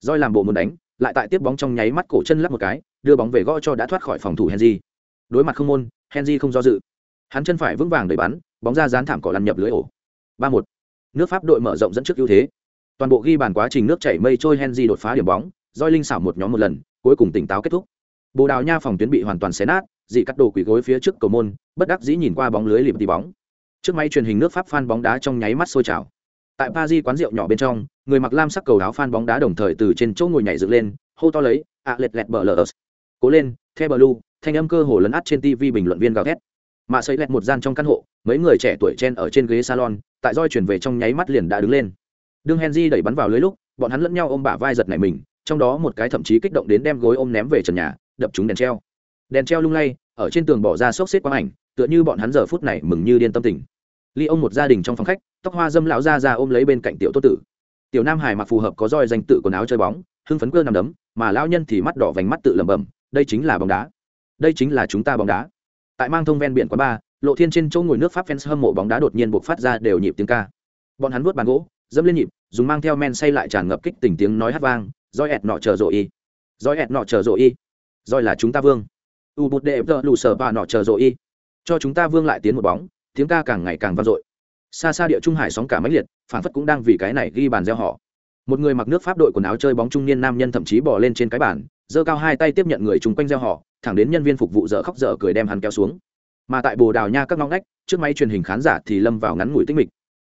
Roi làm bộ muốn đánh, lại tại tiếp bóng trong nháy mắt cổ chân lắc một cái, đưa bóng về gõ cho đã thoát khỏi phòng thủ henry. Đối mặt không môn, henry không do dự. Hắn chân phải vững vàng đẩy bắn, bóng ra dán thảm cỏ lăn nhập lưới ổ. Ba một. Nước pháp đội mở rộng dẫn trước ưu thế. Toàn bộ ghi bàn quá trình nước chảy mây trôi henry đột phá điểm bóng roi linh xảo một nhóm một lần, cuối cùng tỉnh táo kết thúc. Bồ đào nha phòng tuyến bị hoàn toàn xé nát, dị cắt đồ quỷ gối phía trước cầu môn, bất đắc dĩ nhìn qua bóng lưới lịp tì bóng. Trước máy truyền hình nước pháp phan bóng đá trong nháy mắt sôi trào tại paris quán rượu nhỏ bên trong, người mặc lam sắc cầu áo phan bóng đá đồng thời từ trên chỗ ngồi nhảy dựng lên, hô to lấy ạ lẹt lẹt bờ lờ cố lên, the blue, thanh âm cơ hồ lấn át trên tv bình luận viên gào thét. Mạ xây lẹt một gian trong căn hộ, mấy người trẻ tuổi chen ở trên ghế salon, tại roi chuyển về trong nháy mắt liền đã đứng lên. Đương henry đẩy bắn vào lưới lúc, bọn hắn lẫn nhau ôm bả vai giật này mình, trong đó một cái thậm chí kích động đến đem gối ôm ném về trần nhà, đập trúng đèn treo. Đèn treo lung lay, ở trên tường bỏ ra xốc xếp quang ảnh, tựa như bọn hắn giờ phút này mừng như điên tâm tình. Ly ông một gia đình trong phòng khách tóc hoa dâm lão ra ra ôm lấy bên cạnh tiểu tốt tử. Tiểu nam hải mặc phù hợp có roi danh tự quần áo chơi bóng, hưng phấn cơ nằm đấm, mà lão nhân thì mắt đỏ vành mắt tự lẩm bẩm, đây chính là bóng đá. Đây chính là chúng ta bóng đá. Tại mang thông ven biển quán ba lộ thiên trên chỗ ngồi nước pháp fans hâm mộ bóng đá đột nhiên buộc phát ra đều nhịp tiếng ca. Bọn hắn vuốt bàn gỗ, dẫm lên nhịp, dùng mang theo men say lại tràn ngập kích tình tiếng nói hát vang, roi ẹt nọ chờ rộ y. Roi ẹt nọ chờ rộ y. Roi là chúng ta vương. U bụt đệ vợ lù sở bà nọ chờ rộ y. Cho chúng ta vương lại tiến một bóng. Tiếng ca càng ngày càng vang dội xa xa địa trung hải sóng cả máy liệt phản phất cũng đang vì cái này ghi bàn gieo họ. Một người mặc nước pháp đội quần áo chơi bóng trung niên nam nhân thậm chí bỏ lên trên cái bàn, giơ cao hai tay tiếp nhận người chung quanh gieo họ, thẳng đến nhân viên phục vụ dở khóc dở cười đem hắn kéo xuống. Mà tại bồ đào nha các ngõ ngách, trước máy truyền hình khán giả thì lâm vào ngắn ngủi tinh mịch.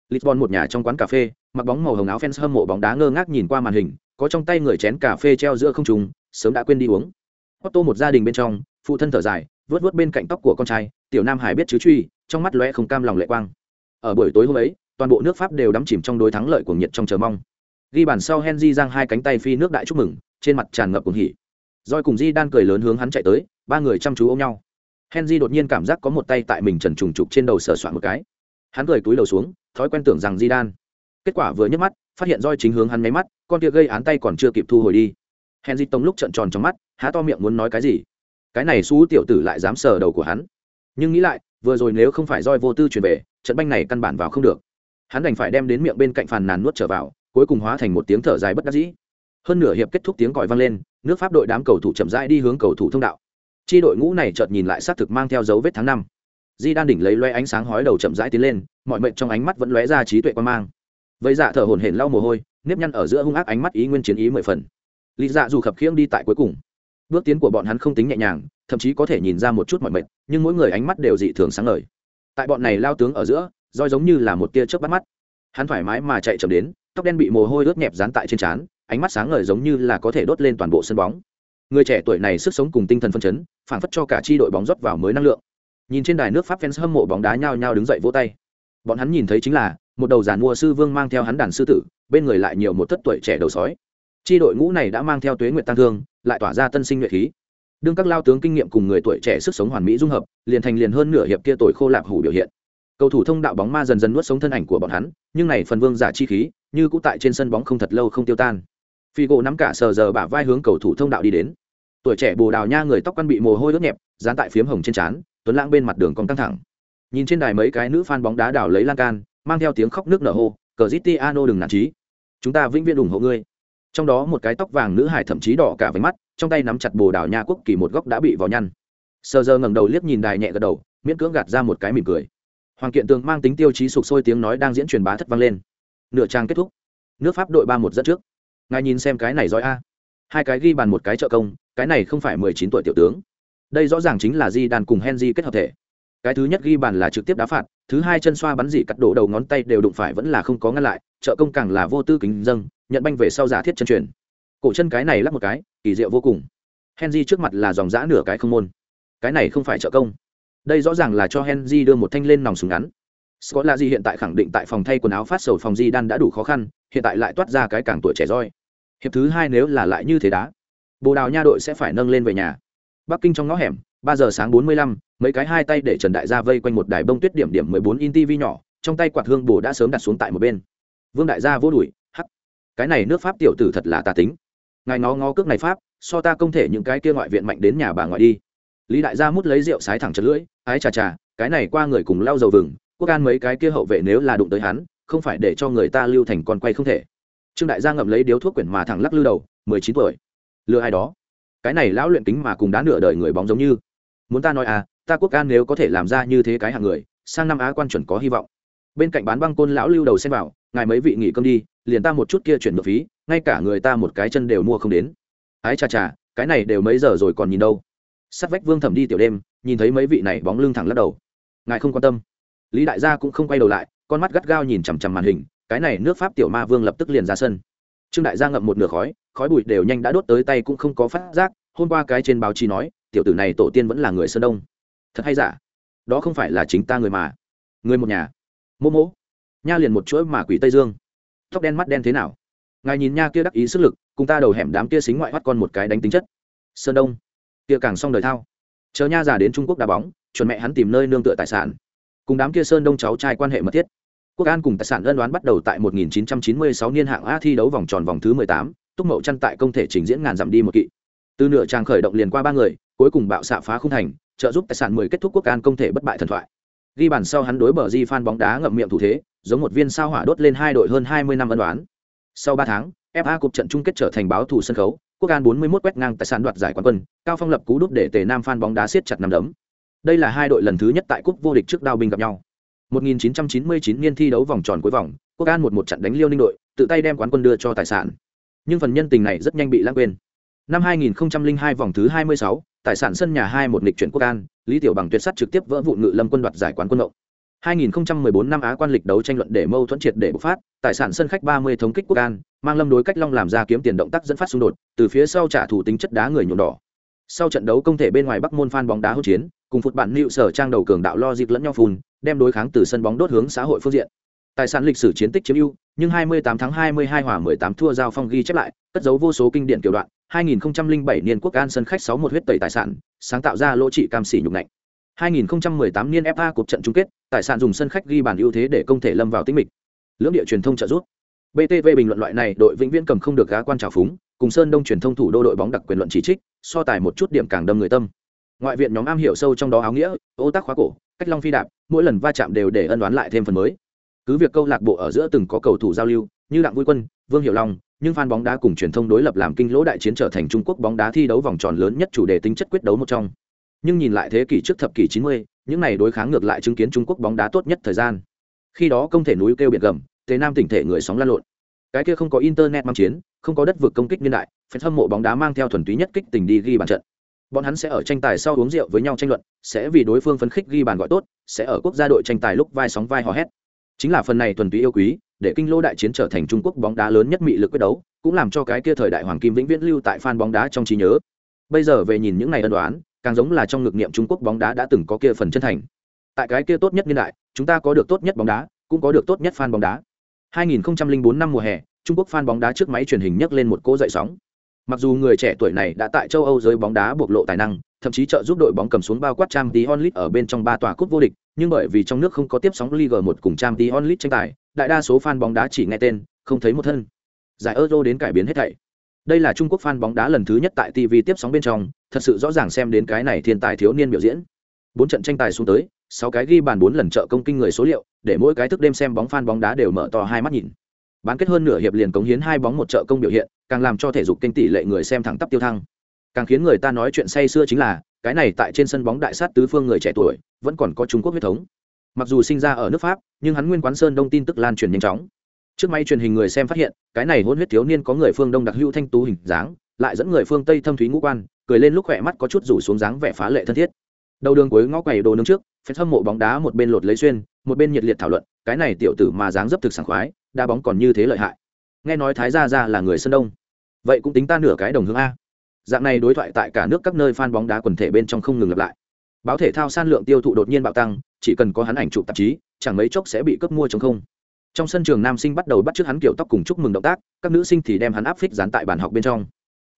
Lisbon một nhà trong quán cà phê, mặc bóng màu hồng áo fans hâm mộ bóng đá ngơ ngác nhìn qua màn hình, có trong tay người chén cà phê treo giữa không trùng sớm đã quên đi uống. Otto một gia đình bên trong, phụ thân thở dài vớt vớt bên cạnh tóc của con trai, tiểu nam hải biết chứ truy, trong mắt lóe không cam lòng lệ quang ở buổi tối hôm ấy, toàn bộ nước pháp đều đắm chìm trong đối thắng lợi của nhiệt trong chờ mong. Ghi bàn sau henry giang hai cánh tay phi nước đại chúc mừng, trên mặt tràn ngập cuồng hỉ. Roi cùng di đan cười lớn hướng hắn chạy tới, ba người chăm chú ôm nhau. Henry đột nhiên cảm giác có một tay tại mình trần trùng trục trên đầu sờ soạn một cái. Hắn cười túi đầu xuống, thói quen tưởng rằng di đan kết quả vừa nhấc mắt, phát hiện roi chính hướng hắn máy mắt, con kia gây án tay còn chưa kịp thu hồi đi. Henry tông lúc trợn tròn trong mắt, há to miệng muốn nói cái gì. Cái này xú tiểu tử lại dám sờ đầu của hắn. Nhưng nghĩ lại vừa rồi nếu không phải roi vô tư chuyển về, trận banh này căn bản vào không được. Hắn đành phải đem đến miệng bên cạnh phàn nàn nuốt trở vào, cuối cùng hóa thành một tiếng thở dài bất đắc dĩ. Hơn nửa hiệp kết thúc tiếng còi vang lên, nước pháp đội đám cầu thủ chậm rãi đi hướng cầu thủ thông đạo. Chi đội ngũ này chợt nhìn lại xác thực mang theo dấu vết tháng năm. Di đan đỉnh lấy loe ánh sáng hói đầu chậm rãi tiến lên, mọi mệnh trong ánh mắt vẫn lóe ra trí tuệ quan mang. Vây dạ thở hổn hển lau mồ hôi, nếp nhăn ở giữa hung ác ánh mắt ý nguyên chiến ý mười phần. Lý dạ dù khập khiễng đi tại cuối cùng bước tiến của bọn hắn không tính nhẹ nhàng, thậm chí có thể nhìn ra một chút mọi mệt, nhưng mỗi người ánh mắt đều dị thường sáng ngời. Tại bọn này lao tướng ở giữa, roi giống như là một tia chớp bắt mắt. Hắn thoải mái mà chạy chậm đến, tóc đen bị mồ hôi ướt nhẹp dán tại trên trán, ánh mắt sáng ngời giống như là có thể đốt lên toàn bộ sân bóng. Người trẻ tuổi này sức sống cùng tinh thần phân chấn phản phất cho cả chi đội bóng rót vào mới năng lượng. Nhìn trên đài nước pháp fans hâm mộ bóng đá nhao nhao đứng dậy vỗ tay. Bọn hắn nhìn thấy chính là, một đầu giàn mua sư vương mang theo hắn đàn sư tử, bên người lại nhiều một thất tuổi trẻ đầu sói chi đội ngũ này đã mang theo tuế nguyện tăng thương, lại tỏa ra tân sinh nhuệ khí. Đương các lao tướng kinh nghiệm cùng người tuổi trẻ sức sống hoàn mỹ dung hợp, liền thành liền hơn nửa hiệp kia tuổi khô lạp hủ biểu hiện. Cầu thủ thông đạo bóng ma dần dần nuốt sống thân ảnh của bọn hắn, nhưng này phần vương giả chi khí, như cũng tại trên sân bóng không thật lâu không tiêu tan. Phi gỗ nắm cả sờ giờ bả vai hướng cầu thủ thông đạo đi đến. Tuổi trẻ bồ đào nha người tóc quăn bị mồ hôi ướt nhẹp, dán tại phiếm hồng trên trán, tuấn lãng bên mặt đường còn căng thẳng. Nhìn trên đài mấy cái nữ fan bóng đá đảo lấy lan can, mang theo tiếng khóc nước nở hô, cờ đừng nản trí chúng ta vĩnh viễn ủng hộ ngươi trong đó một cái tóc vàng nữ hải thậm chí đỏ cả váy mắt, trong tay nắm chặt bồ đào nha quốc kỳ một góc đã bị vào nhăn. Sờ giờ ngẩng đầu liếc nhìn đài nhẹ gật đầu, miễn cưỡng gạt ra một cái mỉm cười. Hoàng kiện tường mang tính tiêu chí sụp sôi tiếng nói đang diễn truyền bá thất vang lên. Nửa trang kết thúc. Nước pháp đội ba một dẫn trước. Ngài nhìn xem cái này giỏi a. Hai cái ghi bàn một cái trợ công, cái này không phải mười chín tuổi tiểu tướng. Đây rõ ràng chính là di đàn cùng henry kết hợp thể. Cái thứ nhất ghi bàn là trực tiếp đá phạt, thứ hai chân xoa bắn dị cắt đổ đầu ngón tay đều đụng phải vẫn là không có ngăn lại, trợ công càng là vô tư kính dâng nhận banh về sau giả thiết chân truyền. Cổ chân cái này lắp một cái, kỳ diệu vô cùng. Henry trước mặt là dòng giã nửa cái không môn. Cái này không phải trợ công. Đây rõ ràng là cho henry đưa một thanh lên nòng súng ngắn. Scott la gì hiện tại khẳng định tại phòng thay quần áo phát sầu phòng di đan đã đủ khó khăn, hiện tại lại toát ra cái càng tuổi trẻ roi. Hiệp thứ hai nếu là lại như thế đá, bồ đào nha đội sẽ phải nâng lên về nhà. Bắc kinh trong ngõ hẻm, ba giờ sáng bốn mươi lăm, mấy cái hai tay để trần đại gia vây quanh một đài bông tuyết điểm điểm mười bốn in tv nhỏ, trong tay quạt hương bồ đã sớm đặt xuống tại một bên. Vương đại gia vô đùi cái này nước pháp tiểu tử thật là tà tính. Ngài ngó ngó cước này pháp, so ta không thể những cái kia ngoại viện mạnh đến nhà bà ngoại đi. Lý đại gia mút lấy rượu sái thẳng chật lưỡi, ái chà chà, cái này qua người cùng lau dầu vừng, quốc an mấy cái kia hậu vệ nếu là đụng tới hắn, không phải để cho người ta lưu thành con quay không thể. Trương đại gia ngậm lấy điếu thuốc quyển mà thẳng lắc lư đầu, mười chín tuổi. Lừa ai đó? Cái này lão luyện kính mà cùng đá nửa đời người bóng giống như. Muốn ta nói à ta quốc an nếu có thể làm ra như thế cái hạng người, sang năm á quan chuẩn có hy vọng. Bên cạnh bán băng côn lão lưu đầu xem vào ngài mấy vị nghỉ cơm đi, liền ta một chút kia chuyển ngược phí, ngay cả người ta một cái chân đều mua không đến. Ái chà chà, cái này đều mấy giờ rồi còn nhìn đâu? Sắt vách vương thẩm đi tiểu đêm, nhìn thấy mấy vị này bóng lưng thẳng lắc đầu. Ngài không quan tâm. Lý đại gia cũng không quay đầu lại, con mắt gắt gao nhìn chằm chằm màn hình, cái này nước pháp tiểu ma vương lập tức liền ra sân. Trương đại gia ngậm một nửa khói khói bụi đều nhanh đã đốt tới tay cũng không có phát giác, hôm qua cái trên báo chí nói, tiểu tử này tổ tiên vẫn là người sơn đông. Thật hay giả? Đó không phải là chính ta người mà. Người một nhà. Mô mỗ nha liền một chuỗi mà quỷ tây dương. Tóc đen mắt đen thế nào? Ngài nhìn nha kia đắc ý sức lực cùng ta đầu hẻm đám kia xính ngoại hoắt con một cái đánh tính chất. Sơn đông. Kia càng xong đời thao. Chờ nha già đến trung quốc đá bóng chuẩn mẹ hắn tìm nơi nương tựa tài sản. Cùng đám kia sơn đông cháu trai quan hệ mật thiết. Quốc an cùng tài sản ân đoán bắt đầu tại 1996 niên hạng a thi đấu vòng tròn vòng thứ 18, túc mậu chăn tại công thể trình diễn ngàn dặm đi một kỵ. Từ nửa trang khởi động liền qua ba người cuối cùng bạo xạ phá không thành trợ giúp tài sản mười kết thúc quốc an công thể bất bại thần thoại. Ghi bàn sau hắn đối bờ di fan bóng đá ngậm miệng thủ thế giống một viên sao hỏa đốt lên hai đội hơn 20 năm ân đoán. Sau ba tháng fa cuộc trận chung kết trở thành báo thủ sân khấu quốc an 41 quét ngang tài sản đoạt giải quán quân cao phong lập cú đúp để tề nam fan bóng đá siết chặt nằm đấm. Đây là hai đội lần thứ nhất tại cúp vô địch trước đao binh gặp nhau. 1999 niên thi đấu vòng tròn cuối vòng quốc an một một trận đánh liêu ninh đội tự tay đem quán quân đưa cho tài sản. Nhưng phần nhân tình này rất nhanh bị lãng quên. Năm 2002 vòng thứ 26, tài sản sân nhà hai một nghịch chuyển quốc an lý tiểu bằng tuyệt sát trực tiếp vỡ vụ ngự lâm quân đoạt giải quán quân động 2014 năm Á quan lịch đấu tranh luận để mâu thuẫn triệt để bộc phát, tài sản sân khách 30 thống kích quốc an, mang lâm đối cách long làm ra kiếm tiền động tác dẫn phát xung đột, từ phía sau trả thủ tính chất đá người nhuộm đỏ. Sau trận đấu công thể bên ngoài Bắc môn phan bóng đá hỗn chiến, cùng phụt bản nịu sở trang đầu cường đạo lo dịp lẫn nhau phun, đem đối kháng từ sân bóng đốt hướng xã hội phương diện. Tài sản lịch sử chiến tích chiếm ưu, nhưng 28 tháng 22 hòa 18 thua giao phong ghi chép lại, cất giấu vô số kinh điển kiểu đoạn. 2007 niên quốc an sân khách 61 huyết tẩy tài sản, sáng tạo ra lỗ trị cam sỉ nhục nạnh. 2018 niên FA cuộc trận chung kết, tài sản dùng sân khách ghi bàn ưu thế để công thể lâm vào tĩnh mịch. Lưỡng địa truyền thông trợ giúp. BTV bình luận loại này đội vĩnh viễn cầm không được gá quan trào phúng, cùng Sơn Đông truyền thông thủ đô đội bóng đặc quyền luận chỉ trích, so tài một chút điểm càng đâm người tâm. Ngoại viện nhóm am hiểu sâu trong đó áo nghĩa, ô tác khóa cổ, cách long phi đạp, mỗi lần va chạm đều để ân đoán lại thêm phần mới. Cứ việc câu lạc bộ ở giữa từng có cầu thủ giao lưu, như Đặng Vui Quân, Vương Hiểu Long, nhưng fan bóng đá cùng truyền thông đối lập làm kinh lỗ đại chiến trở thành Trung Quốc bóng đá thi đấu vòng tròn lớn nhất chủ đề tính chất quyết đấu một trong nhưng nhìn lại thế kỷ trước thập kỷ 90, những này đối kháng ngược lại chứng kiến Trung Quốc bóng đá tốt nhất thời gian. Khi đó công thể núi kêu biển gầm, Tề Nam tỉnh thể người sóng lan lộn. Cái kia không có internet mang chiến, không có đất vực công kích niên đại, fan hâm mộ bóng đá mang theo thuần túy nhất kích tình đi ghi bàn trận. Bọn hắn sẽ ở tranh tài sau uống rượu với nhau tranh luận, sẽ vì đối phương phấn khích ghi bàn gọi tốt, sẽ ở quốc gia đội tranh tài lúc vai sóng vai hò hét. Chính là phần này thuần túy yêu quý, để kinh lô đại chiến trở thành Trung Quốc bóng đá lớn nhất mị lực quyết đấu, cũng làm cho cái kia thời đại hoàng kim vĩnh viễn lưu tại fan bóng đá trong trí nhớ. Bây giờ về nhìn những này ân đoán, càng giống là trong ngực niệm Trung Quốc bóng đá đã từng có kia phần chân thành. Tại cái kia tốt nhất niên đại, chúng ta có được tốt nhất bóng đá, cũng có được tốt nhất fan bóng đá. 2004 năm mùa hè, Trung Quốc fan bóng đá trước máy truyền hình nhấc lên một cỗ dậy sóng. Mặc dù người trẻ tuổi này đã tại châu Âu giới bóng đá bộc lộ tài năng, thậm chí trợ giúp đội bóng cầm xuống bao quát Champions League ở bên trong ba tòa cúp vô địch, nhưng bởi vì trong nước không có tiếp sóng Ligue 1 cùng Champions League tranh tài, đại đa số fan bóng đá chỉ nghe tên, không thấy một thân. Giải Euro đến cải biến hết thảy. Đây là Trung Quốc fan bóng đá lần thứ nhất tại TV tiếp sóng bên trong, thật sự rõ ràng xem đến cái này thiên tài thiếu niên biểu diễn. Bốn trận tranh tài xuống tới, sáu cái ghi bàn bốn lần trợ công kinh người số liệu, để mỗi cái thức đêm xem bóng fan bóng đá đều mở to hai mắt nhìn. Bán kết hơn nửa hiệp liền cống hiến hai bóng một trợ công biểu hiện, càng làm cho thể dục kênh tỷ lệ người xem thẳng tắp tiêu thăng càng khiến người ta nói chuyện say xưa chính là cái này tại trên sân bóng đại sát tứ phương người trẻ tuổi vẫn còn có trung quốc huyết thống mặc dù sinh ra ở nước pháp nhưng hắn nguyên quán sơn đông tin tức lan truyền nhanh chóng trước máy truyền hình người xem phát hiện, cái này hôn huyết thiếu niên có người phương đông đặc hữu thanh tú hình dáng, lại dẫn người phương tây thâm thúy ngũ quan, cười lên lúc khỏe mắt có chút rủ xuống dáng vẻ phá lệ thân thiết. Đầu đường cuối ngõ quầy đồ nướng trước phen hâm mộ bóng đá một bên lột lấy xuyên, một bên nhiệt liệt thảo luận, cái này tiểu tử mà dáng dấp thực sảng khoái, đá bóng còn như thế lợi hại. Nghe nói thái gia ra là người sơn đông. Vậy cũng tính ta nửa cái đồng hướng a. Dạng này đối thoại tại cả nước các nơi fan bóng đá quần thể bên trong không ngừng lặp lại. Báo thể thao san lượng tiêu thụ đột nhiên bạo tăng, chỉ cần có hắn ảnh chụp tạp chí, chẳng mấy chốc sẽ bị cấp mua chống không trong sân trường nam sinh bắt đầu bắt t hắn kiểu tóc cùng chúc mừng động tác, các nữ sinh thì đem hắn áp phích dán tại bàn học bên trong.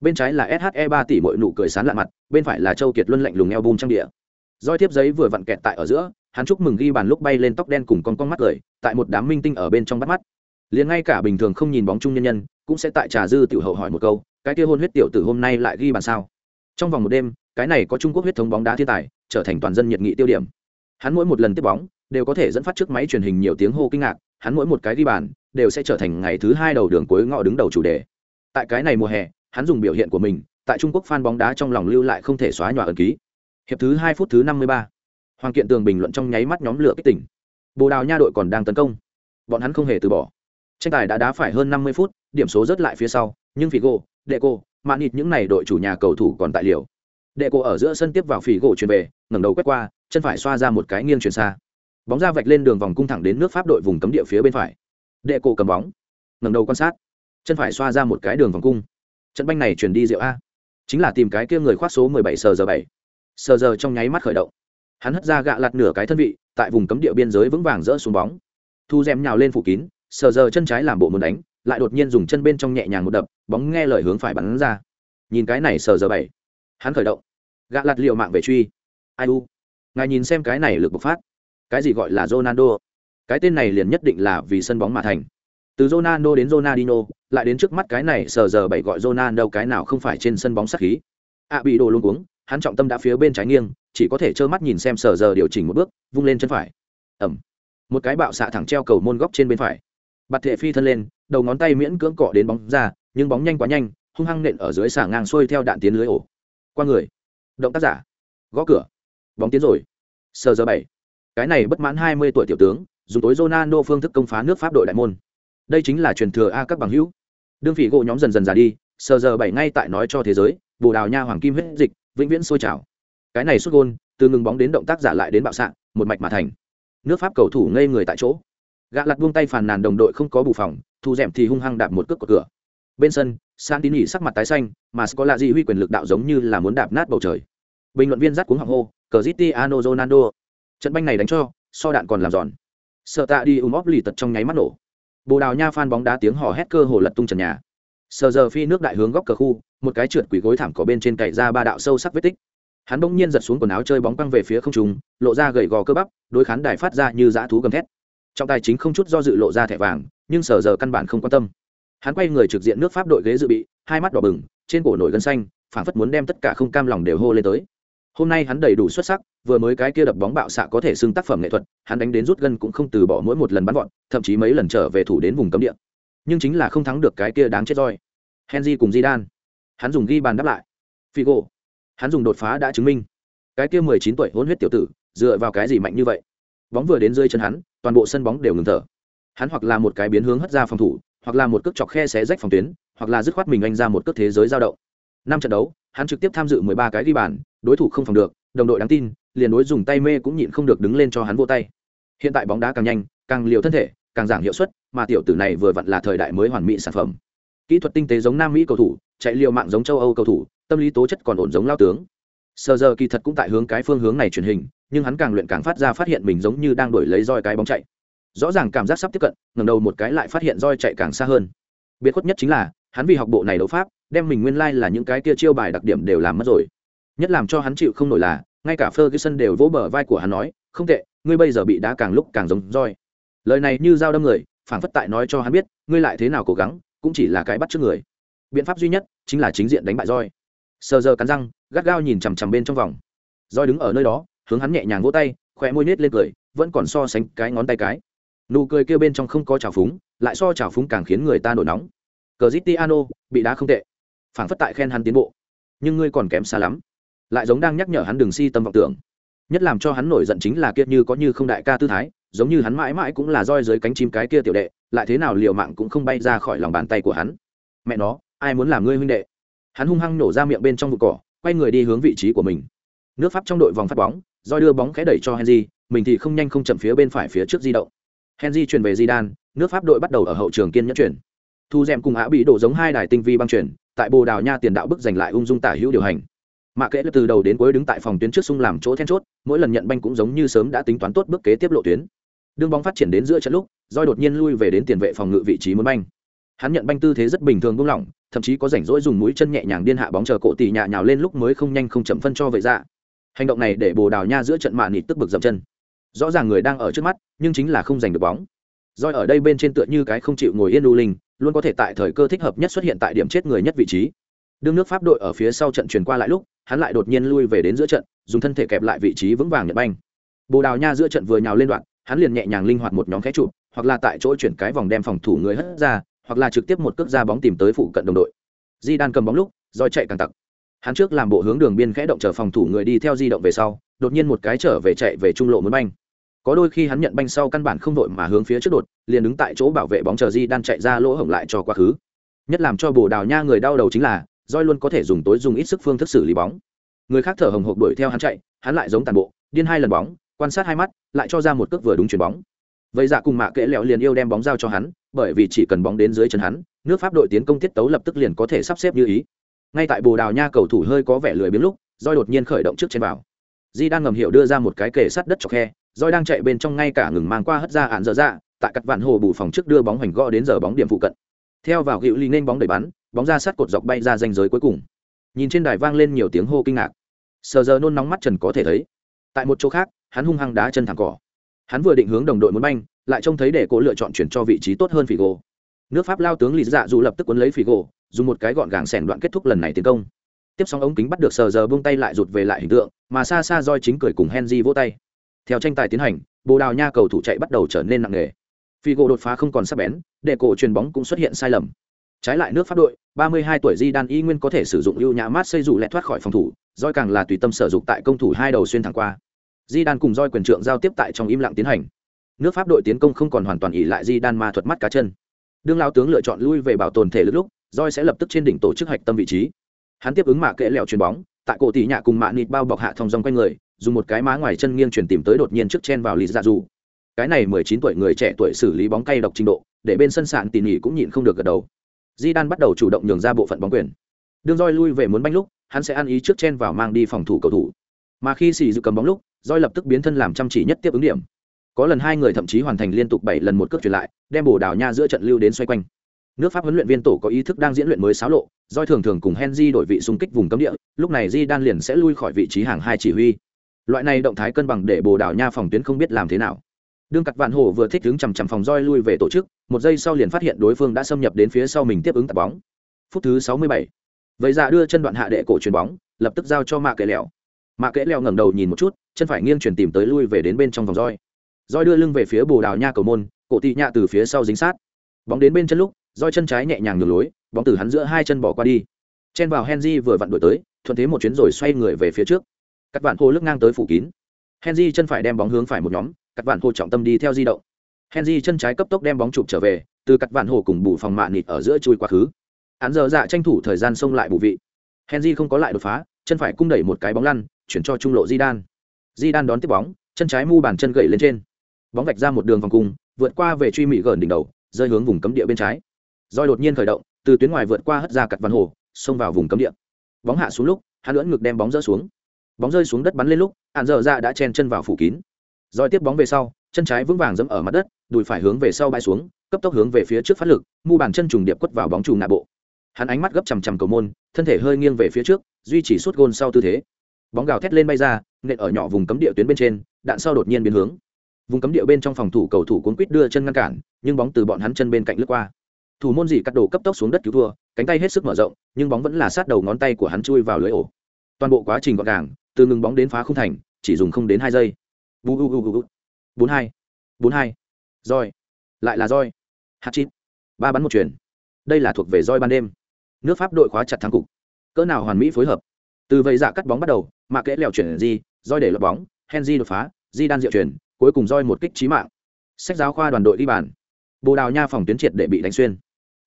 Bên trái là she ba tỷ mọi nụ cười sán lạ mặt, bên phải là châu kiệt luân lạnh lùng eo bum trang địa. Roi tiếp giấy vừa vặn kẹt tại ở giữa, hắn chúc mừng ghi bàn lúc bay lên tóc đen cùng con con mắt cười, tại một đám minh tinh ở bên trong bắt mắt. Liền ngay cả bình thường không nhìn bóng chung nhân nhân, cũng sẽ tại trà dư tiểu hậu hỏi một câu, cái kia hôn huyết tiểu tử hôm nay lại ghi bàn sao? Trong vòng một đêm, cái này có trung quốc huyết thống bóng đá thiên tài, trở thành toàn dân nhiệt nghị tiêu điểm. Hắn mỗi một lần tiếp bóng đều có thể dẫn phát trước máy truyền hình nhiều tiếng hô kinh ngạc, hắn mỗi một cái ghi bàn đều sẽ trở thành ngày thứ hai đầu đường cuối ngõ đứng đầu chủ đề. Tại cái này mùa hè, hắn dùng biểu hiện của mình, tại trung quốc fan bóng đá trong lòng lưu lại không thể xóa nhòa ẩn ký. Hiệp thứ hai phút thứ năm mươi ba, hoàng kiện tường bình luận trong nháy mắt nhóm lửa kích tỉnh. Bồ đào nha đội còn đang tấn công. Bọn hắn không hề từ bỏ. Tranh tài đã đá phải hơn năm mươi phút, điểm số rớt lại phía sau, nhưng figo đệ cô mạn nịt những n à y đội chủ nhà cầu thủ còn tại liều. Đệ cô ở giữa sân tiếp vào phỉ gỗ truyền về, ngẩng đầu quét qua, chân phải xoa ra một cái nghiêng truyền xa bóng ra vạch lên đường vòng cung thẳng đến nước pháp đội vùng cấm địa phía bên phải. Đệ cổ cầm bóng. Ngẩng đầu quan sát. Chân phải xoa ra một cái đường vòng cung. Trận banh này chuyển đi rượu a. Chính là tìm cái kia người khoác số mười bảy sờ giờ bảy. Sờ giờ trong nháy mắt khởi động. Hắn hất ra gạ lặt nửa cái thân vị, tại vùng cấm địa biên giới vững vàng rỡ xuống bóng. Thu rèm nhào lên phủ kín, sờ giờ chân trái làm bộ muốn đánh, lại đột nhiên dùng chân bên trong nhẹ nhàng một đập, bóng nghe lời hướng phải bắn ra. Nhìn cái này sờ giờ bảy. Hắn khởi động. Gạ lặt liệu mạng về truy. Ai u. Ngài nhìn xem cái này lực bộc phát cái gì gọi là ronaldo? Cái tên này liền nhất định là vì sân bóng mà thành. Từ ronaldo đến ronaldinho lại đến trước mắt cái này sờ giờ bảy gọi ronaldo cái nào không phải trên sân bóng sát khí. Ạ bị đồ luôn cuống hắn trọng tâm đã phía bên trái nghiêng chỉ có thể trơ mắt nhìn xem sờ giờ điều chỉnh một bước vung lên chân phải. Ầm, một cái bạo xạ thẳng treo cầu môn góc trên bên phải. Bạt thệ phi thân lên đầu ngón tay miễn cưỡng cọ đến bóng ra nhưng bóng nhanh quá nhanh hung hăng nện ở dưới xả ngang xuôi theo đạn tiến lưới ổ. Qua người. Động tác giả. Gõ cửa. Bóng tiến rồi. Sờ giờ bảy cái này bất mãn hai mươi tuổi tiểu tướng dùng tối Ronaldo phương thức công phá nước Pháp đội đại môn. Đây chính là truyền thừa a các bằng hữu. Đương phỉ gỗ nhóm dần dần già đi, sờ giờ bảy ngay tại nói cho thế giới, Bồ Đào Nha hoàng kim huyết dịch, vĩnh viễn sôi trào. Cái này xuất gôn, từ ngừng bóng đến động tác giả lại đến bạo sạng, một mạch mà thành. Nước Pháp cầu thủ ngây người tại chỗ. Gã lật buông tay phàn nàn đồng đội không có bù phòng, thu dẻm thì hung hăng đạp một cước của cửa. Bên sân, Santini sắc mặt tái xanh, mà Scolari huy quyền lực đạo giống như là muốn đạp nát bầu trời. Bình luận viên rắc cuống họng hô, Cristiano Ronaldo. Trận banh này đánh cho, so đạn còn làm giòn. Sợ tạ đi ùm óp lì tật trong nháy mắt nổ. Bồ đào nha phan bóng đá tiếng hò hét cơ hồ lật tung trần nhà. Sờ giờ phi nước đại hướng góc cờ khu một cái trượt quỷ gối thảm có bên trên cậy ra ba đạo sâu sắc vết tích. Hắn bỗng nhiên giật xuống quần áo chơi bóng băng về phía không trùng lộ ra gầy gò cơ bắp đối khán đài phát ra như dã thú gầm thét. Trọng tài chính không chút do dự lộ ra thẻ vàng nhưng sờ giờ căn bản không quan tâm. Hắn quay người trực diện nước pháp đội ghế dự bị hai mắt đỏ bừng trên cổ nổi gân xanh phảng phất muốn đem tất cả không cam lòng đều hô lên tới hôm nay hắn đầy đủ xuất sắc, vừa mới cái kia đập bóng bạo xạ có thể xưng tác phẩm nghệ thuật, hắn đánh đến rút gân cũng không từ bỏ mỗi một lần bắn gọn thậm chí mấy lần trở về thủ đến vùng cấm địa. Nhưng chính là không thắng được cái kia đáng chết roi. Henry cùng di đan hắn dùng ghi bàn đáp lại. Figo. Hắn dùng đột phá đã chứng minh. Cái kia mười chín tuổi hôn huyết tiểu tử, dựa vào cái gì mạnh như vậy? Bóng vừa đến rơi chân hắn, toàn bộ sân bóng đều ngừng thở. Hắn hoặc là một cái biến hướng hất ra phòng thủ, hoặc là một cước chọc khe xé rách phòng tuyến, hoặc là dứt khoát mình anh ra một cước thế giới giao động. Năm trận đấu, hắn trực tiếp tham dự mười ba cái ghi bàn đối thủ không phòng được, đồng đội đáng tin, liền đối dùng tay mê cũng nhịn không được đứng lên cho hắn vô tay. Hiện tại bóng đá càng nhanh, càng liều thân thể, càng giảm hiệu suất, mà tiểu tử này vừa vặn là thời đại mới hoàn mỹ sản phẩm. Kỹ thuật tinh tế giống nam mỹ cầu thủ, chạy liều mạng giống châu âu cầu thủ, tâm lý tố chất còn ổn giống lao tướng. Sờ giờ kỳ thật cũng tại hướng cái phương hướng này truyền hình, nhưng hắn càng luyện càng phát ra phát hiện mình giống như đang đổi lấy roi cái bóng chạy. Rõ ràng cảm giác sắp tiếp cận ngầm đầu một cái lại phát hiện roi chạy càng xa hơn. Biệt khuất nhất chính là, hắn vì học bộ này đấu pháp, đem mình nguyên lai là những cái kia chiêu bài đặc điểm đều làm mất rồi nhất làm cho hắn chịu không nổi là ngay cả Ferguson đều vỗ bờ vai của hắn nói không tệ ngươi bây giờ bị đá càng lúc càng giống roi. Lời này như dao đâm người phản phất tại nói cho hắn biết ngươi lại thế nào cố gắng cũng chỉ là cái bắt trước người. Biện pháp duy nhất chính là chính diện đánh bại roi. Sờ giờ cắn răng gắt gao nhìn chằm chằm bên trong vòng. Roi đứng ở nơi đó hướng hắn nhẹ nhàng vỗ tay khỏe môi nết lên cười vẫn còn so sánh cái ngón tay cái. Nụ cười kêu bên trong không có trào phúng lại so trào phúng càng khiến người ta nổi nóng. Cristiano, bị đá không tệ phản phất tại khen hắn tiến bộ. Nhưng ngươi còn kém xa lắm lại giống đang nhắc nhở hắn đừng si tâm vọng tưởng. Nhất làm cho hắn nổi giận chính là kiệt như có như không đại ca tư thái, giống như hắn mãi mãi cũng là roi dưới cánh chim cái kia tiểu đệ, lại thế nào liều mạng cũng không bay ra khỏi lòng bàn tay của hắn. Mẹ nó, ai muốn làm ngươi huynh đệ? Hắn hung hăng nổ ra miệng bên trong vụ cỏ, quay người đi hướng vị trí của mình. Nước pháp trong đội vòng phát bóng, roi đưa bóng khẽ đẩy cho henry, mình thì không nhanh không chậm phía bên phải phía trước di động. Henry chuyển về di đan nước pháp đội bắt đầu ở hậu trường kiên nhẫn chuyển. Thu d cùng á bị đổ giống hai đài tinh vi băng chuyển, tại bồ đào nha tiền đạo bức giành lại ung dung tả hữu điều hành mạ kệ từ đầu đến cuối đứng tại phòng tuyến trước sung làm chỗ then chốt, mỗi lần nhận banh cũng giống như sớm đã tính toán tốt bước kế tiếp lộ tuyến. Đương bóng phát triển đến giữa trận lúc roi đột nhiên lui về đến tiền vệ phòng ngự vị trí muốn banh. Hắn nhận banh tư thế rất bình thường buông lỏng, thậm chí có rảnh rỗi dùng mũi chân nhẹ nhàng điên hạ bóng chờ cổ tỷ nhạ nhào lên lúc mới không nhanh không chậm phân cho vậy ra. Hành động này để bồ đào nha giữa trận mạ nịt tức bực dậm chân. Rõ ràng người đang ở trước mắt, nhưng chính là không giành được bóng. Roi ở đây bên trên tựa như cái không chịu ngồi yên đu linh, luôn có thể tại thời cơ thích hợp nhất xuất hiện tại điểm chết người nhất vị trí đương nước pháp đội ở phía sau trận chuyển qua lại lúc, hắn lại đột nhiên lui về đến giữa trận, dùng thân thể kẹp lại vị trí vững vàng nhật banh. Bồ đào nha giữa trận vừa nhào lên đoạn, hắn liền nhẹ nhàng linh hoạt một nhóm khẽ chụp, hoặc là tại chỗ chuyển cái vòng đem phòng thủ người hất ra, hoặc là trực tiếp một cước ra bóng tìm tới phụ cận đồng đội. Di đan cầm bóng lúc, roi chạy càng tặc. Hắn trước làm bộ hướng đường biên khẽ động chờ phòng thủ người đi theo di động về sau, đột nhiên một cái trở về chạy về trung lộ muốn banh. Có đôi khi hắn nhận banh sau căn bản không đội mà hướng phía trước đột, liền đứng tại chỗ bảo vệ bóng chờ di đan chạy ra lỗ hổng lại cho quá khứ. Nhất làm cho bồ đào nha người đau đầu chính là roi luôn có thể dùng tối dùng ít sức phương thức xử lý bóng. Người khác thở hồng hộc đuổi theo hắn chạy, hắn lại giống tàn bộ, điên hai lần bóng, quan sát hai mắt, lại cho ra một cước vừa đúng chuyền bóng. Vậy dạ cùng mạ kệ lẹo liền yêu đem bóng giao cho hắn, bởi vì chỉ cần bóng đến dưới chân hắn, nước pháp đội tiến công tiết tấu lập tức liền có thể sắp xếp như ý. Ngay tại bồ đào nha cầu thủ hơi có vẻ lười biếng lúc, roi đột nhiên khởi động trước trên vào. Di đang ngầm hiệu đưa ra một cái kề sắt đất chọc khe, roi đang chạy bên trong ngay cả ngừng mang qua hất ra ạn dở dạ tại cắt vạn hồ bù phòng trước đưa bóng hoành gõ đến giờ bóng điểm phụ cận. Theo vào gịu ly nên bóng đẩy bắn bóng ra sát cột dọc bay ra danh giới cuối cùng nhìn trên đài vang lên nhiều tiếng hô kinh ngạc sờ giờ nôn nóng mắt trần có thể thấy tại một chỗ khác hắn hung hăng đá chân thẳng cỏ hắn vừa định hướng đồng đội muốn banh lại trông thấy để cô lựa chọn chuyển cho vị trí tốt hơn phỉ gỗ Nước Pháp lao tướng lì Dạ dù lập tức cuốn lấy phỉ gỗ dùng một cái gọn gàng sẻn đoạn kết thúc lần này tiến công. Tiếp xong ống kính bắt được sờ giờ buông tay lại rụt về lại hình tượng, mà xa xa roi chính cười cùng Henry vỗ tay. Theo tranh tài tiến hành, Bồ Đào Nha cầu thủ chạy bắt đầu trở nên nặng nề. Figo đột phá không còn sắc bén, để cổ truyền bóng cũng xuất hiện sai lầm. Trái lại nước Pháp đội, 32 tuổi Di Đan y nguyên có thể sử dụng ưu nhã mát xây dụ lẹ thoát khỏi phòng thủ, roi càng là tùy tâm sở dụng tại công thủ hai đầu xuyên thẳng qua. Di Đan cùng roi quyền trượng giao tiếp tại trong im lặng tiến hành. Nước pháp đội tiến công không còn hoàn toàn ỉ lại di đan ma thuật mắt cá chân. Đương lao tướng lựa chọn lui về bảo tồn thể lực lúc roi sẽ lập tức trên đỉnh tổ chức hạch tâm vị trí. Hắn tiếp ứng mạ kệ lẹo chuyền bóng tại cổ tỷ nhạ cùng mạ nịt bao bọc hạ thong dong quanh người dùng một cái má ngoài chân nghiêng chuyển tìm tới đột nhiên trước chen vào lì dạ dù. Cái này mười chín tuổi người trẻ tuổi xử lý bóng cay độc trình độ để bên sân sạn tỉ nhỉ cũng nhịn không được gật đầu di đan bắt đầu chủ động nhường ra bộ phận bóng quyền. Đương roi lui về muốn banh lúc, hắn sẽ ăn ý trước chen vào mang đi phòng thủ cầu thủ. Mà khi xì dự cầm bóng lúc roi lập tức biến thân làm chăm chỉ nhất tiếp ứng điểm. Có lần hai người thậm chí hoàn thành liên tục bảy lần một cước chuyển lại, đem bồ đào nha giữa trận lưu đến xoay quanh. Nước pháp huấn luyện viên tổ có ý thức đang diễn luyện mới xáo lộ doi thường thường cùng henry đổi vị xung kích vùng cấm địa, lúc này di đan liền sẽ lui khỏi vị trí hàng hai chỉ huy. Loại này động thái cân bằng để bồ đào nha phòng tuyến không biết làm thế nào đương cặt vạn hồ vừa thích đứng chằm chằm phòng roi lui về tổ chức, một giây sau liền phát hiện đối phương đã xâm nhập đến phía sau mình tiếp ứng tạt bóng. Phút thứ sáu mươi bảy. Vậy ra đưa chân đoạn hạ đệ cổ chuyền bóng, lập tức giao cho mạ kệ lẹo. Mạ kệ lẹo ngẩng đầu nhìn một chút, chân phải nghiêng chuyển tìm tới lui về đến bên trong vòng roi. Roi đưa lưng về phía bồ đào nha cầu môn, cổ tị nhạ từ phía sau dính sát. Bóng đến bên chân lúc, roi chân trái nhẹ nhàng ngược lối, bóng từ hắn giữa hai chân bỏ qua đi. Chen vào henry vừa vặn đổi tới, thuận thế một chuyến rồi xoay người về phía trước. Các bạn hô lướt ngang tới phủ kín. Henry chân phải đem bóng hướng phải một nhóm cắt vạn hồ trọng tâm đi theo di động. Henry chân trái cấp tốc đem bóng chụp trở về, từ cắt vạn hồ cùng bù phòng mạ nịt ở giữa chui quá khứ. Hắn giờ dạ tranh thủ thời gian xông lại bù vị. Henry không có lại đột phá, chân phải cung đẩy một cái bóng lăn, chuyển cho trung lộ di đan di đan đón tiếp bóng, chân trái mu bàn chân gậy lên trên. Bóng vạch ra một đường vòng cung vượt qua về truy mị gần đỉnh đầu, rơi hướng vùng cấm địa bên trái. Roi đột nhiên khởi động, từ tuyến ngoài vượt qua hất ra cặt văn hồ, xông vào vùng cấm địa. Bóng hạ xuống lúc, hắn lưỡn ngực đem bóng rỡ xuống. Bóng rơi xuống đất bắn lên lúc hạn dở ra đã chen chân vào phủ kín. Rồi tiếp bóng về sau, chân trái vững vàng dẫm ở mặt đất, đùi phải hướng về sau bay xuống, cấp tốc hướng về phía trước phát lực, mu bàn chân trùng điệp quất vào bóng trùng ngã bộ. Hắn ánh mắt gấp chằm chằm cầu môn, thân thể hơi nghiêng về phía trước, duy trì suốt gôn sau tư thế. Bóng gào thét lên bay ra, nện ở nhỏ vùng cấm địa tuyến bên trên, đạn sau đột nhiên biến hướng. Vùng cấm địa bên trong phòng thủ cầu thủ cuốn quýt đưa chân ngăn cản, nhưng bóng từ bọn hắn chân bên cạnh lướt qua. Thủ môn dì cắt đổ cấp tốc xuống đất cứu thua, cánh tay hết sức mở rộng, nhưng bóng vẫn là sát đầu ngón tay của hắn chui vào lưới ổ. Toàn bộ quá trình gọn gàng, từ ngừng bóng đến phá không thành, chỉ dùng không đến hai giây bốn hai bốn hai. Roi lại là roi hát chít. Ba bắn một chuyển đây là thuộc về roi ban đêm. Nước pháp đội khóa chặt thắng cục. Cỡ nào hoàn mỹ phối hợp. Từ vậy dạ cắt bóng bắt đầu, mà kẽ lèo chuyển di roi để lọt bóng, henry đột phá di đan diệu chuyển, cuối cùng roi một kích trí mạng. Sách giáo khoa đoàn đội đi bàn. Bồ đào nha phòng tuyến triệt để bị đánh xuyên.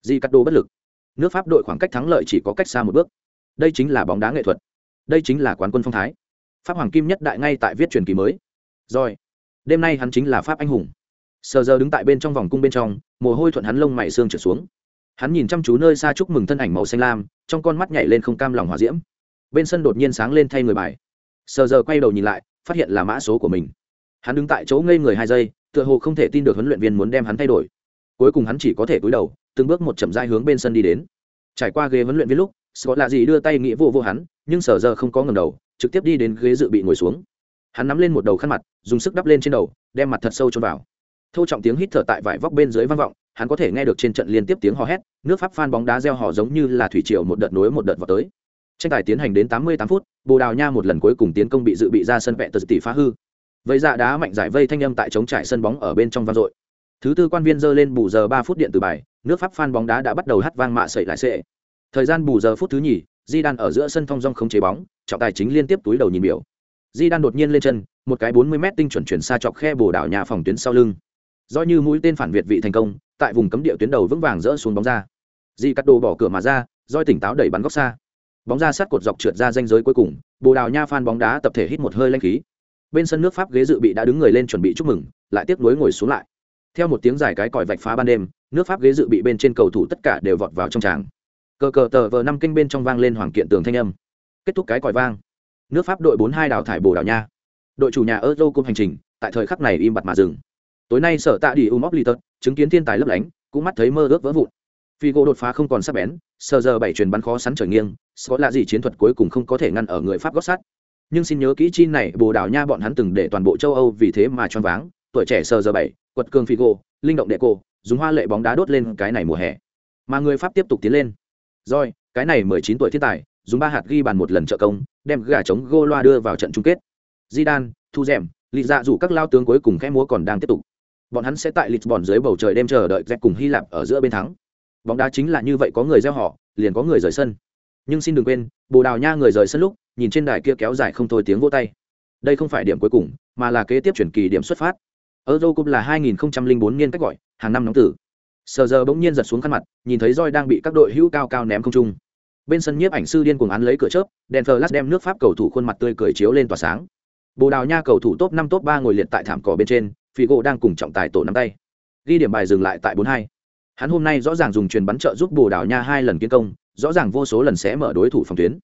Di cắt đô bất lực. Nước pháp đội khoảng cách thắng lợi chỉ có cách xa một bước. Đây chính là bóng đá nghệ thuật. Đây chính là quán quân phong thái. Pháp hoàng kim nhất đại ngay tại viết truyền kỳ mới rồi. Đêm nay hắn chính là pháp anh hùng. Sờ giờ đứng tại bên trong vòng cung bên trong, mồ hôi thuận hắn lông mày xương trở xuống. Hắn nhìn chăm chú nơi xa chúc mừng thân ảnh màu xanh lam, trong con mắt nhảy lên không cam lòng hòa diễm. Bên sân đột nhiên sáng lên thay người bài. Sờ giờ quay đầu nhìn lại, phát hiện là mã số của mình. Hắn đứng tại chỗ ngây người hai giây, tựa hồ không thể tin được huấn luyện viên muốn đem hắn thay đổi. Cuối cùng hắn chỉ có thể cúi đầu, từng bước một chậm dai hướng bên sân đi đến. Trải qua ghế huấn luyện viên lúc, scott lạ gì đưa tay nghĩa vô vô hắn, nhưng sở giờ không có ngầm đầu, trực tiếp đi đến ghế dự bị ngồi xuống hắn nắm lên một đầu khăn mặt, dùng sức đắp lên trên đầu, đem mặt thật sâu trôn vào. Thâu trọng tiếng hít thở tại vải vóc bên dưới vang vọng, hắn có thể nghe được trên trận liên tiếp tiếng hò hét, nước pháp phan bóng đá gieo hò giống như là thủy triều một đợt nối một đợt vào tới. Tranh tài tiến hành đến 88 phút, bồ đào nha một lần cuối cùng tiến công bị dự bị ra sân vẹn tờ tỷ phá hư. Vậy dạ đá mạnh giải vây thanh âm tại chống trải sân bóng ở bên trong vang dội. Thứ tư quan viên dơ lên bù giờ ba phút điện từ bài, nước pháp phan bóng đá đã bắt đầu hắt vang mạ sậy lại sệ. Thời gian bù giờ phút thứ nhì di đan ở giữa sân thong dong không chế bóng, trọng tài chính liên tiếp túi đầu nhìn biểu di đan đột nhiên lên chân, một cái bốn mươi m tinh chuẩn chuyển xa chọc khe bồ đảo nhà phòng tuyến sau lưng. Do như mũi tên phản việt vị thành công, tại vùng cấm địa tuyến đầu vững vàng rỡ xuống bóng ra. Di cắt đồ bỏ cửa mà ra roi tỉnh táo đẩy bắn góc xa. Bóng ra sát cột dọc trượt ra danh giới cuối cùng, bồ đào nha phan bóng đá tập thể hít một hơi lanh khí. Bên sân nước pháp ghế dự bị đã đứng người lên chuẩn bị chúc mừng, lại tiếp nối ngồi xuống lại. Theo một tiếng dài cái còi vạch phá ban đêm, nước pháp ghế dự bị bên trên cầu thủ tất cả đều vọt vào trong tràng. Cờ cờ tờ vờ năm kinh bên trong vang lên hoàng kiện tường thanh âm. Kết thúc cái còi vang nước pháp đội bốn hai đào thải bồ đào nha đội chủ nhà euro cung hành trình tại thời khắc này im bặt mà dừng tối nay sở tạ đi umop litot chứng kiến thiên tài lấp lánh cũng mắt thấy mơ ước vỡ vụn Figo đột phá không còn sắc bén, sờ giờ bảy truyền bắn khó sắn trở nghiêng, Scott là gì chiến thuật cuối cùng không có thể ngăn ở người Pháp gót sắt. Nhưng xin nhớ kỹ chi này Bồ Đào Nha bọn hắn từng để toàn bộ châu Âu vì thế mà choáng váng, tuổi trẻ sờ giờ bảy, quật cường Figo, linh động đệ cô, dùng hoa lệ bóng đá đốt lên cái này mùa hè. Mà người Pháp tiếp tục tiến lên. Rồi, cái này 19 tuổi thiên tài, dùng ba hạt ghi bàn một lần trợ công, đem gà chống gô loa đưa vào trận chung kết. Zidane, Thu Dẻm, Lý Dạ dù các lao tướng cuối cùng khẽ múa còn đang tiếp tục. Bọn hắn sẽ tại Lisbon dưới bầu trời đêm chờ đợi Zet cùng Hy Lạp ở giữa bên thắng. Bóng đá chính là như vậy có người gieo họ, liền có người rời sân. Nhưng xin đừng quên, Bồ Đào Nha người rời sân lúc, nhìn trên đài kia kéo dài không thôi tiếng vỗ tay. Đây không phải điểm cuối cùng, mà là kế tiếp chuyển kỳ điểm xuất phát. Euro Cup là 2004 niên cách gọi, hàng năm nóng tử. Sờ giờ bỗng nhiên giật xuống khăn mặt, nhìn thấy roi đang bị các đội hữu cao cao ném không trung. Bên sân nhiếp ảnh sư điên cuồng án lấy cửa chớp, đèn flash đem nước Pháp cầu thủ khuôn mặt tươi cười chiếu lên tỏa sáng. Bồ Đào Nha cầu thủ top năm top ba ngồi liệt tại thảm cỏ bên trên, phi gỗ đang cùng trọng tài tổ nắm tay. Ghi điểm bài dừng lại tại 4-2. Hắn hôm nay rõ ràng dùng truyền bắn trợ giúp Bồ Đào Nha hai lần kiến công, rõ ràng vô số lần sẽ mở đối thủ phòng tuyến.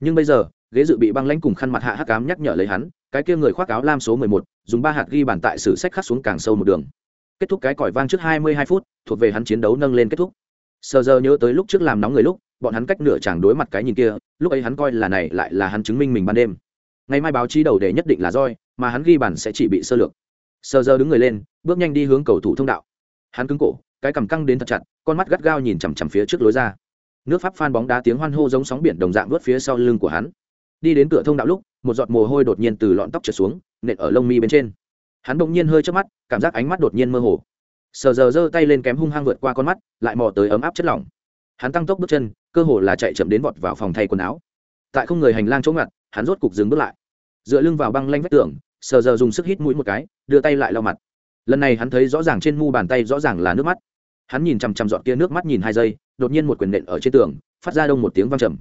Nhưng bây giờ, ghế dự bị băng lãnh cùng khăn mặt hạ hắc ám nhắc nhở lấy hắn, cái kia người khoác áo lam số 11, dùng ba hạt ghi bàn tại sử sách khắc xuống càng sâu một đường. Kết thúc cái còi vang trước 22 phút, thuộc về hắn chiến đấu nâng lên kết thúc. sờ giờ nhớ tới lúc trước làm nóng người lúc, bọn hắn cách nửa chàng đối mặt cái nhìn kia, lúc ấy hắn coi là này lại là hắn chứng minh mình ban đêm. Ngày mai báo chí đầu đề nhất định là roi, mà hắn ghi bàn sẽ chỉ bị sơ lược. Sơ giờ đứng người lên, bước nhanh đi hướng cầu thủ thông đạo. Hắn cứng cổ, cái cằm căng đến thật chặt, con mắt gắt gao nhìn chằm chằm phía trước lối ra. Nước Pháp phan bóng đá tiếng hoan hô giống sóng biển đồng dạng vút phía sau lưng của hắn. Đi đến cửa thông đạo lúc, một giọt mồ hôi đột nhiên từ lọn tóc trượt xuống, nện ở lông mi bên trên. Hắn bỗng nhiên hơi chớp mắt, cảm giác ánh mắt đột nhiên mơ hồ. Sờ giờ giơ tay lên kém hung hăng vượt qua con mắt, lại mò tới ấm áp chất lỏng. Hắn tăng tốc bước chân, cơ hồ là chạy chậm đến vọt vào phòng thay quần áo. Tại không người hành lang chỗ ngặt, hắn rốt cục dừng bước lại. Dựa lưng vào băng lanh vách tường, sờ giờ dùng sức hít mũi một cái, đưa tay lại lau mặt. Lần này hắn thấy rõ ràng trên mu bàn tay rõ ràng là nước mắt. Hắn nhìn chằm chằm giọt kia nước mắt nhìn hai giây, đột nhiên một quyền nện ở trên tường, phát ra đông một tiếng vang trầm.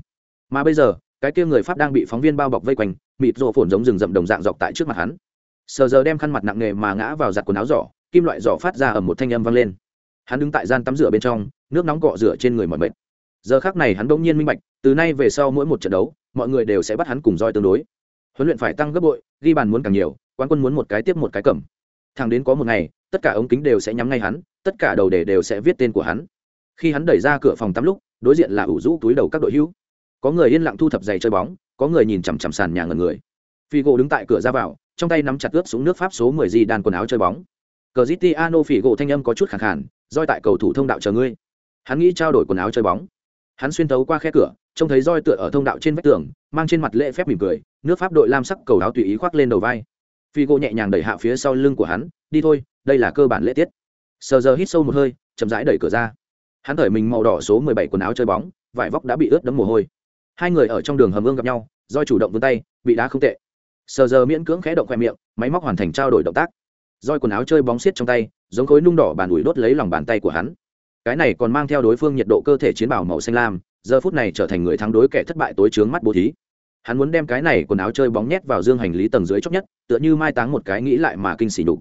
Mà bây giờ, cái kia người pháp đang bị phóng viên bao bọc vây quanh, mịt rộ phồn giống rừng rậm đồng dạng dọc tại trước mặt hắn. Sờ giờ đem khăn mặt nặng nề mà ngã vào giặt quần áo giỏ, kim loại giỏ phát ra ở một thanh âm vang lên. Hắn đứng tại gian tắm rửa bên trong, nước nóng cọ rửa trên người mỏi mệt. Giờ khắc này hắn bỗng nhiên minh bạch, từ nay về sau mỗi một trận đấu, mọi người đều sẽ bắt hắn cùng roi tương đối. Huấn luyện phải tăng gấp bội, ghi bàn muốn càng nhiều, quan quân muốn một cái tiếp một cái cầm. Thẳng đến có một ngày, tất cả ống kính đều sẽ nhắm ngay hắn, tất cả đầu đề đều sẽ viết tên của hắn. Khi hắn đẩy ra cửa phòng tắm lúc, đối diện là ủ rũ túi đầu các đội hữu. Có người yên lặng thu thập giày chơi bóng, có người nhìn chằm chằm sàn nhà ngần người. Figo đứng tại cửa ra vào, trong tay nắm chặt ướp xuống nước Pháp số mười di đàn quần áo chơi bóng. Cristiano Figo thanh âm có chút khàn khàn, roi tại cầu thủ thông đạo chờ ngươi. Hắn nghĩ trao đổi quần áo chơi bóng. Hắn xuyên tấu qua khe cửa, trông thấy roi tựa ở thông đạo trên vách tường, mang trên mặt lễ phép mỉm cười, nước Pháp đội lam sắc cầu áo tùy ý khoác lên đầu vai. Figo nhẹ nhàng đẩy hạ phía sau lưng của hắn, đi thôi, đây là cơ bản lễ tiết. Sờ giờ hít sâu một hơi, chậm rãi đẩy cửa ra. Hắn thởi mình màu đỏ số 17 quần áo chơi bóng, vải vóc đã bị ướt đẫm mồ hôi hai người ở trong đường hầm ương gặp nhau roi chủ động vươn tay bị đá không tệ sờ giờ miễn cưỡng khẽ động khoe miệng máy móc hoàn thành trao đổi động tác roi quần áo chơi bóng xiết trong tay giống khối nung đỏ bàn ủi đốt lấy lòng bàn tay của hắn cái này còn mang theo đối phương nhiệt độ cơ thể chiến bảo màu xanh lam, giờ phút này trở thành người thắng đối kẻ thất bại tối trướng mắt bố thí. Hắn muốn đem cái này quần áo chơi bóng nhét vào dương hành lý tầng dưới chóc nhất, tựa như mai táng một cái nghĩ lại mà kinh xỉ đục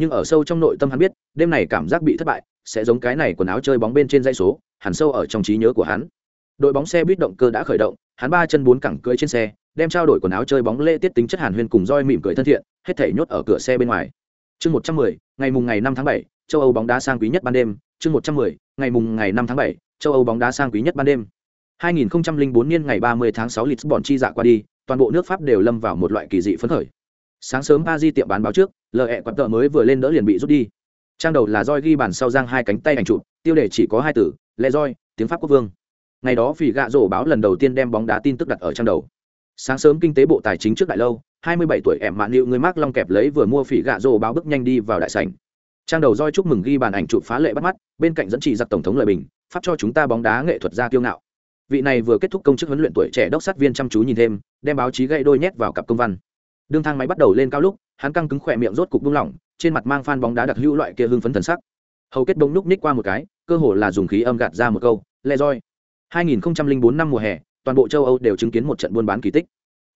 nhưng ở sâu trong nội tâm hắn biết, đêm này cảm giác bị thất bại, sẽ giống cái này quần áo chơi bóng bên trên dây số, hẳn sâu ở trong trí nhớ của hắn. Đội bóng xe buýt động cơ đã khởi động, hắn ba chân bốn cẳng cưỡi trên xe, đem trao đổi quần áo chơi bóng lễ tiết tính chất hàn huyên cùng roi mỉm cười thân thiện, hết thể nhốt ở cửa xe bên ngoài. Chương một trăm mười, ngày mùng ngày năm tháng bảy, châu âu bóng đá sang quý nhất ban đêm chương một trăm mười ngày mùng ngày 5 tháng 7, châu âu bóng đá sang quý nhất ban đêm 2004 niên ngày 30 tháng 6 Lisbon chi dạ qua đi, toàn bộ nước Pháp đều lâm vào một loại kỳ dị phấn khởi. Sáng sớm Paris tiệm bán báo trước, LE quạt tờ mới vừa lên đỡ liền bị rút đi. Trang đầu là roi ghi bàn sau giang hai cánh tay ảnh chụp, tiêu đề chỉ có hai từ, lệ roi, tiếng Pháp quốc vương. Ngày đó phỉ gạ rổ báo lần đầu tiên đem bóng đá tin tức đặt ở trang đầu. Sáng sớm kinh tế bộ tài chính trước đại lâu, 27 tuổi em mạn liệu người Mark Long kẹp lấy vừa mua phỉ gạ rổ báo bước nhanh đi vào đại sảnh. Trang đầu roi chúc mừng ghi bàn ảnh chụp phá lệ bắt mắt, bên cạnh dẫn chỉ giặc tổng thống lời bình, phát cho chúng ta bóng đá nghệ thuật ra kiêu ngạo. Vị này vừa kết thúc công chức huấn luyện tuổi trẻ đốc sát viên chăm chú nhìn thêm đem báo chí gậy đôi nhét vào cặp công văn. Đương thang máy bắt đầu lên cao lúc hắn căng cứng khỏe miệng rốt cục buông lỏng trên mặt mang phan bóng đá đặc hữu loại kia hưng phấn thần sắc. Hầu kết bông núc ních qua một cái cơ hồ là dùng khí âm gạt ra một câu le roi 2004 năm mùa hè toàn bộ châu âu đều chứng kiến một trận buôn bán kỳ tích.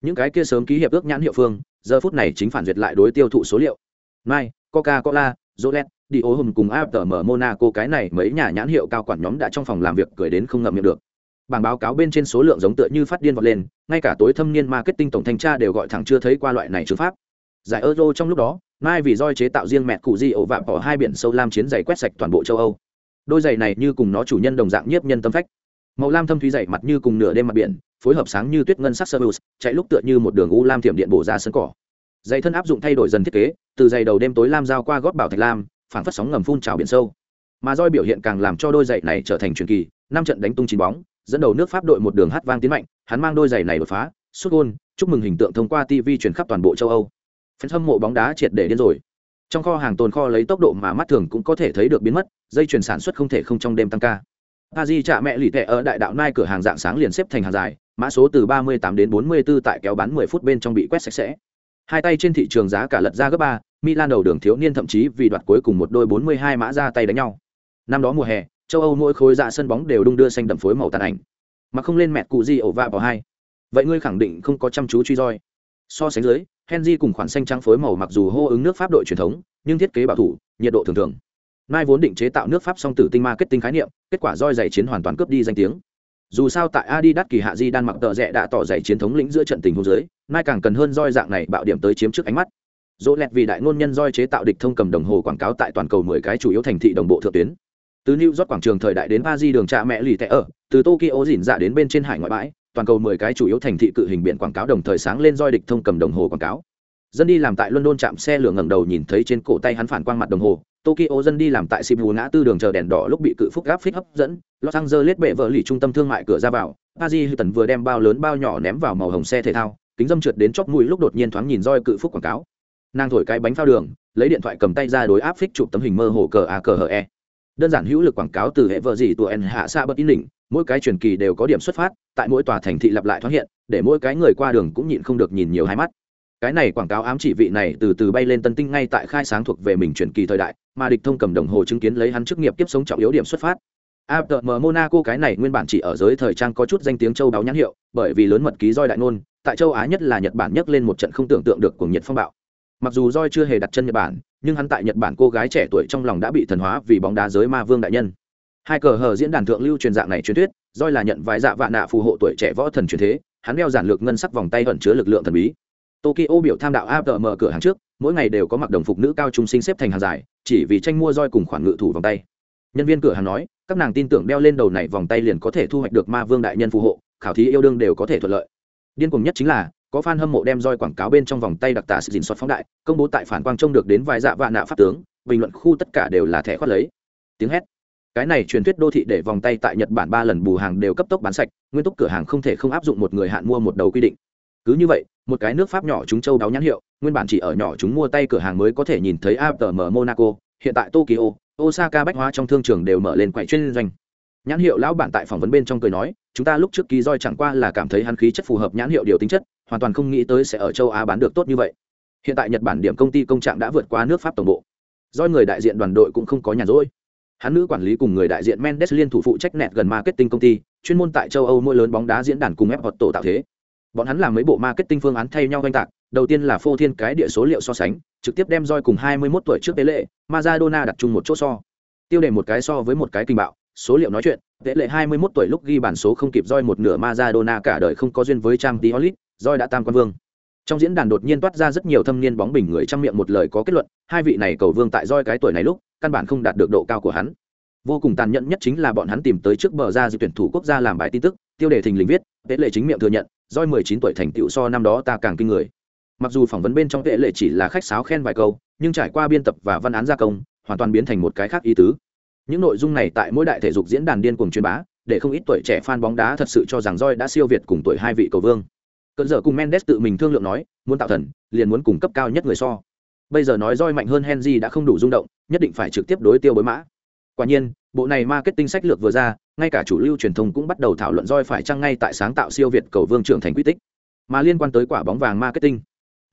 Những cái kia sớm ký hiệp ước nhãn hiệu phương giờ phút này chính phản duyệt lại đối tiêu thụ số liệu. Mai coca cola Jolet, Dio ố cùng AFM Monaco cái này mấy nhà nhãn hiệu cao quản nhóm đã trong phòng làm việc cười đến không ngậm miệng được. Bảng báo cáo bên trên số lượng giống tựa như phát điên vọt lên ngay cả tối thâm niên marketing tổng thanh tra đều gọi thẳng chưa thấy qua loại này chữ pháp. Giải euro trong lúc đó mai vì roi chế tạo riêng mẹ cụ di ổ vạm bỏ hai biển sâu lam chiến giày quét sạch toàn bộ châu âu. Đôi giày này như cùng nó chủ nhân đồng dạng nhiếp nhân tâm phách. Màu lam thâm thúy dày mặt như cùng nửa đêm mặt biển phối hợp sáng như tuyết ngân sắc sơ chạy lúc tựa như một đường u lam tiệm điện bổ ra sân cỏ dày thân áp dụng thay đổi dần thiết kế, từ dày đầu đêm tối lam giao qua gót bảo thạch lam phản phất sóng ngầm phun trào biển sâu. Mà roi biểu hiện càng làm cho đôi giày này trở thành truyền kỳ, năm trận đánh tung chín bóng, dẫn đầu nước pháp đội một đường hát vang tiến mạnh, hắn mang đôi giày này đột phá xuất gôn, chúc mừng hình tượng thông qua tv truyền khắp toàn bộ châu âu. Phần hâm mộ bóng đá triệt để điên rồi. Trong kho hàng tồn kho lấy tốc độ mà mắt thường cũng có thể thấy được biến mất, dây chuyển sản xuất không thể không trong đêm tăng ca. A di trả mẹ lì tệ ở đại đạo nai cửa hàng dạng sáng liền xếp thành hàng dài, mã số từ 38 đến 44 tại kéo bán 10 phút bên trong bị quét sạch sẽ hai tay trên thị trường giá cả lật ra gấp ba, milan đầu đường thiếu niên thậm chí vì đoạt cuối cùng một đôi 42 mã ra tay đánh nhau. Năm đó mùa hè, châu âu mỗi khối dạ sân bóng đều đung đưa xanh đậm phối màu tàn ảnh. Mà không lên mẹt cụ gì ổ vạ vào hai. Vậy ngươi khẳng định không có chăm chú truy roi. So sánh dưới, henry cùng khoản xanh trắng phối màu mặc dù hô ứng nước pháp đội truyền thống, nhưng thiết kế bảo thủ, nhiệt độ thường thường. Mai vốn định chế tạo nước pháp song tử tinh marketing khái niệm, kết quả roi giày chiến hoàn toàn cướp đi danh tiếng dù sao tại adidas kỳ hạ di đan mặc tợ rẽ đã tỏ dày chiến thống lĩnh giữa trận tình hôn giới mai càng cần hơn roi dạng này bạo điểm tới chiếm trước ánh mắt. Dỗ lẹt vì đại ngôn nhân roi chế tạo địch thông cầm đồng hồ quảng cáo tại toàn cầu mười cái chủ yếu thành thị đồng bộ thượng tuyến. Từ new york quảng trường thời đại đến paris đường trạ mẹ lì tệ ở, từ tokyo dỉn dạ đến bên trên hải ngoại bãi, toàn cầu mười cái chủ yếu thành thị cự hình biển quảng cáo đồng thời sáng lên roi địch thông cầm đồng hồ quảng cáo. Dân đi làm tại london chạm xe lửa ngẩng đầu nhìn thấy trên cổ tay hắn phản quang mặt đồng hồ tokyo dân đi làm tại sibu ngã tư đường chờ đèn đỏ lúc bị cự phúc gáp phích hấp dẫn, los angeles bệ vợ lì trung tâm thương mại cửa ra vào, paris tần vừa đem bao lớn bao nhỏ ném vào màu hồng xe thể thao, kính dâm trượt đến chóp mũi lúc đột nhiên thoáng nhìn roi cự phúc quảng cáo. Nàng thổi cái bánh phao đường, lấy điện thoại cầm tay ra đối áp phích chụp tấm hình mơ hồ cờ a cờ hờ e. Đơn giản hữu lực quảng cáo từ hệ vợ gì tụi en hạ xa bất in đỉnh mỗi cái truyền kỳ đều có điểm xuất phát, tại mỗi tòa thành thị lặp lại thoáng hiện, để mỗi cái người qua đường cũng nhịn không được nhìn nhiều hai mắt. Cái này quảng cáo ám chỉ vị này từ từ bay lên tân tinh ngay tại khai sáng thuộc về mình truyền kỳ thời đại mà địch thông cầm đồng hồ chứng kiến lấy hắn chức nghiệp tiếp sống trọng yếu điểm xuất phát APM Monaco cái này nguyên bản chỉ ở giới thời trang có chút danh tiếng châu đáo nhãn hiệu, bởi vì lớn mật ký roi đại ngôn, tại châu Á nhất là Nhật Bản nhấc lên một trận không tưởng tượng được của nhiệt phong bạo. Mặc dù roi chưa hề đặt chân Nhật Bản, nhưng hắn tại Nhật Bản cô gái trẻ tuổi trong lòng đã bị thần hóa vì bóng đá giới ma vương đại nhân. Hai cờ hờ diễn đàn thượng lưu truyền dạng này truyền thuyết, roi là nhận vài dạ vạn nạ phù hộ tuổi trẻ võ thần truyền thế, hắn đeo giản lược ngân sắc vòng tay ẩn chứa lực lượng thần bí. Tokyo biểu tham đạo APM cửa hàng trước, mỗi ngày đều có mặc đồng phục nữ cao trung sinh xếp thành hàng dài, chỉ vì tranh mua roi cùng khoản ngự thủ vòng tay. Nhân viên cửa hàng nói, các nàng tin tưởng đeo lên đầu này vòng tay liền có thể thu hoạch được ma vương đại nhân phù hộ, khảo thí yêu đương đều có thể thuận lợi. Điên cùng nhất chính là, có fan hâm mộ đem roi quảng cáo bên trong vòng tay đặc tả sự dình soát phóng đại công bố tại phản quang trông được đến vài dạ vạn nạ pháp tướng bình luận khu tất cả đều là thẻ khoát lấy tiếng hét cái này truyền thuyết đô thị để vòng tay tại nhật bản ba lần bù hàng đều cấp tốc bán sạch nguyên túc cửa hàng không thể không áp dụng một người hạn mua một đầu quy định cứ như vậy một cái nước pháp nhỏ chúng châu đáo nhãn hiệu, nguyên bản chỉ ở nhỏ chúng mua tay cửa hàng mới có thể nhìn thấy aptm monaco, hiện tại tokyo, osaka bách hóa trong thương trường đều mở lên quậy chuyên doanh. Nhãn hiệu lão bản tại phỏng vấn bên trong cười nói, chúng ta lúc trước ký roi chẳng qua là cảm thấy hắn khí chất phù hợp nhãn hiệu điều tính chất, hoàn toàn không nghĩ tới sẽ ở châu á bán được tốt như vậy. Hiện tại nhật bản điểm công ty công trạng đã vượt qua nước pháp tổng bộ. Do người đại diện đoàn đội cũng không có nhàn rỗi. Hắn nữ quản lý cùng người đại diện mendes liên thủ phụ trách nẹt gần marketing công ty, chuyên môn tại châu âu mỗi lớn bóng đá diễn đàn cùng ép hoạt tổ tạo thế bọn hắn làm mấy bộ marketing phương án thay nhau oanh tạc, đầu tiên là phô thiên cái địa số liệu so sánh, trực tiếp đem roi cùng 21 tuổi trước tế lệ, Maradona đặt chung một chỗ so. Tiêu đề một cái so với một cái kinh bạo, số liệu nói chuyện, tế lệ 21 tuổi lúc ghi bản số không kịp roi một nửa Maradona cả đời không có duyên với trang Diolit roi đã tam quan vương. Trong diễn đàn đột nhiên toát ra rất nhiều thâm niên bóng bình người trong miệng một lời có kết luận, hai vị này cầu vương tại roi cái tuổi này lúc, căn bản không đạt được độ cao của hắn. Vô cùng tàn nhẫn nhất chính là bọn hắn tìm tới trước bờ ra dự tuyển thủ quốc gia làm bài tin tức, tiêu đề thình lình viết, tế lệ chính miệng thừa nhận roi 19 tuổi thành tựu so năm đó ta càng kinh người. Mặc dù phỏng vấn bên trong vệ lệ chỉ là khách sáo khen vài câu, nhưng trải qua biên tập và văn án gia công, hoàn toàn biến thành một cái khác ý tứ. Những nội dung này tại mỗi đại thể dục diễn đàn điên cuồng truyền bá, để không ít tuổi trẻ fan bóng đá thật sự cho rằng roi đã siêu việt cùng tuổi hai vị cầu vương. Cơn giờ cùng mendes tự mình thương lượng nói, muốn tạo thần, liền muốn cùng cấp cao nhất người so. Bây giờ nói roi mạnh hơn henry đã không đủ rung động, nhất định phải trực tiếp đối tiêu bối mã quả nhiên, bộ này marketing sách lược vừa ra, ngay cả chủ lưu truyền thông cũng bắt đầu thảo luận roi phải chăng ngay tại sáng tạo siêu việt cầu vương trưởng thành quy tích. Mà liên quan tới quả bóng vàng marketing,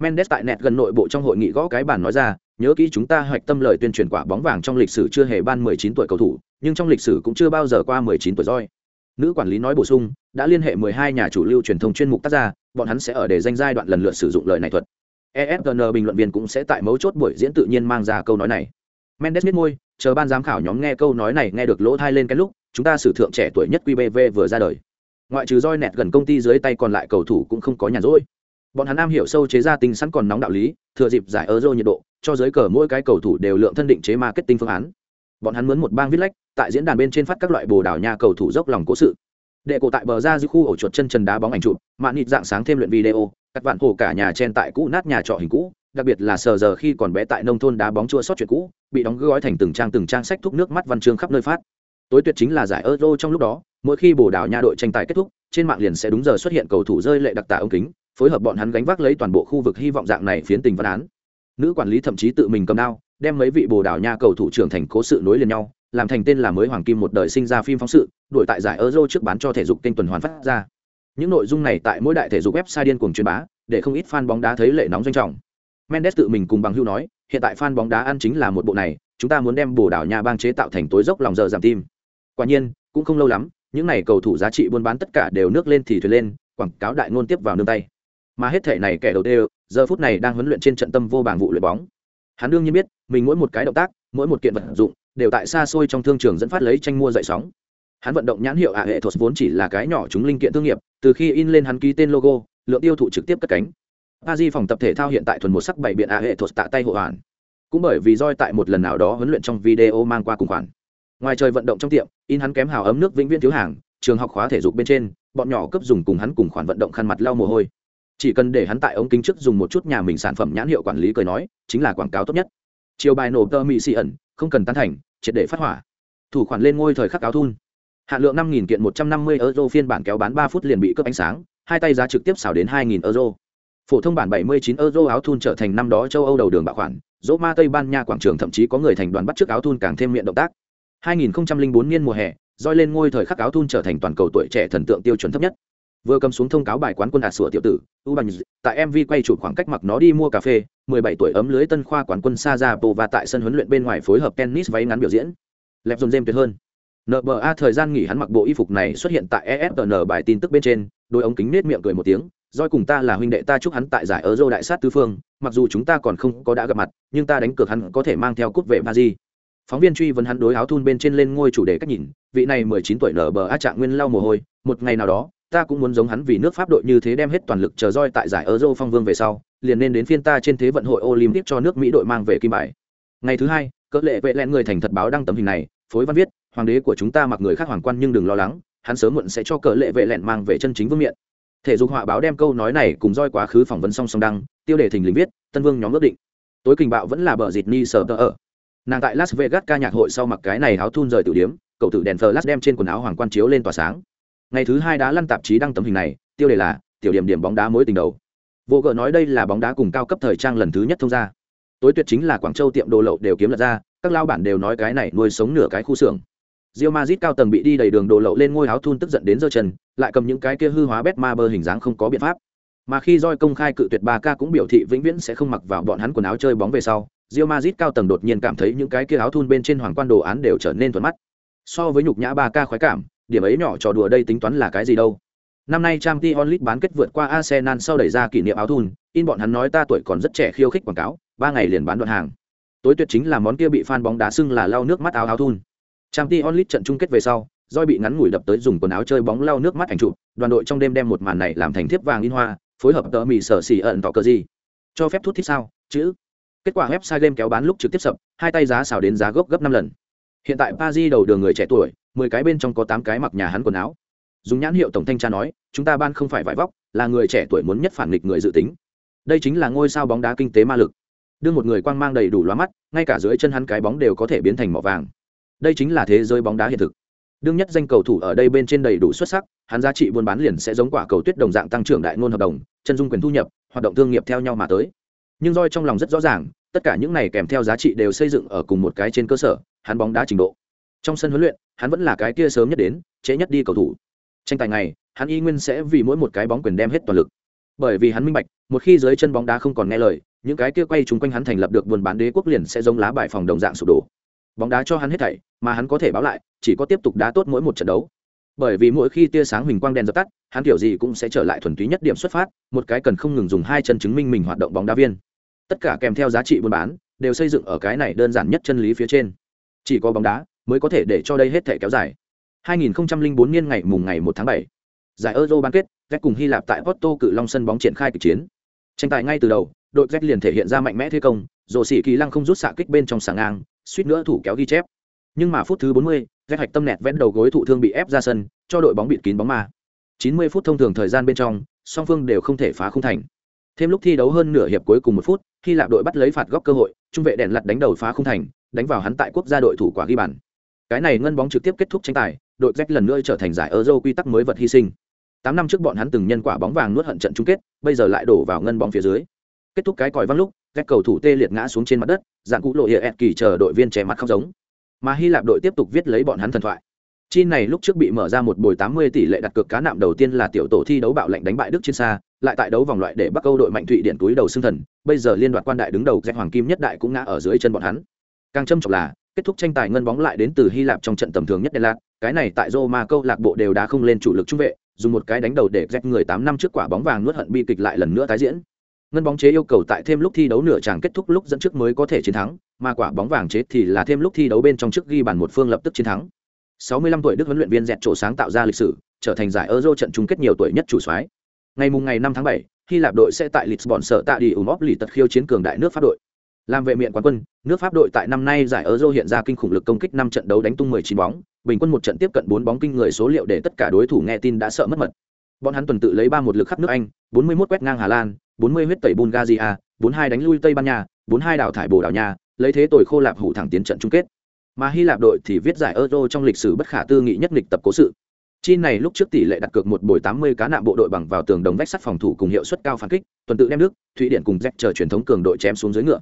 mendes tại net gần nội bộ trong hội nghị gõ cái bản nói ra, nhớ kỹ chúng ta hoạch tâm lời tuyên truyền quả bóng vàng trong lịch sử chưa hề ban 19 tuổi cầu thủ, nhưng trong lịch sử cũng chưa bao giờ qua 19 tuổi roi. Nữ quản lý nói bổ sung, đã liên hệ 12 nhà chủ lưu truyền thông chuyên mục tác gia, bọn hắn sẽ ở để danh giai đoạn lần lượt sử dụng lời này thuật. ESPN bình luận viên cũng sẽ tại mấu chốt buổi diễn tự nhiên mang ra câu nói này mendes biết môi, chờ ban giám khảo nhóm nghe câu nói này nghe được lỗ thai lên cái lúc, chúng ta sử thượng trẻ tuổi nhất QBV vừa ra đời. Ngoại trừ roi nẹt gần công ty dưới tay còn lại cầu thủ cũng không có nhàn rỗi. Bọn hắn am hiểu sâu chế ra tinh sẵn còn nóng đạo lý, thừa dịp giải euro nhiệt độ, cho giới cờ mỗi cái cầu thủ đều lượng thân định chế marketing phương án. Bọn hắn muốn một bang viết lách, tại diễn đàn bên trên phát các loại bồ đảo nhà cầu thủ dốc lòng cố sự đệ cổ tại bờ ra dưới khu ổ chuột chân trần đá bóng ảnh chụp mạn nịt dạng sáng thêm luyện video các bạn cổ cả nhà chen tại cũ nát nhà trọ hình cũ, đặc biệt là sờ giờ khi còn bé tại nông thôn đá bóng chua sót chuyện cũ, bị đóng gói thành từng trang từng trang sách thúc nước mắt văn chương khắp nơi phát. Tối tuyệt chính là giải euro trong lúc đó, mỗi khi bồ đào nha đội tranh tài kết thúc, trên mạng liền sẽ đúng giờ xuất hiện cầu thủ rơi lệ đặc tả ống kính, phối hợp bọn hắn gánh vác lấy toàn bộ khu vực hy vọng dạng này phiến tình văn án. Nữ quản lý thậm chí tự mình cầm đao, đem mấy vị bồ đào nha cầu thủ trưởng thành cố sự nối liền nhau làm thành tên là mới hoàng kim một đời sinh ra phim phóng sự, đuổi tại giải euro trước bán cho thể dục kênh tuần hoàn phát ra. Những nội dung này tại mỗi đại thể dục website điên cuồng truyền bá, để không ít fan bóng đá thấy lệ nóng doanh trọng. Mendes tự mình cùng bằng hưu nói, hiện tại fan bóng đá ăn chính là một bộ này, chúng ta muốn đem bồ đảo nhà bang chế tạo thành tối dốc lòng giờ giảm tim. Quả nhiên, cũng không lâu lắm, những này cầu thủ giá trị buôn bán tất cả đều nước lên thì thuyền lên, quảng cáo đại ngôn tiếp vào nương tay. Mà hết thể này kẻ đầu tiên giờ phút này đang huấn luyện trên trận tâm vô bảng vụ luyện bóng. Hắn đương nhiên biết, mình mỗi một cái động tác, mỗi một kiện vật dụng đều tại xa xôi trong thương trường dẫn phát lấy tranh mua dậy sóng. Hắn vận động nhãn hiệu ạ hệ thuật vốn chỉ là cái nhỏ chúng linh kiện thương nghiệp, từ khi in lên hắn ký tên logo, lượng tiêu thụ trực tiếp cất cánh. A di phòng tập thể thao hiện tại thuần một sắc bảy biện ạ hệ thuật tạ tay hộ hoàn. Cũng bởi vì roi tại một lần nào đó huấn luyện trong video mang qua cùng khoản. Ngoài trời vận động trong tiệm, in hắn kém hào ấm nước vĩnh viễn thiếu hàng, trường học khóa thể dục bên trên, bọn nhỏ cấp dùng cùng hắn cùng khoản vận động khăn mặt lau mồ hôi. Chỉ cần để hắn tại ống kính trước dùng một chút nhà mình sản phẩm nhãn hiệu quản lý cười nói, chính là quảng cáo tốt nhất. Chiều bài nổ tơ mỹ xì ẩn không cần tán thành, triệt để phát hỏa. Thủ khoản lên ngôi thời khắc áo thun. Hạn lượng năm nghìn kiện một trăm năm mươi euro phiên bản kéo bán ba phút liền bị cướp ánh sáng, hai tay giá trực tiếp xảo đến hai nghìn euro. Phổ thông bản bảy mươi chín euro áo thun trở thành năm đó châu âu đầu đường bạo khoản, dỗ ma tây ban nha quảng trường thậm chí có người thành đoàn bắt trước áo thun càng thêm miệng động tác. 2004 niên mùa hè, roi lên ngôi thời khắc áo thun trở thành toàn cầu tuổi trẻ thần tượng tiêu chuẩn thấp nhất vừa cầm xuống thông cáo bài quán quân hạt sủa tiểu tử u bằng tại mv quay chụp khoảng cách mặc nó đi mua cà phê 17 tuổi ấm lưới tân khoa quán quân sa ra và tại sân huấn luyện bên ngoài phối hợp tennis váy ngắn biểu diễn lẹp dồn dêm tuyệt hơn nba thời gian nghỉ hắn mặc bộ y phục này xuất hiện tại efn bài tin tức bên trên đôi ống kính nết miệng cười một tiếng Doi cùng ta là huynh đệ ta chúc hắn tại giải Euro đại sát tứ phương, mặc dù chúng ta còn không có đã gặp mặt, nhưng ta đánh cược hắn có thể mang theo cúp về Paris. Phóng viên truy vấn hắn đối áo thun bên trên lên ngôi chủ đề cách nhìn, vị này 19 tuổi nba trạng nguyên lau mồ hôi, một ngày nào đó, ta cũng muốn giống hắn vì nước Pháp đội như thế đem hết toàn lực chờ roi tại giải Euro phong vương về sau, liền nên đến phiên ta trên thế vận hội Olympic cho nước Mỹ đội mang về kim bài. Ngày thứ hai, cỡ lệ vệ lẹn người thành thật báo đăng tấm hình này, phối văn viết, hoàng đế của chúng ta mặc người khác hoàng quan nhưng đừng lo lắng, hắn sớm muộn sẽ cho cỡ lệ vệ lẹn mang về chân chính vương miện. Thể dục họa báo đem câu nói này cùng roi quá khứ phỏng vấn song song đăng tiêu đề thình lình viết tân vương nhóm ước định. Tối kình bạo vẫn là bờ dịt ni sờ tờ ở. Nàng tại las vegas ca nhạc hội sau mặc cái này áo thun rời tử điếm cậu tử đèn flash đem trên quần áo hoàng quan chiếu lên tỏa sáng ngày thứ hai đã lăn tạp chí đăng tấm hình này tiêu đề là tiểu điểm điểm bóng đá mối tình đầu vô gợ nói đây là bóng đá cùng cao cấp thời trang lần thứ nhất thông ra tối tuyệt chính là quảng châu tiệm đồ lậu đều kiếm lật ra các lao bản đều nói cái này nuôi sống nửa cái khu xưởng Real Madrid cao tầng bị đi đầy đường đồ lậu lên ngôi áo thun tức giận đến giơ chân, lại cầm những cái kia hư hóa Betma bơ hình dáng không có biện pháp. Mà khi Joy công khai cự tuyệt 3K cũng biểu thị vĩnh viễn sẽ không mặc vào bọn hắn quần áo chơi bóng về sau, Real Madrid cao tầng đột nhiên cảm thấy những cái kia áo thun bên trên hoàng quan đồ án đều trở nên thuận mắt. So với nhục nhã 3K khoái cảm, điểm ấy nhỏ trò đùa đây tính toán là cái gì đâu. Năm nay Champions League bán kết vượt qua Arsenal sau đẩy ra kỷ niệm áo thun, in bọn hắn nói ta tuổi còn rất trẻ khiêu khích quảng cáo, ba ngày liền bán đoạn hàng. Tối tuyệt chính là món kia bị fan bóng đá xưng là lau nước mắt áo áo thun. Champions League trận chung kết về sau, Doi bị ngắn ngủi đập tới dùng quần áo chơi bóng lau nước mắt ảnh chụp, đoàn đội trong đêm đem một màn này làm thành thiếp vàng in hoa, phối hợp tờ mì sở xỉ ẩn tỏ cờ gì. Cho phép thuốc thích sao? Chữ. Kết quả website game kéo bán lúc trực tiếp sập, hai tay giá xào đến giá gốc gấp năm lần. Hiện tại Paris đầu đường người trẻ tuổi, mười cái bên trong có tám cái mặc nhà hắn quần áo. Dùng nhãn hiệu tổng thanh tra nói, chúng ta ban không phải vải vóc, là người trẻ tuổi muốn nhất phản nghịch người dự tính. Đây chính là ngôi sao bóng đá kinh tế ma lực. Đưa một người quang mang đầy đủ lóa mắt, ngay cả dưới chân hắn cái bóng đều có thể biến thành màu vàng đây chính là thế giới bóng đá hiện thực đương nhất danh cầu thủ ở đây bên trên đầy đủ xuất sắc hắn giá trị buôn bán liền sẽ giống quả cầu tuyết đồng dạng tăng trưởng đại ngôn hợp đồng chân dung quyền thu nhập hoạt động thương nghiệp theo nhau mà tới nhưng roi trong lòng rất rõ ràng tất cả những này kèm theo giá trị đều xây dựng ở cùng một cái trên cơ sở hắn bóng đá trình độ trong sân huấn luyện, hắn vẫn là cái kia sớm nhất đến, trễ nhất đi cầu thủ. Tranh tài này hắn y nguyên sẽ vì mỗi một cái bóng quyền đem hết toàn lực. Bởi vì hắn minh bạch, một khi dưới chân bóng đá không còn nghe lời, những cái kia quay chung quanh hắn thành lập được buôn bán đế quốc liền sẽ giống lá bài phòng đồng dạng sụp đổ. Bóng đá cho hắn hết thảy, mà hắn có thể báo lại, chỉ có tiếp tục đá tốt mỗi một trận đấu. Bởi vì mỗi khi tia sáng huỳnh quang đèn dập tắt, hắn kiểu gì cũng sẽ trở lại thuần túy nhất điểm xuất phát, một cái cần không ngừng dùng hai chân chứng minh mình hoạt động bóng đá viên. Tất cả kèm theo giá trị buôn bán, đều xây dựng ở cái này đơn giản nhất chân lý phía trên. Chỉ có bóng đá mới có thể để cho đây hết thể kéo dài 2004 niên ngày mùng ngày 1 tháng 7. giải euro bán kết Z cùng hy lạp tại porto cự long sân bóng triển khai kịch chiến tranh tài ngay từ đầu đội Z liền thể hiện ra mạnh mẽ thế công rồi xỉ kỳ lăng không rút xạ kích bên trong sàng ngang suýt nữa thủ kéo ghi chép nhưng mà phút thứ 40, Z hạch tâm nẹt vén đầu gối thụ thương bị ép ra sân cho đội bóng bịt kín bóng mà. 90 phút thông thường thời gian bên trong song phương đều không thể phá không thành thêm lúc thi đấu hơn nửa hiệp cuối cùng một phút khi lạp đội bắt lấy phạt góc cơ hội trung vệ đèn lặt đánh đầu phá không thành đánh vào hắn tại quốc gia đội thủ quả ghi bàn cái này ngân bóng trực tiếp kết thúc tranh tài, đội ghét lần nữa trở thành giải euro quy tắc mới vật hy sinh. Tám năm trước bọn hắn từng nhân quả bóng vàng nuốt hận trận chung kết, bây giờ lại đổ vào ngân bóng phía dưới. Kết thúc cái còi văng lúc các cầu thủ tê liệt ngã xuống trên mặt đất, dạng cũ lộ hiệ kỳ chờ đội viên che mặt khóc giống. Mà hy lạp đội tiếp tục viết lấy bọn hắn thần thoại. Chi này lúc trước bị mở ra một bồi 80 tỷ lệ đặt cược cá nạm đầu tiên là tiểu tổ thi đấu bạo lệnh đánh bại đức trên xa, lại tại đấu vòng loại để bắc âu đội mạnh thụy điện túi đầu xương thần, bây giờ liên đoạt quan đại đứng đầu danh hoàng kim nhất đại cũng ngã ở dưới chân bọn hắn. Càng châm trọng là kết thúc tranh tài ngân bóng lại đến từ hy lạp trong trận tầm thường nhất đen lạc cái này tại roma câu lạc bộ đều đã không lên chủ lực trung vệ dùng một cái đánh đầu để rách người tám năm trước quả bóng vàng nuốt hận bi kịch lại lần nữa tái diễn. Ngân bóng chế yêu cầu tại thêm lúc thi đấu nửa chàng kết thúc lúc dẫn trước mới có thể chiến thắng mà quả bóng vàng chế thì là thêm lúc thi đấu bên trong trước ghi bàn một phương lập tức chiến thắng. 65 tuổi đức huấn luyện viên dẹt chỗ sáng tạo ra lịch sử trở thành giải euro trận chung kết nhiều tuổi nhất chủ soái. Ngày mùng ngày 5 tháng 7, hy lạp đội sẽ tại lisbon sở tạ đi ủng óp lì tật khiêu chiến cường đại nước pháp đội làm vệ miện quán quân nước pháp đội tại năm nay giải euro hiện ra kinh khủng lực công kích năm trận đấu đánh tung 19 bóng bình quân một trận tiếp cận 4 bóng kinh người số liệu để tất cả đối thủ nghe tin đã sợ mất mật bọn hắn tuần tự lấy ba một lực khắp nước anh 41 quét ngang hà lan 40 huyết tẩy Bulgaria, 42 đánh lui Tây Ban Nha, 42 đảo thải Bồ Đào Nha, lấy thế tội khô lạp hủ thẳng tiến trận chung kết. Mà Hy Lạp đội thì viết giải Euro trong lịch sử bất khả tư nghị nhất lịch tập cố sự. Chi này lúc trước tỷ lệ đặt cược một buổi 80 cá nạm bộ đội bằng vào tường đồng vách sắt phòng thủ cùng hiệu suất cao phản kích, tuần tự đem nước, Thụy Điển cùng Jack chờ truyền thống cường đội chém xuống dưới ngựa.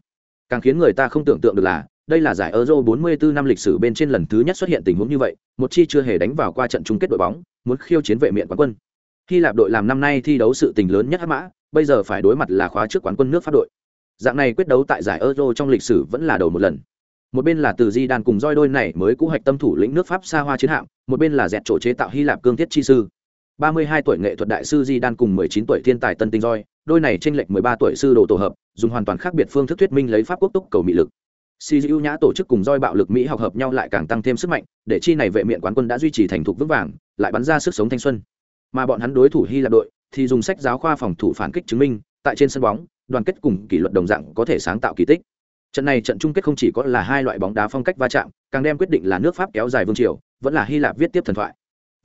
Càng khiến người ta không tưởng tượng được là, đây là giải Euro 44 năm lịch sử bên trên lần thứ nhất xuất hiện tình huống như vậy, một chi chưa hề đánh vào qua trận chung kết đội bóng, muốn khiêu chiến vệ miện quán quân. Hy Lạp đội làm năm nay thi đấu sự tình lớn nhất hắc mã, bây giờ phải đối mặt là khóa trước quán quân nước pháp đội. Dạng này quyết đấu tại giải euro trong lịch sử vẫn là đầu một lần. Một bên là từ di đan cùng roi đôi này mới cũ hạch tâm thủ lĩnh nước pháp xa hoa chiến hạm một bên là dẹt chỗ chế tạo hy lạp cương thiết chi sư. 32 tuổi nghệ thuật đại sư di đan cùng 19 tuổi thiên tài tân tinh roi đôi này trên lệch 13 tuổi sư đồ tổ hợp, dùng hoàn toàn khác biệt phương thức thuyết minh lấy pháp quốc túc cầu mỹ lực. Si nhã tổ chức cùng roi bạo lực mỹ học hợp nhau lại càng tăng thêm sức mạnh, để chi này vệ miện quán quân đã duy trì thành thục vững vàng, lại bắn ra sức sống thanh xuân. Mà bọn hắn đối thủ hy lạp đội thì dùng sách giáo khoa phòng thủ phản kích chứng minh, tại trên sân bóng, đoàn kết cùng kỷ luật đồng dạng có thể sáng tạo kỳ tích. Trận này trận chung kết không chỉ có là hai loại bóng đá phong cách va chạm, càng đem quyết định là nước pháp kéo dài vương triều, vẫn là hy lạp viết tiếp thần thoại.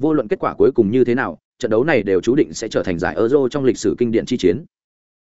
Vô luận kết quả cuối cùng như thế nào trận đấu này đều chú định sẽ trở thành giải euro trong lịch sử kinh điển chi chiến.